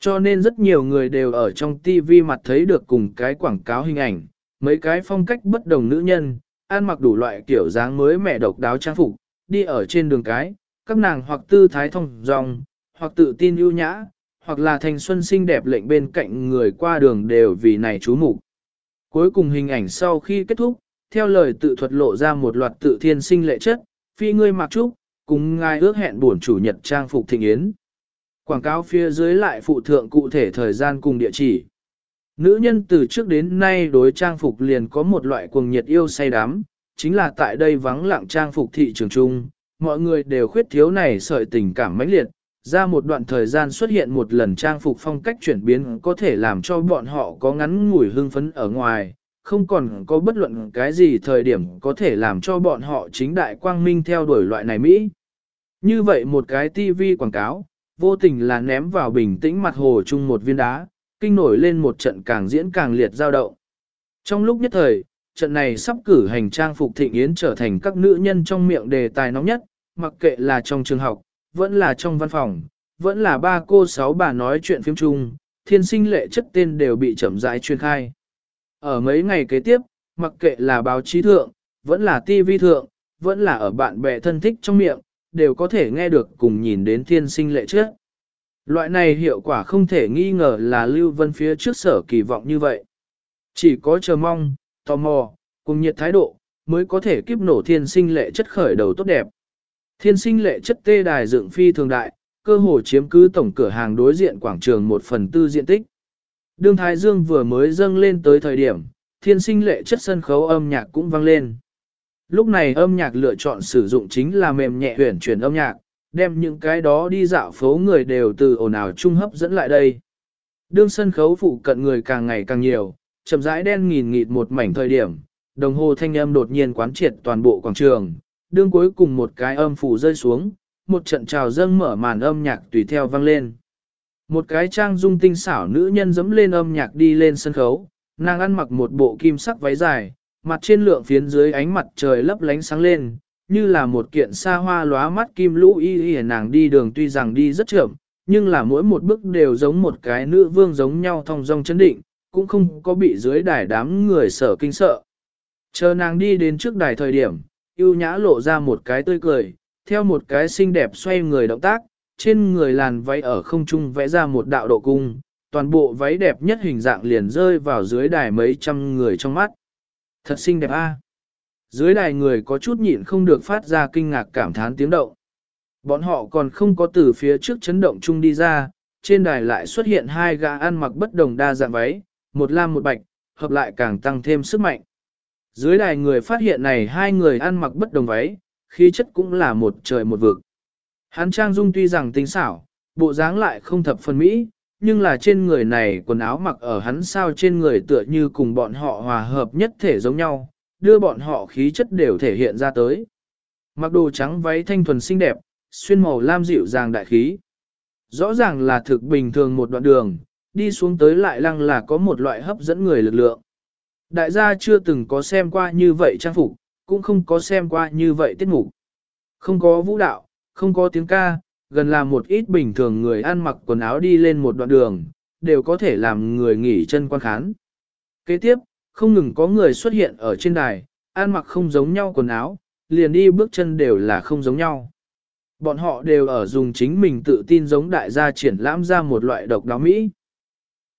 Cho nên rất nhiều người đều ở trong TV mặt thấy được cùng cái quảng cáo hình ảnh, mấy cái phong cách bất đồng nữ nhân, ăn mặc đủ loại kiểu dáng mới mẻ độc đáo trang phục, đi ở trên đường cái, các nàng hoặc tư thái thông dong, hoặc tự tin ưu nhã, hoặc là thanh xuân xinh đẹp lệnh bên cạnh người qua đường đều vì này chú mục. Cuối cùng hình ảnh sau khi kết thúc, theo lời tự thuật lộ ra một loạt tự thiên sinh lệ chất, phi ngươi mặc trúc, cùng ngài ước hẹn buồn chủ nhật trang phục thịnh yến. Quảng cáo phía dưới lại phụ thượng cụ thể thời gian cùng địa chỉ. Nữ nhân từ trước đến nay đối trang phục liền có một loại cuồng nhiệt yêu say đắm, chính là tại đây vắng lặng trang phục thị trường chung, mọi người đều khuyết thiếu này sợi tình cảm mãnh liệt, ra một đoạn thời gian xuất hiện một lần trang phục phong cách chuyển biến có thể làm cho bọn họ có ngắn ngủi hưng phấn ở ngoài, không còn có bất luận cái gì thời điểm có thể làm cho bọn họ chính đại quang minh theo đuổi loại này Mỹ. Như vậy một cái TV quảng cáo, vô tình là ném vào bình tĩnh mặt hồ chung một viên đá, kinh nổi lên một trận càng diễn càng liệt giao động. Trong lúc nhất thời, trận này sắp cử hành trang phục thịnh yến trở thành các nữ nhân trong miệng đề tài nóng nhất, mặc kệ là trong trường học, vẫn là trong văn phòng, vẫn là ba cô sáu bà nói chuyện phim chung, thiên sinh lệ chất tên đều bị chậm rãi truyền khai. Ở mấy ngày kế tiếp, mặc kệ là báo chí thượng, vẫn là TV thượng, vẫn là ở bạn bè thân thích trong miệng, đều có thể nghe được cùng nhìn đến thiên sinh lệ chất. Loại này hiệu quả không thể nghi ngờ là Lưu Vân phía trước sở kỳ vọng như vậy. Chỉ có chờ mong, tò mò, cùng nhiệt thái độ, mới có thể kiếp nổ thiên sinh lệ chất khởi đầu tốt đẹp. Thiên sinh lệ chất tê đài dựng phi thường đại, cơ hồ chiếm cứ tổng cửa hàng đối diện quảng trường một phần tư diện tích. Đương Thái Dương vừa mới dâng lên tới thời điểm, thiên sinh lệ chất sân khấu âm nhạc cũng vang lên. Lúc này âm nhạc lựa chọn sử dụng chính là mềm nhẹ huyền chuyển âm nhạc, đem những cái đó đi dạo phố người đều từ ồn ào trung hấp dẫn lại đây. Đương sân khấu phụ cận người càng ngày càng nhiều, chậm rãi đen nghìn nghịt một mảnh thời điểm, đồng hồ thanh âm đột nhiên quán triệt toàn bộ quảng trường, đương cuối cùng một cái âm phủ rơi xuống, một trận trào dâng mở màn âm nhạc tùy theo vang lên. Một cái trang dung tinh xảo nữ nhân dẫm lên âm nhạc đi lên sân khấu, nàng ăn mặc một bộ kim sắc váy dài, mặt trên lượng phiến dưới ánh mặt trời lấp lánh sáng lên, như là một kiện xa hoa lóa mắt kim lũ y y nàng đi đường tuy rằng đi rất chậm, nhưng là mỗi một bước đều giống một cái nữ vương giống nhau thong dong chấn định, cũng không có bị dưới đài đám người sở kinh sợ. Chờ nàng đi đến trước đài thời điểm, yêu nhã lộ ra một cái tươi cười, theo một cái xinh đẹp xoay người động tác, trên người làn váy ở không trung vẽ ra một đạo độ cung, toàn bộ váy đẹp nhất hình dạng liền rơi vào dưới đài mấy trăm người trong mắt. Thật xinh đẹp a. Dưới đài người có chút nhịn không được phát ra kinh ngạc cảm thán tiếng động. Bọn họ còn không có từ phía trước chấn động chung đi ra, trên đài lại xuất hiện hai gã ăn mặc bất đồng đa dạng váy, một lam một bạch, hợp lại càng tăng thêm sức mạnh. Dưới đài người phát hiện này hai người ăn mặc bất đồng váy, khí chất cũng là một trời một vực. Hắn trang dung tuy rằng tinh xảo, bộ dáng lại không thập phần mỹ, nhưng là trên người này quần áo mặc ở hắn sao trên người tựa như cùng bọn họ hòa hợp nhất thể giống nhau, đưa bọn họ khí chất đều thể hiện ra tới. Mặc đồ trắng váy thanh thuần xinh đẹp, xuyên màu lam dịu dàng đại khí. Rõ ràng là thực bình thường một đoạn đường, đi xuống tới lại lăng là có một loại hấp dẫn người lực lượng. Đại gia chưa từng có xem qua như vậy trang phục, cũng không có xem qua như vậy tiết mục. Không có vũ đạo, không có tiếng ca, gần là một ít bình thường người ăn mặc quần áo đi lên một đoạn đường, đều có thể làm người nghỉ chân quan khán. Kế tiếp, không ngừng có người xuất hiện ở trên đài, ăn mặc không giống nhau quần áo, liền đi bước chân đều là không giống nhau. Bọn họ đều ở dùng chính mình tự tin giống đại gia triển lãm ra một loại độc đáo Mỹ.